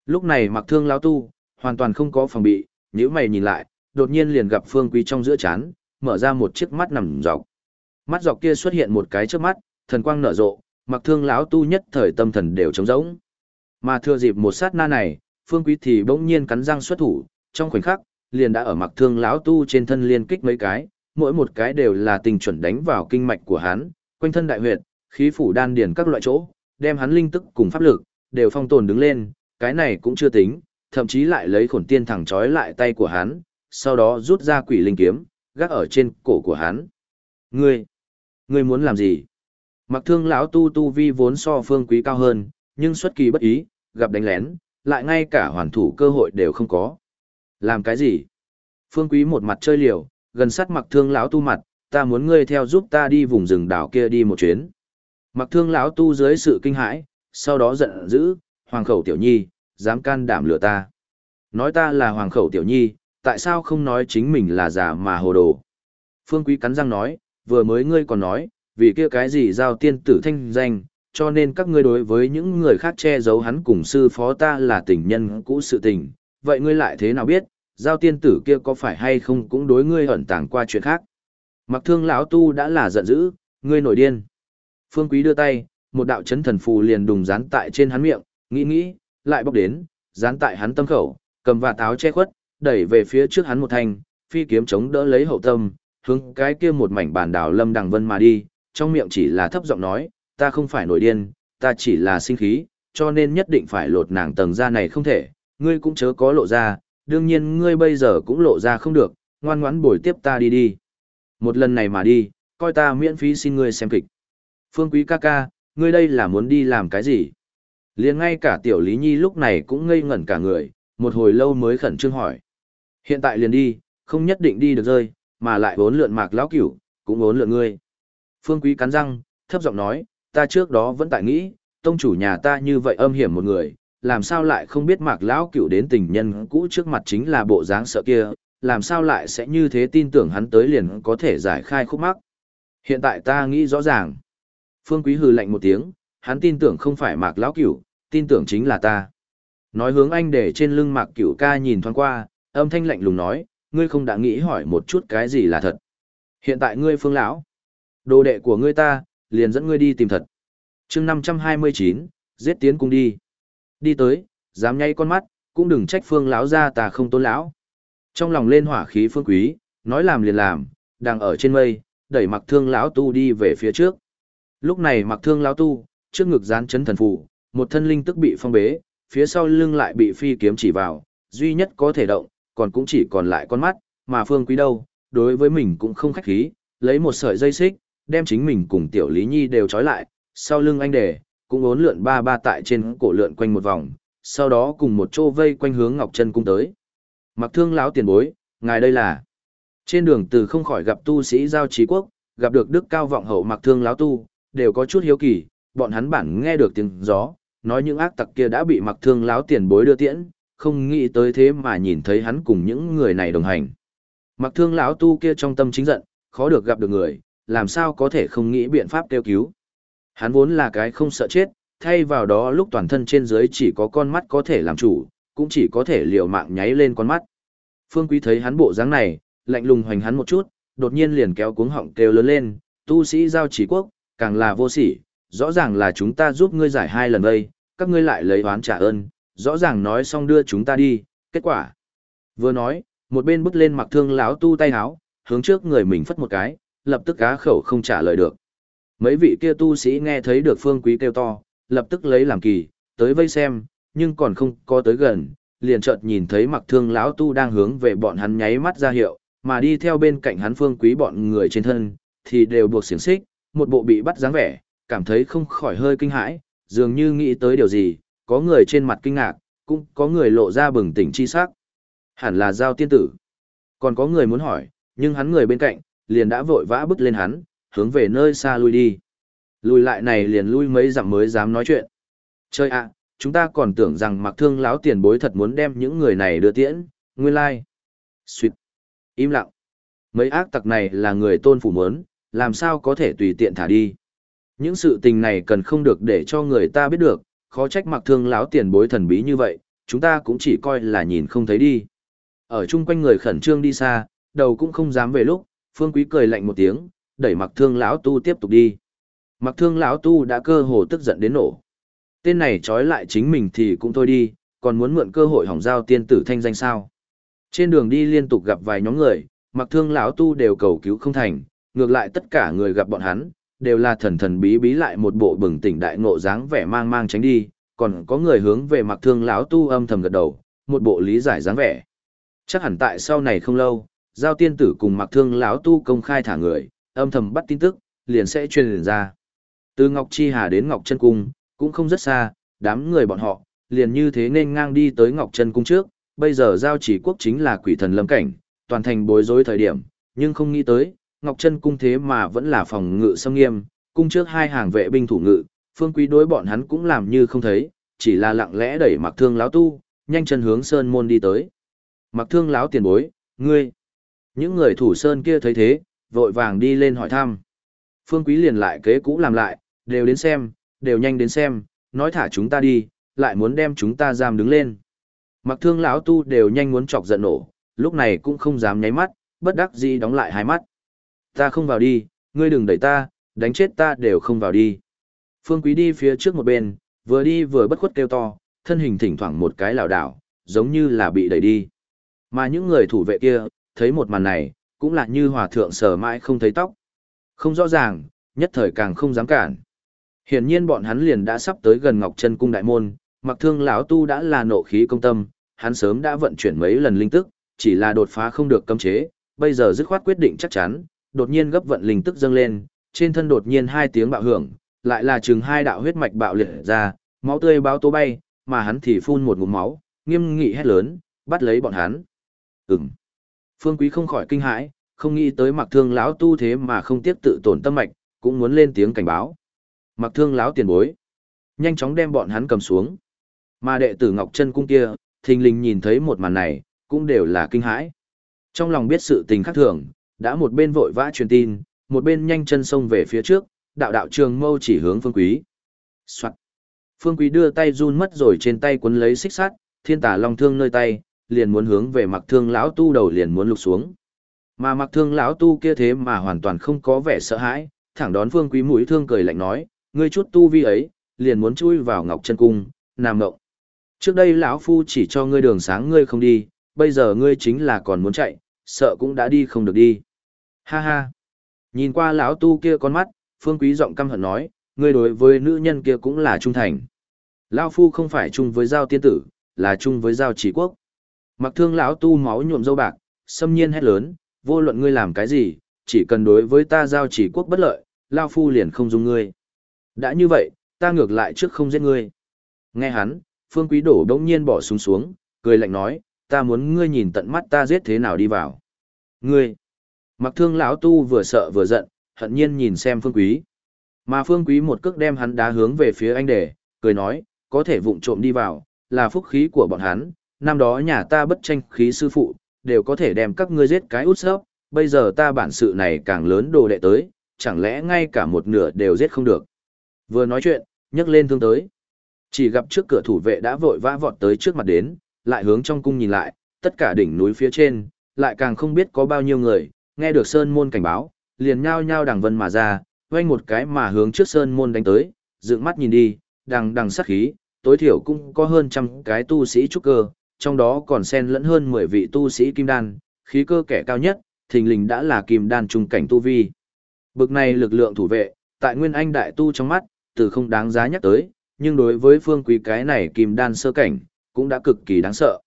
Lúc này mặc thương lão tu, hoàn toàn không có phòng bị, nếu mày nhìn lại, đột nhiên liền gặp Phương Quý trong giữa chán, mở ra một chiếc mắt nằm dọc. Mắt dọc kia xuất hiện một cái trước mắt, thần quang nở rộ, mặc thương lão tu nhất thời tâm thần đều trống rỗng. Mà thừa dịp một sát na này, Phương Quý thì bỗng nhiên cắn răng xuất thủ, trong khoảnh khắc, liền đã ở mặc thương lão tu trên thân liên kích mấy cái, mỗi một cái đều là tình chuẩn đánh vào kinh mạch của hắn, quanh thân đại huyệt, khí phủ đan điền các loại chỗ, đem hắn linh tức cùng pháp lực đều phong tồn đứng lên, cái này cũng chưa tính, thậm chí lại lấy khổn tiên thẳng trói lại tay của hắn, sau đó rút ra quỷ linh kiếm, gác ở trên cổ của hắn. Ngươi, ngươi muốn làm gì? Mặc thương lão tu tu vi vốn so phương quý cao hơn, nhưng xuất kỳ bất ý, gặp đánh lén, lại ngay cả hoàn thủ cơ hội đều không có. Làm cái gì? Phương quý một mặt chơi liều, gần sát mặc thương lão tu mặt, ta muốn ngươi theo giúp ta đi vùng rừng đảo kia đi một chuyến. Mặc thương lão tu dưới sự kinh hãi, sau đó giận dữ, hoàng khẩu tiểu nhi, dám can đảm lừa ta. Nói ta là hoàng khẩu tiểu nhi, tại sao không nói chính mình là giả mà hồ đồ. Phương Quý cắn răng nói, vừa mới ngươi còn nói, vì kia cái gì giao tiên tử thanh danh, cho nên các ngươi đối với những người khác che giấu hắn cùng sư phó ta là tình nhân cũ sự tình, vậy ngươi lại thế nào biết, giao tiên tử kia có phải hay không cũng đối ngươi ẩn tàng qua chuyện khác. Mặc thương lão tu đã là giận dữ, ngươi nổi điên. Phương Quý đưa tay, một đạo chấn thần phù liền đùng dán tại trên hắn miệng, nghĩ nghĩ, lại bốc đến, dán tại hắn tâm khẩu, cầm và táo che khuất, đẩy về phía trước hắn một thanh, phi kiếm chống đỡ lấy hậu tâm, hướng cái kia một mảnh bản đảo lâm đằng vân mà đi, trong miệng chỉ là thấp giọng nói, ta không phải nổi điên, ta chỉ là sinh khí, cho nên nhất định phải lột nàng tầng ra này không thể, ngươi cũng chớ có lộ ra, đương nhiên ngươi bây giờ cũng lộ ra không được, ngoan ngoãn bồi tiếp ta đi đi. Một lần này mà đi, coi ta miễn phí xin ngươi xem kịch. Phương quý ca ca, ngươi đây là muốn đi làm cái gì? Liền ngay cả tiểu Lý Nhi lúc này cũng ngây ngẩn cả người, một hồi lâu mới khẩn trương hỏi. Hiện tại liền đi, không nhất định đi được rơi, mà lại vốn lượn mạc lão cửu, cũng vốn lượn ngươi. Phương Quý cắn răng, thấp giọng nói, ta trước đó vẫn tại nghĩ, tông chủ nhà ta như vậy âm hiểm một người, làm sao lại không biết mạc lão cửu đến tình nhân cũ trước mặt chính là bộ dáng sợ kia, làm sao lại sẽ như thế tin tưởng hắn tới liền có thể giải khai khúc mắc. Hiện tại ta nghĩ rõ ràng. Phương Quý hừ lạnh một tiếng, hắn tin tưởng không phải mạc lão cửu, tin tưởng chính là ta. Nói hướng anh để trên lưng mạc cửu ca nhìn thoáng qua, âm thanh lạnh lùng nói, ngươi không đã nghĩ hỏi một chút cái gì là thật. Hiện tại ngươi phương lão, đồ đệ của ngươi ta, liền dẫn ngươi đi tìm thật. chương 529, giết tiến cùng đi. Đi tới, dám nhay con mắt, cũng đừng trách phương lão ra ta không tôn lão. Trong lòng lên hỏa khí phương quý, nói làm liền làm, đang ở trên mây, đẩy mặc thương lão tu đi về phía trước. Lúc này mặc thương lão tu, trước ngực dán chấn thần phù, một thân linh tức bị phong bế, phía sau lưng lại bị phi kiếm chỉ vào, duy nhất có thể động, còn cũng chỉ còn lại con mắt, mà Phương Quý đâu, đối với mình cũng không khách khí, lấy một sợi dây xích, đem chính mình cùng Tiểu Lý Nhi đều trói lại, sau lưng anh đề, cũng ốn lượn ba ba tại trên cổ lượn quanh một vòng, sau đó cùng một chỗ vây quanh hướng Ngọc Chân cung tới. Mặc Thương lão tiền bối, ngài đây là trên đường từ không khỏi gặp tu sĩ giao trí quốc, gặp được đức cao vọng hậu Mặc Thương lão tu, đều có chút hiếu kỳ, bọn hắn bản nghe được tiếng gió, nói những ác tặc kia đã bị mặc thương láo tiền bối đưa tiễn, không nghĩ tới thế mà nhìn thấy hắn cùng những người này đồng hành. Mặc thương lão tu kia trong tâm chính giận, khó được gặp được người, làm sao có thể không nghĩ biện pháp kêu cứu. Hắn vốn là cái không sợ chết, thay vào đó lúc toàn thân trên dưới chỉ có con mắt có thể làm chủ, cũng chỉ có thể liều mạng nháy lên con mắt. Phương Quý thấy hắn bộ dáng này, lạnh lùng hoành hắn một chút, đột nhiên liền kéo cuống họng kêu lớn lên, tu sĩ giao chỉ quốc, càng là vô sỉ, rõ ràng là chúng ta giúp ngươi giải hai lần đây, các ngươi lại lấy oán trả ơn, rõ ràng nói xong đưa chúng ta đi, kết quả. Vừa nói, một bên bước lên mặc thương lão tu tay háo, hướng trước người mình phất một cái, lập tức cá khẩu không trả lời được. Mấy vị kia tu sĩ nghe thấy được phương quý kêu to, lập tức lấy làm kỳ, tới vây xem, nhưng còn không có tới gần, liền chợt nhìn thấy mặc thương lão tu đang hướng về bọn hắn nháy mắt ra hiệu, mà đi theo bên cạnh hắn phương quý bọn người trên thân, thì đều buộc xiềng xích, một bộ bị bắt dáng vẻ, cảm thấy không khỏi hơi kinh hãi, dường như nghĩ tới điều gì, có người trên mặt kinh ngạc, cũng có người lộ ra bừng tỉnh chi sắc. Hẳn là giao tiên tử. Còn có người muốn hỏi, nhưng hắn người bên cạnh, liền đã vội vã bước lên hắn, hướng về nơi xa lui đi. Lùi lại này liền lui mấy dặm mới dám nói chuyện. Chơi ạ, chúng ta còn tưởng rằng mặc thương láo tiền bối thật muốn đem những người này đưa tiễn, nguyên lai. Like. Xuyệt. Im lặng. Mấy ác tặc này là người tôn phủ mớn, làm sao có thể tùy tiện thả đi. Những sự tình này cần không được để cho người ta biết được, khó trách mặc thương láo tiền bối thần bí như vậy, chúng ta cũng chỉ coi là nhìn không thấy đi. Ở chung quanh người khẩn trương đi xa, đầu cũng không dám về lúc, Phương Quý cười lạnh một tiếng, đẩy mặc thương lão tu tiếp tục đi. Mặc thương lão tu đã cơ hồ tức giận đến nổ. Tên này trói lại chính mình thì cũng thôi đi, còn muốn mượn cơ hội hỏng giao tiên tử thanh danh sao. Trên đường đi liên tục gặp vài nhóm người, mặc thương lão tu đều cầu cứu không thành, ngược lại tất cả người gặp bọn hắn, đều là thần thần bí bí lại một bộ bừng tỉnh đại ngộ dáng vẻ mang mang tránh đi, còn có người hướng về mặc thương lão tu âm thầm gật đầu, một bộ lý giải dáng vẻ. Chắc hẳn tại sau này không lâu, giao tiên tử cùng mặc thương lão tu công khai thả người, âm thầm bắt tin tức, liền sẽ truyền ra. Từ Ngọc Chi Hà đến Ngọc Chân Cung, cũng không rất xa, đám người bọn họ, liền như thế nên ngang đi tới Ngọc Chân Cung trước, bây giờ giao chỉ quốc chính là quỷ thần lâm cảnh, toàn thành bối rối thời điểm, nhưng không nghĩ tới, Ngọc Trân Cung thế mà vẫn là phòng ngự sâm nghiêm, cung trước hai hàng vệ binh thủ ngự, phương quý đối bọn hắn cũng làm như không thấy, chỉ là lặng lẽ đẩy mặc thương lão tu, nhanh chân hướng sơn môn đi tới. Mặc thương lão tiền bối, ngươi. Những người thủ sơn kia thấy thế, vội vàng đi lên hỏi thăm. Phương quý liền lại kế cũ làm lại, đều đến xem, đều nhanh đến xem, nói thả chúng ta đi, lại muốn đem chúng ta giam đứng lên. Mặc thương lão tu đều nhanh muốn chọc giận nổ, lúc này cũng không dám nháy mắt, bất đắc dĩ đóng lại hai mắt. Ta không vào đi, ngươi đừng đẩy ta, đánh chết ta đều không vào đi. Phương Quý đi phía trước một bên, vừa đi vừa bất khuất kêu to, thân hình thỉnh thoảng một cái lảo đảo, giống như là bị đẩy đi. Mà những người thủ vệ kia, thấy một màn này, cũng là như hòa thượng sờ mãi không thấy tóc. Không rõ ràng, nhất thời càng không dám cản. Hiển nhiên bọn hắn liền đã sắp tới gần Ngọc Chân cung đại môn, Mặc Thương lão tu đã là nộ khí công tâm, hắn sớm đã vận chuyển mấy lần linh tức, chỉ là đột phá không được cấm chế, bây giờ dứt khoát quyết định chắc chắn, đột nhiên gấp vận linh tức dâng lên, trên thân đột nhiên hai tiếng bạo hưởng, lại là chừng hai đạo huyết mạch bạo liệt ra, máu tươi báo tố bay, mà hắn thì phun một ngụm máu, nghiêm nghị hét lớn, bắt lấy bọn hắn. Ừm. Phương Quý không khỏi kinh hãi, không nghĩ tới Mặc Thương lão tu thế mà không tiếc tự tổn tâm mạch, cũng muốn lên tiếng cảnh báo. Mặc Thương lão tiền bối, nhanh chóng đem bọn hắn cầm xuống. Mà đệ tử Ngọc Chân cung kia, thình lình nhìn thấy một màn này, cũng đều là kinh hãi. Trong lòng biết sự tình khác thường, đã một bên vội vã truyền tin, một bên nhanh chân xông về phía trước, đạo đạo trường mâu chỉ hướng Phương Quý. Soạn. Phương Quý đưa tay run mất rồi trên tay quấn lấy xích sắt, thiên tả long thương nơi tay, liền muốn hướng về mặc thương lão tu đầu liền muốn lục xuống. Mà mặc thương lão tu kia thế mà hoàn toàn không có vẻ sợ hãi, thẳng đón Phương Quý mũi thương cười lạnh nói, ngươi chút tu vi ấy, liền muốn chui vào ngọc chân cung, nam ngộng. Trước đây lão phu chỉ cho ngươi đường sáng ngươi không đi, bây giờ ngươi chính là còn muốn chạy, sợ cũng đã đi không được đi. Ha ha. Nhìn qua lão tu kia con mắt, Phương Quý giọng căm hận nói, ngươi đối với nữ nhân kia cũng là trung thành. Lão phu không phải chung với giao tiên tử, là chung với giao chỉ quốc. Mặc thương lão tu máu nhuộm dâu bạc, xâm nhiên hét lớn, vô luận ngươi làm cái gì, chỉ cần đối với ta giao chỉ quốc bất lợi, lão phu liền không dung ngươi. Đã như vậy, ta ngược lại trước không giết ngươi. Nghe hắn, Phương Quý đổ đống nhiên bỏ xuống xuống, cười lạnh nói, ta muốn ngươi nhìn tận mắt ta giết thế nào đi vào. Ngươi! Mặc thương lão tu vừa sợ vừa giận, hận nhiên nhìn xem Phương Quý. Mà Phương Quý một cước đem hắn đá hướng về phía anh để, cười nói, có thể vụng trộm đi vào, là phúc khí của bọn hắn, năm đó nhà ta bất tranh khí sư phụ, đều có thể đem các ngươi giết cái út sớp, bây giờ ta bản sự này càng lớn đồ đệ tới, chẳng lẽ ngay cả một nửa đều giết không được. Vừa nói chuyện, nhấc lên thương tới. Chỉ gặp trước cửa thủ vệ đã vội vã vọt tới trước mặt đến, lại hướng trong cung nhìn lại, tất cả đỉnh núi phía trên, lại càng không biết có bao nhiêu người, nghe được sơn môn cảnh báo, liền nhao nhao đằng vân mà ra, quay một cái mà hướng trước sơn môn đánh tới, dựng mắt nhìn đi, đằng đằng sát khí, tối thiểu cũng có hơn trăm cái tu sĩ trúc cơ, trong đó còn xen lẫn hơn 10 vị tu sĩ kim đan, khí cơ kẻ cao nhất, thình lình đã là kim đan trung cảnh tu vi. Bực này lực lượng thủ vệ, tại nguyên anh đại tu trong mắt, từ không đáng giá nhắc tới, nhưng đối với phương quý cái này kim đan sơ cảnh, cũng đã cực kỳ đáng sợ.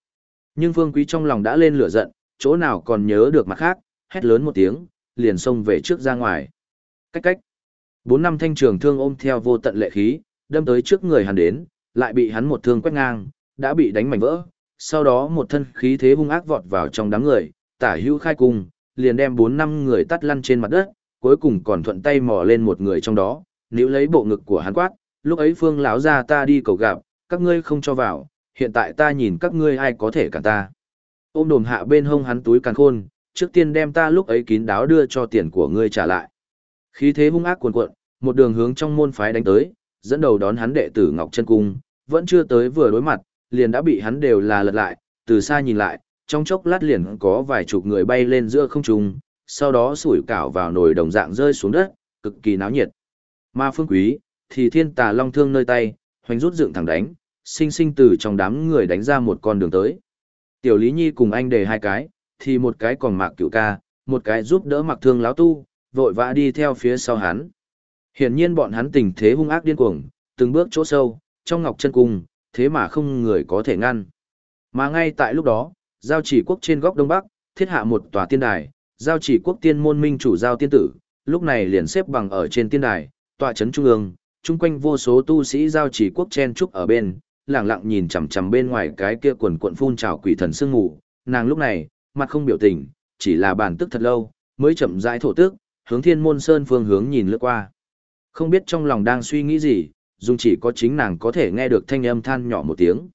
Nhưng phương quý trong lòng đã lên lửa giận, chỗ nào còn nhớ được mặt khác, hét lớn một tiếng, liền xông về trước ra ngoài. Cách cách. Bốn năm thanh trường thương ôm theo vô tận lệ khí, đâm tới trước người hắn đến, lại bị hắn một thương quét ngang, đã bị đánh mảnh vỡ. Sau đó một thân khí thế hung ác vọt vào trong đám người, tả hữu khai cung, liền đem bốn năm người tắt lăn trên mặt đất, cuối cùng còn thuận tay mò lên một người trong đó, níu lấy bộ ngực của hắn quát, lúc ấy phương lão ra ta đi cầu gặp, các ngươi không cho vào, hiện tại ta nhìn các ngươi ai có thể cả ta. Ôm đồm hạ bên hông hắn túi càn khôn, trước tiên đem ta lúc ấy kín đáo đưa cho tiền của ngươi trả lại. Khí thế hung ác cuồn cuộn, một đường hướng trong môn phái đánh tới, dẫn đầu đón hắn đệ tử Ngọc Chân Cung, vẫn chưa tới vừa đối mặt, liền đã bị hắn đều là lật lại, từ xa nhìn lại, trong chốc lát liền có vài chục người bay lên giữa không trung, sau đó sủi cảo vào nồi đồng dạng rơi xuống đất, cực kỳ náo nhiệt. Ma phương quý, thì thiên tà long thương nơi tay, hoành rút dựng thẳng đánh, sinh sinh từ trong đám người đánh ra một con đường tới. Tiểu Lý Nhi cùng anh đề hai cái, thì một cái còn mạc cựu ca, một cái giúp đỡ mặc thương láo tu, vội vã đi theo phía sau hắn. Hiển nhiên bọn hắn tình thế hung ác điên cuồng, từng bước chỗ sâu, trong ngọc chân cung, thế mà không người có thể ngăn. Mà ngay tại lúc đó, giao chỉ quốc trên góc đông bắc, thiết hạ một tòa tiên đài, giao chỉ quốc tiên môn minh chủ giao tiên tử, lúc này liền xếp bằng ở trên tiên đài, tòa chấn trung ương, chung quanh vô số tu sĩ giao chỉ quốc chen trúc ở bên, lặng lặng nhìn chằm chằm bên ngoài cái kia quần cuộn phun trào quỷ thần sương ngủ, nàng lúc này, mặt không biểu tình, chỉ là bản tức thật lâu, mới chậm rãi thổ tức, hướng thiên môn sơn phương hướng nhìn lướt qua. Không biết trong lòng đang suy nghĩ gì, dùng chỉ có chính nàng có thể nghe được thanh âm than nhỏ một tiếng.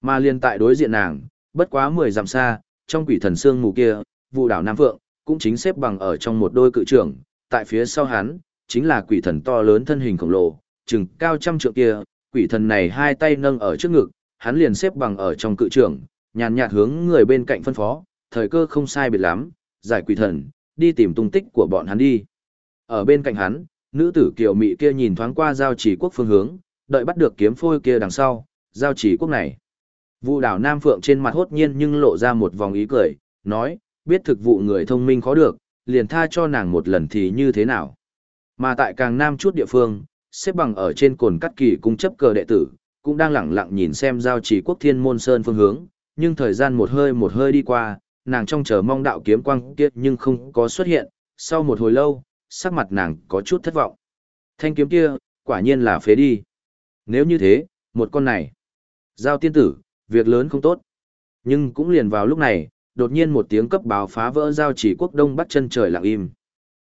Mà liên tại đối diện nàng, bất quá 10 dặm xa, trong quỷ thần sương mù kia, vụ đảo Nam Phượng, cũng chính xếp bằng ở trong một đôi cự trưởng, tại phía sau hắn, chính là quỷ thần to lớn thân hình khổng lồ, chừng cao trăm trượng kia, quỷ thần này hai tay nâng ở trước ngực, hắn liền xếp bằng ở trong cự trưởng, nhàn nhạt hướng người bên cạnh phân phó, thời cơ không sai biệt lắm, giải quỷ thần, đi tìm tung tích của bọn hắn đi. Ở bên cạnh hắn, nữ tử kiều mị kia nhìn thoáng qua giao chỉ quốc phương hướng, đợi bắt được kiếm phôi kia đằng sau, giao chỉ quốc này. Vụ đảo Nam Phượng trên mặt hốt nhiên nhưng lộ ra một vòng ý cười, nói, biết thực vụ người thông minh khó được, liền tha cho nàng một lần thì như thế nào. Mà tại càng nam chút địa phương, xếp bằng ở trên cồn cắt kỳ cung chấp cờ đệ tử, cũng đang lẳng lặng nhìn xem giao chỉ quốc thiên môn sơn phương hướng, nhưng thời gian một hơi một hơi đi qua, nàng trong chờ mong đạo kiếm quang kia nhưng không có xuất hiện, sau một hồi lâu, sắc mặt nàng có chút thất vọng. Thanh kiếm kia, quả nhiên là phế đi. Nếu như thế, một con này, giao tiên tử, việc lớn không tốt. Nhưng cũng liền vào lúc này, đột nhiên một tiếng cấp báo phá vỡ giao chỉ quốc đông bắt chân trời lặng im.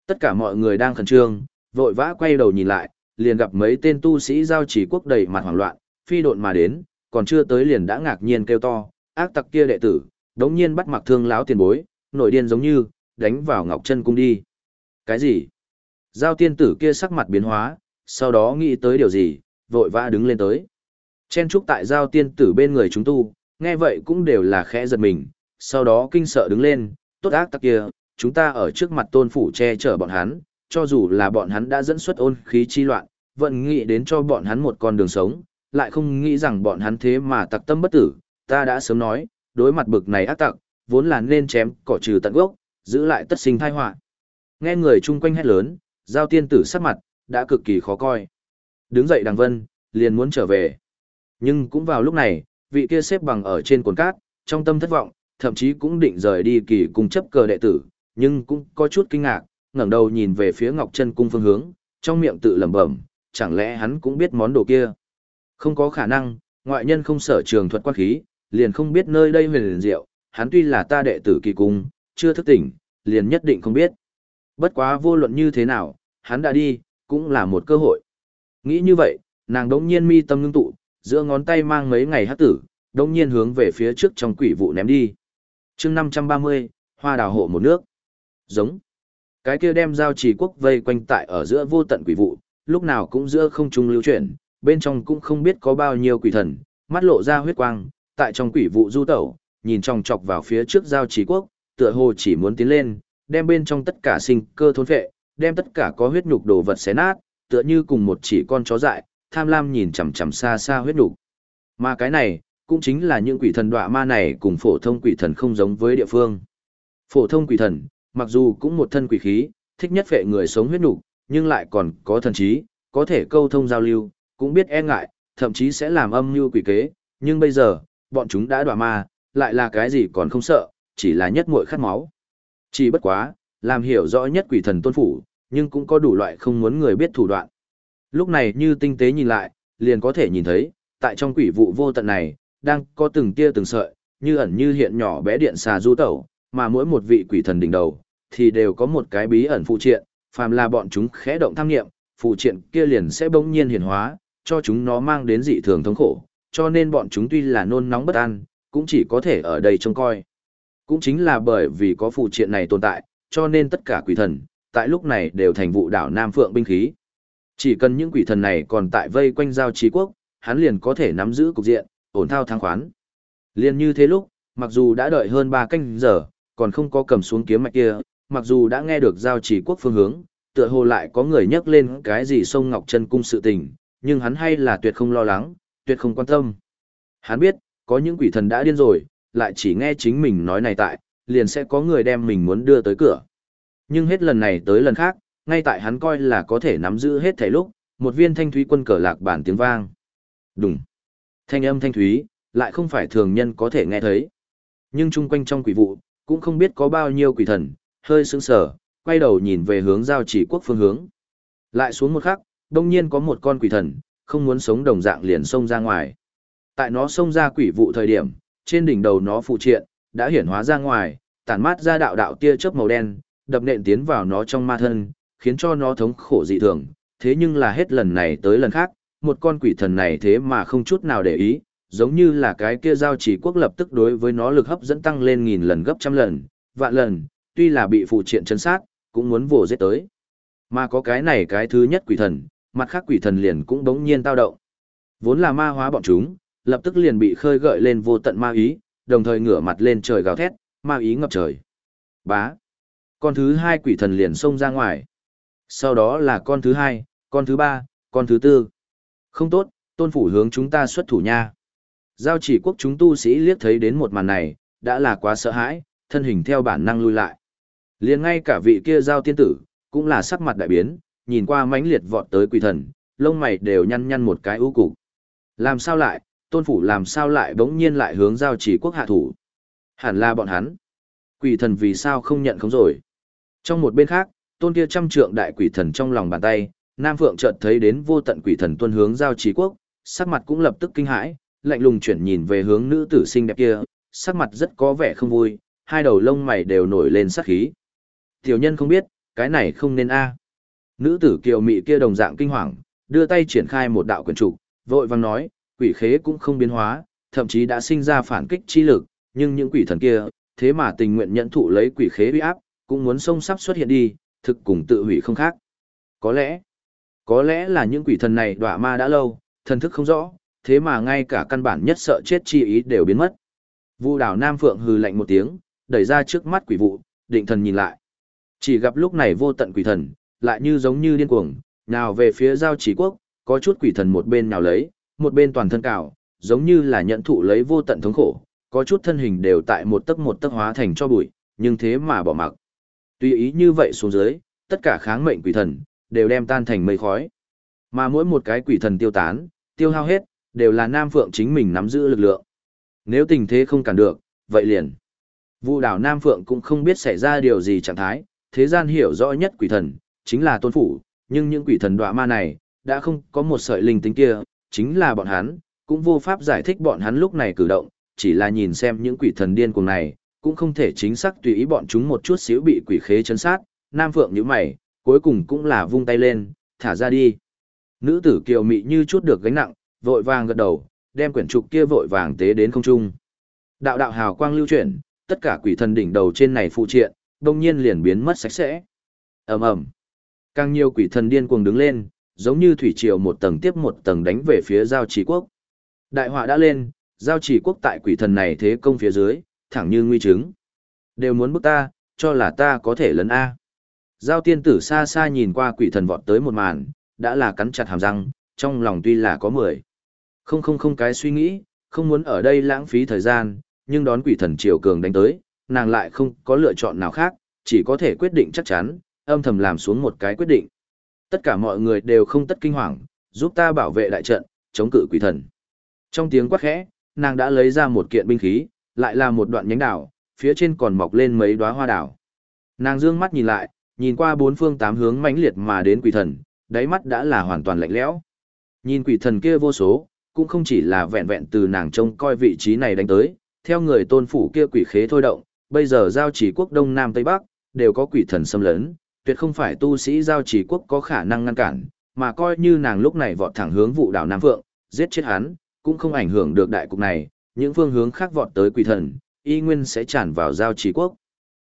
Tất cả mọi người đang khẩn trương, vội vã quay đầu nhìn lại, liền gặp mấy tên tu sĩ giao chỉ quốc đầy mặt hoảng loạn, phi độn mà đến, còn chưa tới liền đã ngạc nhiên kêu to, ác tặc kia đệ tử, đống nhiên bắt mặc thương lão tiền bối, nội điên giống như, đánh vào ngọc chân cung đi. Cái gì? Giao tiên tử kia sắc mặt biến hóa, sau đó nghĩ tới điều gì, vội vã đứng lên tới. Chen trúc tại giao tiên tử bên người chúng tu, nghe vậy cũng đều là khẽ giật mình, sau đó kinh sợ đứng lên, tốt ác tặc kia, chúng ta ở trước mặt tôn phủ che chở bọn hắn, cho dù là bọn hắn đã dẫn xuất ôn khí chi loạn, vẫn nghĩ đến cho bọn hắn một con đường sống, lại không nghĩ rằng bọn hắn thế mà tặc tâm bất tử, ta đã sớm nói, đối mặt bực này ác tặc, vốn là nên chém cỏ trừ tận gốc, giữ lại tất sinh tai họa. Nghe người chung quanh hét lớn, giao tiên tử sắc mặt, đã cực kỳ khó coi. Đứng dậy đằng vân, liền muốn trở về. Nhưng cũng vào lúc này, vị kia xếp bằng ở trên cồn cát, trong tâm thất vọng, thậm chí cũng định rời đi kỳ cung chấp cờ đệ tử, nhưng cũng có chút kinh ngạc, ngẩng đầu nhìn về phía Ngọc Chân cung phương hướng, trong miệng tự lẩm bẩm, chẳng lẽ hắn cũng biết món đồ kia? Không có khả năng, ngoại nhân không sở trường thuật quan khí, liền không biết nơi đây huyền liền diệu, hắn tuy là ta đệ tử kỳ cung, chưa thức tỉnh, liền nhất định không biết. Bất quá vô luận như thế nào, hắn đã đi, cũng là một cơ hội. Nghĩ như vậy, nàng đống nhiên mi tâm ngưng tụ, giữa ngón tay mang mấy ngày hát tử, đống nhiên hướng về phía trước trong quỷ vụ ném đi. chương 530, hoa đào hộ một nước. Giống. Cái kia đem giao trì quốc vây quanh tại ở giữa vô tận quỷ vụ, lúc nào cũng giữa không trung lưu chuyển, bên trong cũng không biết có bao nhiêu quỷ thần, mắt lộ ra huyết quang, tại trong quỷ vụ du tẩu, nhìn trong chọc vào phía trước giao trí quốc, tựa hồ chỉ muốn tiến lên, đem bên trong tất cả sinh cơ thôn phệ, đem tất cả có huyết nhục đồ vật xé nát, tựa như cùng một chỉ con chó dại, tham lam nhìn chằm chằm xa xa huyết nhục. Mà cái này, cũng chính là những quỷ thần đọa ma này cùng phổ thông quỷ thần không giống với địa phương. Phổ thông quỷ thần, mặc dù cũng một thân quỷ khí, thích nhất phệ người sống huyết nhục, nhưng lại còn có thần trí, có thể câu thông giao lưu, cũng biết e ngại, thậm chí sẽ làm âm mưu quỷ kế, nhưng bây giờ, bọn chúng đã đọa ma, lại là cái gì còn không sợ, chỉ là nhất muội khát máu. Chỉ bất quá, làm hiểu rõ nhất quỷ thần tôn phủ, nhưng cũng có đủ loại không muốn người biết thủ đoạn. Lúc này như tinh tế nhìn lại, liền có thể nhìn thấy, tại trong quỷ vụ vô tận này, đang có từng tia từng sợi, như ẩn như hiện nhỏ bé điện xà du tẩu, mà mỗi một vị quỷ thần đỉnh đầu, thì đều có một cái bí ẩn phụ triện, phàm là bọn chúng khẽ động tham nghiệm, phụ triện kia liền sẽ bỗng nhiên hiển hóa, cho chúng nó mang đến dị thường thống khổ, cho nên bọn chúng tuy là nôn nóng bất an, cũng chỉ có thể ở đây trông coi. Cũng chính là bởi vì có phụ triện này tồn tại, cho nên tất cả quỷ thần, tại lúc này đều thành vụ đảo Nam Phượng binh khí. Chỉ cần những quỷ thần này còn tại vây quanh giao trí quốc, hắn liền có thể nắm giữ cục diện, ổn thao thắng khoán. Liên như thế lúc, mặc dù đã đợi hơn 3 canh giờ, còn không có cầm xuống kiếm mạch kia, mặc dù đã nghe được giao chỉ quốc phương hướng, tựa hồ lại có người nhắc lên cái gì sông Ngọc Chân cung sự tình, nhưng hắn hay là tuyệt không lo lắng, tuyệt không quan tâm. Hắn biết, có những quỷ thần đã điên rồi, lại chỉ nghe chính mình nói này tại, liền sẽ có người đem mình muốn đưa tới cửa. Nhưng hết lần này tới lần khác, ngay tại hắn coi là có thể nắm giữ hết thảy lúc, một viên thanh thúy quân cờ lạc bản tiếng vang. Đùng. Thanh âm thanh thúy, lại không phải thường nhân có thể nghe thấy. Nhưng chung quanh trong quỷ vụ, cũng không biết có bao nhiêu quỷ thần, hơi sững sờ, quay đầu nhìn về hướng giao chỉ quốc phương hướng. Lại xuống một khắc, đông nhiên có một con quỷ thần, không muốn sống đồng dạng liền xông ra ngoài. Tại nó xông ra quỷ vụ thời điểm, trên đỉnh đầu nó phụ triện, đã hiển hóa ra ngoài, tản mát ra đạo đạo tia chớp màu đen, đập nện tiến vào nó trong ma thân, khiến cho nó thống khổ dị thường. Thế nhưng là hết lần này tới lần khác, một con quỷ thần này thế mà không chút nào để ý, giống như là cái kia giao chỉ quốc lập tức đối với nó lực hấp dẫn tăng lên nghìn lần gấp trăm lần, vạn lần, tuy là bị phụ triện chấn sát, cũng muốn vồ giết tới. Mà có cái này cái thứ nhất quỷ thần, mặt khác quỷ thần liền cũng đống nhiên tao động. Vốn là ma hóa bọn chúng, lập tức liền bị khơi gợi lên vô tận ma ý, đồng thời ngửa mặt lên trời gào thét, ma ý ngập trời. Bá. Con thứ hai quỷ thần liền xông ra ngoài. Sau đó là con thứ hai, con thứ ba, con thứ tư. Không tốt, tôn phủ hướng chúng ta xuất thủ nha. Giao chỉ quốc chúng tu sĩ liếc thấy đến một màn này, đã là quá sợ hãi, thân hình theo bản năng lui lại. liền ngay cả vị kia giao tiên tử, cũng là sắc mặt đại biến, nhìn qua mãnh liệt vọt tới quỷ thần, lông mày đều nhăn nhăn một cái ưu cục. Làm sao lại, tôn phủ làm sao lại bỗng nhiên lại hướng giao chỉ quốc hạ thủ. Hẳn là bọn hắn. Quỷ thần vì sao không nhận không rồi. Trong một bên khác, tôn kia trăm trượng đại quỷ thần trong lòng bàn tay, Nam Phượng chợt thấy đến vô tận quỷ thần tuân hướng giao chỉ quốc, sắc mặt cũng lập tức kinh hãi, lạnh lùng chuyển nhìn về hướng nữ tử xinh đẹp kia, sắc mặt rất có vẻ không vui, hai đầu lông mày đều nổi lên sắc khí. Tiểu nhân không biết, cái này không nên a. Nữ tử kiều mị kia đồng dạng kinh hoàng, đưa tay triển khai một đạo quyền trục, vội vàng nói, quỷ khế cũng không biến hóa, thậm chí đã sinh ra phản kích chi lực, nhưng những quỷ thần kia, thế mà tình nguyện nhận thụ lấy quỷ khế uy áp, cũng muốn sông sắp xuất hiện đi, thực cùng tự hủy không khác. Có lẽ, có lẽ là những quỷ thần này đọa ma đã lâu, thần thức không rõ, thế mà ngay cả căn bản nhất sợ chết chi ý đều biến mất. Vu đảo Nam Phượng hừ lạnh một tiếng, đẩy ra trước mắt quỷ vụ, định thần nhìn lại. Chỉ gặp lúc này vô tận quỷ thần, lại như giống như điên cuồng, nào về phía giao chỉ quốc, có chút quỷ thần một bên nào lấy, một bên toàn thân cào, giống như là nhận thụ lấy vô tận thống khổ, có chút thân hình đều tại một tấc một tấc hóa thành cho bụi, nhưng thế mà bỏ mặc. Tuy ý như vậy xuống dưới, tất cả kháng mệnh quỷ thần, đều đem tan thành mây khói. Mà mỗi một cái quỷ thần tiêu tán, tiêu hao hết, đều là Nam Phượng chính mình nắm giữ lực lượng. Nếu tình thế không cản được, vậy liền. Vụ đảo Nam Phượng cũng không biết xảy ra điều gì trạng thái, thế gian hiểu rõ nhất quỷ thần, chính là tôn phủ, nhưng những quỷ thần đọa ma này, đã không có một sợi linh tính kia, chính là bọn hắn, cũng vô pháp giải thích bọn hắn lúc này cử động, chỉ là nhìn xem những quỷ thần điên cuồng này, cũng không thể chính xác tùy ý bọn chúng một chút xíu bị quỷ khế chấn sát, Nam Phượng như mày, cuối cùng cũng là vung tay lên, thả ra đi. Nữ tử kiều mị như chút được gánh nặng, vội vàng gật đầu, đem quyển trục kia vội vàng tế đến không trung. Đạo đạo hào quang lưu chuyển, tất cả quỷ thần đỉnh đầu trên này phụ triện, đông nhiên liền biến mất sạch sẽ. Ầm ầm. Càng nhiều quỷ thần điên cuồng đứng lên, giống như thủy triều một tầng tiếp một tầng đánh về phía giao chỉ quốc. Đại họa đã lên, giao chỉ quốc tại quỷ thần này thế công phía dưới, thẳng như nguy chứng. Đều muốn bức ta, cho là ta có thể lấn A. Giao tiên tử xa xa nhìn qua quỷ thần vọt tới một màn, đã là cắn chặt hàm răng, trong lòng tuy là có mười. Không không không cái suy nghĩ, không muốn ở đây lãng phí thời gian, nhưng đón quỷ thần triều cường đánh tới, nàng lại không có lựa chọn nào khác, chỉ có thể quyết định chắc chắn, âm thầm làm xuống một cái quyết định. Tất cả mọi người đều không tất kinh hoàng, giúp ta bảo vệ đại trận, chống cự quỷ thần. Trong tiếng quát khẽ, nàng đã lấy ra một kiện binh khí, lại là một đoạn nhánh đảo, phía trên còn mọc lên mấy đóa hoa đảo. Nàng dương mắt nhìn lại, nhìn qua bốn phương tám hướng mãnh liệt mà đến quỷ thần, đáy mắt đã là hoàn toàn lạnh lẽo. Nhìn quỷ thần kia vô số, cũng không chỉ là vẹn vẹn từ nàng trông coi vị trí này đánh tới, theo người tôn phủ kia quỷ khế thôi động, bây giờ giao chỉ quốc đông nam tây bắc, đều có quỷ thần xâm lấn, tuyệt không phải tu sĩ giao chỉ quốc có khả năng ngăn cản, mà coi như nàng lúc này vọt thẳng hướng vụ đảo Nam Phượng, giết chết hắn, cũng không ảnh hưởng được đại cục này, những phương hướng khác vọt tới quỷ thần, y nguyên sẽ tràn vào giao chỉ quốc.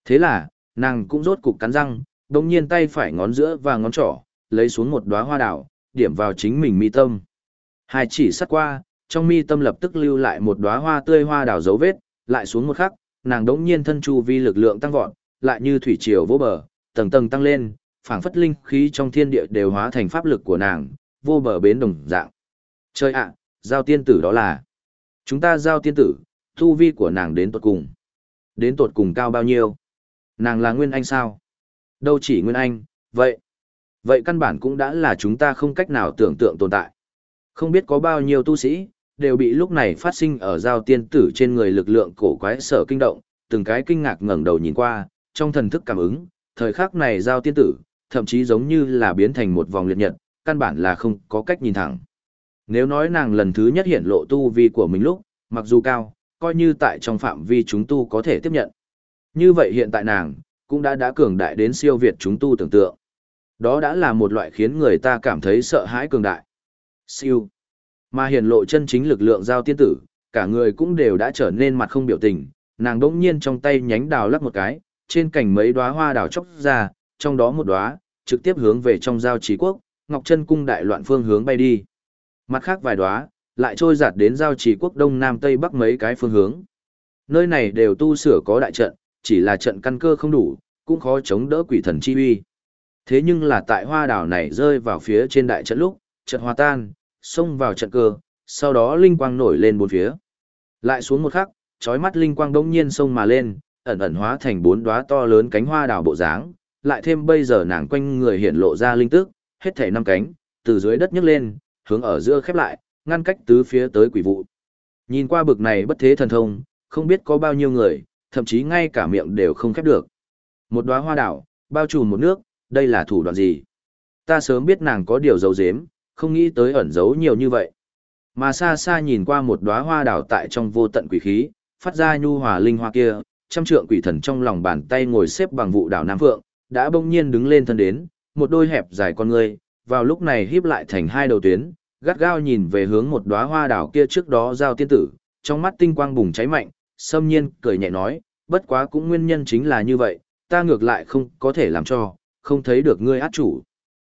Thế là, nàng cũng rốt cục cắn răng, đồng nhiên tay phải ngón giữa và ngón trỏ, lấy xuống một đóa hoa đảo, điểm vào chính mình mi tâm. Hai chỉ sắt qua, trong mi tâm lập tức lưu lại một đóa hoa tươi hoa đảo dấu vết, lại xuống một khắc, nàng đống nhiên thân chu vi lực lượng tăng vọt, lại như thủy triều vô bờ, tầng tầng tăng lên, phảng phất linh khí trong thiên địa đều hóa thành pháp lực của nàng, vô bờ bến đồng dạng. Chơi ạ, giao tiên tử đó là. Chúng ta giao tiên tử, thu vi của nàng đến tột cùng. Đến tột cùng cao bao nhiêu? Nàng là Nguyên Anh sao? Đâu chỉ Nguyên Anh, vậy. Vậy căn bản cũng đã là chúng ta không cách nào tưởng tượng tồn tại. Không biết có bao nhiêu tu sĩ, đều bị lúc này phát sinh ở giao tiên tử trên người lực lượng cổ quái sở kinh động, từng cái kinh ngạc ngẩng đầu nhìn qua, trong thần thức cảm ứng, thời khắc này giao tiên tử, thậm chí giống như là biến thành một vòng liệt nhật, căn bản là không có cách nhìn thẳng. Nếu nói nàng lần thứ nhất hiện lộ tu vi của mình lúc, mặc dù cao, coi như tại trong phạm vi chúng tu có thể tiếp nhận. Như vậy hiện tại nàng, cũng đã đã cường đại đến siêu việt chúng tu tưởng tượng. Đó đã là một loại khiến người ta cảm thấy sợ hãi cường đại. Siêu. Mà hiện lộ chân chính lực lượng giao tiên tử, cả người cũng đều đã trở nên mặt không biểu tình, nàng đỗng nhiên trong tay nhánh đào lắc một cái, trên cành mấy đóa hoa đào chốc ra, trong đó một đóa trực tiếp hướng về trong giao trí quốc, Ngọc Chân cung đại loạn phương hướng bay đi. Mặt khác vài đóa lại trôi giạt đến giao trì quốc đông nam tây bắc mấy cái phương hướng. Nơi này đều tu sửa có đại trận, chỉ là trận căn cơ không đủ, cũng khó chống đỡ quỷ thần chi uy. Thế nhưng là tại hoa đảo này rơi vào phía trên đại trận lúc, trận hòa tan, xông vào trận cơ, sau đó linh quang nổi lên bốn phía. Lại xuống một khắc, chói mắt linh quang đông nhiên xông mà lên, ẩn ẩn hóa thành bốn đóa to lớn cánh hoa đào bộ dáng, lại thêm bây giờ nàng quanh người hiện lộ ra linh tức, hết thảy năm cánh, từ dưới đất nhấc lên, hướng ở giữa khép lại, ngăn cách tứ phía tới quỷ vụ. Nhìn qua bực này bất thế thần thông, không biết có bao nhiêu người, thậm chí ngay cả miệng đều không khép được. Một đóa hoa đảo, bao trùm một nước, đây là thủ đoạn gì? Ta sớm biết nàng có điều giấu giếm, không nghĩ tới ẩn giấu nhiều như vậy. Mà xa xa nhìn qua một đóa hoa đảo tại trong vô tận quỷ khí, phát ra nhu hòa linh hoa kia, trăm trượng quỷ thần trong lòng bàn tay ngồi xếp bằng vụ đảo Nam Phượng, đã bỗng nhiên đứng lên thân đến, một đôi hẹp dài con người, vào lúc này híp lại thành hai đầu tuyến, gắt gao nhìn về hướng một đóa hoa đảo kia trước đó giao tiên tử, trong mắt tinh quang bùng cháy mạnh, xâm nhiên cười nhẹ nói, bất quá cũng nguyên nhân chính là như vậy, ta ngược lại không có thể làm cho, không thấy được ngươi át chủ.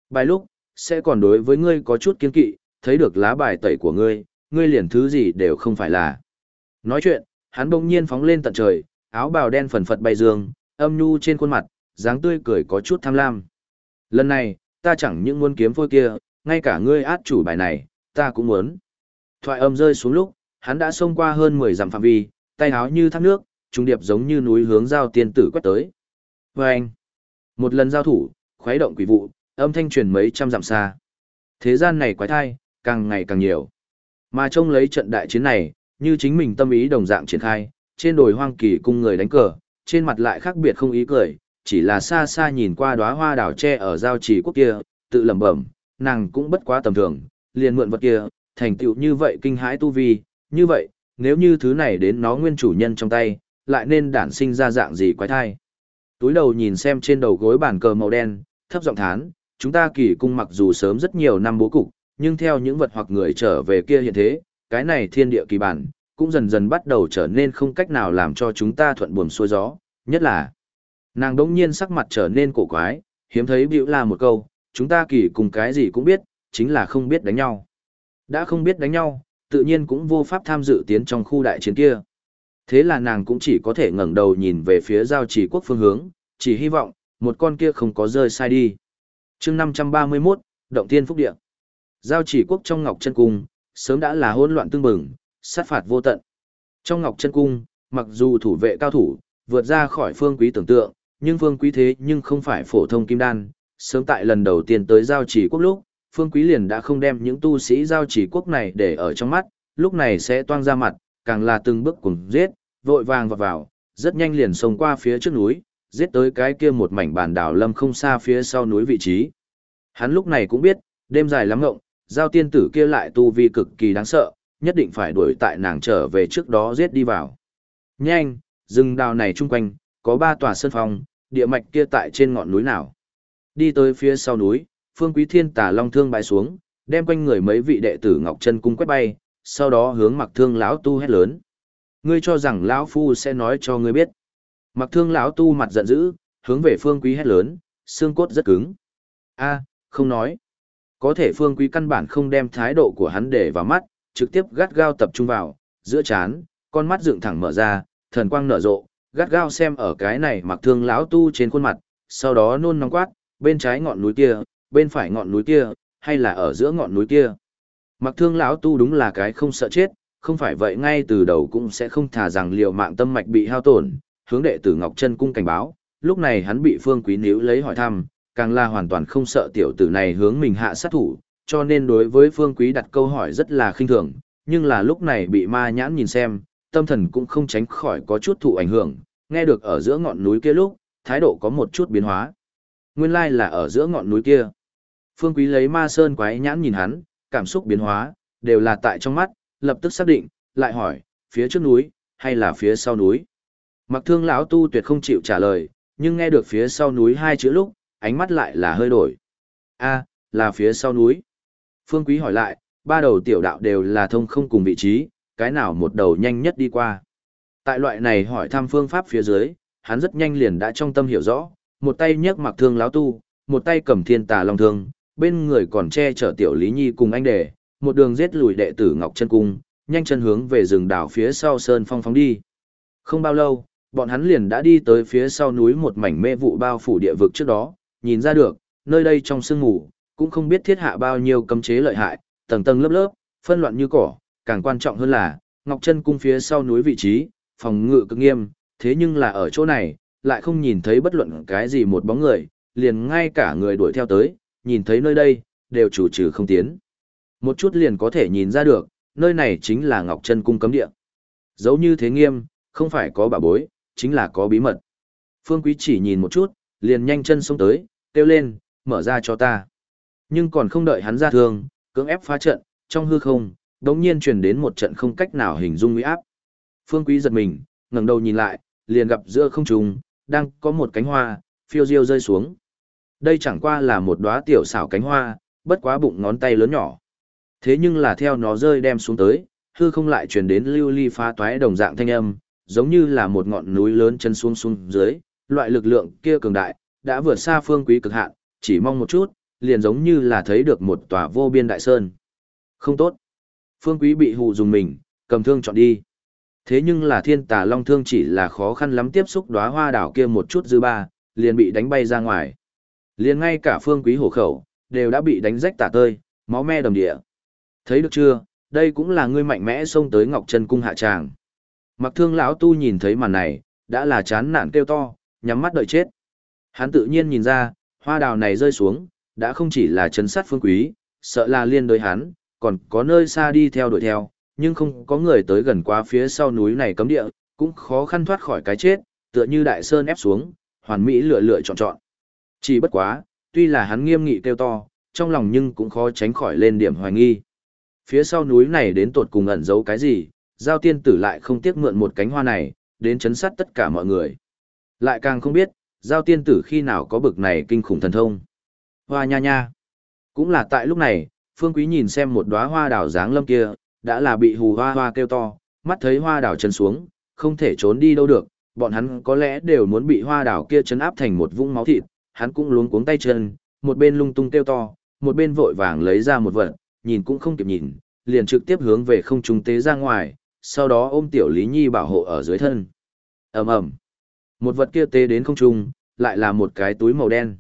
Bài lúc, sẽ còn đối với ngươi có chút kiên kỵ, thấy được lá bài tẩy của ngươi, ngươi liền thứ gì đều không phải là. Nói chuyện, hắn bỗng nhiên phóng lên tận trời, áo bào đen phần phật bay dương, âm nhu trên khuôn mặt, dáng tươi cười có chút tham lam. Lần này, ta chẳng những muốn kiếm phôi kia, ngay cả ngươi át chủ bài này, ta cũng muốn. Thoại âm rơi xuống lúc, hắn đã xông qua hơn 10 dặm phạm vi, tay áo như thác nước, trung điệp giống như núi hướng giao tiên tử quét tới. Và anh, một lần giao thủ, khuấy động quỷ vụ, âm thanh truyền mấy trăm dặm xa. Thế gian này quái thai, càng ngày càng nhiều. Mà trông lấy trận đại chiến này, như chính mình tâm ý đồng dạng triển khai, trên đồi hoang kỳ cung người đánh cờ, trên mặt lại khác biệt không ý cười, chỉ là xa xa nhìn qua đóa hoa đảo tre ở giao trì quốc kia, tự lẩm bẩm, nàng cũng bất quá tầm thường, liền mượn vật kia, thành tựu như vậy kinh hãi tu vi, như vậy, nếu như thứ này đến nó nguyên chủ nhân trong tay, lại nên đản sinh ra dạng gì quái thai. Túi đầu nhìn xem trên đầu gối bàn cờ màu đen, thấp giọng thán, chúng ta kỳ cung mặc dù sớm rất nhiều năm bố cục, nhưng theo những vật hoặc người trở về kia hiện thế, cái này thiên địa kỳ bản, cũng dần dần bắt đầu trở nên không cách nào làm cho chúng ta thuận buồm xuôi gió, nhất là nàng đống nhiên sắc mặt trở nên cổ quái, hiếm thấy biểu là một câu, chúng ta kỳ cùng cái gì cũng biết, chính là không biết đánh nhau. Đã không biết đánh nhau, tự nhiên cũng vô pháp tham dự tiến trong khu đại chiến kia. Thế là nàng cũng chỉ có thể ngẩng đầu nhìn về phía giao chỉ quốc phương hướng, chỉ hy vọng, một con kia không có rơi sai đi. chương 531, Động thiên Phúc Địa. Giao chỉ quốc trong Ngọc Chân Cung, sớm đã là hỗn loạn tương bừng, sát phạt vô tận. Trong Ngọc Chân Cung, mặc dù thủ vệ cao thủ, vượt ra khỏi phương quý tưởng tượng, nhưng phương quý thế nhưng không phải phổ thông kim đan, sớm tại lần đầu tiên tới giao chỉ quốc lúc, Phương Quý liền đã không đem những tu sĩ giao chỉ quốc này để ở trong mắt, lúc này sẽ toang ra mặt, càng là từng bước cùng giết, vội vàng vào vào, rất nhanh liền xông qua phía trước núi, giết tới cái kia một mảnh bản đảo lâm không xa phía sau núi vị trí. Hắn lúc này cũng biết, đêm dài lắm ngộng, giao tiên tử kia lại tu vi cực kỳ đáng sợ, nhất định phải đuổi tại nàng trở về trước đó giết đi vào. Nhanh, rừng đào này chung quanh, có ba tòa sơn phong, địa mạch kia tại trên ngọn núi nào. Đi tới phía sau núi, Phương Quý Thiên tà long thương bay xuống, đem quanh người mấy vị đệ tử Ngọc Chân cung quét bay, sau đó hướng Mặc Thương lão tu hét lớn. Ngươi cho rằng lão phu sẽ nói cho ngươi biết. Mặc Thương lão tu mặt giận dữ, hướng về Phương Quý hét lớn, xương cốt rất cứng. A, không nói. Có thể Phương Quý căn bản không đem thái độ của hắn để vào mắt, trực tiếp gắt gao tập trung vào, giữa chán, con mắt dựng thẳng mở ra, thần quang nở rộ, gắt gao xem ở cái này mặc thương lão tu trên khuôn mặt, sau đó nôn nóng quát, bên trái ngọn núi kia, bên phải ngọn núi kia, hay là ở giữa ngọn núi kia. Mặc thương lão tu đúng là cái không sợ chết, không phải vậy ngay từ đầu cũng sẽ không thả rằng liều mạng tâm mạch bị hao tổn, hướng đệ tử Ngọc Chân cung cảnh báo, lúc này hắn bị Phương Quý níu lấy hỏi thăm, càng là hoàn toàn không sợ tiểu tử này hướng mình hạ sát thủ, cho nên đối với Phương Quý đặt câu hỏi rất là khinh thường, nhưng là lúc này bị ma nhãn nhìn xem, tâm thần cũng không tránh khỏi có chút thụ ảnh hưởng, nghe được ở giữa ngọn núi kia lúc, thái độ có một chút biến hóa. Nguyên lai là ở giữa ngọn núi kia. Phương Quý lấy ma sơn quái nhãn nhìn hắn, cảm xúc biến hóa, đều là tại trong mắt, lập tức xác định, lại hỏi, phía trước núi, hay là phía sau núi. Mặc thương lão tu tuyệt không chịu trả lời, nhưng nghe được phía sau núi hai chữ lúc, ánh mắt lại là hơi đổi. a là phía sau núi. Phương Quý hỏi lại, ba đầu tiểu đạo đều là thông không cùng vị trí, cái nào một đầu nhanh nhất đi qua. Tại loại này hỏi thăm phương pháp phía dưới, hắn rất nhanh liền đã trong tâm hiểu rõ, một tay nhấc mặc thương láo tu, một tay cầm thiên tà long thương, bên người còn che chở tiểu Lý Nhi cùng anh đệ, một đường giết lùi đệ tử Ngọc Chân Cung, nhanh chân hướng về rừng đảo phía sau sơn phong phóng đi. Không bao lâu, bọn hắn liền đã đi tới phía sau núi một mảnh mê vụ bao phủ địa vực trước đó, nhìn ra được, nơi đây trong sương ngủ, cũng không biết thiết hạ bao nhiêu cấm chế lợi hại, tầng tầng lớp lớp, phân loạn như cỏ, càng quan trọng hơn là, Ngọc Chân cung phía sau núi vị trí, phòng ngự cực nghiêm, thế nhưng là ở chỗ này, lại không nhìn thấy bất luận cái gì một bóng người, liền ngay cả người đuổi theo tới, nhìn thấy nơi đây, đều chủ trừ không tiến. Một chút liền có thể nhìn ra được, nơi này chính là Ngọc Chân cung cấm địa. giấu như thế nghiêm, không phải có bà bối, chính là có bí mật. Phương Quý chỉ nhìn một chút, liền nhanh chân xông tới, kêu lên, mở ra cho ta. Nhưng còn không đợi hắn ra thương, cưỡng ép phá trận, trong hư không, đống nhiên truyền đến một trận không cách nào hình dung uy áp. Phương Quý giật mình, ngẩng đầu nhìn lại, liền gặp giữa không trung đang có một cánh hoa phiêu diêu rơi xuống. Đây chẳng qua là một đóa tiểu xảo cánh hoa, bất quá bụng ngón tay lớn nhỏ. Thế nhưng là theo nó rơi đem xuống tới, hư không lại truyền đến lưu ly phá toái đồng dạng thanh âm, giống như là một ngọn núi lớn chân xuống xuống dưới, loại lực lượng kia cường đại, đã vượt xa phương quý cực hạn, chỉ mong một chút, liền giống như là thấy được một tòa vô biên đại sơn. Không tốt. Phương quý bị hù dùng mình, cầm thương chọn đi. Thế nhưng là thiên tà long thương chỉ là khó khăn lắm tiếp xúc đóa hoa đảo kia một chút dư ba, liền bị đánh bay ra ngoài. Liền ngay cả phương quý hổ khẩu, đều đã bị đánh rách tả tơi, máu me đầm địa. Thấy được chưa, đây cũng là ngươi mạnh mẽ xông tới Ngọc Trân cung hạ tràng. Mặc thương lão tu nhìn thấy màn này, đã là chán nản kêu to, nhắm mắt đợi chết. Hắn tự nhiên nhìn ra, hoa đào này rơi xuống, đã không chỉ là chấn sát phương quý, sợ là liên đối hắn, còn có nơi xa đi theo đuổi theo, nhưng không có người tới gần qua phía sau núi này cấm địa, cũng khó khăn thoát khỏi cái chết, tựa như đại sơn ép xuống, hoàn mỹ lựa lựa chọn chọn. Chỉ bất quá, tuy là hắn nghiêm nghị kêu to, trong lòng nhưng cũng khó tránh khỏi lên điểm hoài nghi. Phía sau núi này đến tột cùng ẩn giấu cái gì, giao tiên tử lại không tiếc mượn một cánh hoa này, đến chấn sát tất cả mọi người. Lại càng không biết, giao tiên tử khi nào có bực này kinh khủng thần thông. Hoa nha nha. Cũng là tại lúc này, Phương Quý nhìn xem một đóa hoa đào dáng lâm kia, đã là bị hù hoa hoa kêu to, mắt thấy hoa đào chân xuống, không thể trốn đi đâu được, bọn hắn có lẽ đều muốn bị hoa đào kia chấn áp thành một vũng máu thịt, hắn cũng luống cuống tay chân, một bên lung tung kêu to, một bên vội vàng lấy ra một vật, nhìn cũng không kịp nhìn, liền trực tiếp hướng về không trung tế ra ngoài, sau đó ôm tiểu Lý Nhi bảo hộ ở dưới thân. ầm ầm, một vật kia tế đến không trung, lại là một cái túi màu đen.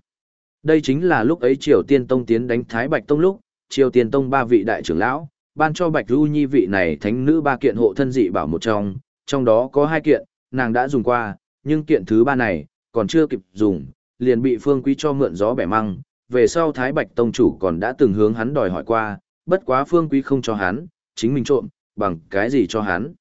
Đây chính là lúc ấy Triều Tiên Tông tiến đánh Thái Bạch Tông lúc, Triều Tiên Tông ba vị đại trưởng lão, ban cho Bạch Du Nhi vị này thánh nữ ba kiện hộ thân dị bảo một trong, trong đó có hai kiện, nàng đã dùng qua, nhưng kiện thứ ba này, còn chưa kịp dùng, liền bị Phương Quý cho mượn gió bẻ măng, về sau Thái Bạch Tông chủ còn đã từng hướng hắn đòi hỏi qua, bất quá Phương Quý không cho hắn, chính mình trộm, bằng cái gì cho hắn.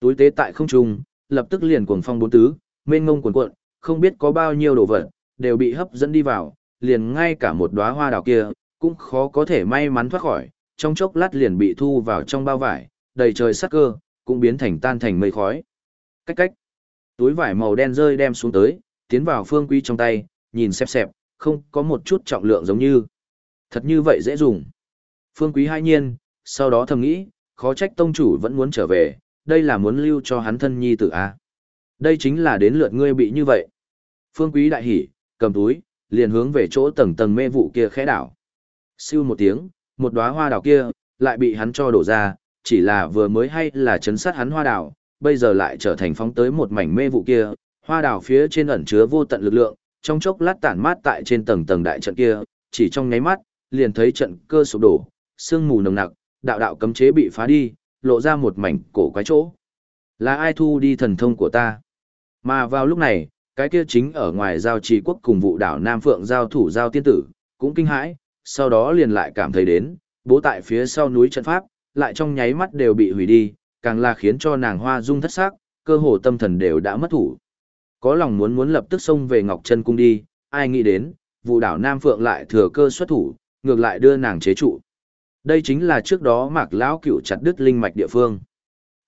Túi tế tại không trung, lập tức liền cuồng phong bốn tứ, mênh ngông cuồn cuộn, không biết có bao nhiêu đồ vật, đều bị hấp dẫn đi vào, liền ngay cả một đóa hoa đào kia, cũng khó có thể may mắn thoát khỏi, trong chốc lát liền bị thu vào trong bao vải, đầy trời sắc cơ, cũng biến thành tan thành mây khói. Cách cách, túi vải màu đen rơi đem xuống tới, tiến vào phương quý trong tay, nhìn xẹp xẹp, không có một chút trọng lượng giống như. Thật như vậy dễ dùng. Phương quý hai nhiên, sau đó thầm nghĩ, khó trách tông chủ vẫn muốn trở về, đây là muốn lưu cho hắn thân nhi tử A. Đây chính là đến lượt ngươi bị như vậy. Phương quý đại hỉ, cầm túi, liền hướng về chỗ tầng tầng mê vụ kia khẽ đảo. Siêu một tiếng, một đóa hoa đào kia, lại bị hắn cho đổ ra, chỉ là vừa mới hay là chấn sát hắn hoa đào, bây giờ lại trở thành phóng tới một mảnh mê vụ kia, Hoa đào phía trên ẩn chứa vô tận lực lượng, trong chốc lát tản mát tại trên tầng tầng đại trận kia, chỉ trong nháy mắt, liền thấy trận cơ sụp đổ, sương mù nồng nặc, đạo đạo cấm chế bị phá đi, lộ ra một mảnh cổ quái chỗ. Là ai thu đi thần thông của ta? Mà vào lúc này, cái kia chính ở ngoài giao trì quốc cùng vụ đảo Nam Phượng giao thủ giao tiên tử, cũng kinh hãi, sau đó liền lại cảm thấy đến, bố tại phía sau núi trận pháp, lại trong nháy mắt đều bị hủy đi, càng là khiến cho nàng hoa dung thất sắc, cơ hồ tâm thần đều đã mất thủ. Có lòng muốn muốn lập tức xông về Ngọc Chân cung đi, ai nghĩ đến, vụ đảo Nam Phượng lại thừa cơ xuất thủ, ngược lại đưa nàng chế trụ. Đây chính là trước đó Mạc lão cựu chặt đứt linh mạch địa phương.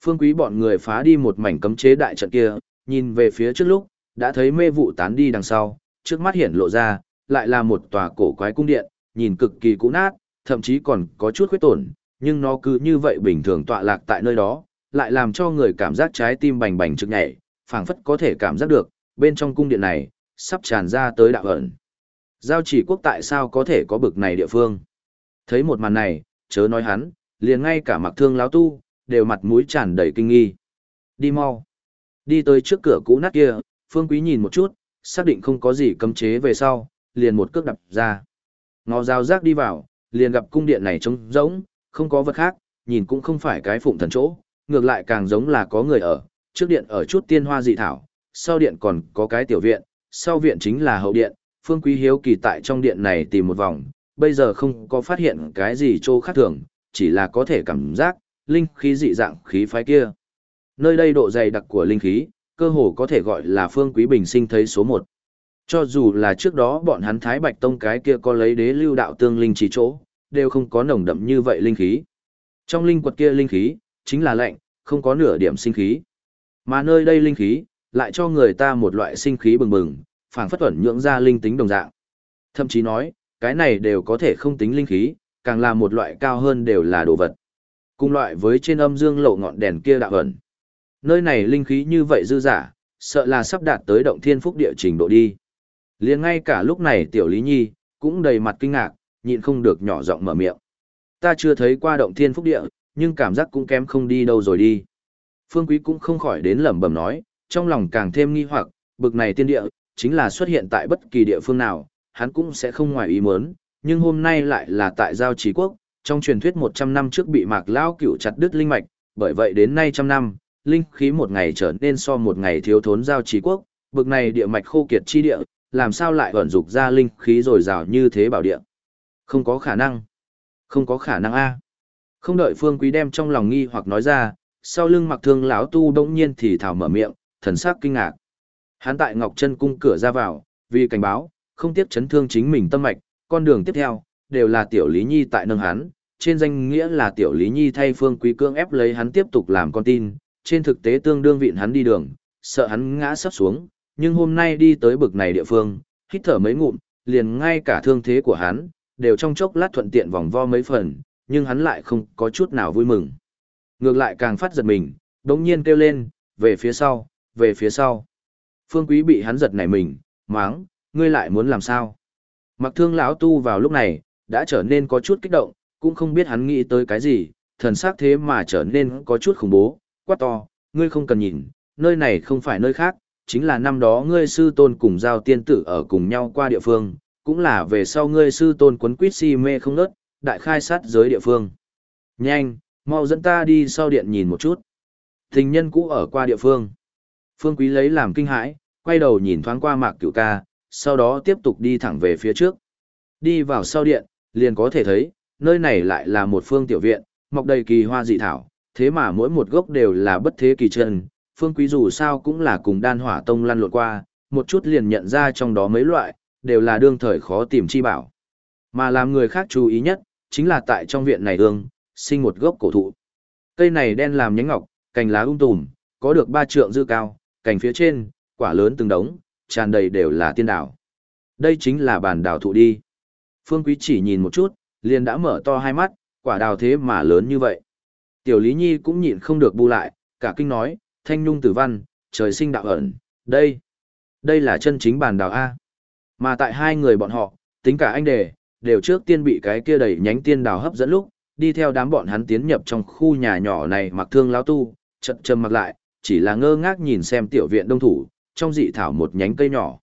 Phương Quý bọn người phá đi một mảnh cấm chế đại trận kia, nhìn về phía trước lúc, đã thấy mê vụ tán đi đằng sau, trước mắt hiện lộ ra, lại là một tòa cổ quái cung điện, nhìn cực kỳ cũ nát, thậm chí còn có chút khuyết tổn, nhưng nó cứ như vậy bình thường tọa lạc tại nơi đó, lại làm cho người cảm giác trái tim bành bành trực nhảy, phảng phất có thể cảm giác được, bên trong cung điện này, sắp tràn ra tới đạo ẩn. Giao chỉ quốc tại sao có thể có bực này địa phương? Thấy một màn này, chớ nói hắn, liền ngay cả mặc thương láo tu, đều mặt mũi tràn đầy kinh nghi. Đi mau. Đi tới trước cửa cũ nát kia, Phương Quý nhìn một chút, xác định không có gì cấm chế về sau, liền một cước đập ra. Ngó rào rác đi vào, liền gặp cung điện này trống rỗng, không có vật khác, nhìn cũng không phải cái phụng thần chỗ, ngược lại càng giống là có người ở, trước điện ở chút tiên hoa dị thảo, sau điện còn có cái tiểu viện, sau viện chính là hậu điện, Phương Quý Hiếu kỳ tại trong điện này tìm một vòng, bây giờ không có phát hiện cái gì chỗ khác thường, chỉ là có thể cảm giác, linh khí dị dạng khí phái kia. Nơi đây độ dày đặc của linh khí, cơ hồ có thể gọi là Phương Quý Bình sinh thấy số một. Cho dù là trước đó bọn hắn Thái Bạch Tông cái kia có lấy đế lưu đạo tương linh chỉ chỗ, đều không có nồng đậm như vậy linh khí. Trong linh quật kia linh khí, chính là lạnh, không có nửa điểm sinh khí. Mà nơi đây linh khí, lại cho người ta một loại sinh khí bừng bừng, phảng phất thuận nhượng ra linh tính đồng dạng. Thậm chí nói, cái này đều có thể không tính linh khí, càng là một loại cao hơn đều là đồ vật. Cùng loại với trên âm dương lộ ngọn đèn kia đạo ẩn. Nơi này linh khí như vậy dư giả, sợ là sắp đạt tới động thiên phúc địa trình độ đi. liền ngay cả lúc này tiểu Lý Nhi, cũng đầy mặt kinh ngạc, nhịn không được nhỏ giọng mở miệng. Ta chưa thấy qua động thiên phúc địa, nhưng cảm giác cũng kém không đi đâu rồi đi. Phương Quý cũng không khỏi đến lẩm bẩm nói, trong lòng càng thêm nghi hoặc, bực này tiên địa, chính là xuất hiện tại bất kỳ địa phương nào, hắn cũng sẽ không ngoài ý muốn, nhưng hôm nay lại là tại giao trí quốc, trong truyền thuyết 100 năm trước bị mạc lao cửu chặt đứt linh mạch, bởi vậy đến nay trăm năm, linh khí một ngày trở nên so một ngày thiếu thốn giao trí quốc, bực này địa mạch khô kiệt chi địa, làm sao lại ẩn dục ra linh khí rồi rào như thế bảo địa. Không có khả năng. Không có khả năng a. Không đợi Phương Quý đem trong lòng nghi hoặc nói ra, sau lưng mặc thương lão tu đông nhiên thì thảo mở miệng, thần sắc kinh ngạc. Hắn tại Ngọc Chân cung cửa ra vào, vì cảnh báo, không tiếp chấn thương chính mình tâm mạch, con đường tiếp theo đều là tiểu Lý Nhi tại nâng hắn, trên danh nghĩa là tiểu Lý Nhi thay Phương Quý cương ép lấy hắn tiếp tục làm con tin, trên thực tế tương đương vịn hắn đi đường, sợ hắn ngã sắp xuống, nhưng hôm nay đi tới bực này địa phương, hít thở mấy ngụm, liền ngay cả thương thế của hắn, đều trong chốc lát thuận tiện vòng vo mấy phần, nhưng hắn lại không có chút nào vui mừng. Ngược lại càng phát giật mình, đống nhiên kêu lên, về phía sau, về phía sau. Phương Quý bị hắn giật nảy mình, máng, ngươi lại muốn làm sao? Mặc thương lão tu vào lúc này, đã trở nên có chút kích động, cũng không biết hắn nghĩ tới cái gì, thần sắc thế mà trở nên có chút khủng bố, quát to, ngươi không cần nhìn, nơi này không phải nơi khác, chính là năm đó ngươi sư tôn cùng giao tiên tử ở cùng nhau qua địa phương, cũng là về sau ngươi sư tôn quấn quýt si mê không nớt, đại khai sát giới địa phương. Nhanh, mau dẫn ta đi sau điện nhìn một chút. Tình nhân cũ ở qua địa phương. Phương Quý lấy làm kinh hãi, quay đầu nhìn thoáng qua mạc cửu ca, sau đó tiếp tục đi thẳng về phía trước. Đi vào sau điện, liền có thể thấy, nơi này lại là một phương tiểu viện, mọc đầy kỳ hoa dị thảo, thế mà mỗi một gốc đều là bất thế kỳ chân. Phương Quý dù sao cũng là cùng đan hỏa tông lăn lộn qua, một chút liền nhận ra trong đó mấy loại, đều là đương thời khó tìm chi bảo. Mà làm người khác chú ý nhất, chính là tại trong viện này ương, sinh một gốc cổ thụ. Cây này đen làm nhánh ngọc, cành lá um tùm, có được ba trượng dư cao, cành phía trên, quả lớn từng đống, tràn đầy đều là tiên đảo. Đây chính là bản đào thụ đi. Phương Quý chỉ nhìn một chút, liền đã mở to hai mắt, quả đào thế mà lớn như vậy. Tiểu Lý Nhi cũng nhịn không được bu lại, cả kinh nói, thanh nhung tử văn, trời sinh đạo ẩn, đây, đây là chân chính bàn đào A. Mà tại hai người bọn họ, tính cả anh đề, đều trước tiên bị cái kia đẩy nhánh tiên đào hấp dẫn lúc, đi theo đám bọn hắn tiến nhập trong khu nhà nhỏ này mặc thương lao tu, chậm chậm mặc lại, chỉ là ngơ ngác nhìn xem tiểu viện đông thủ, trong dị thảo một nhánh cây nhỏ.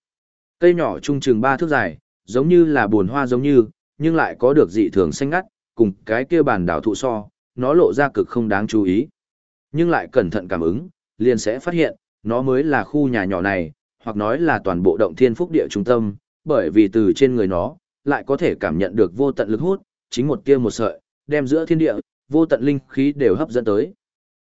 Cây nhỏ trung chừng ba thước dài, giống như là buồn hoa giống như, nhưng lại có được dị thường xanh ngắt, cùng cái kia bản đảo thụ so, nó lộ ra cực không đáng chú ý. Nhưng lại cẩn thận cảm ứng, liền sẽ phát hiện, nó mới là khu nhà nhỏ này, hoặc nói là toàn bộ động thiên phúc địa trung tâm, bởi vì từ trên người nó, lại có thể cảm nhận được vô tận lực hút, chính một tia một sợi, đem giữa thiên địa, vô tận linh khí đều hấp dẫn tới.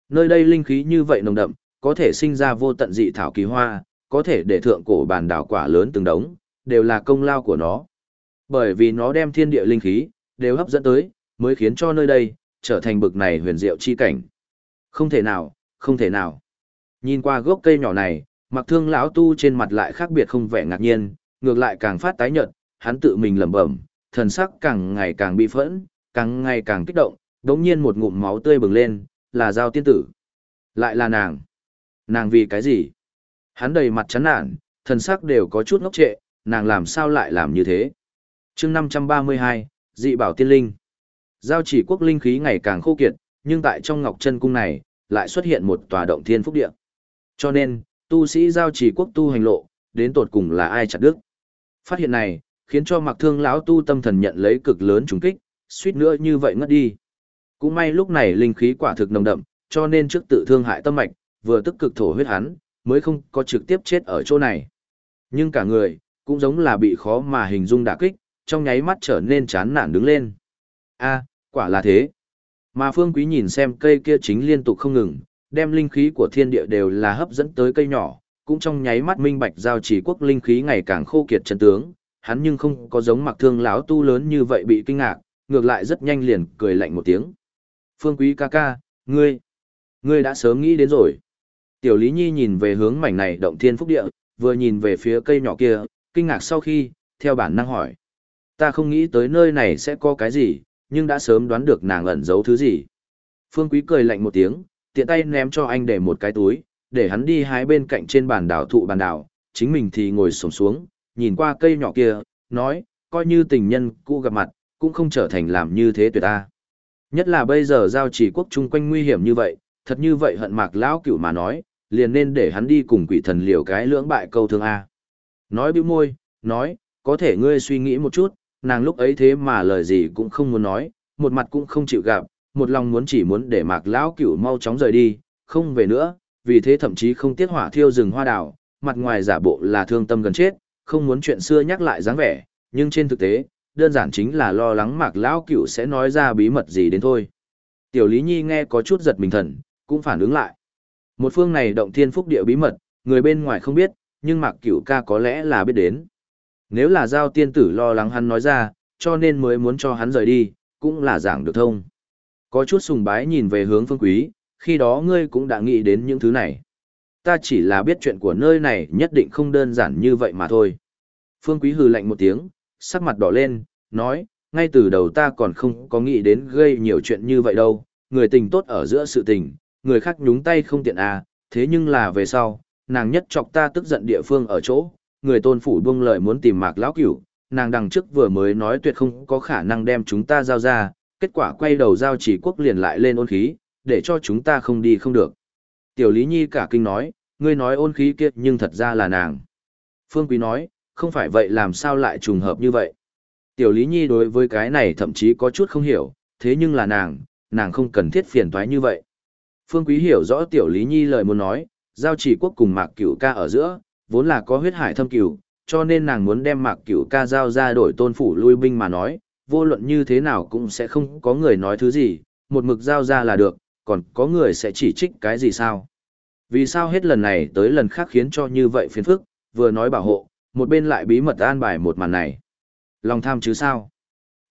Nơi đây linh khí như vậy nồng đậm, có thể sinh ra vô tận dị thảo kỳ hoa, có thể để thượng cổ bản đảo quả lớn từng đống, đều là công lao của nó. Bởi vì nó đem thiên địa linh khí, đều hấp dẫn tới, mới khiến cho nơi đây, trở thành bực này huyền diệu chi cảnh. Không thể nào, không thể nào. Nhìn qua gốc cây nhỏ này, mặc thương lão tu trên mặt lại khác biệt không vẻ ngạc nhiên, ngược lại càng phát tái nhợt, hắn tự mình lẩm bẩm, thần sắc càng ngày càng bị phẫn, càng ngày càng kích động, đống nhiên một ngụm máu tươi bừng lên, là giao tiên tử. Lại là nàng. Nàng vì cái gì? Hắn đầy mặt chán nản, thần sắc đều có chút ngốc trệ, nàng làm sao lại làm như thế? chương 532, dị bảo tiên linh. Giao chỉ quốc linh khí ngày càng khô kiệt, nhưng tại trong ngọc chân cung này, lại xuất hiện một tòa động thiên phúc địa. Cho nên, tu sĩ giao chỉ quốc tu hành lộ, đến tột cùng là ai chặt đức. Phát hiện này, khiến cho mặc thương lão tu tâm thần nhận lấy cực lớn trùng kích, suýt nữa như vậy ngất đi. Cũng may lúc này linh khí quả thực nồng đậm, cho nên trước tự thương hại tâm mạch, vừa tức cực thổ huyết hắn, mới không có trực tiếp chết ở chỗ này. Nhưng cả người, cũng giống là bị khó mà hình dung đả kích, trong nháy mắt trở nên chán nản đứng lên a quả là thế. Mà phương quý nhìn xem cây kia chính liên tục không ngừng, đem linh khí của thiên địa đều là hấp dẫn tới cây nhỏ, cũng trong nháy mắt minh bạch giao chỉ quốc linh khí ngày càng khô kiệt chân tướng, hắn nhưng không có giống mặc thương lão tu lớn như vậy bị kinh ngạc, ngược lại rất nhanh liền cười lạnh một tiếng. Phương quý ca ca, ngươi, ngươi đã sớm nghĩ đến rồi. Tiểu Lý Nhi nhìn về hướng mảnh này động thiên phúc địa, vừa nhìn về phía cây nhỏ kia, kinh ngạc sau khi, theo bản năng hỏi. Ta không nghĩ tới nơi này sẽ có cái gì, nhưng đã sớm đoán được nàng ẩn giấu thứ gì. Phương Quý cười lạnh một tiếng, tiện tay ném cho anh để một cái túi, để hắn đi hái bên cạnh trên bàn đảo thụ bàn đảo, chính mình thì ngồi xổm xuống, nhìn qua cây nhỏ kia, nói, coi như tình nhân cũ gặp mặt, cũng không trở thành làm như thế tuyệt ta. Nhất là bây giờ giao chỉ quốc chung quanh nguy hiểm như vậy, thật như vậy hận mạc lão cửu mà nói, liền nên để hắn đi cùng quỷ thần liều cái lưỡng bại câu thương A. Nói bĩu môi, nói, có thể ngươi suy nghĩ một chút, nàng lúc ấy thế mà lời gì cũng không muốn nói, một mặt cũng không chịu gặp, một lòng muốn chỉ muốn để mạc lão cửu mau chóng rời đi, không về nữa, vì thế thậm chí không tiết hỏa thiêu rừng hoa đào, mặt ngoài giả bộ là thương tâm gần chết, không muốn chuyện xưa nhắc lại dáng vẻ, nhưng trên thực tế, đơn giản chính là lo lắng mạc lão cửu sẽ nói ra bí mật gì đến thôi. Tiểu Lý Nhi nghe có chút giật mình thần, cũng phản ứng lại. Một phương này động thiên phúc địa bí mật, người bên ngoài không biết, nhưng mạc cửu ca có lẽ là biết đến. Nếu là giao tiên tử lo lắng hắn nói ra, cho nên mới muốn cho hắn rời đi, cũng là giảng được thông. Có chút sùng bái nhìn về hướng phương quý, khi đó ngươi cũng đã nghĩ đến những thứ này. Ta chỉ là biết chuyện của nơi này nhất định không đơn giản như vậy mà thôi. Phương quý hừ lạnh một tiếng, sắc mặt đỏ lên, nói, ngay từ đầu ta còn không có nghĩ đến gây nhiều chuyện như vậy đâu, người tình tốt ở giữa sự tình, người khác nhúng tay không tiện à, thế nhưng là về sau, nàng nhất chọc ta tức giận địa phương ở chỗ, người tôn phủ buông lời muốn tìm mạc lão cửu, nàng đằng trước vừa mới nói tuyệt không có khả năng đem chúng ta giao ra, kết quả quay đầu giao chỉ quốc liền lại lên ôn khí, để cho chúng ta không đi không được. Tiểu Lý Nhi cả kinh nói, ngươi nói ôn khí kiệt nhưng thật ra là nàng. Phương Quý nói, không phải vậy làm sao lại trùng hợp như vậy. Tiểu Lý Nhi đối với cái này thậm chí có chút không hiểu, thế nhưng là nàng, nàng không cần thiết phiền toái như vậy. Phương Quý hiểu rõ Tiểu Lý Nhi lời muốn nói, giao chỉ quốc cùng mạc cửu ca ở giữa, vốn là có huyết hải thâm cửu, cho nên nàng muốn đem mạc cửu ca giao ra đổi tôn phủ lui binh mà nói, vô luận như thế nào cũng sẽ không có người nói thứ gì, một mực giao ra là được, còn có người sẽ chỉ trích cái gì sao. Vì sao hết lần này tới lần khác khiến cho như vậy phiền phức, vừa nói bảo hộ, một bên lại bí mật an bài một màn này. Lòng tham chứ sao?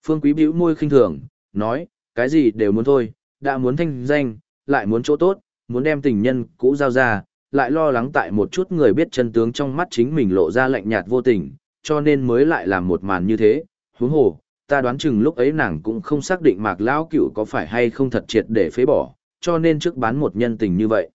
Phương Quý bĩu môi khinh thường, nói, cái gì đều muốn thôi, đã muốn thanh danh, lại muốn chỗ tốt, muốn đem tình nhân cũ giao ra, lại lo lắng tại một chút người biết chân tướng trong mắt chính mình lộ ra lạnh nhạt vô tình, cho nên mới lại làm một màn như thế. Huống hồ, ta đoán chừng lúc ấy nàng cũng không xác định mạc lão cửu có phải hay không thật triệt để phế bỏ, cho nên trước bán một nhân tình như vậy.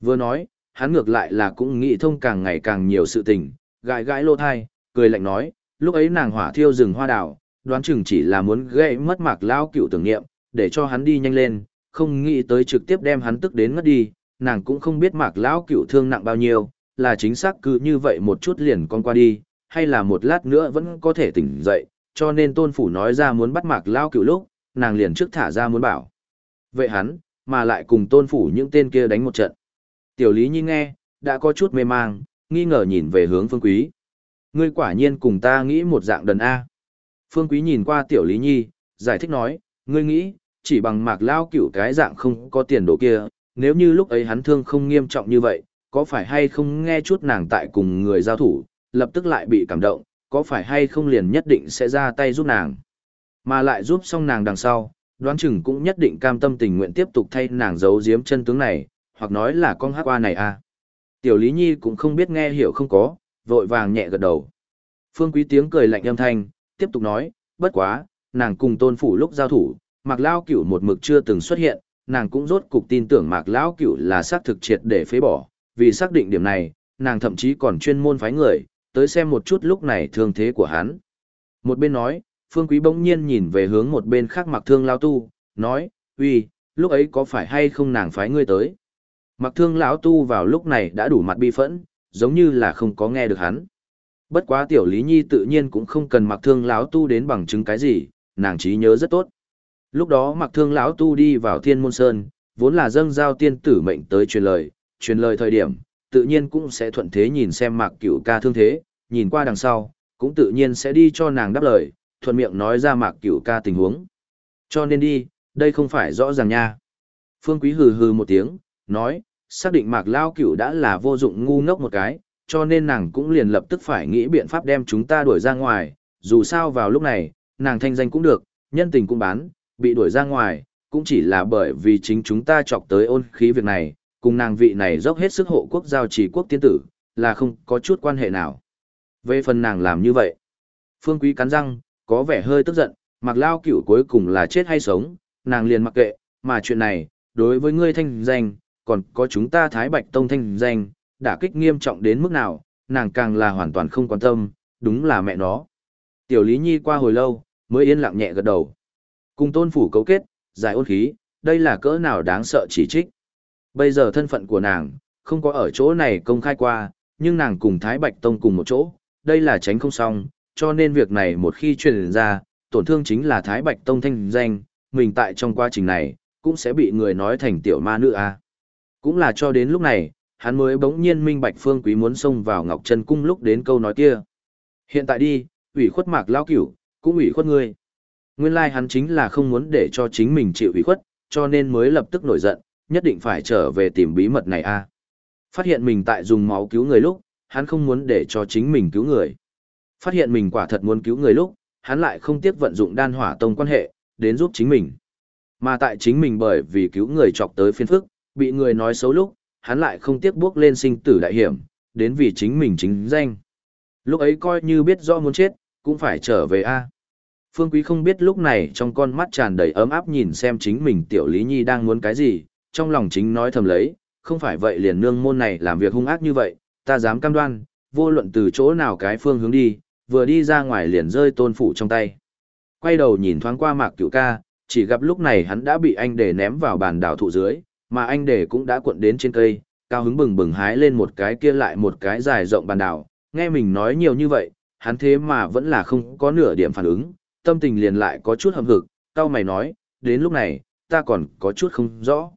Vừa nói, hắn ngược lại là cũng nghĩ thông càng ngày càng nhiều sự tình, gãi gãi lô thai, cười lạnh nói, lúc ấy nàng hỏa thiêu rừng hoa đào, đoán chừng chỉ là muốn gây mất mạc lão cửu tưởng niệm, để cho hắn đi nhanh lên, không nghĩ tới trực tiếp đem hắn tức đến ngất đi, nàng cũng không biết mạc lão cửu thương nặng bao nhiêu, là chính xác cứ như vậy một chút liền con qua đi, hay là một lát nữa vẫn có thể tỉnh dậy, cho nên tôn phủ nói ra muốn bắt mạc lão cửu lúc, nàng liền trước thả ra muốn bảo. Vậy hắn, mà lại cùng tôn phủ những tên kia đánh một trận. Tiểu lý nhi nghe, đã có chút mê mang, nghi ngờ nhìn về hướng phương quý. Ngươi quả nhiên cùng ta nghĩ một dạng đần A. Phương quý nhìn qua tiểu lý nhi, giải thích nói, ngươi nghĩ, chỉ bằng mạc lao cửu cái dạng không có tiền đồ kia, nếu như lúc ấy hắn thương không nghiêm trọng như vậy, có phải hay không nghe chút nàng tại cùng người giao thủ, lập tức lại bị cảm động, có phải hay không liền nhất định sẽ ra tay giúp nàng. Mà lại giúp xong nàng đằng sau, đoán chừng cũng nhất định cam tâm tình nguyện tiếp tục thay nàng giấu giếm chân tướng này, hoặc nói là con hát qua này à. Tiểu Lý Nhi cũng không biết nghe hiểu không có, vội vàng nhẹ gật đầu. Phương Quý tiếng cười lạnh âm thanh, tiếp tục nói, bất quá, nàng cùng tôn phủ lúc giao thủ, mặc Lao Cửu một mực chưa từng xuất hiện, nàng cũng rốt cục tin tưởng Mạc Lão Cửu là xác thực triệt để phế bỏ, vì xác định điểm này, nàng thậm chí còn chuyên môn phái người, tới xem một chút lúc này thương thế của hắn. Một bên nói, Phương Quý bỗng nhiên nhìn về hướng một bên khác Mạc Thương Lão Tu, nói, uy, lúc ấy có phải hay không nàng phái ngươi tới? Mạc Thương Lão Tu vào lúc này đã đủ mặt bi phẫn, giống như là không có nghe được hắn. Bất quá tiểu Lý Nhi tự nhiên cũng không cần Mạc Thương Lão Tu đến bằng chứng cái gì, nàng trí nhớ rất tốt. Lúc đó mặc Thương Lão Tu đi vào Thiên Môn Sơn, vốn là dâng giao tiên tử mệnh tới truyền lời, truyền lời thời điểm, tự nhiên cũng sẽ thuận thế nhìn xem Mạc Cửu ca thương thế, nhìn qua đằng sau, cũng tự nhiên sẽ đi cho nàng đáp lời, thuận miệng nói ra Mạc Cửu ca tình huống. Cho nên đi, đây không phải rõ ràng nha. Phương Quý hừ hừ một tiếng, nói, xác định Mạc Lao Cửu đã là vô dụng ngu ngốc một cái, cho nên nàng cũng liền lập tức phải nghĩ biện pháp đem chúng ta đuổi ra ngoài, dù sao vào lúc này, nàng thanh danh cũng được, nhân tình cũng bán, bị đuổi ra ngoài, cũng chỉ là bởi vì chính chúng ta chọc tới ôn khí việc này, cùng nàng vị này dốc hết sức hộ quốc giao chỉ quốc tiên tử, là không có chút quan hệ nào. Về phần nàng làm như vậy, Phương Quý cắn răng, có vẻ hơi tức giận, mặc lao cửu cuối cùng là chết hay sống, nàng liền mặc kệ, mà chuyện này, đối với ngươi thanh danh, còn có chúng ta Thái Bạch Tông thanh danh, đã kích nghiêm trọng đến mức nào, nàng càng là hoàn toàn không quan tâm, đúng là mẹ nó. Tiểu Lý Nhi qua hồi lâu, mới yên lặng nhẹ gật đầu. Cùng tôn phủ cấu kết, giải ôn khí, đây là cỡ nào đáng sợ chỉ trích. Bây giờ thân phận của nàng, không có ở chỗ này công khai qua, nhưng nàng cùng Thái Bạch Tông cùng một chỗ, đây là tránh không xong, cho nên việc này một khi truyền ra, tổn thương chính là Thái Bạch Tông thanh danh, mình tại trong quá trình này, cũng sẽ bị người nói thành tiểu ma nữ a. Cũng là cho đến lúc này, hắn mới bỗng nhiên minh bạch Phương Quý muốn xông vào Ngọc Trân Cung lúc đến câu nói kia. Hiện tại đi, ủy khuất mạc lao cửu, cũng ủy khuất ngươi. Nguyên lai like hắn chính là không muốn để cho chính mình chịu ủy khuất, cho nên mới lập tức nổi giận, nhất định phải trở về tìm bí mật này a. Phát hiện mình tại dùng máu cứu người lúc, hắn không muốn để cho chính mình cứu người. Phát hiện mình quả thật muốn cứu người lúc, hắn lại không tiếc vận dụng đan hỏa tông quan hệ, đến giúp chính mình. Mà tại chính mình bởi vì cứu người chọc tới phiên phức, bị người nói xấu lúc, hắn lại không tiếc bước lên sinh tử đại hiểm, đến vì chính mình chính danh. Lúc ấy coi như biết rõ muốn chết, cũng phải trở về A. Phương Quý không biết lúc này trong con mắt tràn đầy ấm áp nhìn xem chính mình tiểu Lý Nhi đang muốn cái gì, trong lòng chính nói thầm lấy, không phải vậy liền nương môn này làm việc hung ác như vậy, ta dám cam đoan, vô luận từ chỗ nào cái phương hướng đi, vừa đi ra ngoài liền rơi tôn phủ trong tay. Quay đầu nhìn thoáng qua mạc cửu ca, chỉ gặp lúc này hắn đã bị anh để ném vào bàn đảo thụ dưới, mà anh để cũng đã cuộn đến trên cây, cao hứng bừng bừng hái lên một cái kia lại một cái dài rộng bàn đảo, nghe mình nói nhiều như vậy, hắn thế mà vẫn là không có nửa điểm phản ứng, tâm tình liền lại có chút hầm hực, cao mày nói, đến lúc này, ta còn có chút không rõ.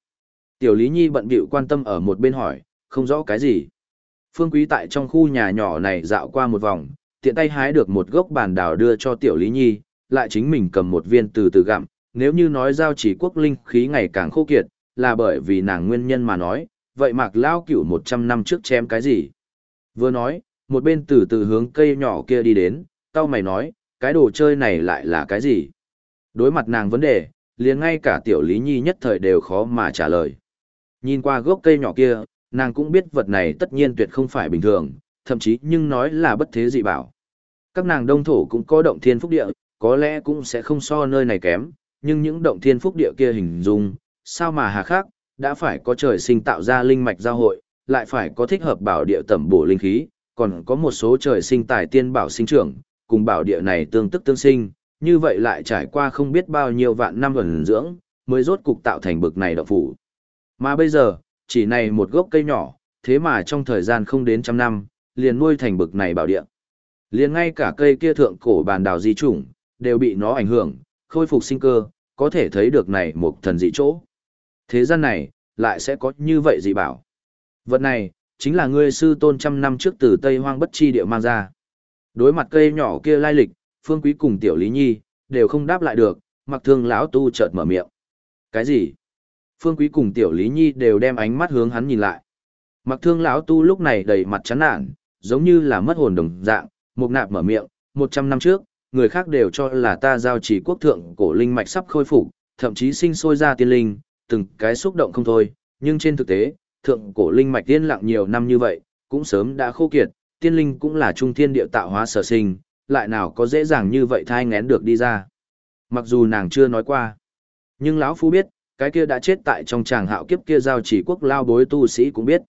Tiểu Lý Nhi bận bịu quan tâm ở một bên hỏi, không rõ cái gì. Phương Quý tại trong khu nhà nhỏ này dạo qua một vòng, tiện tay hái được một gốc bàn đào đưa cho Tiểu Lý Nhi, lại chính mình cầm một viên từ từ gặm, nếu như nói giao chỉ quốc linh khí ngày càng khô kiệt, là bởi vì nàng nguyên nhân mà nói, vậy mạc lao cửu 100 năm trước chém cái gì? Vừa nói, một bên từ từ hướng cây nhỏ kia đi đến, tao mày nói, cái đồ chơi này lại là cái gì? Đối mặt nàng vấn đề, liền ngay cả tiểu Lý Nhi nhất thời đều khó mà trả lời. Nhìn qua gốc cây nhỏ kia, nàng cũng biết vật này tất nhiên tuyệt không phải bình thường, thậm chí nhưng nói là bất thế dị bảo. Các nàng đông thổ cũng có động thiên phúc địa, có lẽ cũng sẽ không so nơi này kém, nhưng những động thiên phúc địa kia hình dung, sao mà hà khắc, đã phải có trời sinh tạo ra linh mạch giao hội, lại phải có thích hợp bảo địa tẩm bổ linh khí, còn có một số trời sinh tài tiên bảo sinh trưởng, cùng bảo địa này tương tức tương sinh, như vậy lại trải qua không biết bao nhiêu vạn năm ẩn dưỡng, mới rốt cục tạo thành bực này động phủ. Mà bây giờ, chỉ này một gốc cây nhỏ, thế mà trong thời gian không đến trăm năm, liền nuôi thành bực này bảo địa. Liền ngay cả cây kia thượng cổ bàn đào di chủng, đều bị nó ảnh hưởng, khôi phục sinh cơ, có thể thấy được này một thần dị chỗ. Thế gian này, lại sẽ có như vậy dị bảo. Vật này, chính là ngươi sư tôn trăm năm trước từ Tây Hoang bất chi địa mang ra. Đối mặt cây nhỏ kia lai lịch, Phương Quý cùng Tiểu Lý Nhi, đều không đáp lại được, mặc thương lão tu chợt mở miệng. Cái gì? Phương Quý cùng Tiểu Lý Nhi đều đem ánh mắt hướng hắn nhìn lại. Mặc thương lão tu lúc này đầy mặt chán nản, giống như là mất hồn đồng dạng, một nạp mở miệng, một trăm năm trước, người khác đều cho là ta giao chỉ quốc thượng cổ linh mạch sắp khôi phục, thậm chí sinh sôi ra tiên linh, từng cái xúc động không thôi, nhưng trên thực tế, thượng cổ linh mạch tiên lặng nhiều năm như vậy, cũng sớm đã khô kiệt, tiên linh cũng là trung thiên địa tạo hóa sở sinh, lại nào có dễ dàng như vậy thai ngén được đi ra. Mặc dù nàng chưa nói qua, nhưng lão phu biết, cái kia đã chết tại trong tràng hạo kiếp kia giao chỉ quốc lao bối tu sĩ cũng biết.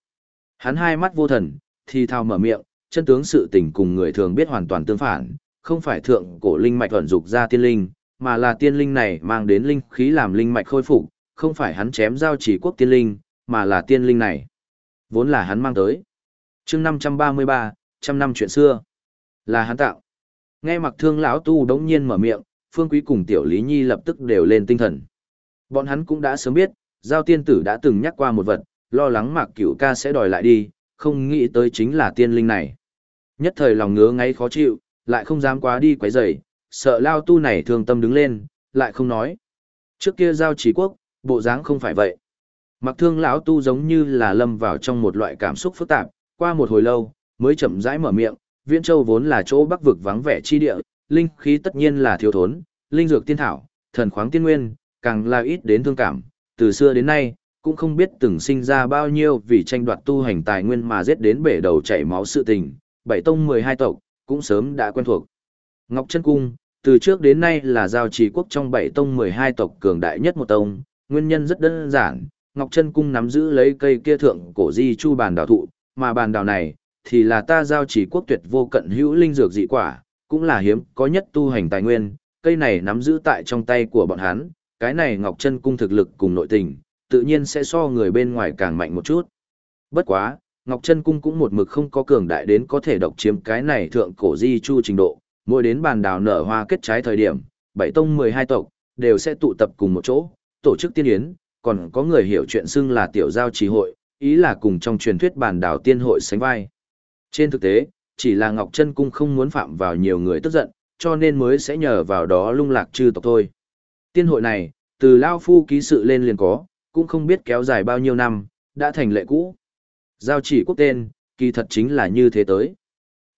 Hắn hai mắt vô thần, thì thào mở miệng, chân tướng sự tình cùng người thường biết hoàn toàn tương phản, không phải thượng cổ linh mạch thuần dục ra tiên linh, mà là tiên linh này mang đến linh khí làm linh mạch khôi phục, không phải hắn chém giao chỉ quốc tiên linh, mà là tiên linh này. Vốn là hắn mang tới chương 533, trăm năm chuyện xưa. Là hắn tạo. Nghe mặc thương lão tu đống nhiên mở miệng, phương quý cùng tiểu lý nhi lập tức đều lên tinh thần. Bọn hắn cũng đã sớm biết, giao tiên tử đã từng nhắc qua một vật, lo lắng mạc cửu ca sẽ đòi lại đi, không nghĩ tới chính là tiên linh này. Nhất thời lòng ngứa ngáy khó chịu, lại không dám quá đi quấy rầy, sợ lao tu này thương tâm đứng lên, lại không nói. Trước kia giao trí quốc, bộ dáng không phải vậy. Mặc thương lão tu giống như là lâm vào trong một loại cảm xúc phức tạp, qua một hồi lâu, mới chậm rãi mở miệng, Viễn Châu vốn là chỗ bắc vực vắng vẻ chi địa, linh khí tất nhiên là thiếu thốn, linh dược tiên thảo, thần khoáng tiên nguyên, càng là ít đến thương cảm, từ xưa đến nay, cũng không biết từng sinh ra bao nhiêu vì tranh đoạt tu hành tài nguyên mà giết đến bể đầu chảy máu sự tình, bảy tông 12 tộc, cũng sớm đã quen thuộc. Ngọc Chân Cung, từ trước đến nay là giao trì quốc trong bảy tông 12 tộc cường đại nhất một tông, nguyên nhân rất đơn giản, Ngọc Chân Cung nắm giữ lấy cây kia thượng cổ di chu bàn đào thụ, mà bàn đào này, thì là ta giao chỉ quốc tuyệt vô cận hữu linh dược dị quả, cũng là hiếm có nhất tu hành tài nguyên, cây này nắm giữ tại trong tay của bọn hắn, cái này Ngọc Chân Cung thực lực cùng nội tình, tự nhiên sẽ so người bên ngoài càng mạnh một chút. Bất quá, Ngọc Chân Cung cũng một mực không có cường đại đến có thể độc chiếm cái này thượng cổ di chu trình độ, mỗi đến bàn đào nở hoa kết trái thời điểm, bảy tông 12 tộc đều sẽ tụ tập cùng một chỗ, tổ chức tiên yến, còn có người hiểu chuyện xưng là tiểu giao trì hội, ý là cùng trong truyền thuyết bản đảo tiên hội sánh vai. Trên thực tế, chỉ là Ngọc Chân Cung không muốn phạm vào nhiều người tức giận, cho nên mới sẽ nhờ vào đó lung lạc chư tộc thôi. Tiên hội này, từ Lao Phu ký sự lên liền có, cũng không biết kéo dài bao nhiêu năm, đã thành lệ cũ. Giao chỉ quốc tên, kỳ thật chính là như thế tới.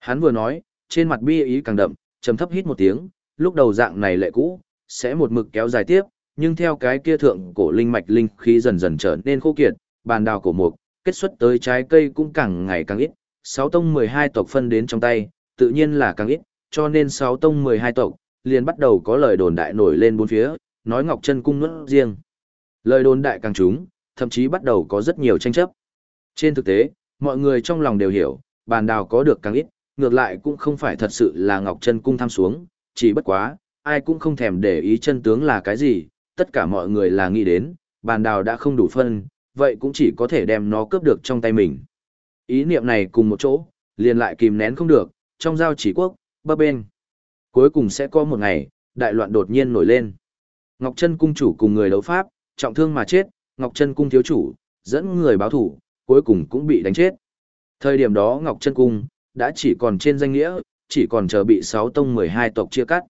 Hắn vừa nói, trên mặt bi ý càng đậm, trầm thấp hít một tiếng, lúc đầu dạng này lệ cũ, sẽ một mực kéo dài tiếp, nhưng theo cái kia thượng cổ linh mạch linh khí dần dần trở nên khô kiệt, bàn đào cổ mục, kết xuất tới trái cây cũng càng ngày càng ít, sáu tông 12 tộc phân đến trong tay, tự nhiên là càng ít, cho nên sáu tông 12 tộc liền bắt đầu có lời đồn đại nổi lên bốn phía, nói Ngọc Chân cung nuốt riêng. Lời đồn đại càng trúng, thậm chí bắt đầu có rất nhiều tranh chấp. Trên thực tế, mọi người trong lòng đều hiểu, bàn đào có được càng ít, ngược lại cũng không phải thật sự là Ngọc Chân cung tham xuống, chỉ bất quá, ai cũng không thèm để ý chân tướng là cái gì, tất cả mọi người là nghĩ đến, bàn đào đã không đủ phân, vậy cũng chỉ có thể đem nó cướp được trong tay mình. Ý niệm này cùng một chỗ, liền lại kìm nén không được, trong giao chỉ quốc, bấp bên. Cuối cùng sẽ có một ngày, đại loạn đột nhiên nổi lên. Ngọc Chân cung chủ cùng người đấu pháp, trọng thương mà chết, Ngọc Chân cung thiếu chủ, dẫn người báo thủ, cuối cùng cũng bị đánh chết. Thời điểm đó Ngọc Chân cung đã chỉ còn trên danh nghĩa, chỉ còn chờ bị 6 tông 12 tộc chia cắt.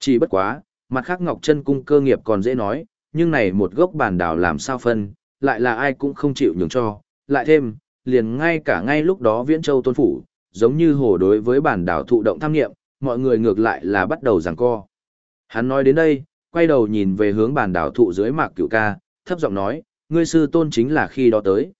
Chỉ bất quá, mặt khác Ngọc Chân cung cơ nghiệp còn dễ nói, nhưng này một gốc bản đảo làm sao phân, lại là ai cũng không chịu nhường cho, lại thêm, liền ngay cả ngay lúc đó Viễn Châu tôn phủ, giống như hồ đối với bản đảo thụ động tham nghiệm, mọi người ngược lại là bắt đầu giằng co. Hắn nói đến đây, quay đầu nhìn về hướng bản đảo thụ dưới mạc cửu ca, thấp giọng nói, ngươi sư tôn chính là khi đó tới.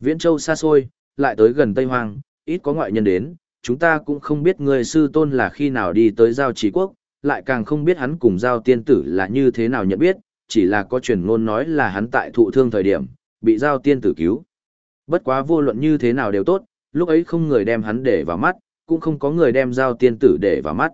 Viễn Châu xa xôi, lại tới gần Tây Hoang, ít có ngoại nhân đến, chúng ta cũng không biết ngươi sư tôn là khi nào đi tới giao trí quốc, lại càng không biết hắn cùng giao tiên tử là như thế nào nhận biết, chỉ là có truyền ngôn nói là hắn tại thụ thương thời điểm, bị giao tiên tử cứu. Bất quá vô luận như thế nào đều tốt, lúc ấy không người đem hắn để vào mắt, cũng không có người đem giao tiên tử để vào mắt.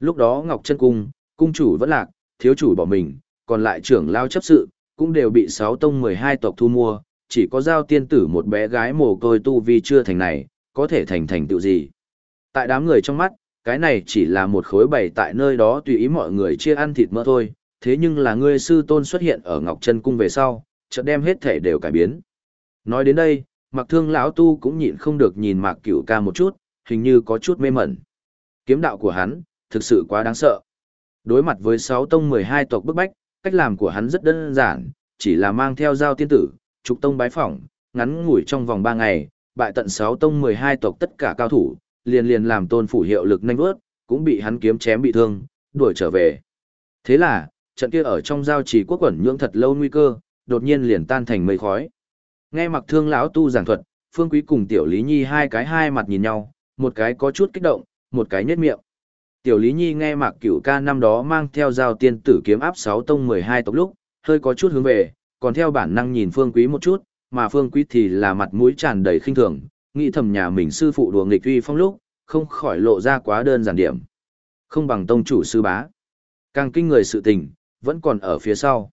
Lúc đó Ngọc Chân Cung, cung chủ vẫn lạc, thiếu chủ bỏ mình, còn lại trưởng lao chấp sự, cũng đều bị sáu tông 12 tộc thu mua, chỉ có giao tiên tử một bé gái mồ côi tu vi chưa thành này, có thể thành thành tựu gì. Tại đám người trong mắt, cái này chỉ là một khối bày tại nơi đó tùy ý mọi người chia ăn thịt mỡ thôi, thế nhưng là ngươi sư tôn xuất hiện ở Ngọc Chân Cung về sau, chợt đem hết thể đều cải biến. Nói đến đây, Mặc Thương lão tu cũng nhịn không được nhìn Mạc Cửu Ca một chút, hình như có chút mê mẩn. Kiếm đạo của hắn, thực sự quá đáng sợ. Đối mặt với sáu tông 12 tộc bức bách, cách làm của hắn rất đơn giản, chỉ là mang theo giao tiên tử, trục tông bái phỏng, ngắn ngủi trong vòng 3 ngày, bại tận 6 tông 12 tộc tất cả cao thủ, liền liền làm tôn phủ hiệu lực nhanh vớt, cũng bị hắn kiếm chém bị thương, đuổi trở về. Thế là, trận kia ở trong giao trì quốc quẩn nhưỡng thật lâu nguy cơ, đột nhiên liền tan thành mây khói. Nghe mặc thương lão tu giảng thuật, Phương Quý cùng Tiểu Lý Nhi hai cái hai mặt nhìn nhau, một cái có chút kích động, một cái nhếch miệng. Tiểu Lý Nhi nghe Mạc Cửu ca năm đó mang theo giao tiên tử kiếm áp 6 tông 12 tộc lúc, hơi có chút hướng về, còn theo bản năng nhìn Phương Quý một chút, mà Phương Quý thì là mặt mũi tràn đầy khinh thường, nghĩ thầm nhà mình sư phụ đùa nghịch uy phong lúc, không khỏi lộ ra quá đơn giản điểm. Không bằng tông chủ sư bá. Càng kinh người sự tình, vẫn còn ở phía sau.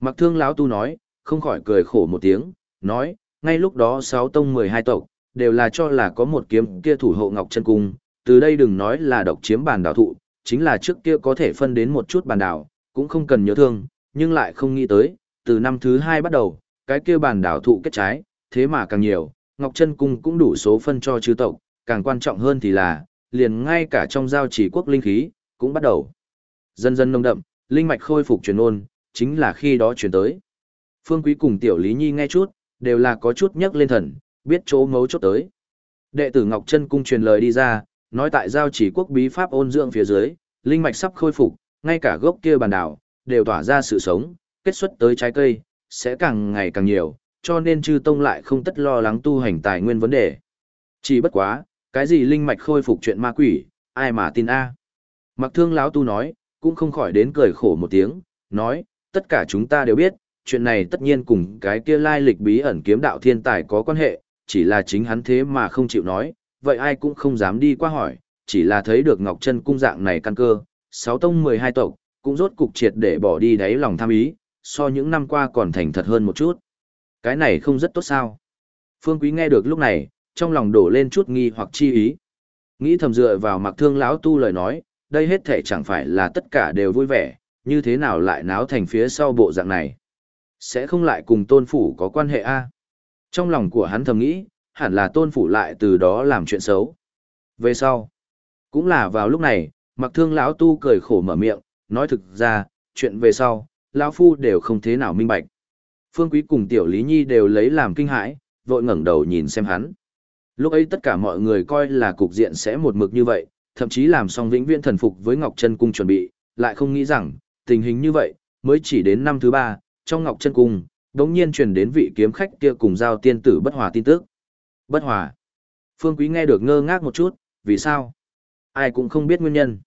Mặc thương lão tu nói, không khỏi cười khổ một tiếng, nói, ngay lúc đó sáu tông 12 tộc, đều là cho là có một kiếm kia thủ hộ Ngọc chân Cung, từ đây đừng nói là độc chiếm bàn đảo thụ, chính là trước kia có thể phân đến một chút bàn đảo, cũng không cần nhớ thương, nhưng lại không nghĩ tới, từ năm thứ hai bắt đầu, cái kia bàn đảo thụ kết trái, thế mà càng nhiều, Ngọc chân Cung cũng đủ số phân cho chư tộc, càng quan trọng hơn thì là, liền ngay cả trong giao chỉ quốc linh khí, cũng bắt đầu. Dần dần nồng đậm, linh mạch khôi phục truyền ôn, chính là khi đó chuyển tới. Phương Quý cùng Tiểu Lý Nhi nghe chút, đều là có chút nhấc lên thần, biết chỗ ngấu chốt tới. Đệ tử Ngọc Chân cung truyền lời đi ra, nói tại giao chỉ quốc bí pháp ôn dưỡng phía dưới, linh mạch sắp khôi phục, ngay cả gốc kia bàn đảo, đều tỏa ra sự sống, kết xuất tới trái cây, sẽ càng ngày càng nhiều, cho nên chư tông lại không tất lo lắng tu hành tài nguyên vấn đề. Chỉ bất quá, cái gì linh mạch khôi phục chuyện ma quỷ, ai mà tin a? Mặc thương lão tu nói, cũng không khỏi đến cười khổ một tiếng, nói, tất cả chúng ta đều biết, chuyện này tất nhiên cùng cái kia lai lịch bí ẩn kiếm đạo thiên tài có quan hệ, chỉ là chính hắn thế mà không chịu nói, vậy ai cũng không dám đi qua hỏi, chỉ là thấy được Ngọc Chân cung dạng này căn cơ, sáu tông 12 tộc, cũng rốt cục triệt để bỏ đi đáy lòng tham ý, so những năm qua còn thành thật hơn một chút. Cái này không rất tốt sao? Phương Quý nghe được lúc này, trong lòng đổ lên chút nghi hoặc chi ý. Nghĩ thầm dựa vào mặc thương lão tu lời nói, đây hết thể chẳng phải là tất cả đều vui vẻ, như thế nào lại náo thành phía sau bộ dạng này. Sẽ không lại cùng tôn phủ có quan hệ a Trong lòng của hắn thầm nghĩ, hẳn là tôn phủ lại từ đó làm chuyện xấu. Về sau, cũng là vào lúc này, mặc thương lão tu cười khổ mở miệng, nói thực ra, chuyện về sau, lão phu đều không thế nào minh bạch. Phương Quý cùng Tiểu Lý Nhi đều lấy làm kinh hãi, vội ngẩng đầu nhìn xem hắn. Lúc ấy tất cả mọi người coi là cục diện sẽ một mực như vậy, thậm chí làm xong vĩnh viễn thần phục với Ngọc Chân Cung chuẩn bị, lại không nghĩ rằng, tình hình như vậy, mới chỉ đến năm thứ ba, trong Ngọc Chân Cung, đống nhiên truyền đến vị kiếm khách kia cùng giao tiên tử bất hòa tin tức. Bất hòa. Phương Quý nghe được ngơ ngác một chút, vì sao? Ai cũng không biết nguyên nhân.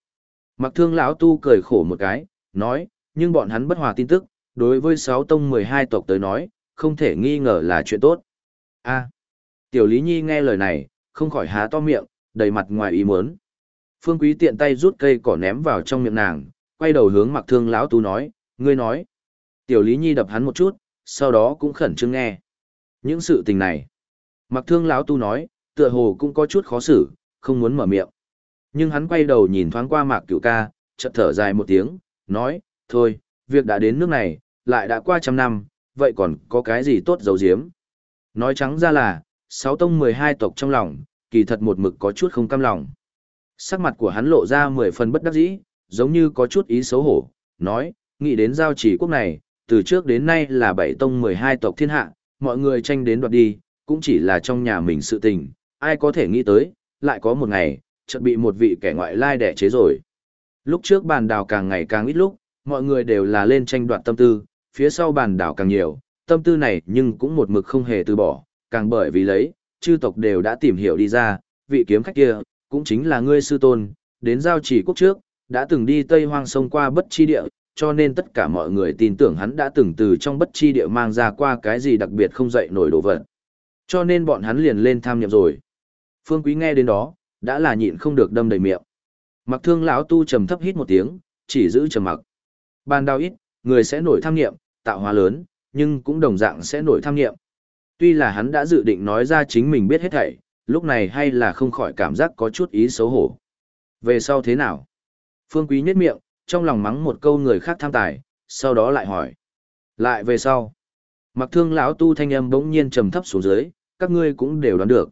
Mặc thương lão tu cười khổ một cái, nói, nhưng bọn hắn bất hòa tin tức, đối với sáu tông 12 tộc tới nói, không thể nghi ngờ là chuyện tốt. a Tiểu Lý Nhi nghe lời này, không khỏi há to miệng, đầy mặt ngoài ý muốn. Phương Quý tiện tay rút cây cỏ ném vào trong miệng nàng, quay đầu hướng Mặc Thương lão tu nói, ngươi nói. Tiểu Lý Nhi đập hắn một chút, sau đó cũng khẩn trương nghe. Những sự tình này, Mặc Thương lão tu nói, tựa hồ cũng có chút khó xử, không muốn mở miệng. Nhưng hắn quay đầu nhìn thoáng qua Mạc Cửu Ca, chợt thở dài một tiếng, nói, thôi, việc đã đến nước này, lại đã qua trăm năm, vậy còn có cái gì tốt giấu giếm? Nói trắng ra là, sáu tông mười hai tộc trong lòng, kỳ thật một mực có chút không cam lòng. Sắc mặt của hắn lộ ra mười phần bất đắc dĩ, giống như có chút ý xấu hổ, nói, nghĩ đến giao chỉ quốc này, từ trước đến nay là bảy tông mười hai tộc thiên hạ, mọi người tranh đến đoạt đi, cũng chỉ là trong nhà mình sự tình, ai có thể nghĩ tới, lại có một ngày, chợt bị một vị kẻ ngoại lai đẻ chế rồi. Lúc trước bàn đào càng ngày càng ít lúc, mọi người đều là lên tranh đoạt tâm tư, phía sau bàn đảo càng nhiều, tâm tư này nhưng cũng một mực không hề từ bỏ, càng bởi vì lấy, chư tộc đều đã tìm hiểu đi ra, vị kiếm khách kia, cũng chính là ngươi sư tôn, đến giao chỉ quốc trước, đã từng đi Tây Hoang sông qua bất chi địa, cho nên tất cả mọi người tin tưởng hắn đã từng từ trong bất chi địa mang ra qua cái gì đặc biệt không dậy nổi đồ vật. Cho nên bọn hắn liền lên tham nhập rồi. Phương Quý nghe đến đó, đã là nhịn không được đâm đầy miệng. Mặc thương lão tu trầm thấp hít một tiếng, chỉ giữ trầm mặc. Ban đau ít, người sẽ nổi tham nghiệm, tạo hóa lớn, nhưng cũng đồng dạng sẽ nổi tham nghiệm. Tuy là hắn đã dự định nói ra chính mình biết hết thảy, lúc này hay là không khỏi cảm giác có chút ý xấu hổ. Về sau thế nào? Phương Quý nhếch miệng, trong lòng mắng một câu người khác tham tài, sau đó lại hỏi. Lại về sau. Mặc thương lão tu thanh âm bỗng nhiên trầm thấp xuống dưới, các ngươi cũng đều đoán được.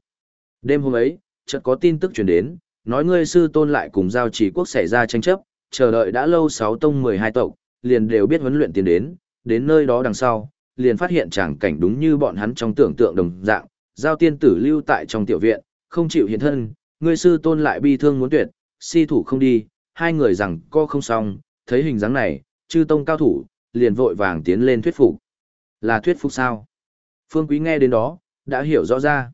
Đêm hôm ấy, chợt có tin tức truyền đến, nói ngươi sư tôn lại cùng giao chỉ quốc xảy ra tranh chấp, chờ đợi đã lâu sáu tông mười hai tộc, liền đều biết huấn luyện tiến đến, đến nơi đó đằng sau, liền phát hiện chẳng cảnh đúng như bọn hắn trong tưởng tượng đồng dạng, giao tiên tử lưu tại trong tiểu viện, không chịu hiện thân, ngươi sư tôn lại bi thương muốn tuyệt, si thủ không đi, hai người rằng co không xong, thấy hình dáng này, chư tông cao thủ, liền vội vàng tiến lên thuyết phục. Là thuyết phục sao? Phương Quý nghe đến đó, đã hiểu rõ ra.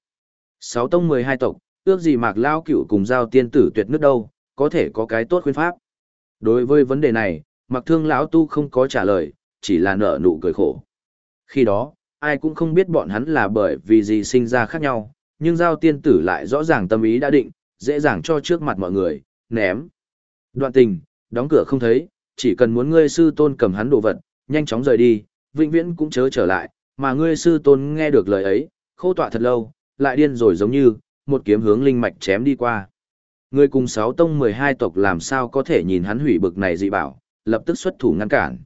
Sáu tông mười hai tộc, ước gì mạc lao cửu cùng giao tiên tử tuyệt nước đâu, có thể có cái tốt khuyên pháp. Đối với vấn đề này, mặc thương lão tu không có trả lời, chỉ là nở nụ cười khổ. Khi đó, ai cũng không biết bọn hắn là bởi vì gì sinh ra khác nhau, nhưng giao tiên tử lại rõ ràng tâm ý đã định, dễ dàng cho trước mặt mọi người, ném. Đoạn tình, đóng cửa không thấy, chỉ cần muốn ngươi sư tôn cầm hắn đồ vật, nhanh chóng rời đi, vĩnh viễn cũng chớ trở lại, mà ngươi sư tôn nghe được lời ấy, khô tọa thật lâu, lại điên rồi giống như, một kiếm hướng linh mạch chém đi qua. Ngươi cùng sáu tông 12 tộc làm sao có thể nhìn hắn hủy bực này dị bảo, lập tức xuất thủ ngăn cản.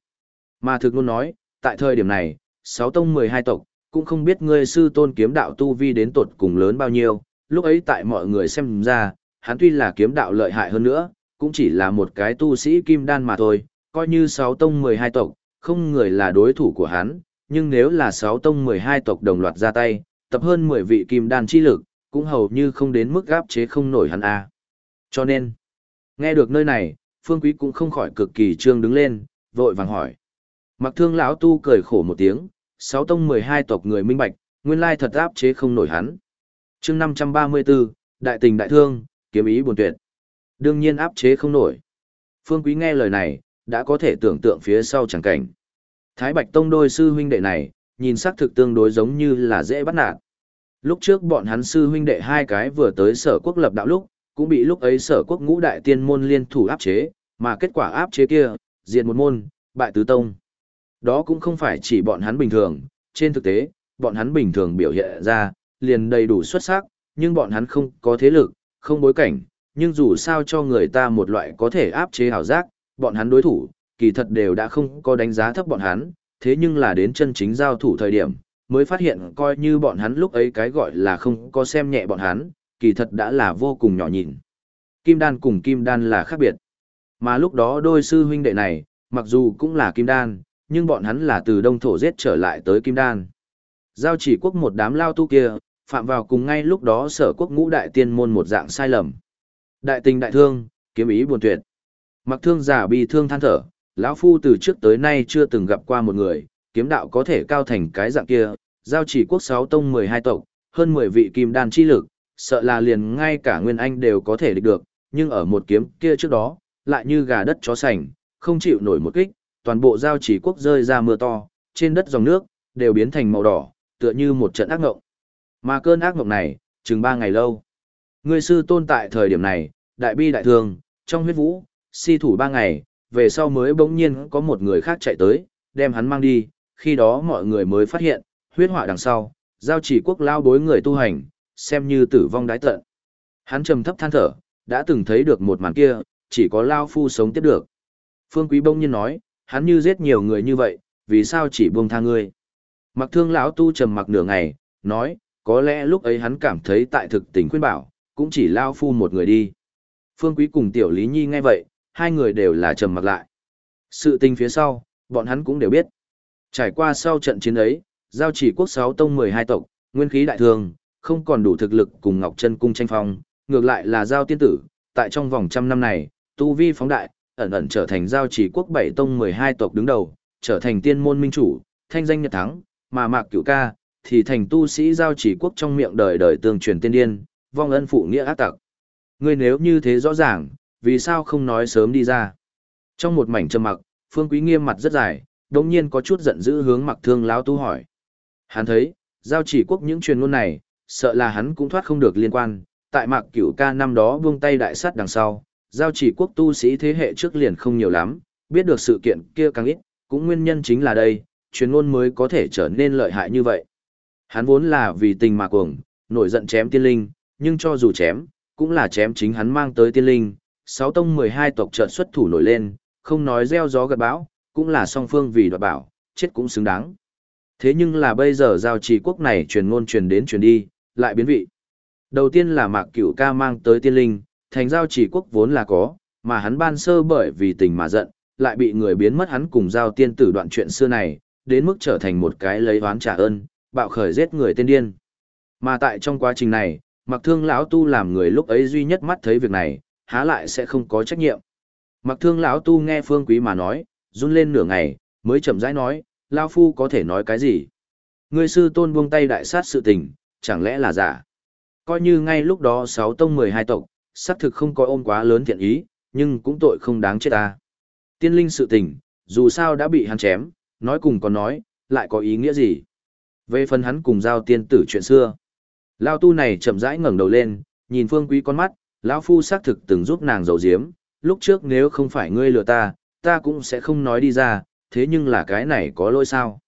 Mà thực luôn nói, tại thời điểm này, sáu tông 12 tộc, cũng không biết ngươi sư tôn kiếm đạo tu vi đến tột cùng lớn bao nhiêu, lúc ấy tại mọi người xem ra, hắn tuy là kiếm đạo lợi hại hơn nữa, cũng chỉ là một cái tu sĩ kim đan mà thôi, coi như sáu tông 12 tộc, không người là đối thủ của hắn, nhưng nếu là sáu tông 12 tộc đồng loạt ra tay, tập hơn 10 vị kim đan chi lực, cũng hầu như không đến mức gáp chế không nổi hắn a. Cho nên, nghe được nơi này, Phương Quý cũng không khỏi cực kỳ trương đứng lên, vội vàng hỏi. Mặc thương lão tu cười khổ một tiếng, sáu tông 12 tộc người minh bạch, nguyên lai thật áp chế không nổi hắn. chương 534, đại tình đại thương, kiếm ý buồn tuyệt. Đương nhiên áp chế không nổi. Phương Quý nghe lời này, đã có thể tưởng tượng phía sau chẳng cảnh. Thái Bạch Tông đôi sư huynh đệ này, nhìn sắc thực tương đối giống như là dễ bắt nạt. Lúc trước bọn hắn sư huynh đệ hai cái vừa tới sở quốc lập đạo lúc, cũng bị lúc ấy sở quốc ngũ đại tiên môn liên thủ áp chế, mà kết quả áp chế kia, diệt một môn, bại tứ tông. Đó cũng không phải chỉ bọn hắn bình thường, trên thực tế, bọn hắn bình thường biểu hiện ra, liền đầy đủ xuất sắc, nhưng bọn hắn không có thế lực, không bối cảnh, nhưng dù sao cho người ta một loại có thể áp chế hào giác, bọn hắn đối thủ, kỳ thật đều đã không có đánh giá thấp bọn hắn, thế nhưng là đến chân chính giao thủ thời điểm, mới phát hiện coi như bọn hắn lúc ấy cái gọi là không có xem nhẹ bọn hắn, kỳ thật đã là vô cùng nhỏ nhìn. Kim đan cùng kim đan là khác biệt. Mà lúc đó đôi sư huynh đệ này, mặc dù cũng là kim đan, nhưng bọn hắn là từ đông thổ giết trở lại tới kim đan. Giao chỉ quốc một đám lao tu kia, phạm vào cùng ngay lúc đó sở quốc ngũ đại tiên môn một dạng sai lầm. Đại tình đại thương, kiếm ý buồn tuyệt. Mặc thương giả bi thương than thở, lão phu từ trước tới nay chưa từng gặp qua một người, kiếm đạo có thể cao thành cái dạng kia, giao chỉ quốc sáu tông 12 tộc, hơn 10 vị kim đan chi lực, sợ là liền ngay cả Nguyên Anh đều có thể địch được, nhưng ở một kiếm kia trước đó, lại như gà đất chó sành, không chịu nổi một kích, toàn bộ giao chỉ quốc rơi ra mưa to, trên đất dòng nước, đều biến thành màu đỏ, tựa như một trận ác ngộng. Mà cơn ác ngộng này, chừng 3 ngày lâu. Người sư tôn tại thời điểm này, đại bi đại thường trong huyết vũ, si thủ 3 ngày, về sau mới bỗng nhiên có một người khác chạy tới, đem hắn mang đi, khi đó mọi người mới phát hiện, huyết họa đằng sau, giao chỉ quốc lao bối người tu hành, xem như tử vong đái tận. Hắn trầm thấp than thở, đã từng thấy được một màn kia, chỉ có lao phu sống tiếp được. Phương Quý bỗng nhiên nói, hắn như giết nhiều người như vậy, vì sao chỉ buông tha ngươi? Mặc thương lão tu trầm mặc nửa ngày, nói, có lẽ lúc ấy hắn cảm thấy tại thực tình khuyên bảo, cũng chỉ lao phu một người đi. Phương Quý cùng Tiểu Lý Nhi nghe vậy, hai người đều là trầm mặc lại. Sự tình phía sau, bọn hắn cũng đều biết. Trải qua sau trận chiến ấy, giao chỉ quốc sáu tông 12 tộc, nguyên khí đại thường, không còn đủ thực lực cùng Ngọc Chân cung tranh phong, ngược lại là giao tiên tử, tại trong vòng trăm năm này, tu vi phóng đại, ẩn ẩn trở thành giao chỉ quốc bảy tông 12 tộc đứng đầu, trở thành tiên môn minh chủ, thanh danh nhật thắng, mà Mạc Cửu Ca thì thành tu sĩ giao chỉ quốc trong miệng đời đời tương truyền tiên điên, vong ân phụ nghĩa ác tặc. Ngươi nếu như thế rõ ràng, vì sao không nói sớm đi ra? Trong một mảnh trầm mặc, Phương Quý nghiêm mặt rất dài, đồng nhiên có chút giận dữ hướng Mặc Thương lão tu hỏi. Hắn thấy, giao chỉ quốc những truyền ngôn này, sợ là hắn cũng thoát không được liên quan, tại Mạc Cửu Ca năm đó buông tay đại sát đằng sau, giao chỉ quốc tu sĩ thế hệ trước liền không nhiều lắm, biết được sự kiện kia càng ít, cũng nguyên nhân chính là đây, truyền ngôn mới có thể trở nên lợi hại như vậy. Hắn vốn là vì tình mà cuồng, nổi giận chém tiên linh, nhưng cho dù chém, cũng là chém chính hắn mang tới tiên linh. Sáu tông 12 tộc chợt xuất thủ nổi lên, không nói gieo gió gặt bão, cũng là song phương vì đoạt bảo, chết cũng xứng đáng. Thế nhưng là bây giờ giao trì quốc này truyền ngôn truyền đến truyền đi, lại biến vị. Đầu tiên là mạc cửu ca mang tới tiên linh, thành giao chỉ quốc vốn là có, mà hắn ban sơ bởi vì tình mà giận, lại bị người biến mất hắn cùng giao tiên tử đoạn chuyện xưa này, đến mức trở thành một cái lấy oán trả ơn, bạo khởi giết người tên điên. Mà tại trong quá trình này, mặc thương lão tu làm người lúc ấy duy nhất mắt thấy việc này, há lại sẽ không có trách nhiệm. Mặc thương lão tu nghe phương quý mà nói, run lên nửa ngày, mới chậm rãi nói, Lao Phu có thể nói cái gì? Người sư tôn buông tay đại sát sự tình, chẳng lẽ là giả? Coi như ngay lúc đó sáu tông mười hai tộc, xác thực không có ôm quá lớn thiện ý, nhưng cũng tội không đáng chết ta. Tiên linh sự tình, dù sao đã bị hắn chém, nói cùng còn nói, lại có ý nghĩa gì? Về phần hắn cùng giao tiên tử chuyện xưa. Lao tu này chậm rãi ngẩng đầu lên, nhìn phương quý con mắt, lão phu xác thực từng giúp nàng giấu giếm, lúc trước nếu không phải ngươi lừa ta, ta cũng sẽ không nói đi ra, thế nhưng là cái này có lỗi sao?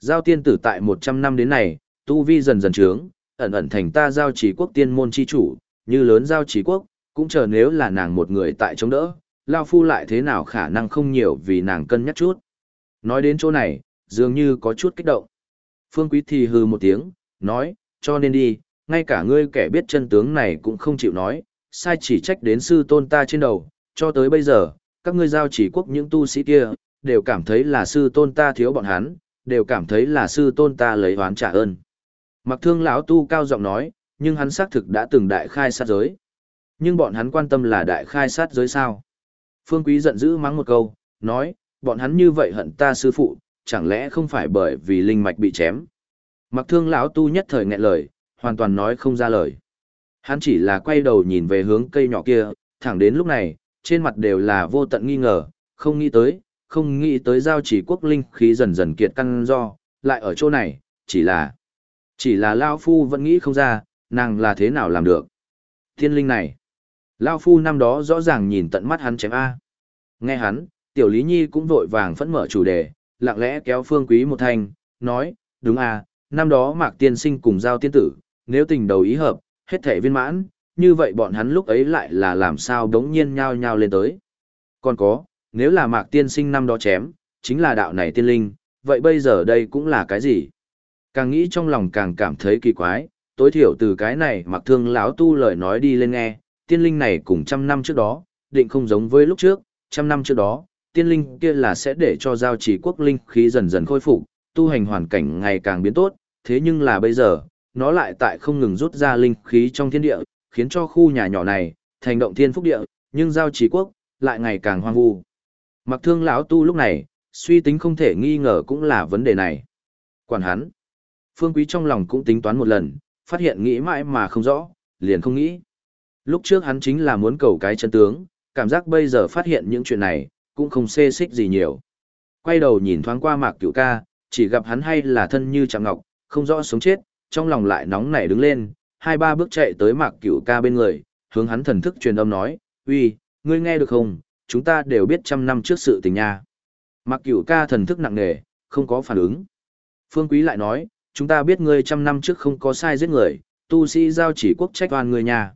Giao tiên tử tại 100 năm đến này, tu vi dần dần trướng, ẩn ẩn thành ta giao chỉ quốc tiên môn chi chủ, như lớn giao chỉ quốc, cũng chờ nếu là nàng một người tại chống đỡ, Lao Phu lại thế nào khả năng không nhiều vì nàng cân nhắc chút. Nói đến chỗ này, dường như có chút kích động. Phương Quý thì hừ một tiếng, nói, cho nên đi, ngay cả ngươi kẻ biết chân tướng này cũng không chịu nói, sai chỉ trách đến sư tôn ta trên đầu, cho tới bây giờ, các ngươi giao chỉ quốc những tu sĩ kia, đều cảm thấy là sư tôn ta thiếu bọn hắn, đều cảm thấy là sư tôn ta lấy oán trả ơn. Mặc thương lão tu cao giọng nói, nhưng hắn xác thực đã từng đại khai sát giới. Nhưng bọn hắn quan tâm là đại khai sát giới sao? Phương Quý giận dữ mắng một câu, nói, bọn hắn như vậy hận ta sư phụ, chẳng lẽ không phải bởi vì linh mạch bị chém? Mặc thương lão tu nhất thời nghẹn lời, hoàn toàn nói không ra lời. Hắn chỉ là quay đầu nhìn về hướng cây nhỏ kia, thẳng đến lúc này, trên mặt đều là vô tận nghi ngờ, không nghĩ tới, không nghĩ tới giao chỉ quốc linh khí dần dần kiệt căn do, lại ở chỗ này, chỉ là, chỉ là Lao Phu vẫn nghĩ không ra, nàng là thế nào làm được. Thiên linh này, Lao Phu năm đó rõ ràng nhìn tận mắt hắn chém A. Nghe hắn, Tiểu Lý Nhi cũng vội vàng phẫn mở chủ đề, lặng lẽ kéo Phương Quý một thanh, nói, đúng a, năm đó Mạc Tiên Sinh cùng Giao Tiên Tử, nếu tình đầu ý hợp, hết thể viên mãn, như vậy bọn hắn lúc ấy lại là làm sao đống nhiên nhao nhao lên tới. Còn có, nếu là Mạc Tiên Sinh năm đó chém, chính là đạo này tiên linh, vậy bây giờ đây cũng là cái gì? Càng nghĩ trong lòng càng cảm thấy kỳ quái, tối thiểu từ cái này mặc Thương lão tu lời nói đi lên nghe, tiên linh này cùng trăm năm trước đó, định không giống với lúc trước, trăm năm trước đó, tiên linh kia là sẽ để cho giao chỉ quốc linh khí dần dần khôi phục, tu hành hoàn cảnh ngày càng biến tốt, thế nhưng là bây giờ, nó lại tại không ngừng rút ra linh khí trong thiên địa, khiến cho khu nhà nhỏ này thành động thiên phúc địa, nhưng giao chỉ quốc lại ngày càng hoang vu. Mặc thương lão tu lúc này, suy tính không thể nghi ngờ cũng là vấn đề này. Quản hắn, phương quý trong lòng cũng tính toán một lần, phát hiện nghĩ mãi mà không rõ, liền không nghĩ. Lúc trước hắn chính là muốn cầu cái chân tướng, cảm giác bây giờ phát hiện những chuyện này, cũng không xê xích gì nhiều. Quay đầu nhìn thoáng qua mạc cửu ca, chỉ gặp hắn hay là thân như chạm ngọc, không rõ sống chết, trong lòng lại nóng nảy đứng lên, hai ba bước chạy tới mạc cửu ca bên người, hướng hắn thần thức truyền âm nói, uy, ngươi nghe được không, chúng ta đều biết trăm năm trước sự tình nha. Mạc cửu ca thần thức nặng nề, không có phản ứng. Phương Quý lại nói, chúng ta biết ngươi trăm năm trước không có sai giết người, tu sĩ giao chỉ quốc trách toàn người nhà.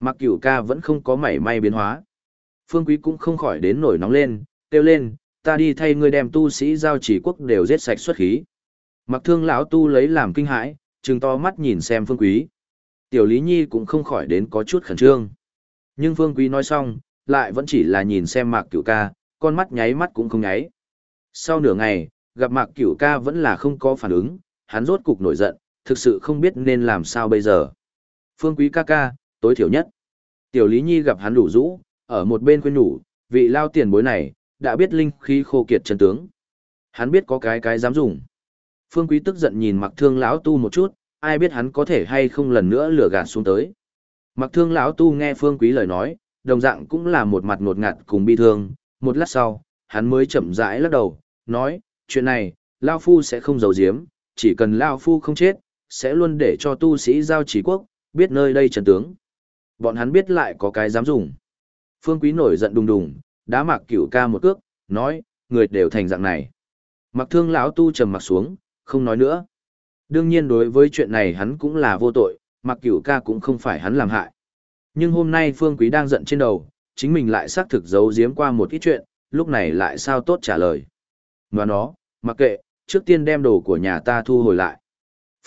Mặc cửu ca vẫn không có mảy may biến hóa. Phương Quý cũng không khỏi đến nổi nóng lên, kêu lên, ta đi thay ngươi đem tu sĩ giao chỉ quốc đều giết sạch xuất khí. Mặc thương lão tu lấy làm kinh hãi, trừng to mắt nhìn xem Phương Quý. Tiểu Lý Nhi cũng không khỏi đến có chút khẩn trương. Nhưng Phương Quý nói xong, lại vẫn chỉ là nhìn xem Mạc Cửu Ca, con mắt nháy mắt cũng không nháy. Sau nửa ngày, gặp Mạc Cửu Ca vẫn là không có phản ứng, hắn rốt cục nổi giận, thực sự không biết nên làm sao bây giờ. Phương Quý ca ca, tối thiểu nhất. Tiểu Lý Nhi gặp hắn đủ rũ, ở một bên khuyên nhủ, vị lao tiền bối này, đã biết linh khí khô kiệt chân tướng. Hắn biết có cái cái dám dùng. Phương Quý tức giận nhìn Mặc Thương lão tu một chút, ai biết hắn có thể hay không lần nữa lừa gạt xuống tới. Mặc Thương lão tu nghe Phương Quý lời nói, đồng dạng cũng là một mặt ngột ngạt cùng bi thương, một lát sau, hắn mới chậm rãi lắc đầu, nói, chuyện này, Lao Phu sẽ không giấu giếm, chỉ cần Lao Phu không chết, sẽ luôn để cho tu sĩ giao chỉ quốc, biết nơi đây trần tướng. Bọn hắn biết lại có cái dám dùng. Phương Quý nổi giận đùng đùng, đá mạc cửu ca một cước, nói, người đều thành dạng này. Mặc thương lão tu trầm mặt xuống, không nói nữa. đương nhiên đối với chuyện này hắn cũng là vô tội, mặc cửu ca cũng không phải hắn làm hại. Nhưng hôm nay Phương Quý đang giận trên đầu, chính mình lại xác thực giấu giếm qua một ít chuyện, lúc này lại sao tốt trả lời. Và nó, mặc kệ, trước tiên đem đồ của nhà ta thu hồi lại.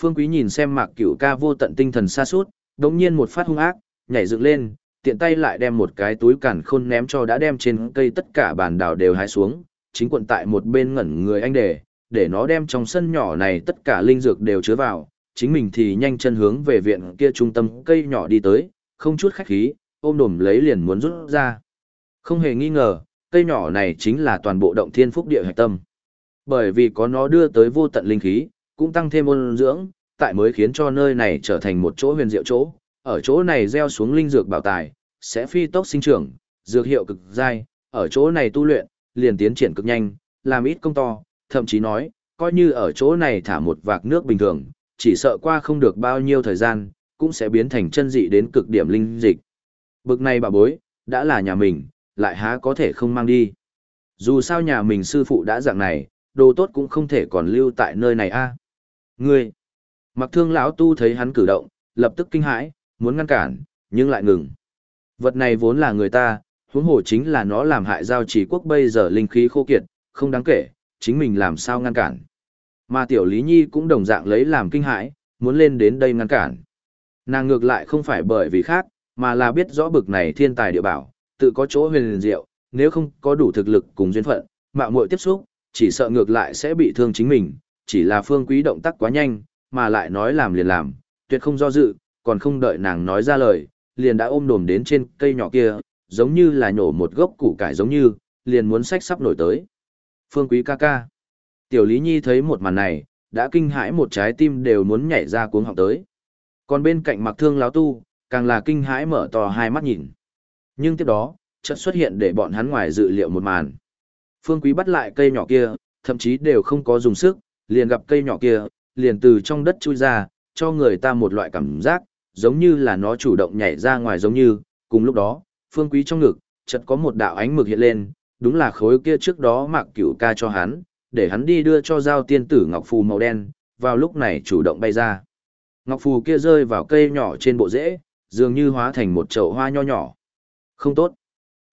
Phương Quý nhìn xem Mạc Cửu ca vô tận tinh thần xa sút, đống nhiên một phát hung ác, nhảy dựng lên, tiện tay lại đem một cái túi cản khôn ném cho đã đem trên cây tất cả bàn đào đều hái xuống, chính quận tại một bên ngẩn người anh để, để nó đem trong sân nhỏ này tất cả linh dược đều chứa vào, chính mình thì nhanh chân hướng về viện kia trung tâm cây nhỏ đi tới, không chút khách khí, ôm đồm lấy liền muốn rút ra. Không hề nghi ngờ, cây nhỏ này chính là toàn bộ động thiên phúc địa hạch tâm. Bởi vì có nó đưa tới vô tận linh khí, cũng tăng thêm ôn dưỡng, tại mới khiến cho nơi này trở thành một chỗ huyền diệu chỗ. Ở chỗ này gieo xuống linh dược bảo tài, sẽ phi tốc sinh trưởng, dược hiệu cực dai, ở chỗ này tu luyện, liền tiến triển cực nhanh, làm ít công to, thậm chí nói, coi như ở chỗ này thả một vạc nước bình thường, chỉ sợ qua không được bao nhiêu thời gian, cũng sẽ biến thành chân dị đến cực điểm linh dịch. Bực này bà bối, đã là nhà mình, lại há có thể không mang đi. Dù sao nhà mình sư phụ đã dạng này, đồ tốt cũng không thể còn lưu tại nơi này a. Ngươi, mặc thương lão tu thấy hắn cử động, lập tức kinh hãi, muốn ngăn cản, nhưng lại ngừng. Vật này vốn là người ta, huống hồ chính là nó làm hại giao chỉ quốc bây giờ linh khí khô kiệt, không đáng kể, chính mình làm sao ngăn cản. Mà tiểu Lý Nhi cũng đồng dạng lấy làm kinh hãi, muốn lên đến đây ngăn cản. Nàng ngược lại không phải bởi vì khác, mà là biết rõ bực này thiên tài địa bảo, tự có chỗ huyền liền diệu, nếu không có đủ thực lực cùng duyên phận, mạo muội tiếp xúc, chỉ sợ ngược lại sẽ bị thương chính mình, chỉ là phương quý động tác quá nhanh, mà lại nói làm liền làm, tuyệt không do dự, còn không đợi nàng nói ra lời, liền đã ôm đồm đến trên cây nhỏ kia, giống như là nhổ một gốc củ cải giống như, liền muốn sách sắp nổi tới. Phương quý ca ca. Tiểu Lý Nhi thấy một màn này, đã kinh hãi một trái tim đều muốn nhảy ra cuống họng tới. Còn bên cạnh mặc thương láo tu, càng là kinh hãi mở to hai mắt nhìn. Nhưng tiếp đó, chợt xuất hiện để bọn hắn ngoài dự liệu một màn. Phương Quý bắt lại cây nhỏ kia, thậm chí đều không có dùng sức, liền gặp cây nhỏ kia, liền từ trong đất chui ra, cho người ta một loại cảm giác, giống như là nó chủ động nhảy ra ngoài giống như, cùng lúc đó, Phương Quý trong ngực, chợt có một đạo ánh mực hiện lên, đúng là khối kia trước đó Mạc Cửu ca cho hắn, để hắn đi đưa cho giao tiên tử ngọc phù màu đen, vào lúc này chủ động bay ra. Ngọc phù kia rơi vào cây nhỏ trên bộ rễ, dường như hóa thành một chậu hoa nho nhỏ. Không tốt.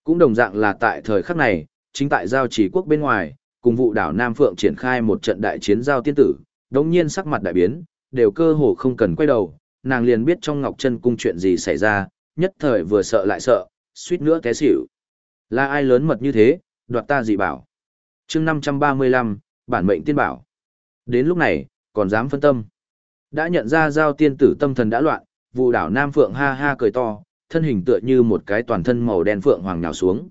Cũng đồng dạng là tại thời khắc này, chính tại giao chỉ quốc bên ngoài, cùng vụ đảo Nam Phượng triển khai một trận đại chiến giao tiên tử, đồng nhiên sắc mặt đại biến, đều cơ hồ không cần quay đầu, nàng liền biết trong Ngọc Chân cung chuyện gì xảy ra, nhất thời vừa sợ lại sợ, suýt nữa té xỉu. Là ai lớn mật như thế, đoạt ta dị bảo. chương 535, bản mệnh tiên bảo. Đến lúc này, còn dám phân tâm. Đã nhận ra giao tiên tử tâm thần đã loạn, vụ đảo Nam Phượng ha ha cười to, thân hình tựa như một cái toàn thân màu đen phượng hoàng nhào xuống.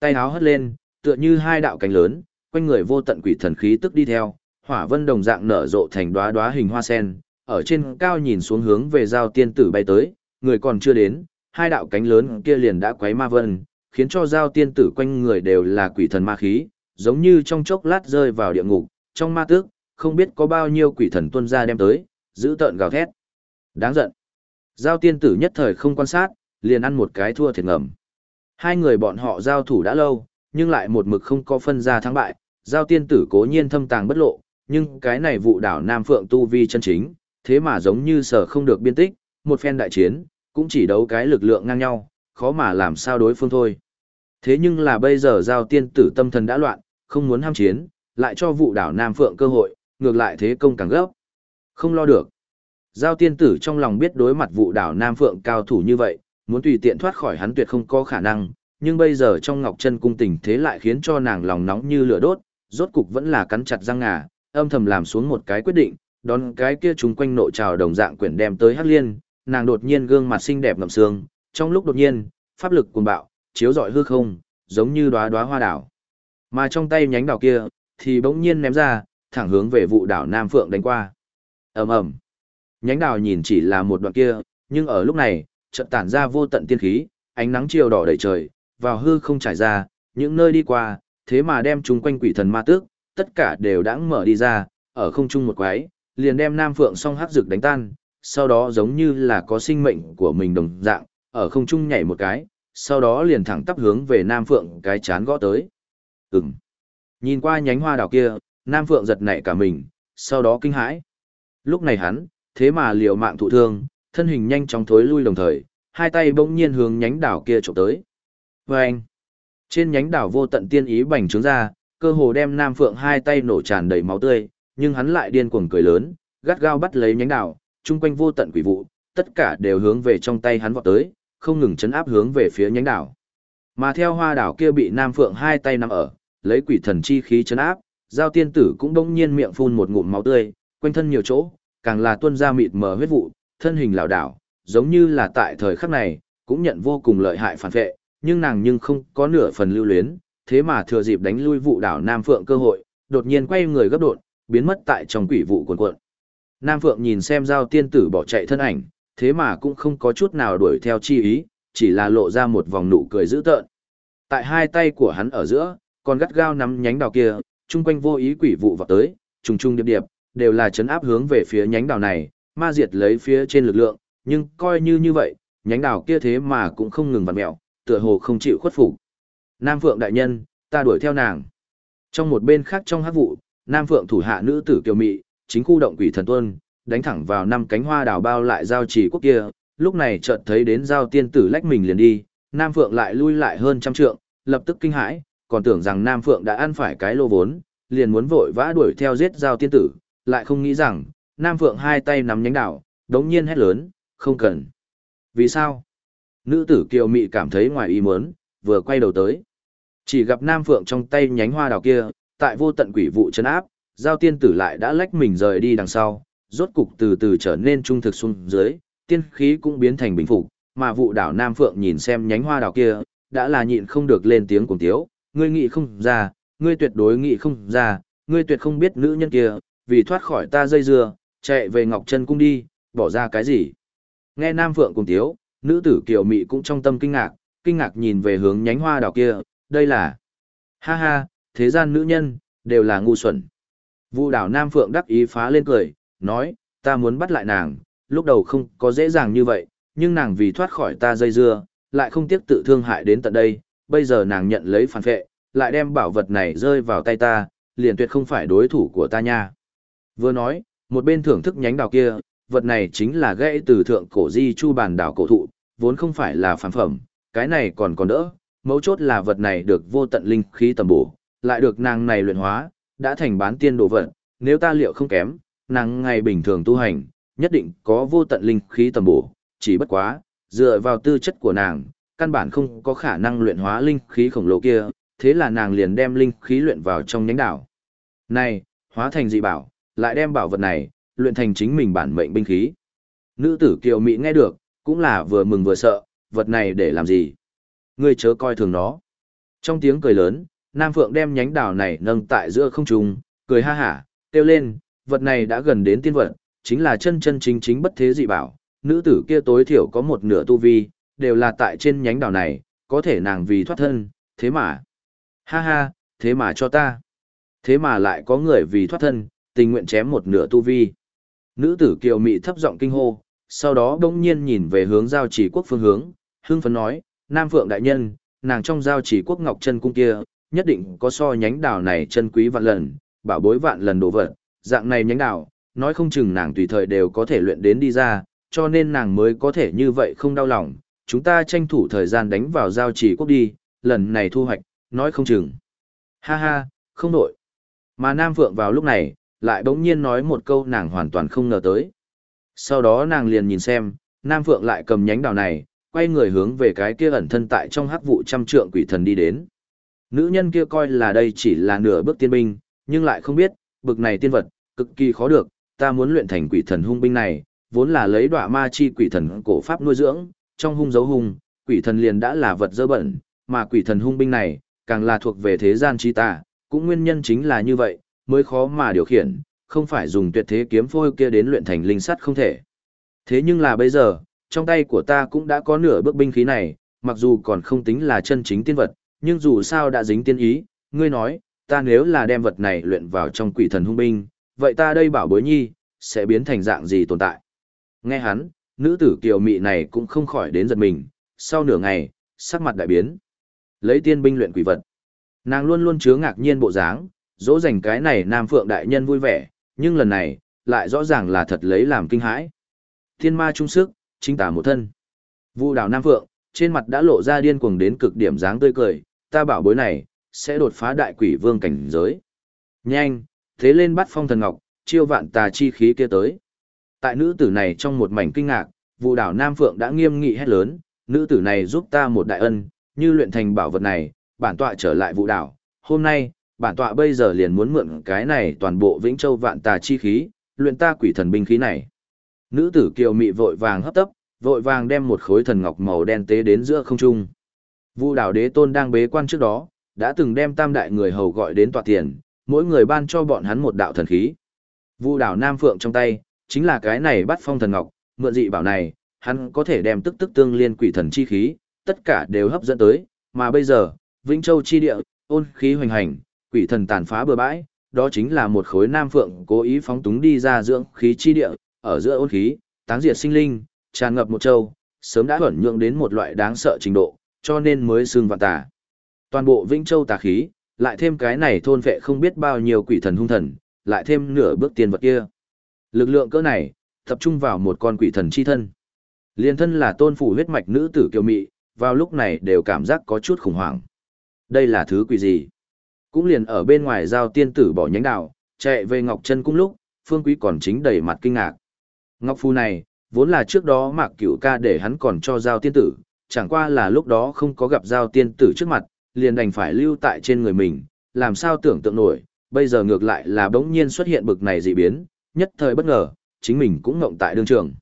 Tay áo hất lên, tựa như hai đạo cánh lớn, quanh người vô tận quỷ thần khí tức đi theo, hỏa vân đồng dạng nở rộ thành đóa đóa hình hoa sen, ở trên cao nhìn xuống hướng về giao tiên tử bay tới, người còn chưa đến, hai đạo cánh lớn kia liền đã quấy ma vân, khiến cho giao tiên tử quanh người đều là quỷ thần ma khí, giống như trong chốc lát rơi vào địa ngục, trong ma tước, không biết có bao nhiêu quỷ thần tuân ra đem tới, giữ tợn gào thét. Đáng giận. Giao tiên tử nhất thời không quan sát, liền ăn một cái thua thiệt ngầm. Hai người bọn họ giao thủ đã lâu, nhưng lại một mực không có phân ra thắng bại, giao tiên tử cố nhiên thâm tàng bất lộ, nhưng cái này vụ đảo Nam Phượng tu vi chân chính, thế mà giống như sở không được biên tích, một phen đại chiến, cũng chỉ đấu cái lực lượng ngang nhau, khó mà làm sao đối phương thôi. Thế nhưng là bây giờ giao tiên tử tâm thần đã loạn, không muốn ham chiến, lại cho vụ đảo Nam Phượng cơ hội, ngược lại thế công càng gấp. Không lo được. Giao tiên tử trong lòng biết đối mặt vụ đảo Nam Phượng cao thủ như vậy, muốn tùy tiện thoát khỏi hắn tuyệt không có khả năng, nhưng bây giờ trong Ngọc Chân cung tình thế lại khiến cho nàng lòng nóng như lửa đốt, rốt cục vẫn là cắn chặt răng ngà, âm thầm làm xuống một cái quyết định, đón cái kia chúng quanh nội trào đồng dạng quyển đem tới Hắc Liên, nàng đột nhiên gương mặt xinh đẹp ngậm sương, trong lúc đột nhiên, pháp lực cuồng bạo, chiếu rọi hư không, giống như đóa đóa hoa đảo. Mà trong tay nhánh đảo kia, thì bỗng nhiên ném ra, thẳng hướng về vụ đảo Nam Phượng đánh qua. Ầm ầm. Nhánh đảo nhìn chỉ là một đoạn kia, nhưng ở lúc này, chợt tản ra vô tận tiên khí, ánh nắng chiều đỏ đầy trời, vào hư không trải ra, những nơi đi qua, thế mà đem chúng quanh quỷ thần ma tước, tất cả đều đã mở đi ra, ở không trung một quái, liền đem Nam Phượng song hắc rực đánh tan, sau đó giống như là có sinh mệnh của mình đồng dạng, ở không trung nhảy một cái, sau đó liền thẳng tắp hướng về Nam Phượng cái chán gõ tới. Ừm. Nhìn qua nhánh hoa đào kia, Nam Phượng giật nảy cả mình, sau đó kinh hãi. Lúc này hắn, thế mà liều mạng thụ thương, thân hình nhanh chóng thối lui đồng thời, hai tay bỗng nhiên hướng nhánh đảo kia chụp tới. Và anh, trên nhánh đảo vô tận tiên ý bành trướng ra, cơ hồ đem Nam Phượng hai tay nổ tràn đầy máu tươi, nhưng hắn lại điên cuồng cười lớn, gắt gao bắt lấy nhánh đảo, chung quanh vô tận quỷ vụ, tất cả đều hướng về trong tay hắn vọt tới, không ngừng chấn áp hướng về phía nhánh đảo. Mà theo hoa đảo kia bị Nam Phượng hai tay nắm ở, lấy quỷ thần chi khí chấn áp, giao tiên tử cũng bỗng nhiên miệng phun một ngụm máu tươi, quanh thân nhiều chỗ, càng là tuôn ra mịt mờ huyết vụ, thân hình lảo đảo, giống như là tại thời khắc này, cũng nhận vô cùng lợi hại phản vệ, nhưng nàng nhưng không có nửa phần lưu luyến, thế mà thừa dịp đánh lui vụ đảo Nam Phượng cơ hội, đột nhiên quay người gấp đột, biến mất tại trong quỷ vụ cuồn cuộn. Nam Phượng nhìn xem giao tiên tử bỏ chạy thân ảnh, thế mà cũng không có chút nào đuổi theo chi ý, chỉ là lộ ra một vòng nụ cười dữ tợn. Tại hai tay của hắn ở giữa, còn gắt gao nắm nhánh đào kia, chung quanh vô ý quỷ vụ vào tới, trùng trùng điệp điệp, đều là chấn áp hướng về phía nhánh đào này, ma diệt lấy phía trên lực lượng, nhưng coi như như vậy, nhánh đào kia thế mà cũng không ngừng vặn mẹo, tựa hồ không chịu khuất phục. Nam Phượng đại nhân, ta đuổi theo nàng. Trong một bên khác trong hắc vụ, Nam Phượng thủ hạ nữ tử kiều mị, chính khu động quỷ thần tuân, đánh thẳng vào năm cánh hoa đào bao lại giao chỉ quốc kia, lúc này chợt thấy đến giao tiên tử lách mình liền đi, Nam Phượng lại lui lại hơn trăm trượng, lập tức kinh hãi, còn tưởng rằng Nam Phượng đã ăn phải cái lô vốn, liền muốn vội vã đuổi theo giết giao tiên tử, lại không nghĩ rằng, Nam Phượng hai tay nắm nhánh đảo, đống nhiên hét lớn, không cần. Vì sao? Nữ tử kiều mị cảm thấy ngoài ý muốn, vừa quay đầu tới. Chỉ gặp Nam Phượng trong tay nhánh hoa đào kia, tại vô tận quỷ vụ chấn áp, giao tiên tử lại đã lách mình rời đi đằng sau, rốt cục từ từ trở nên trung thực xuống dưới, tiên khí cũng biến thành bình phục, mà vụ đảo Nam Phượng nhìn xem nhánh hoa đào kia, đã là nhịn không được lên tiếng cùng tiếu, ngươi nghĩ không ra, ngươi tuyệt đối nghĩ không ra, ngươi tuyệt không biết nữ nhân kia, vì thoát khỏi ta dây dưa, chạy về Ngọc Trân cung đi, bỏ ra cái gì. Nghe Nam Phượng cùng tiếu, nữ tử kiều mị cũng trong tâm kinh ngạc, kinh ngạc nhìn về hướng nhánh hoa đào kia, đây là... Ha ha, thế gian nữ nhân, đều là ngu xuẩn. Vu đảo Nam Phượng đắc ý phá lên cười, nói, ta muốn bắt lại nàng, lúc đầu không có dễ dàng như vậy, nhưng nàng vì thoát khỏi ta dây dưa, lại không tiếc tự thương hại đến tận đây, bây giờ nàng nhận lấy phản vệ, lại đem bảo vật này rơi vào tay ta, liền tuyệt không phải đối thủ của ta nha. Vừa nói, một bên thưởng thức nhánh đào kia, vật này chính là gãy từ thượng cổ di chu bản đảo cổ thụ, vốn không phải là phản phẩm, cái này còn còn đỡ, mấu chốt là vật này được vô tận linh khí tầm bổ, lại được nàng này luyện hóa, đã thành bán tiên đồ vật, nếu ta liệu không kém, nàng ngày bình thường tu hành, nhất định có vô tận linh khí tầm bổ, chỉ bất quá, dựa vào tư chất của nàng, căn bản không có khả năng luyện hóa linh khí khổng lồ kia, thế là nàng liền đem linh khí luyện vào trong nhánh đảo. Này, hóa thành dị bảo, lại đem bảo vật này, luyện thành chính mình bản mệnh binh khí. Nữ tử kiều mỹ nghe được, cũng là vừa mừng vừa sợ, vật này để làm gì? Ngươi chớ coi thường nó. Trong tiếng cười lớn, Nam Phượng đem nhánh đào này nâng tại giữa không trung, cười ha hả, kêu lên, vật này đã gần đến tiên vật, chính là chân chân chính chính bất thế dị bảo, nữ tử kia tối thiểu có một nửa tu vi, đều là tại trên nhánh đảo này, có thể nàng vì thoát thân, thế mà. Ha ha, thế mà cho ta. Thế mà lại có người vì thoát thân, tình nguyện chém một nửa tu vi. Nữ tử kiều mị thấp giọng kinh hô, sau đó đông nhiên nhìn về hướng giao chỉ quốc phương hướng, hưng phấn nói, Nam Phượng đại nhân, nàng trong giao chỉ quốc ngọc chân cung kia, nhất định có so nhánh đảo này chân quý vạn lần, bảo bối vạn lần đồ vật, dạng này nhánh đảo, nói không chừng nàng tùy thời đều có thể luyện đến đi ra, cho nên nàng mới có thể như vậy không đau lòng, chúng ta tranh thủ thời gian đánh vào giao chỉ quốc đi, lần này thu hoạch, nói không chừng. Ha ha, không nổi. Mà Nam Phượng vào lúc này, lại bỗng nhiên nói một câu nàng hoàn toàn không ngờ tới. Sau đó nàng liền nhìn xem, Nam Phượng lại cầm nhánh đào này, quay người hướng về cái kia ẩn thân tại trong hắc vụ trăm trượng quỷ thần đi đến. Nữ nhân kia coi là đây chỉ là nửa bước tiên binh, nhưng lại không biết, bực này tiên vật, cực kỳ khó được, ta muốn luyện thành quỷ thần hung binh này, vốn là lấy đọa ma chi quỷ thần cổ pháp nuôi dưỡng, trong hung dấu hung, quỷ thần liền đã là vật dơ bẩn, mà quỷ thần hung binh này, càng là thuộc về thế gian chi ta, cũng nguyên nhân chính là như vậy, mới khó mà điều khiển, không phải dùng tuyệt thế kiếm phôi kia đến luyện thành linh sắt không thể. Thế nhưng là bây giờ, trong tay của ta cũng đã có nửa bước binh khí này, mặc dù còn không tính là chân chính tiên vật, nhưng dù sao đã dính tiên ý, ngươi nói, ta nếu là đem vật này luyện vào trong quỷ thần hung binh, vậy ta đây bảo bối nhi, sẽ biến thành dạng gì tồn tại. Nghe hắn, nữ tử kiều mị này cũng không khỏi đến giật mình, sau nửa ngày, sắc mặt đại biến. Lấy tiên binh luyện quỷ vật. Nàng luôn luôn chứa ngạc nhiên bộ dáng, dỗ dành cái này nam phượng đại nhân vui vẻ, nhưng lần này, lại rõ ràng là thật lấy làm kinh hãi. Thiên ma trung sức, chính tả một thân. Vu đảo Nam Phượng, trên mặt đã lộ ra điên cuồng đến cực điểm dáng tươi cười, ta bảo bối này, sẽ đột phá đại quỷ vương cảnh giới. Nhanh, thế lên bắt phong thần ngọc, chiêu vạn tà chi khí kia tới. Tại nữ tử này trong một mảnh kinh ngạc, vụ đảo Nam Phượng đã nghiêm nghị hét lớn, nữ tử này giúp ta một đại ân, như luyện thành bảo vật này, bản tọa trở lại vụ đảo. Hôm nay, bản tọa bây giờ liền muốn mượn cái này toàn bộ Vĩnh Châu vạn tà chi khí, luyện ta quỷ thần binh khí này. Nữ tử kiều mị vội vàng hấp tấp, vội vàng đem một khối thần ngọc màu đen tế đến giữa không trung. Vu đảo đế tôn đang bế quan trước đó, đã từng đem tam đại người hầu gọi đến tọa tiền, mỗi người ban cho bọn hắn một đạo thần khí. Vu đảo Nam Phượng trong tay, chính là cái này bắt phong thần ngọc, mượn dị bảo này, hắn có thể đem tức tức tương liên quỷ thần chi khí, tất cả đều hấp dẫn tới, mà bây giờ, Vĩnh Châu chi địa, ôn khí hoành hành, quỷ thần tàn phá bừa bãi, đó chính là một khối Nam Phượng cố ý phóng túng đi ra dưỡng khí chi địa, ở giữa ôn khí, táng diệt sinh linh, tràn ngập một châu, sớm đã ẩn nhượng đến một loại đáng sợ trình độ, cho nên mới xương vạn tà. Toàn bộ Vĩnh Châu tà khí, lại thêm cái này thôn vệ không biết bao nhiêu quỷ thần hung thần, lại thêm nửa bước tiền vật kia. Lực lượng cỡ này, tập trung vào một con quỷ thần chi thân. Liên thân là tôn phủ huyết mạch nữ tử kiều mị, vào lúc này đều cảm giác có chút khủng hoảng. Đây là thứ quỷ gì? Cũng liền ở bên ngoài giao tiên tử bỏ nhánh đạo, chạy về Ngọc Trân cung lúc, Phương Quý còn chính đầy mặt kinh ngạc. Ngọc Phu này, vốn là trước đó Mạc Cửu ca để hắn còn cho giao tiên tử, chẳng qua là lúc đó không có gặp giao tiên tử trước mặt, liền đành phải lưu tại trên người mình, làm sao tưởng tượng nổi, bây giờ ngược lại là bỗng nhiên xuất hiện bực này dị biến, nhất thời bất ngờ, chính mình cũng ngộng tại đương trường.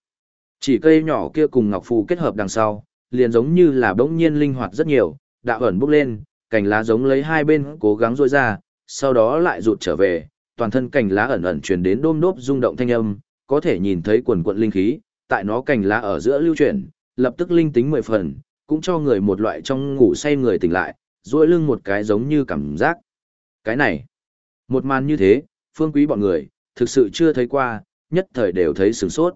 Chỉ cây nhỏ kia cùng Ngọc Phù kết hợp đằng sau, liền giống như là bỗng nhiên linh hoạt rất nhiều, đạo ẩn bốc lên, cành lá giống lấy hai bên cố gắng rôi ra, sau đó lại rụt trở về, toàn thân cành lá ẩn ẩn truyền đến đôm đốp rung động thanh âm, có thể nhìn thấy quần quận linh khí, tại nó cành lá ở giữa lưu chuyển, lập tức linh tính mười phần, cũng cho người một loại trong ngủ say người tỉnh lại, duỗi lưng một cái giống như cảm giác. Cái này, một màn như thế, phương quý bọn người, thực sự chưa thấy qua, nhất thời đều thấy sửng sốt.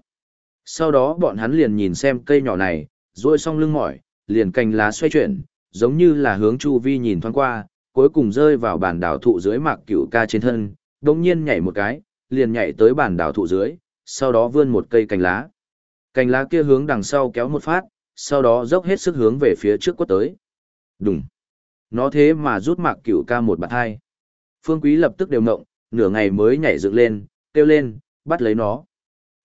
Sau đó bọn hắn liền nhìn xem cây nhỏ này, duỗi xong lưng mỏi, liền cành lá xoay chuyển, giống như là hướng chu vi nhìn thoáng qua, cuối cùng rơi vào bản đảo thụ dưới mạc cửu ca trên thân, đồng nhiên nhảy một cái, liền nhảy tới bản đảo thụ dưới, sau đó vươn một cây cành lá. Cành lá kia hướng đằng sau kéo một phát, sau đó dốc hết sức hướng về phía trước quất tới. Đùng. Nó thế mà rút mạc cửu ca một bạt hai. Phương Quý lập tức đều ngộng, nửa ngày mới nhảy dựng lên, kêu lên, bắt lấy nó.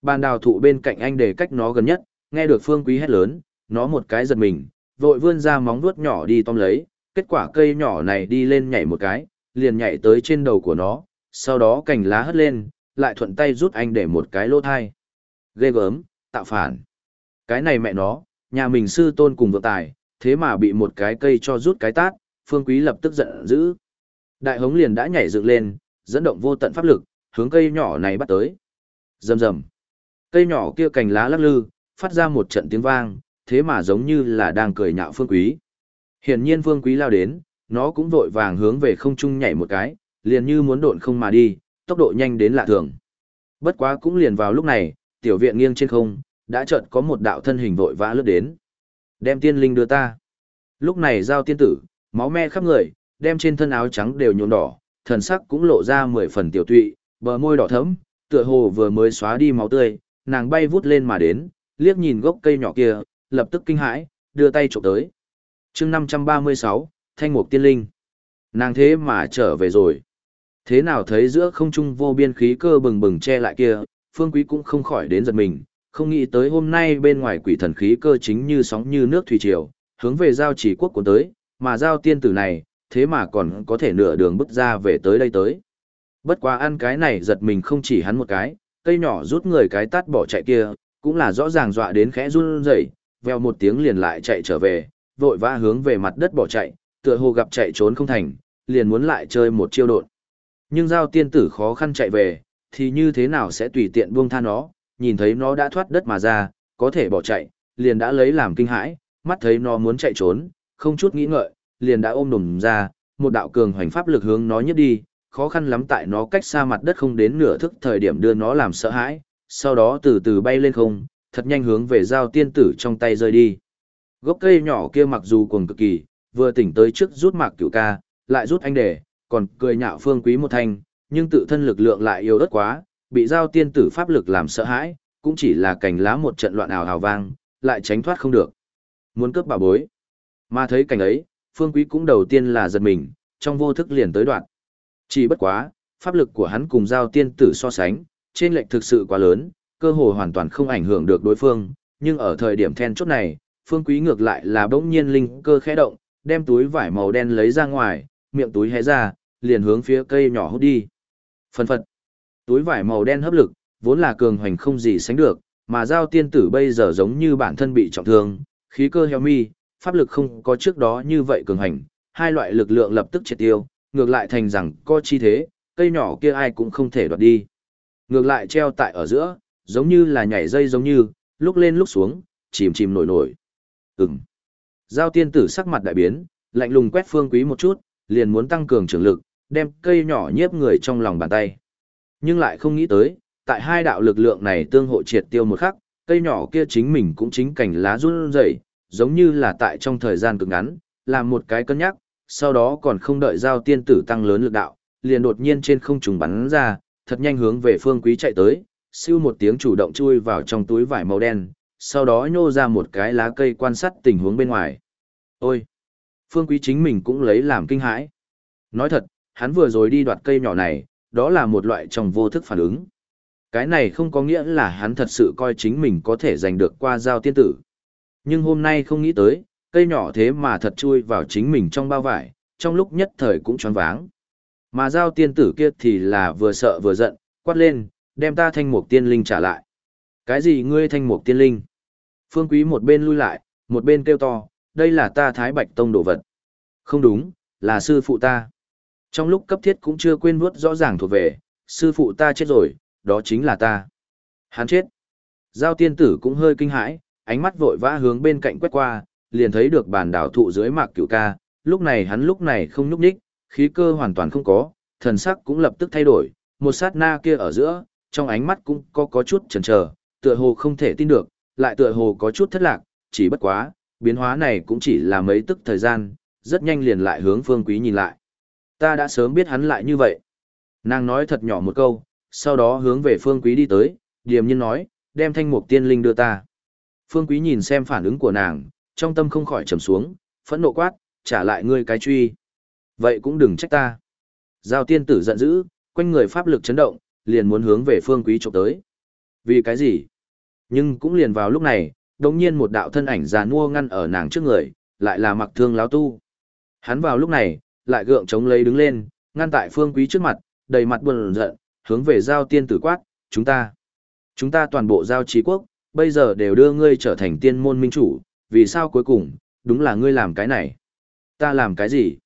Bàn đào thụ bên cạnh anh để cách nó gần nhất, nghe được Phương Quý hét lớn, nó một cái giật mình, vội vươn ra móng vuốt nhỏ đi tóm lấy, kết quả cây nhỏ này đi lên nhảy một cái, liền nhảy tới trên đầu của nó, sau đó cành lá hất lên, lại thuận tay rút anh để một cái lỗ thai. Ghê gớm, tạo phản. Cái này mẹ nó, nhà mình sư tôn cùng vượng tài, thế mà bị một cái cây cho rút cái tát, phương quý lập tức giận dữ. Đại hống liền đã nhảy dựng lên, dẫn động vô tận pháp lực, hướng cây nhỏ này bắt tới. Rầm rầm. Cây nhỏ kia cành lá lắc lư, phát ra một trận tiếng vang, thế mà giống như là đang cười nhạo phương quý. Hiển nhiên phương quý lao đến, nó cũng vội vàng hướng về không trung nhảy một cái, liền như muốn độn không mà đi, tốc độ nhanh đến lạ thường. Bất quá cũng liền vào lúc này, tiểu viện nghiêng trên không, đã chợt có một đạo thân hình vội vã lướt đến. Đem tiên linh đưa ta. Lúc này giao tiên tử, máu me khắp người, đem trên thân áo trắng đều nhuộm đỏ, thần sắc cũng lộ ra mười phần tiểu tụy, bờ môi đỏ thẫm, tựa hồ vừa mới xóa đi máu tươi, nàng bay vút lên mà đến, liếc nhìn gốc cây nhỏ kia, lập tức kinh hãi, đưa tay chụp tới. chương 536, Thanh Mục Tiên Linh. Nàng thế mà trở về rồi. Thế nào thấy giữa không trung vô biên khí cơ bừng bừng che lại kia, Phương Quý cũng không khỏi đến giật mình, không nghĩ tới hôm nay bên ngoài quỷ thần khí cơ chính như sóng như nước thủy triều, hướng về giao chỉ quốc của tới, mà giao tiên tử này, thế mà còn có thể nửa đường bước ra về tới đây tới. Bất quá ăn cái này giật mình không chỉ hắn một cái, cây nhỏ rút người cái tát bỏ chạy kia, cũng là rõ ràng dọa đến khẽ run rẩy, veo một tiếng liền lại chạy trở về, vội vã hướng về mặt đất bỏ chạy, tựa hồ gặp chạy trốn không thành, liền muốn lại chơi một chiêu đột. Nhưng giao tiên tử khó khăn chạy về, thì như thế nào sẽ tùy tiện buông tha nó, nhìn thấy nó đã thoát đất mà ra, có thể bỏ chạy, liền đã lấy làm kinh hãi, mắt thấy nó muốn chạy trốn, không chút nghĩ ngợi, liền đã ôm đùm ra, một đạo cường hoành pháp lực hướng nó nhất đi, khó khăn lắm tại nó cách xa mặt đất không đến nửa thức thời điểm đưa nó làm sợ hãi, sau đó từ từ bay lên không, thật nhanh hướng về giao tiên tử trong tay rơi đi. Gốc cây nhỏ kia mặc dù cuồng cực kỳ, vừa tỉnh tới trước rút mạc cửu ca, lại rút anh đề, còn cười nhạo phương quý một thanh, nhưng tự thân lực lượng lại yếu ớt quá, bị giao tiên tử pháp lực làm sợ hãi, cũng chỉ là cành lá một trận loạn ảo hào vang, lại tránh thoát không được. Muốn cướp bảo bối. Mà thấy cảnh ấy, Phương Quý cũng đầu tiên là giật mình, trong vô thức liền tới đoạn. Chỉ bất quá, pháp lực của hắn cùng giao tiên tử so sánh, trên lệch thực sự quá lớn, cơ hồ hoàn toàn không ảnh hưởng được đối phương, nhưng ở thời điểm then chốt này, Phương Quý ngược lại là bỗng nhiên linh cơ khẽ động, đem túi vải màu đen lấy ra ngoài, miệng túi hé ra, liền hướng phía cây nhỏ hút đi. Phần phật. Túi vải màu đen hấp lực, vốn là cường hoành không gì sánh được, mà giao tiên tử bây giờ giống như bản thân bị trọng thương, khí cơ heo mi, pháp lực không có trước đó như vậy cường hành, hai loại lực lượng lập tức triệt tiêu, ngược lại thành rằng co chi thế, cây nhỏ kia ai cũng không thể đoạt đi. Ngược lại treo tại ở giữa, giống như là nhảy dây giống như, lúc lên lúc xuống, chìm chìm nổi nổi. Ừm. Giao tiên tử sắc mặt đại biến, lạnh lùng quét phương quý một chút, liền muốn tăng cường trường lực, đem cây nhỏ nhiếp người trong lòng bàn tay. Nhưng lại không nghĩ tới, tại hai đạo lực lượng này tương hộ triệt tiêu một khắc, cây nhỏ kia chính mình cũng chính cảnh lá run rẩy, giống như là tại trong thời gian cực ngắn, làm một cái cân nhắc, sau đó còn không đợi giao tiên tử tăng lớn lực đạo, liền đột nhiên trên không trùng bắn ra, thật nhanh hướng về phương quý chạy tới, siêu một tiếng chủ động chui vào trong túi vải màu đen, sau đó nhô ra một cái lá cây quan sát tình huống bên ngoài. Ôi! Phương quý chính mình cũng lấy làm kinh hãi. Nói thật, hắn vừa rồi đi đoạt cây nhỏ này, đó là một loại trong vô thức phản ứng. Cái này không có nghĩa là hắn thật sự coi chính mình có thể giành được qua giao tiên tử. Nhưng hôm nay không nghĩ tới, cây nhỏ thế mà thật chui vào chính mình trong bao vải, trong lúc nhất thời cũng choáng váng. Mà giao tiên tử kia thì là vừa sợ vừa giận, quát lên, đem ta thanh mục tiên linh trả lại. Cái gì ngươi thanh mục tiên linh? Phương quý một bên lui lại, một bên kêu to, đây là ta thái bạch tông đồ vật. Không đúng, là sư phụ ta. Trong lúc cấp thiết cũng chưa quên vuốt rõ ràng thuộc về, sư phụ ta chết rồi, đó chính là ta. Hắn chết. Giao tiên tử cũng hơi kinh hãi, ánh mắt vội vã hướng bên cạnh quét qua, liền thấy được bản đảo thụ dưới mạc cửu ca, lúc này hắn lúc này không nhúc nhích, khí cơ hoàn toàn không có, thần sắc cũng lập tức thay đổi, một sát na kia ở giữa, trong ánh mắt cũng có có chút chần chờ, tựa hồ không thể tin được, lại tựa hồ có chút thất lạc, chỉ bất quá, biến hóa này cũng chỉ là mấy tức thời gian, rất nhanh liền lại hướng phương quý nhìn lại. Ta đã sớm biết hắn lại như vậy. Nàng nói thật nhỏ một câu, sau đó hướng về phương quý đi tới, điềm nhiên nói, đem thanh mục tiên linh đưa ta. Phương quý nhìn xem phản ứng của nàng, trong tâm không khỏi trầm xuống, phẫn nộ quát, trả lại ngươi cái truy. Vậy cũng đừng trách ta. Giao tiên tử giận dữ, quanh người pháp lực chấn động, liền muốn hướng về phương quý trộm tới. Vì cái gì? Nhưng cũng liền vào lúc này, đồng nhiên một đạo thân ảnh già nua ngăn ở nàng trước người, lại là mặc thương láo tu. Hắn vào lúc này, lại gượng chống lấy đứng lên, ngăn tại phương quý trước mặt, đầy mặt buồn giận, hướng về giao tiên tử quát, chúng ta. Chúng ta toàn bộ giao trí quốc, bây giờ đều đưa ngươi trở thành tiên môn minh chủ, vì sao cuối cùng, đúng là ngươi làm cái này. Ta làm cái gì?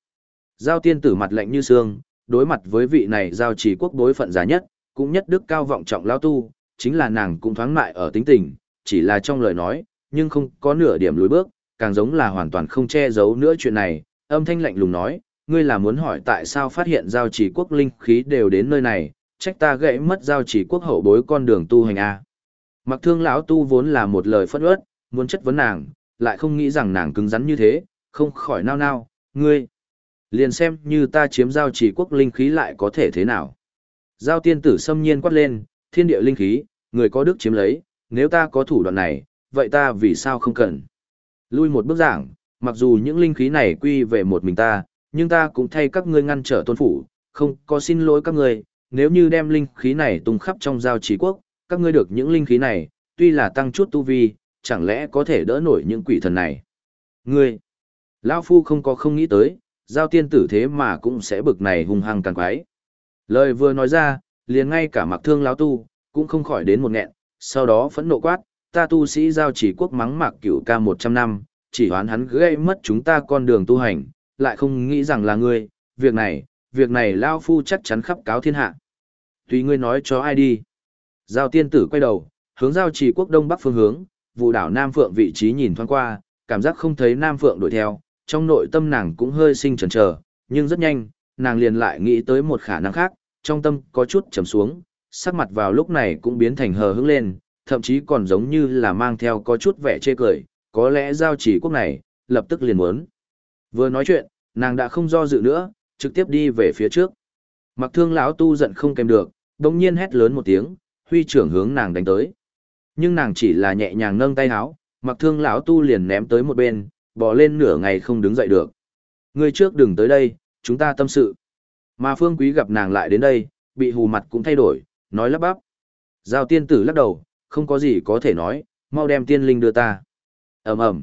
Giao tiên tử mặt lạnh như xương, đối mặt với vị này giao trì quốc đối phận giá nhất, cũng nhất đức cao vọng trọng lao tu, chính là nàng cũng thoáng mại ở tính tình, chỉ là trong lời nói, nhưng không có nửa điểm lùi bước, càng giống là hoàn toàn không che giấu nữa chuyện này, âm thanh lạnh lùng nói, ngươi là muốn hỏi tại sao phát hiện giao chỉ quốc linh khí đều đến nơi này, trách ta gãy mất giao chỉ quốc hậu bối con đường tu hành a. Mặc thương lão tu vốn là một lời phất ớt, muốn chất vấn nàng, lại không nghĩ rằng nàng cứng rắn như thế, không khỏi nao nao, ngươi. Liền xem như ta chiếm giao chỉ quốc linh khí lại có thể thế nào. Giao tiên tử xâm nhiên quát lên, thiên địa linh khí, người có đức chiếm lấy, nếu ta có thủ đoạn này, vậy ta vì sao không cần. Lui một bước giảng, mặc dù những linh khí này quy về một mình ta, nhưng ta cũng thay các ngươi ngăn trở tôn phủ, không có xin lỗi các ngươi, nếu như đem linh khí này tung khắp trong giao chỉ quốc, các ngươi được những linh khí này, tuy là tăng chút tu vi, chẳng lẽ có thể đỡ nổi những quỷ thần này. Ngươi, Lão Phu không có không nghĩ tới, giao tiên tử thế mà cũng sẽ bực này hung hăng càng quái. Lời vừa nói ra, liền ngay cả mặc thương lão tu, cũng không khỏi đến một nghẹn, sau đó phẫn nộ quát, ta tu sĩ giao chỉ quốc mắng mạc cửu ca 100 năm, chỉ hoán hắn gây mất chúng ta con đường tu hành, lại không nghĩ rằng là ngươi, việc này, việc này Lao Phu chắc chắn khắp cáo thiên hạ. Tùy ngươi nói cho ai đi. Giao tiên tử quay đầu, hướng giao chỉ quốc đông bắc phương hướng, vụ đảo Nam Phượng vị trí nhìn thoáng qua, cảm giác không thấy Nam Phượng đuổi theo, trong nội tâm nàng cũng hơi sinh chần chờ, nhưng rất nhanh, nàng liền lại nghĩ tới một khả năng khác, trong tâm có chút trầm xuống, sắc mặt vào lúc này cũng biến thành hờ hững lên, thậm chí còn giống như là mang theo có chút vẻ chê cười, có lẽ giao chỉ quốc này, lập tức liền muốn. Vừa nói chuyện, nàng đã không do dự nữa, trực tiếp đi về phía trước. Mặc thương lão tu giận không kèm được, đồng nhiên hét lớn một tiếng, huy trưởng hướng nàng đánh tới. Nhưng nàng chỉ là nhẹ nhàng nâng tay háo, mặc thương lão tu liền ném tới một bên, bỏ lên nửa ngày không đứng dậy được. Người trước đừng tới đây, chúng ta tâm sự. Mà phương quý gặp nàng lại đến đây, bị hù mặt cũng thay đổi, nói lắp bắp. Giao tiên tử lắc đầu, không có gì có thể nói, mau đem tiên linh đưa ta. ầm ầm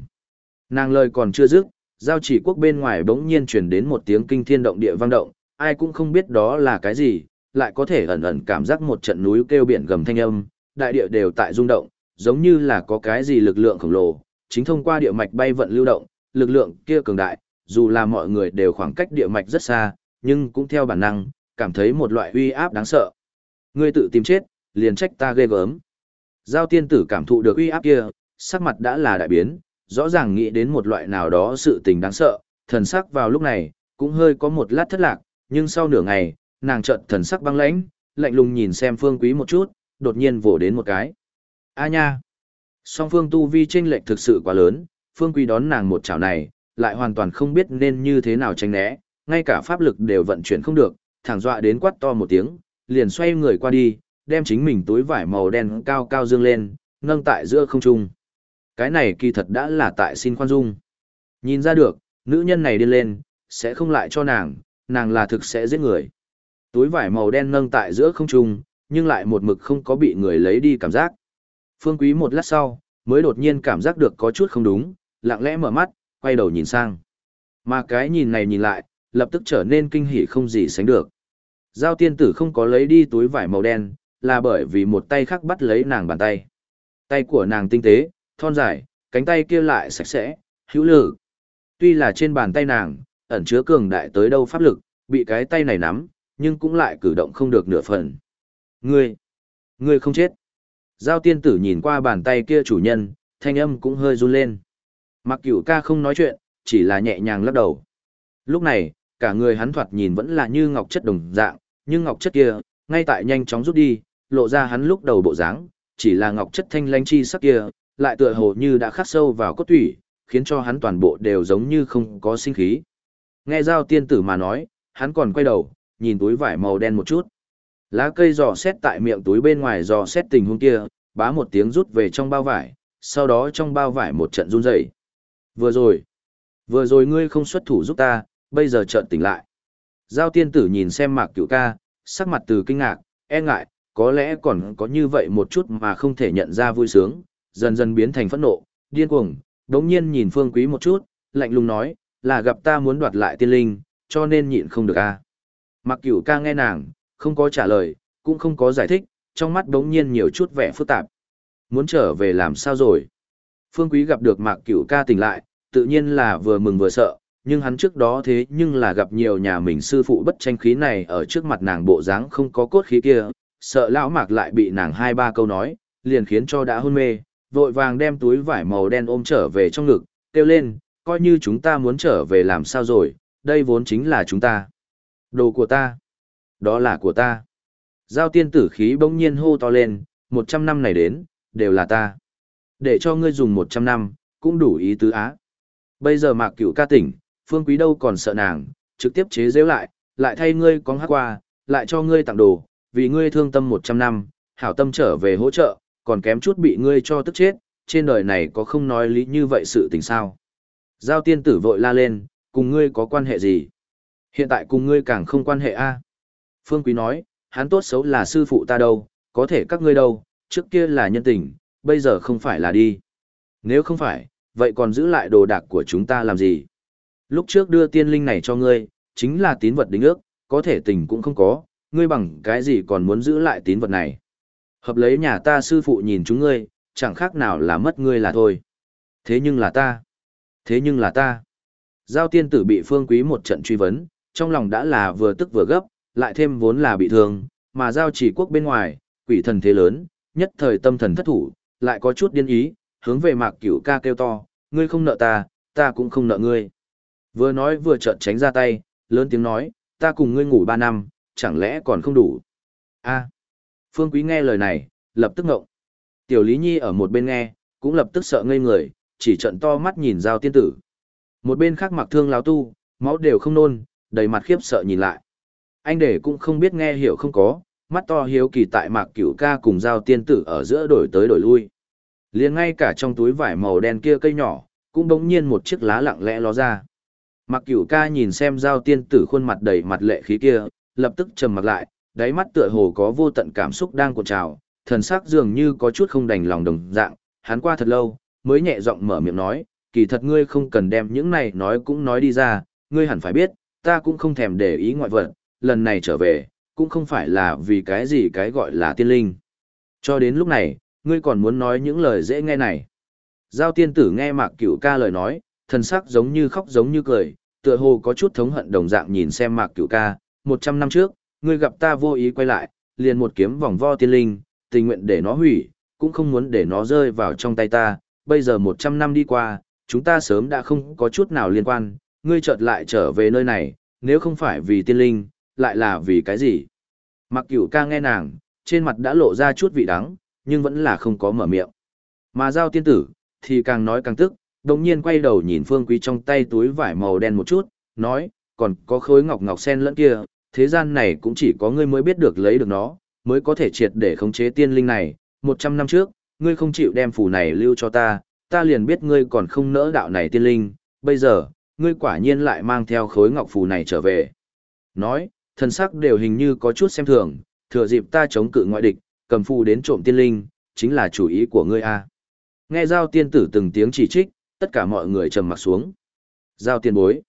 Nàng lời còn chưa dứt, giao chỉ quốc bên ngoài bỗng nhiên truyền đến một tiếng kinh thiên động địa vang động, ai cũng không biết đó là cái gì, lại có thể ẩn ẩn cảm giác một trận núi kêu biển gầm thanh âm, đại địa đều tại rung động, giống như là có cái gì lực lượng khổng lồ, chính thông qua địa mạch bay vận lưu động, lực lượng kia cường đại, dù là mọi người đều khoảng cách địa mạch rất xa, nhưng cũng theo bản năng, cảm thấy một loại uy áp đáng sợ. Ngươi tự tìm chết, liền trách ta ghê gớm. Giao tiên tử cảm thụ được uy áp kia, sắc mặt đã là đại biến, rõ ràng nghĩ đến một loại nào đó sự tình đáng sợ, thần sắc vào lúc này, cũng hơi có một lát thất lạc, nhưng sau nửa ngày, nàng chợt thần sắc băng lãnh, lạnh lùng nhìn xem phương quý một chút, đột nhiên vỗ đến một cái. A nha! Song phương tu vi chênh lệch thực sự quá lớn, phương quý đón nàng một chảo này, lại hoàn toàn không biết nên như thế nào tránh né, ngay cả pháp lực đều vận chuyển không được, thẳng dọa đến quát to một tiếng, liền xoay người qua đi, đem chính mình túi vải màu đen cao cao dương lên, nâng tại giữa không trung. Cái này kỳ thật đã là tại xin khoan dung. Nhìn ra được, nữ nhân này đi lên, sẽ không lại cho nàng, nàng là thực sẽ giết người. Túi vải màu đen nâng tại giữa không trung, nhưng lại một mực không có bị người lấy đi cảm giác. Phương Quý một lát sau, mới đột nhiên cảm giác được có chút không đúng, lặng lẽ mở mắt, quay đầu nhìn sang. Mà cái nhìn này nhìn lại, lập tức trở nên kinh hỉ không gì sánh được. Giao tiên tử không có lấy đi túi vải màu đen, là bởi vì một tay khác bắt lấy nàng bàn tay. Tay của nàng tinh tế, thon dài, cánh tay kia lại sạch sẽ, hữu lử. Tuy là trên bàn tay nàng, ẩn chứa cường đại tới đâu pháp lực, bị cái tay này nắm, nhưng cũng lại cử động không được nửa phần. Ngươi, ngươi không chết. Giao tiên tử nhìn qua bàn tay kia chủ nhân, thanh âm cũng hơi run lên. Mặc cửu ca không nói chuyện, chỉ là nhẹ nhàng lắc đầu. Lúc này, cả người hắn thoạt nhìn vẫn là như ngọc chất đồng dạng, nhưng ngọc chất kia, ngay tại nhanh chóng rút đi, lộ ra hắn lúc đầu bộ dáng, chỉ là ngọc chất thanh lanh chi sắc kia, lại tựa hồ như đã khắc sâu vào cốt tủy, khiến cho hắn toàn bộ đều giống như không có sinh khí. Nghe giao tiên tử mà nói, hắn còn quay đầu, nhìn túi vải màu đen một chút. Lá cây giò xét tại miệng túi bên ngoài giò xét tình huống kia, bá một tiếng rút về trong bao vải, sau đó trong bao vải một trận run rẩy. Vừa rồi, vừa rồi ngươi không xuất thủ giúp ta, bây giờ chợt tỉnh lại. Giao tiên tử nhìn xem mạc cửu ca, sắc mặt từ kinh ngạc, e ngại, có lẽ còn có như vậy một chút mà không thể nhận ra vui sướng, dần dần biến thành phẫn nộ, điên cuồng, đống nhiên nhìn phương quý một chút, lạnh lùng nói, là gặp ta muốn đoạt lại tiên linh, cho nên nhịn không được à. a. Mặc cửu ca nghe nàng, không có trả lời, cũng không có giải thích, trong mắt đống nhiên nhiều chút vẻ phức tạp. Muốn trở về làm sao rồi? Phương quý gặp được mạc cửu ca tỉnh lại, tự nhiên là vừa mừng vừa sợ, nhưng hắn trước đó thế nhưng là gặp nhiều nhà mình sư phụ bất tranh khí này ở trước mặt nàng bộ dáng không có cốt khí kia, sợ lão mạc lại bị nàng hai ba câu nói, liền khiến cho đã hôn mê, vội vàng đem túi vải màu đen ôm trở về trong ngực, kêu lên, coi như chúng ta muốn trở về làm sao rồi, đây vốn chính là chúng ta. Đồ của ta. Đó là của ta. Giao tiên tử khí bỗng nhiên hô to lên, một trăm năm này đến, đều là ta. Để cho ngươi dùng một trăm năm, cũng đủ ý tứ á. Bây giờ mạc cửu ca tỉnh, phương quý đâu còn sợ nàng, trực tiếp chế giễu lại, lại thay ngươi có hát qua, lại cho ngươi tặng đồ, vì ngươi thương tâm một trăm năm, hảo tâm trở về hỗ trợ, còn kém chút bị ngươi cho tức chết, trên đời này có không nói lý như vậy sự tình sao. Giao tiên tử vội la lên, cùng ngươi có quan hệ gì? Hiện tại cùng ngươi càng không quan hệ a. Phương Quý nói, hắn tốt xấu là sư phụ ta đâu, có thể các ngươi đâu, trước kia là nhân tình, bây giờ không phải là đi. Nếu không phải, vậy còn giữ lại đồ đạc của chúng ta làm gì? Lúc trước đưa tiên linh này cho ngươi, chính là tín vật đính ước, có thể tình cũng không có, ngươi bằng cái gì còn muốn giữ lại tín vật này? Hợp lấy nhà ta sư phụ nhìn chúng ngươi, chẳng khác nào là mất ngươi là thôi. Thế nhưng là ta. Thế nhưng là ta. Giao tiên tử bị phương quý một trận truy vấn, trong lòng đã là vừa tức vừa gấp, lại thêm vốn là bị thương, mà giao chỉ quốc bên ngoài, quỷ thần thế lớn, nhất thời tâm thần thất thủ, lại có chút điên ý, hướng về mạc cửu ca kêu to, ngươi không nợ ta, ta cũng không nợ ngươi. Vừa nói vừa trợn tránh ra tay, lớn tiếng nói, ta cùng ngươi ngủ ba năm, chẳng lẽ còn không đủ. a Phương Quý nghe lời này, lập tức ngộng. Tiểu Lý Nhi ở một bên nghe, cũng lập tức sợ ngây người, chỉ trận to mắt nhìn giao tiên tử. Một bên khác mặc thương láo tu, máu đều không nôn, đầy mặt khiếp sợ nhìn lại. Anh để cũng không biết nghe hiểu không có, mắt to hiếu kỳ tại mạc cửu ca cùng giao tiên tử ở giữa đổi tới đổi lui. liền ngay cả trong túi vải màu đen kia cây nhỏ, cũng bỗng nhiên một chiếc lá lặng lẽ ló ra. Mạc cửu ca nhìn xem giao tiên tử khuôn mặt đầy mặt lệ khí kia, lập tức trầm mặt lại, đáy mắt tựa hồ có vô tận cảm xúc đang cuộn trào, thần sắc dường như có chút không đành lòng đồng dạng, hắn qua thật lâu, mới nhẹ giọng mở miệng nói, kỳ thật ngươi không cần đem những này nói cũng nói đi ra, ngươi hẳn phải biết, ta cũng không thèm để ý ngoại vật, lần này trở về, cũng không phải là vì cái gì cái gọi là tiên linh. Cho đến lúc này, ngươi còn muốn nói những lời dễ nghe này. Giao tiên tử nghe mạc cửu ca lời nói, thần sắc giống như khóc giống như cười, tựa hồ có chút thống hận đồng dạng nhìn xem mạc cửu ca, một trăm năm trước, ngươi gặp ta vô ý quay lại, liền một kiếm vòng vo tiên linh, tình nguyện để nó hủy, cũng không muốn để nó rơi vào trong tay ta, bây giờ một trăm năm đi qua, chúng ta sớm đã không có chút nào liên quan, ngươi chợt lại trở về nơi này, nếu không phải vì tiên linh, lại là vì cái gì? Mặc cửu ca nghe nàng, trên mặt đã lộ ra chút vị đắng, nhưng vẫn là không có mở miệng. Mà giao tiên tử, thì càng nói càng tức, đồng nhiên quay đầu nhìn phương quý trong tay túi vải màu đen một chút, nói, còn có khối ngọc ngọc sen lẫn kia, thế gian này cũng chỉ có ngươi mới biết được lấy được nó, mới có thể triệt để khống chế tiên linh này. Một trăm năm trước, ngươi không chịu đem phù này lưu cho ta, ta liền biết ngươi còn không nỡ đạo này tiên linh, bây giờ, ngươi quả nhiên lại mang theo khối ngọc phù này trở về. Nói, thần sắc đều hình như có chút xem thường, thừa dịp ta chống cự ngoại địch, cầm phù đến trộm tiên linh, chính là chủ ý của ngươi a. Nghe giao tiên tử từng tiếng chỉ trích, tất cả mọi người trầm mặt xuống. Giao tiên bối.